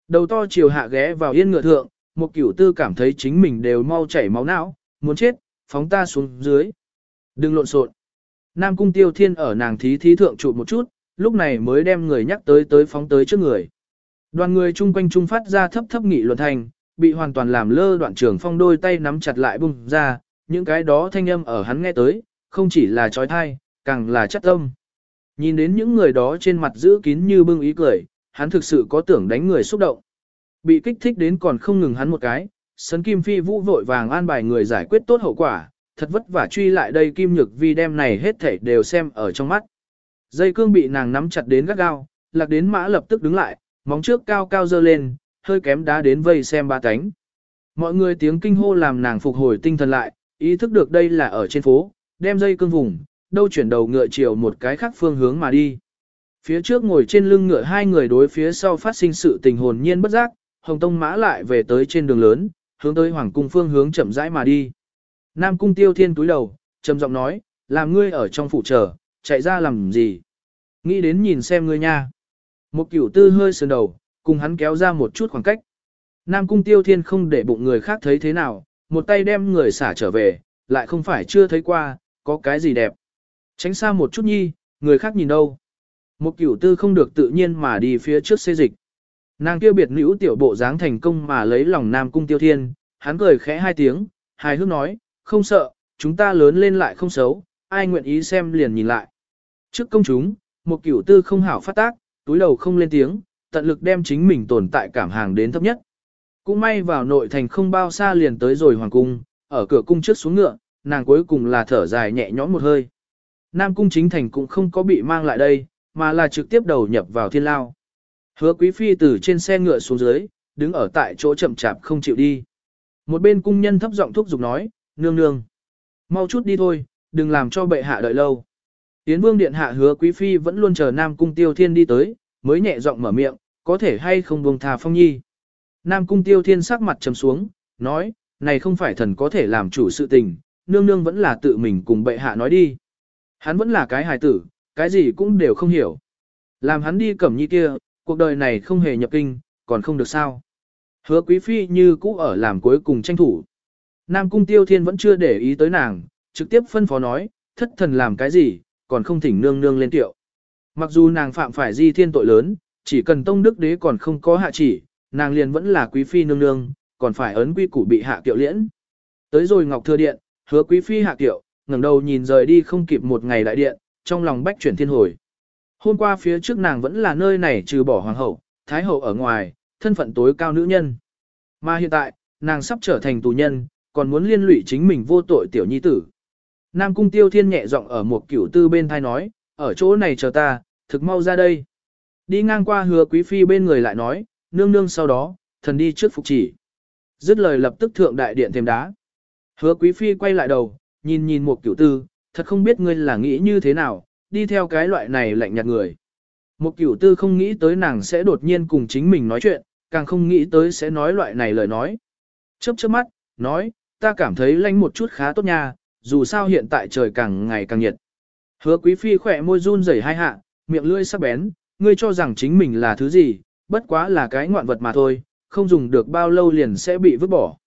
Đầu to chiều hạ ghé vào yên ngựa thượng, một cửu tư cảm thấy chính mình đều mau chảy máu não, muốn chết, phóng ta xuống dưới. Đừng lộn xộn. Nam cung tiêu thiên ở nàng thí thí thượng trụ một chút, lúc này mới đem người nhắc tới tới phóng tới trước người. Đoàn người chung quanh trung phát ra thấp thấp nghị luận thành, bị hoàn toàn làm lơ đoạn trường phong đôi tay nắm chặt lại bung ra, những cái đó thanh âm ở hắn nghe tới, không chỉ là trói thai, càng là chất tâm. Nhìn đến những người đó trên mặt giữ kín như bưng ý cười, hắn thực sự có tưởng đánh người xúc động. Bị kích thích đến còn không ngừng hắn một cái, sấn kim phi vũ vội vàng an bài người giải quyết tốt hậu quả, thật vất vả truy lại đây kim nhược vi đem này hết thảy đều xem ở trong mắt. Dây cương bị nàng nắm chặt đến gắt gao, lạc đến mã lập tức đứng lại, móng trước cao cao dơ lên, hơi kém đá đến vây xem ba cánh. Mọi người tiếng kinh hô làm nàng phục hồi tinh thần lại, ý thức được đây là ở trên phố, đem dây cương vùng, đâu chuyển đầu ngựa chiều một cái khác phương hướng mà đi. Phía trước ngồi trên lưng ngựa hai người đối phía sau phát sinh sự tình hồn nhiên bất giác, Hồng Tông mã lại về tới trên đường lớn, hướng tới Hoàng cung phương hướng chậm rãi mà đi. Nam cung tiêu thiên túi đầu, trầm giọng nói, làm ngươi ở trong phủ chờ, chạy ra làm gì? Nghĩ đến nhìn xem ngươi nha. Một cửu tư hơi sườn đầu, cùng hắn kéo ra một chút khoảng cách. Nam cung tiêu thiên không để bụng người khác thấy thế nào, một tay đem người xả trở về, lại không phải chưa thấy qua, có cái gì đẹp. Tránh xa một chút nhi, người khác nhìn đâu. Một cửu tư không được tự nhiên mà đi phía trước xê dịch. Nàng kia biệt nữ tiểu bộ dáng thành công mà lấy lòng Nam cung tiêu thiên, hắn cười khẽ hai tiếng, hài hước nói, không sợ, chúng ta lớn lên lại không xấu, ai nguyện ý xem liền nhìn lại. Trước công chúng, một cửu tư không hảo phát tác, túi đầu không lên tiếng, tận lực đem chính mình tồn tại cảm hàng đến thấp nhất. Cũng may vào nội thành không bao xa liền tới rồi hoàng cung, ở cửa cung trước xuống ngựa, nàng cuối cùng là thở dài nhẹ nhõm một hơi. Nam cung chính thành cũng không có bị mang lại đây, mà là trực tiếp đầu nhập vào thiên lao. Hứa quý phi từ trên xe ngựa xuống dưới, đứng ở tại chỗ chậm chạp không chịu đi. Một bên cung nhân thấp giọng thúc giục nói, nương nương. Mau chút đi thôi, đừng làm cho bệ hạ đợi lâu. Tiến vương điện hạ hứa quý phi vẫn luôn chờ Nam cung tiêu thiên đi tới, mới nhẹ giọng mở miệng, có thể hay không buông thà phong nhi. Nam cung tiêu thiên sắc mặt trầm xuống, nói, này không phải thần có thể làm chủ sự tình, nương nương vẫn là tự mình cùng bệ hạ nói đi. Hắn vẫn là cái hài tử, cái gì cũng đều không hiểu. Làm hắn đi cẩm nhi kia, cuộc đời này không hề nhập kinh, còn không được sao. Hứa quý phi như cũ ở làm cuối cùng tranh thủ. Nam cung tiêu thiên vẫn chưa để ý tới nàng, trực tiếp phân phó nói, thất thần làm cái gì, còn không thỉnh nương nương lên tiệu. Mặc dù nàng phạm phải di thiên tội lớn, chỉ cần tông đức đế còn không có hạ chỉ, nàng liền vẫn là quý phi nương nương, còn phải ấn quy củ bị hạ kiệu liễn. Tới rồi ngọc thừa điện, hứa quý phi hạ kiệu, ngẩng đầu nhìn rời đi không kịp một ngày đại điện, trong lòng bách chuyển thiên hồi. Hôm qua phía trước nàng vẫn là nơi này trừ bỏ hoàng hậu, thái hậu ở ngoài, thân phận tối cao nữ nhân. Mà hiện tại, nàng sắp trở thành tù nhân, còn muốn liên lụy chính mình vô tội tiểu nhi tử. Nam cung tiêu thiên nhẹ giọng ở một cửu tư bên thai nói, ở chỗ này chờ ta, thực mau ra đây. Đi ngang qua hứa quý phi bên người lại nói, nương nương sau đó, thần đi trước phục chỉ. Dứt lời lập tức thượng đại điện thêm đá. Hứa quý phi quay lại đầu, nhìn nhìn một cửu tư, thật không biết ngươi là nghĩ như thế nào, đi theo cái loại này lạnh nhạt người. Một cửu tư không nghĩ tới nàng sẽ đột nhiên cùng chính mình nói chuyện, càng không nghĩ tới sẽ nói loại này lời nói. Chớp chớp mắt, nói, ta cảm thấy lạnh một chút khá tốt nha, dù sao hiện tại trời càng ngày càng nhiệt. Hứa quý phi khỏe môi run rẩy hai hạ, miệng lưỡi sắc bén, ngươi cho rằng chính mình là thứ gì, bất quá là cái ngoạn vật mà thôi, không dùng được bao lâu liền sẽ bị vứt bỏ.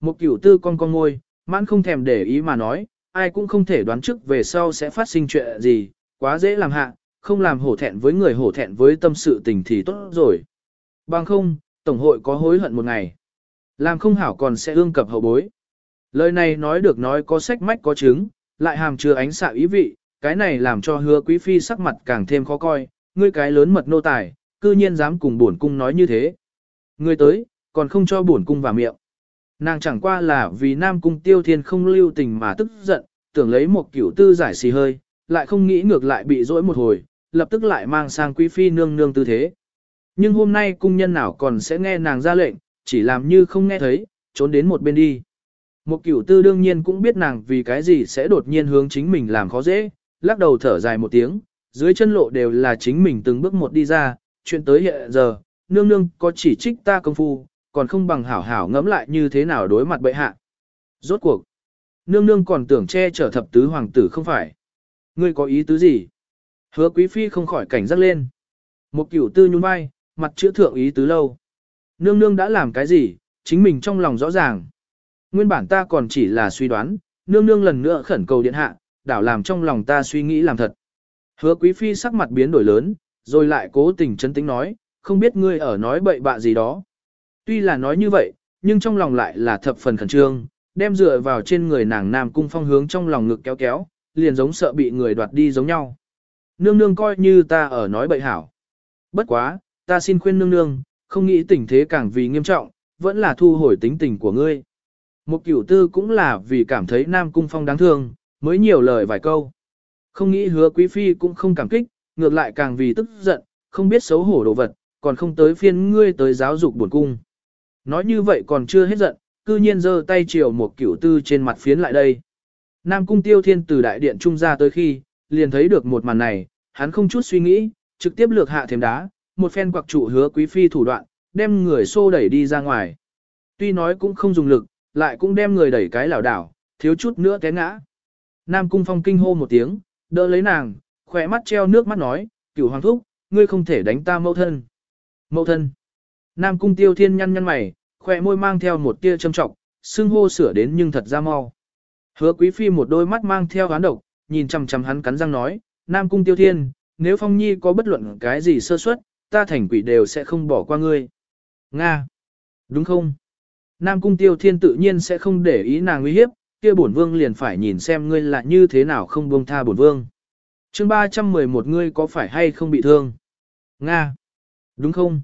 Một cửu tư con con ngôi, mãn không thèm để ý mà nói, ai cũng không thể đoán trước về sau sẽ phát sinh chuyện gì, quá dễ làm hạ, không làm hổ thẹn với người hổ thẹn với tâm sự tình thì tốt rồi. Bằng không, Tổng hội có hối hận một ngày. Làm không hảo còn sẽ ương cập hậu bối. Lời này nói được nói có sách mách có chứng, lại hàm chứa ánh xạ ý vị, cái này làm cho hứa quý phi sắc mặt càng thêm khó coi, ngươi cái lớn mật nô tài, cư nhiên dám cùng bổn cung nói như thế. Ngươi tới, còn không cho bổn cung vào miệng. Nàng chẳng qua là vì nam cung tiêu thiên không lưu tình mà tức giận, tưởng lấy một kiểu tư giải xì hơi, lại không nghĩ ngược lại bị dỗi một hồi, lập tức lại mang sang quý phi nương nương tư thế. Nhưng hôm nay cung nhân nào còn sẽ nghe nàng ra lệnh, chỉ làm như không nghe thấy, trốn đến một bên đi. Một cửu tư đương nhiên cũng biết nàng vì cái gì sẽ đột nhiên hướng chính mình làm khó dễ, lắc đầu thở dài một tiếng, dưới chân lộ đều là chính mình từng bước một đi ra, chuyện tới hiện giờ, nương nương có chỉ trích ta công phu, còn không bằng hảo hảo ngẫm lại như thế nào đối mặt bệ hạ. Rốt cuộc, nương nương còn tưởng che chở thập tứ hoàng tử không phải. Ngươi có ý tứ gì? Hứa quý phi không khỏi cảnh giác lên. Một cửu tư nhún vai, mặt chữa thượng ý tứ lâu. Nương nương đã làm cái gì, chính mình trong lòng rõ ràng. Nguyên bản ta còn chỉ là suy đoán, nương nương lần nữa khẩn cầu điện hạ, đảo làm trong lòng ta suy nghĩ làm thật. Hứa quý phi sắc mặt biến đổi lớn, rồi lại cố tình chấn tĩnh nói, không biết ngươi ở nói bậy bạ gì đó. Tuy là nói như vậy, nhưng trong lòng lại là thập phần khẩn trương, đem dựa vào trên người nàng nam cung phong hướng trong lòng ngực kéo kéo, liền giống sợ bị người đoạt đi giống nhau. Nương nương coi như ta ở nói bậy hảo. Bất quá, ta xin khuyên nương nương, không nghĩ tình thế càng vì nghiêm trọng, vẫn là thu hồi tính tình của ngươi. Một cửu tư cũng là vì cảm thấy nam cung phong đáng thương, mới nhiều lời vài câu. Không nghĩ hứa quý phi cũng không cảm kích, ngược lại càng vì tức giận, không biết xấu hổ đồ vật, còn không tới phiên ngươi tới giáo dục buồn cung. Nói như vậy còn chưa hết giận, cư nhiên giơ tay chiều một cửu tư trên mặt phiến lại đây. Nam cung tiêu thiên từ đại điện trung ra tới khi, liền thấy được một màn này, hắn không chút suy nghĩ, trực tiếp lược hạ thềm đá, một phen quặc trụ hứa quý phi thủ đoạn, đem người xô đẩy đi ra ngoài. Tuy nói cũng không dùng lực, lại cũng đem người đẩy cái lảo đảo, thiếu chút nữa té ngã. Nam cung phong kinh hô một tiếng, đỡ lấy nàng, khỏe mắt treo nước mắt nói, cửu hoàng thúc, ngươi không thể đánh ta mẫu thân. Mẫu thân. Nam cung tiêu thiên nhăn nhăn mày, khỏe môi mang theo một tia châm trọng, xưng hô sửa đến nhưng thật ra mau. Hứa quý phi một đôi mắt mang theo oán độc, nhìn chằm chằm hắn cắn răng nói, Nam cung tiêu thiên, nếu phong nhi có bất luận cái gì sơ suất, ta thành quỷ đều sẽ không bỏ qua ngươi. Nga. Đúng không? Nam cung tiêu thiên tự nhiên sẽ không để ý nàng uy hiếp, kia bổn vương liền phải nhìn xem ngươi là như thế nào không buông tha bổn vương. chương 311 ngươi có phải hay không bị thương? Nga. Đúng không?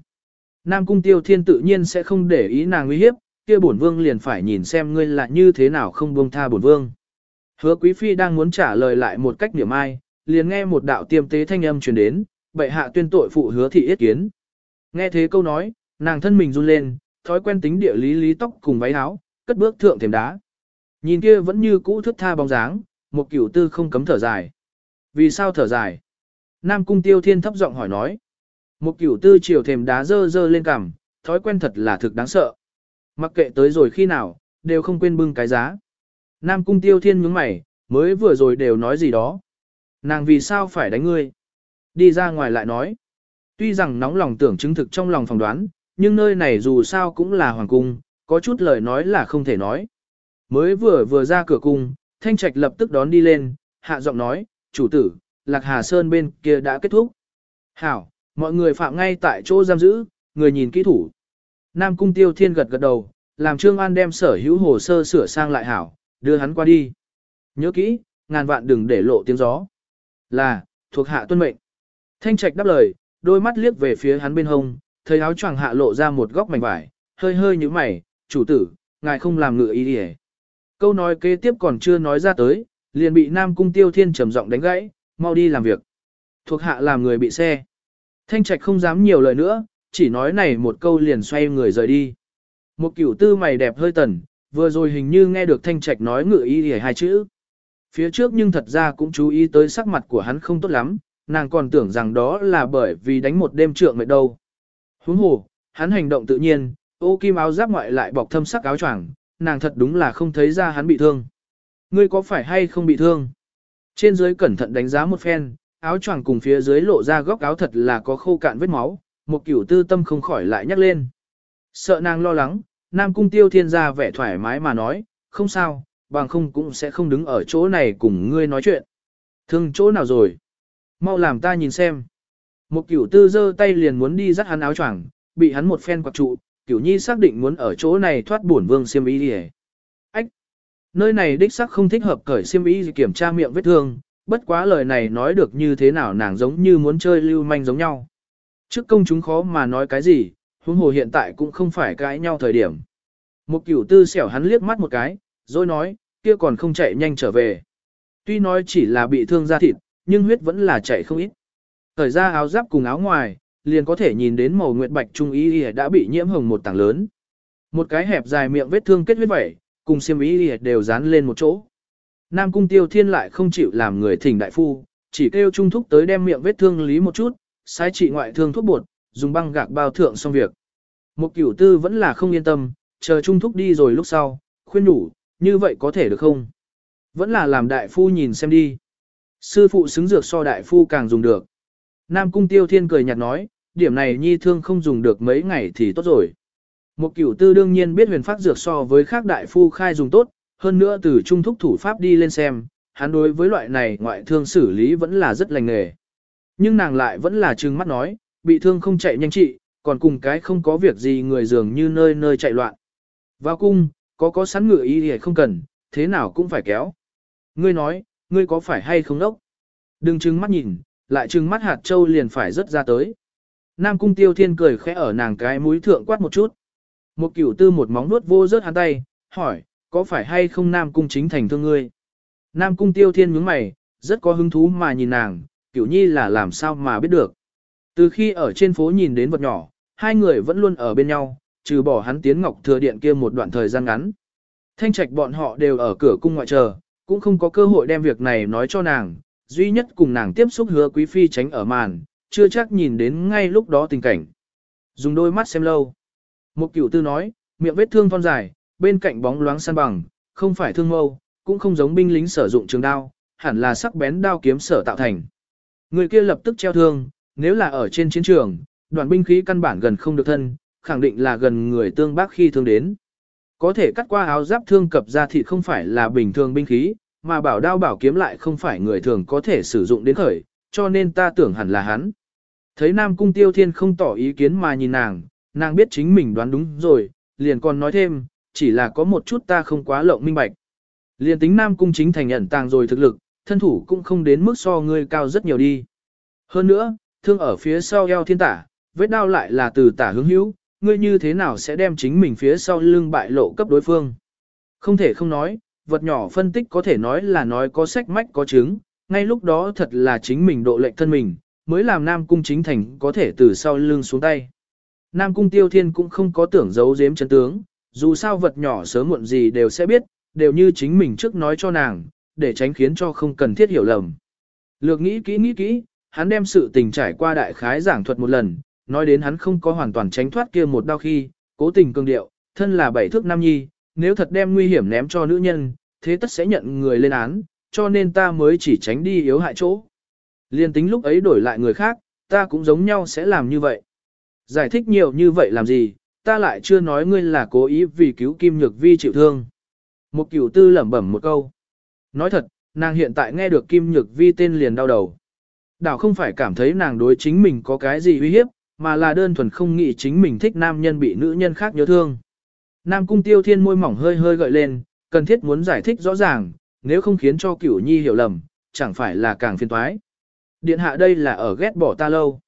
Nam cung tiêu thiên tự nhiên sẽ không để ý nàng uy hiếp, kia bổn vương liền phải nhìn xem ngươi là như thế nào không buông tha bổn vương. Hứa quý phi đang muốn trả lời lại một cách niệm ai, liền nghe một đạo tiêm tế thanh âm truyền đến, bệ hạ tuyên tội phụ hứa thị yết kiến. Nghe thế câu nói, nàng thân mình run lên, thói quen tính địa lý lý tóc cùng váy áo, cất bước thượng thềm đá. Nhìn kia vẫn như cũ thức tha bóng dáng, một cửu tư không cấm thở dài. Vì sao thở dài? Nam cung tiêu thiên thấp giọng hỏi nói. Một cửu tư chiều thềm đá dơ dơ lên cằm, thói quen thật là thực đáng sợ. Mặc kệ tới rồi khi nào, đều không quên bưng cái giá. Nam cung tiêu thiên nhướng mày, mới vừa rồi đều nói gì đó. Nàng vì sao phải đánh ngươi? Đi ra ngoài lại nói. Tuy rằng nóng lòng tưởng chứng thực trong lòng phỏng đoán, nhưng nơi này dù sao cũng là hoàng cung, có chút lời nói là không thể nói. Mới vừa vừa ra cửa cung, Thanh Trạch lập tức đón đi lên, hạ giọng nói, chủ tử, Lạc Hà Sơn bên kia đã kết thúc. Hảo, mọi người phạm ngay tại chỗ giam giữ, người nhìn kỹ thủ. Nam Cung Tiêu Thiên gật gật đầu, làm Trương An đem sở hữu hồ sơ sửa sang lại hảo, đưa hắn qua đi. Nhớ kỹ, ngàn vạn đừng để lộ tiếng gió. Là, thuộc hạ tuân mệnh. Thanh Trạch đáp lời, đôi mắt liếc về phía hắn bên hông, thấy áo choàng hạ lộ ra một góc mảnh vải, hơi hơi như mày, chủ tử, ngài không làm ngựa ý đi Câu nói kế tiếp còn chưa nói ra tới, liền bị Nam Cung Tiêu Thiên trầm giọng đánh gãy, mau đi làm việc. Thuộc hạ làm người bị xe. Thanh Trạch không dám nhiều lời nữa, chỉ nói này một câu liền xoay người rời đi. Một cửu tư mày đẹp hơi tần, vừa rồi hình như nghe được Thanh Trạch nói ngựa ý hề hai chữ. Phía trước nhưng thật ra cũng chú ý tới sắc mặt của hắn không tốt lắm, nàng còn tưởng rằng đó là bởi vì đánh một đêm trượng mệt đâu. Huống hồ, hắn hành động tự nhiên, ô kim áo giáp ngoại lại bọc thâm sắc áo choàng, nàng thật đúng là không thấy ra hắn bị thương. Ngươi có phải hay không bị thương? Trên dưới cẩn thận đánh giá một phen, áo choàng cùng phía dưới lộ ra góc áo thật là có khô cạn vết máu, một kiểu tư tâm không khỏi lại nhắc lên. Sợ nàng lo lắng, Nam Cung Tiêu Thiên ra vẻ thoải mái mà nói, không sao, bằng không cũng sẽ không đứng ở chỗ này cùng ngươi nói chuyện. Thương chỗ nào rồi? Mau làm ta nhìn xem. Một kiểu tư giơ tay liền muốn đi dắt hắn áo choàng, bị hắn một phen quạt trụ, cửu nhi xác định muốn ở chỗ này thoát bổn vương xiêm y đi Ách! Nơi này đích xác không thích hợp cởi xiêm y kiểm tra miệng vết thương, bất quá lời này nói được như thế nào nàng giống như muốn chơi lưu manh giống nhau. Trước công chúng khó mà nói cái gì, huống hồ hiện tại cũng không phải cãi nhau thời điểm. Một cửu tư xẻo hắn liếc mắt một cái, rồi nói, kia còn không chạy nhanh trở về. Tuy nói chỉ là bị thương da thịt, nhưng huyết vẫn là chạy không ít. Thời ra áo giáp cùng áo ngoài, liền có thể nhìn đến màu nguyệt bạch trung y đã bị nhiễm hồng một tảng lớn. Một cái hẹp dài miệng vết thương kết huyết vẩy, cùng xiêm y đều dán lên một chỗ. Nam cung tiêu thiên lại không chịu làm người thỉnh đại phu, chỉ kêu trung thúc tới đem miệng vết thương lý một chút, sai trị ngoại thương thuốc bột, dùng băng gạc bao thượng xong việc. Một cửu tư vẫn là không yên tâm, chờ trung thúc đi rồi lúc sau, khuyên đủ, như vậy có thể được không? Vẫn là làm đại phu nhìn xem đi. Sư phụ xứng dược so đại phu càng dùng được. Nam cung tiêu thiên cười nhạt nói, điểm này nhi thương không dùng được mấy ngày thì tốt rồi. Một cửu tư đương nhiên biết huyền pháp dược so với khác đại phu khai dùng tốt, hơn nữa từ trung thúc thủ pháp đi lên xem, hắn đối với loại này ngoại thương xử lý vẫn là rất lành nghề. Nhưng nàng lại vẫn là trừng mắt nói, bị thương không chạy nhanh trị, còn cùng cái không có việc gì người dường như nơi nơi chạy loạn. Vào cung, có có sẵn ngựa ý thì không cần, thế nào cũng phải kéo. Ngươi nói, ngươi có phải hay không đốc? Đừng trừng mắt nhìn, lại trừng mắt hạt châu liền phải rớt ra tới. Nam cung tiêu thiên cười khẽ ở nàng cái mũi thượng quát một chút. Một cửu tư một móng nuốt vô rớt hắn tay, hỏi, có phải hay không Nam cung chính thành thương ngươi? Nam cung tiêu thiên nhướng mày, rất có hứng thú mà nhìn nàng, cửu nhi là làm sao mà biết được. Từ khi ở trên phố nhìn đến vật nhỏ, hai người vẫn luôn ở bên nhau, trừ bỏ hắn tiến ngọc thừa điện kia một đoạn thời gian ngắn. Thanh trạch bọn họ đều ở cửa cung ngoại chờ, cũng không có cơ hội đem việc này nói cho nàng, duy nhất cùng nàng tiếp xúc hứa quý phi tránh ở màn, chưa chắc nhìn đến ngay lúc đó tình cảnh. Dùng đôi mắt xem lâu. Một cửu tư nói, miệng vết thương thon dài, bên cạnh bóng loáng san bằng, không phải thương mâu, cũng không giống binh lính sử dụng trường đao, hẳn là sắc bén đao kiếm sở tạo thành. Người kia lập tức treo thương, nếu là ở trên chiến trường, đoàn binh khí căn bản gần không được thân, khẳng định là gần người tương bác khi thương đến. Có thể cắt qua áo giáp thương cập ra thì không phải là bình thường binh khí, mà bảo đao bảo kiếm lại không phải người thường có thể sử dụng đến khởi, cho nên ta tưởng hẳn là hắn. Thấy Nam Cung Tiêu Thiên không tỏ ý kiến mà nhìn nàng, nàng biết chính mình đoán đúng rồi, liền còn nói thêm, chỉ là có một chút ta không quá lộng minh bạch. Liền tính Nam Cung chính thành ẩn tàng rồi thực lực, thân thủ cũng không đến mức so ngươi cao rất nhiều đi. Hơn nữa, thương ở phía sau eo thiên tả, vết đao lại là từ tả hướng hữu, ngươi như thế nào sẽ đem chính mình phía sau lưng bại lộ cấp đối phương. Không thể không nói, vật nhỏ phân tích có thể nói là nói có sách mách có chứng, ngay lúc đó thật là chính mình độ lệnh thân mình, mới làm Nam Cung chính thành có thể từ sau lưng xuống tay. Nam Cung Tiêu Thiên cũng không có tưởng giấu giếm chân tướng, dù sao vật nhỏ sớm muộn gì đều sẽ biết, đều như chính mình trước nói cho nàng, để tránh khiến cho không cần thiết hiểu lầm. Lược nghĩ kỹ nghĩ kỹ, hắn đem sự tình trải qua đại khái giảng thuật một lần, nói đến hắn không có hoàn toàn tránh thoát kia một đau khi, cố tình cương điệu, thân là bảy thước nam nhi, nếu thật đem nguy hiểm ném cho nữ nhân, thế tất sẽ nhận người lên án, cho nên ta mới chỉ tránh đi yếu hại chỗ. Liên tính lúc ấy đổi lại người khác, ta cũng giống nhau sẽ làm như vậy. Giải thích nhiều như vậy làm gì, ta lại chưa nói ngươi là cố ý vì cứu Kim Nhược Vi chịu thương. Một cửu tư lẩm bẩm một câu. Nói thật, nàng hiện tại nghe được Kim Nhược Vi tên liền đau đầu. Đảo không phải cảm thấy nàng đối chính mình có cái gì uy hiếp, mà là đơn thuần không nghĩ chính mình thích nam nhân bị nữ nhân khác nhớ thương. Nam cung tiêu thiên môi mỏng hơi hơi gợi lên, cần thiết muốn giải thích rõ ràng, nếu không khiến cho cửu nhi hiểu lầm, chẳng phải là càng phiền toái. Điện hạ đây là ở ghét bỏ ta lâu.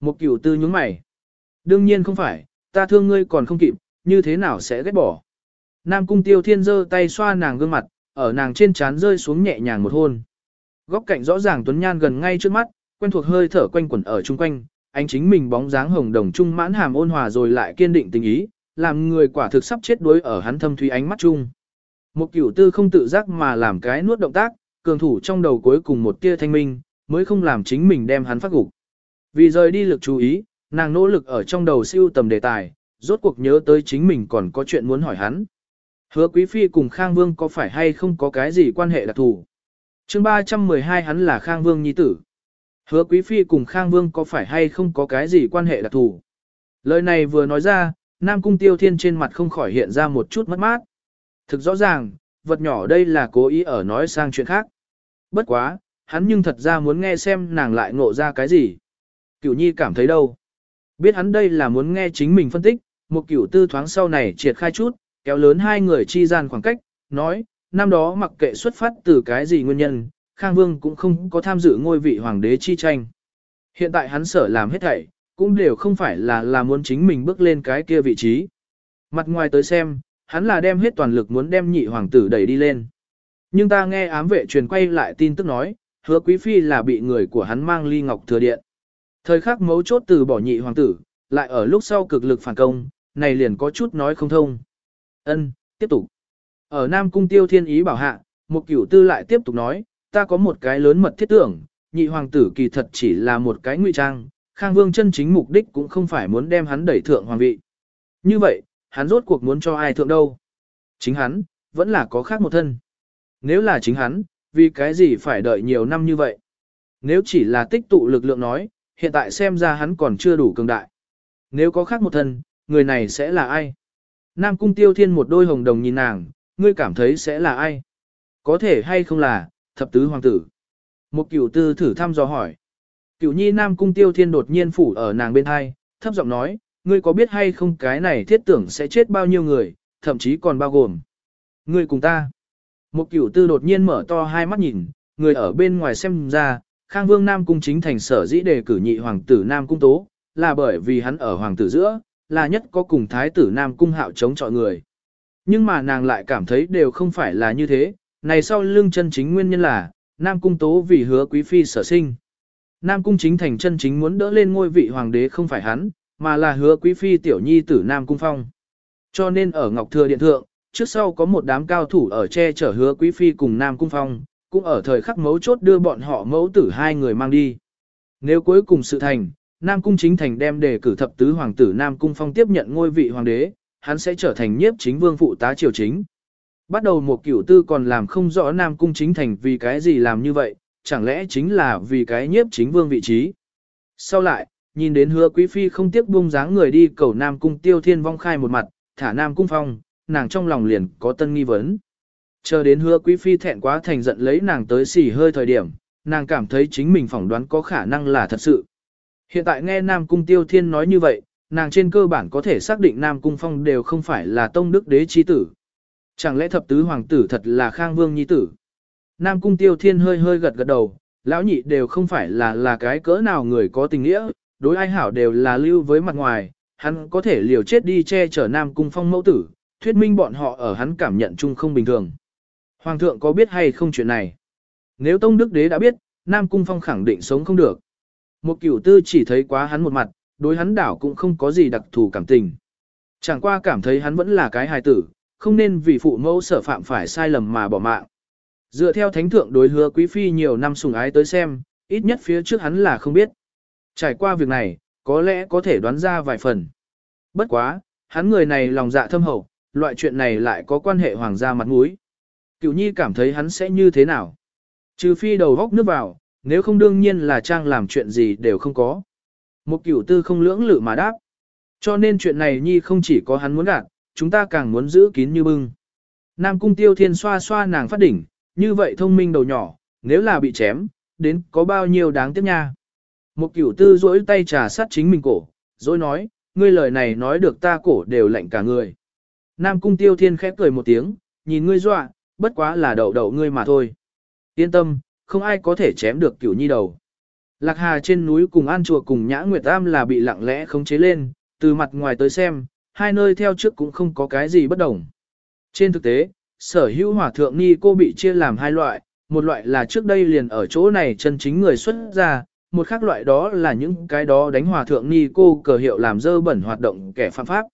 Một cửu tư nhướng mày. Đương nhiên không phải, ta thương ngươi còn không kịp, như thế nào sẽ ghét bỏ. Nam cung tiêu thiên giơ tay xoa nàng gương mặt, ở nàng trên trán rơi xuống nhẹ nhàng một hôn. Góc cạnh rõ ràng tuấn nhan gần ngay trước mắt, quen thuộc hơi thở quanh quẩn ở chung quanh, anh chính mình bóng dáng hồng đồng trung mãn hàm ôn hòa rồi lại kiên định tình ý, làm người quả thực sắp chết đuối ở hắn thâm thủy ánh mắt chung. Một cửu tư không tự giác mà làm cái nuốt động tác, cường thủ trong đầu cuối cùng một tia thanh minh, mới không làm chính mình đem hắn phát gục. Vì rời đi lực chú ý, nàng nỗ lực ở trong đầu siêu tầm đề tài, rốt cuộc nhớ tới chính mình còn có chuyện muốn hỏi hắn. Hứa Quý Phi cùng Khang Vương có phải hay không có cái gì quan hệ đặc thù? chương 312 hắn là Khang Vương Nhi Tử. Hứa Quý Phi cùng Khang Vương có phải hay không có cái gì quan hệ đặc thù? Lời này vừa nói ra, Nam Cung Tiêu Thiên trên mặt không khỏi hiện ra một chút mất mát. Thực rõ ràng, vật nhỏ đây là cố ý ở nói sang chuyện khác. Bất quá, hắn nhưng thật ra muốn nghe xem nàng lại ngộ ra cái gì. Cửu Nhi cảm thấy đâu? Biết hắn đây là muốn nghe chính mình phân tích, một cửu tư thoáng sau này triệt khai chút, kéo lớn hai người chi gian khoảng cách, nói, năm đó mặc kệ xuất phát từ cái gì nguyên nhân, Khang Vương cũng không có tham dự ngôi vị hoàng đế chi tranh. Hiện tại hắn sở làm hết thảy, cũng đều không phải là là muốn chính mình bước lên cái kia vị trí. Mặt ngoài tới xem, hắn là đem hết toàn lực muốn đem nhị hoàng tử đẩy đi lên. Nhưng ta nghe ám vệ truyền quay lại tin tức nói, hứa quý phi là bị người của hắn mang ly ngọc thừa điện. Thời khắc mấu chốt từ bỏ nhị hoàng tử, lại ở lúc sau cực lực phản công, này liền có chút nói không thông. Ân, tiếp tục. Ở Nam Cung Tiêu Thiên Ý bảo hạ, một cửu tư lại tiếp tục nói, ta có một cái lớn mật thiết tưởng, nhị hoàng tử kỳ thật chỉ là một cái ngụy trang, Khang Vương chân chính mục đích cũng không phải muốn đem hắn đẩy thượng hoàng vị. Như vậy, hắn rốt cuộc muốn cho ai thượng đâu? Chính hắn, vẫn là có khác một thân. Nếu là chính hắn, vì cái gì phải đợi nhiều năm như vậy? Nếu chỉ là tích tụ lực lượng nói, hiện tại xem ra hắn còn chưa đủ cường đại. Nếu có khác một thân, người này sẽ là ai? Nam Cung Tiêu Thiên một đôi hồng đồng nhìn nàng, ngươi cảm thấy sẽ là ai? Có thể hay không là, thập tứ hoàng tử. Một cửu tư thử thăm dò hỏi. Cửu nhi Nam Cung Tiêu Thiên đột nhiên phủ ở nàng bên hai, thấp giọng nói, ngươi có biết hay không cái này thiết tưởng sẽ chết bao nhiêu người, thậm chí còn bao gồm. Ngươi cùng ta. Một cửu tư đột nhiên mở to hai mắt nhìn, người ở bên ngoài xem ra, Khang Vương Nam Cung chính thành sở dĩ đề cử nhị hoàng tử Nam Cung Tố, là bởi vì hắn ở hoàng tử giữa, là nhất có cùng thái tử Nam Cung hạo chống chọi người. Nhưng mà nàng lại cảm thấy đều không phải là như thế, này sau lưng chân chính nguyên nhân là, Nam Cung Tố vì hứa quý phi sở sinh. Nam Cung chính thành chân chính muốn đỡ lên ngôi vị hoàng đế không phải hắn, mà là hứa quý phi tiểu nhi tử Nam Cung Phong. Cho nên ở Ngọc Thừa Điện Thượng, trước sau có một đám cao thủ ở che chở hứa quý phi cùng Nam Cung Phong, cũng ở thời khắc mấu chốt đưa bọn họ mẫu tử hai người mang đi. Nếu cuối cùng sự thành, Nam Cung chính thành đem đề cử thập tứ hoàng tử Nam Cung Phong tiếp nhận ngôi vị hoàng đế, hắn sẽ trở thành nhiếp chính vương phụ tá triều chính. Bắt đầu một cửu tư còn làm không rõ Nam Cung chính thành vì cái gì làm như vậy, chẳng lẽ chính là vì cái nhiếp chính vương vị trí. Sau lại, nhìn đến hứa quý phi không tiếc buông dáng người đi cầu Nam Cung tiêu thiên vong khai một mặt, thả Nam Cung Phong, nàng trong lòng liền có tân nghi vấn. Chờ đến hứa quý phi thẹn quá thành giận lấy nàng tới xỉ hơi thời điểm, nàng cảm thấy chính mình phỏng đoán có khả năng là thật sự. Hiện tại nghe Nam Cung Tiêu Thiên nói như vậy, nàng trên cơ bản có thể xác định Nam Cung Phong đều không phải là tông đức đế chi tử. Chẳng lẽ thập tứ hoàng tử thật là Khang Vương nhi tử? Nam Cung Tiêu Thiên hơi hơi gật gật đầu, lão nhị đều không phải là là cái cỡ nào người có tình nghĩa, đối ai hảo đều là lưu với mặt ngoài, hắn có thể liều chết đi che chở Nam Cung Phong mẫu tử, thuyết minh bọn họ ở hắn cảm nhận chung không bình thường. Hoàng thượng có biết hay không chuyện này? Nếu Tông Đức Đế đã biết, Nam Cung Phong khẳng định sống không được. Một cửu tư chỉ thấy quá hắn một mặt, đối hắn đảo cũng không có gì đặc thù cảm tình. Chẳng qua cảm thấy hắn vẫn là cái hài tử, không nên vì phụ mẫu sở phạm phải sai lầm mà bỏ mạng. Dựa theo thánh thượng đối hứa quý phi nhiều năm sủng ái tới xem, ít nhất phía trước hắn là không biết. Trải qua việc này, có lẽ có thể đoán ra vài phần. Bất quá, hắn người này lòng dạ thâm hậu, loại chuyện này lại có quan hệ hoàng gia mặt mũi. Cửu nhi cảm thấy hắn sẽ như thế nào? Trừ phi đầu góc nước vào, nếu không đương nhiên là trang làm chuyện gì đều không có. Một cửu tư không lưỡng lự mà đáp. Cho nên chuyện này nhi không chỉ có hắn muốn gạt, chúng ta càng muốn giữ kín như bưng. Nam cung tiêu thiên xoa xoa nàng phát đỉnh, như vậy thông minh đầu nhỏ, nếu là bị chém, đến có bao nhiêu đáng tiếc nha. Một cửu tư duỗi tay trà sát chính mình cổ, rồi nói, ngươi lời này nói được ta cổ đều lạnh cả người. Nam cung tiêu thiên khẽ cười một tiếng, nhìn ngươi dọa, bất quá là đậu đậu ngươi mà thôi. Yên tâm, không ai có thể chém được cửu nhi đầu. Lạc Hà trên núi cùng An Chùa cùng Nhã Nguyệt Am là bị lặng lẽ khống chế lên, từ mặt ngoài tới xem, hai nơi theo trước cũng không có cái gì bất đồng. Trên thực tế, sở hữu hỏa thượng ni cô bị chia làm hai loại, một loại là trước đây liền ở chỗ này chân chính người xuất ra, một khác loại đó là những cái đó đánh hòa thượng ni cô cờ hiệu làm dơ bẩn hoạt động kẻ phạm pháp.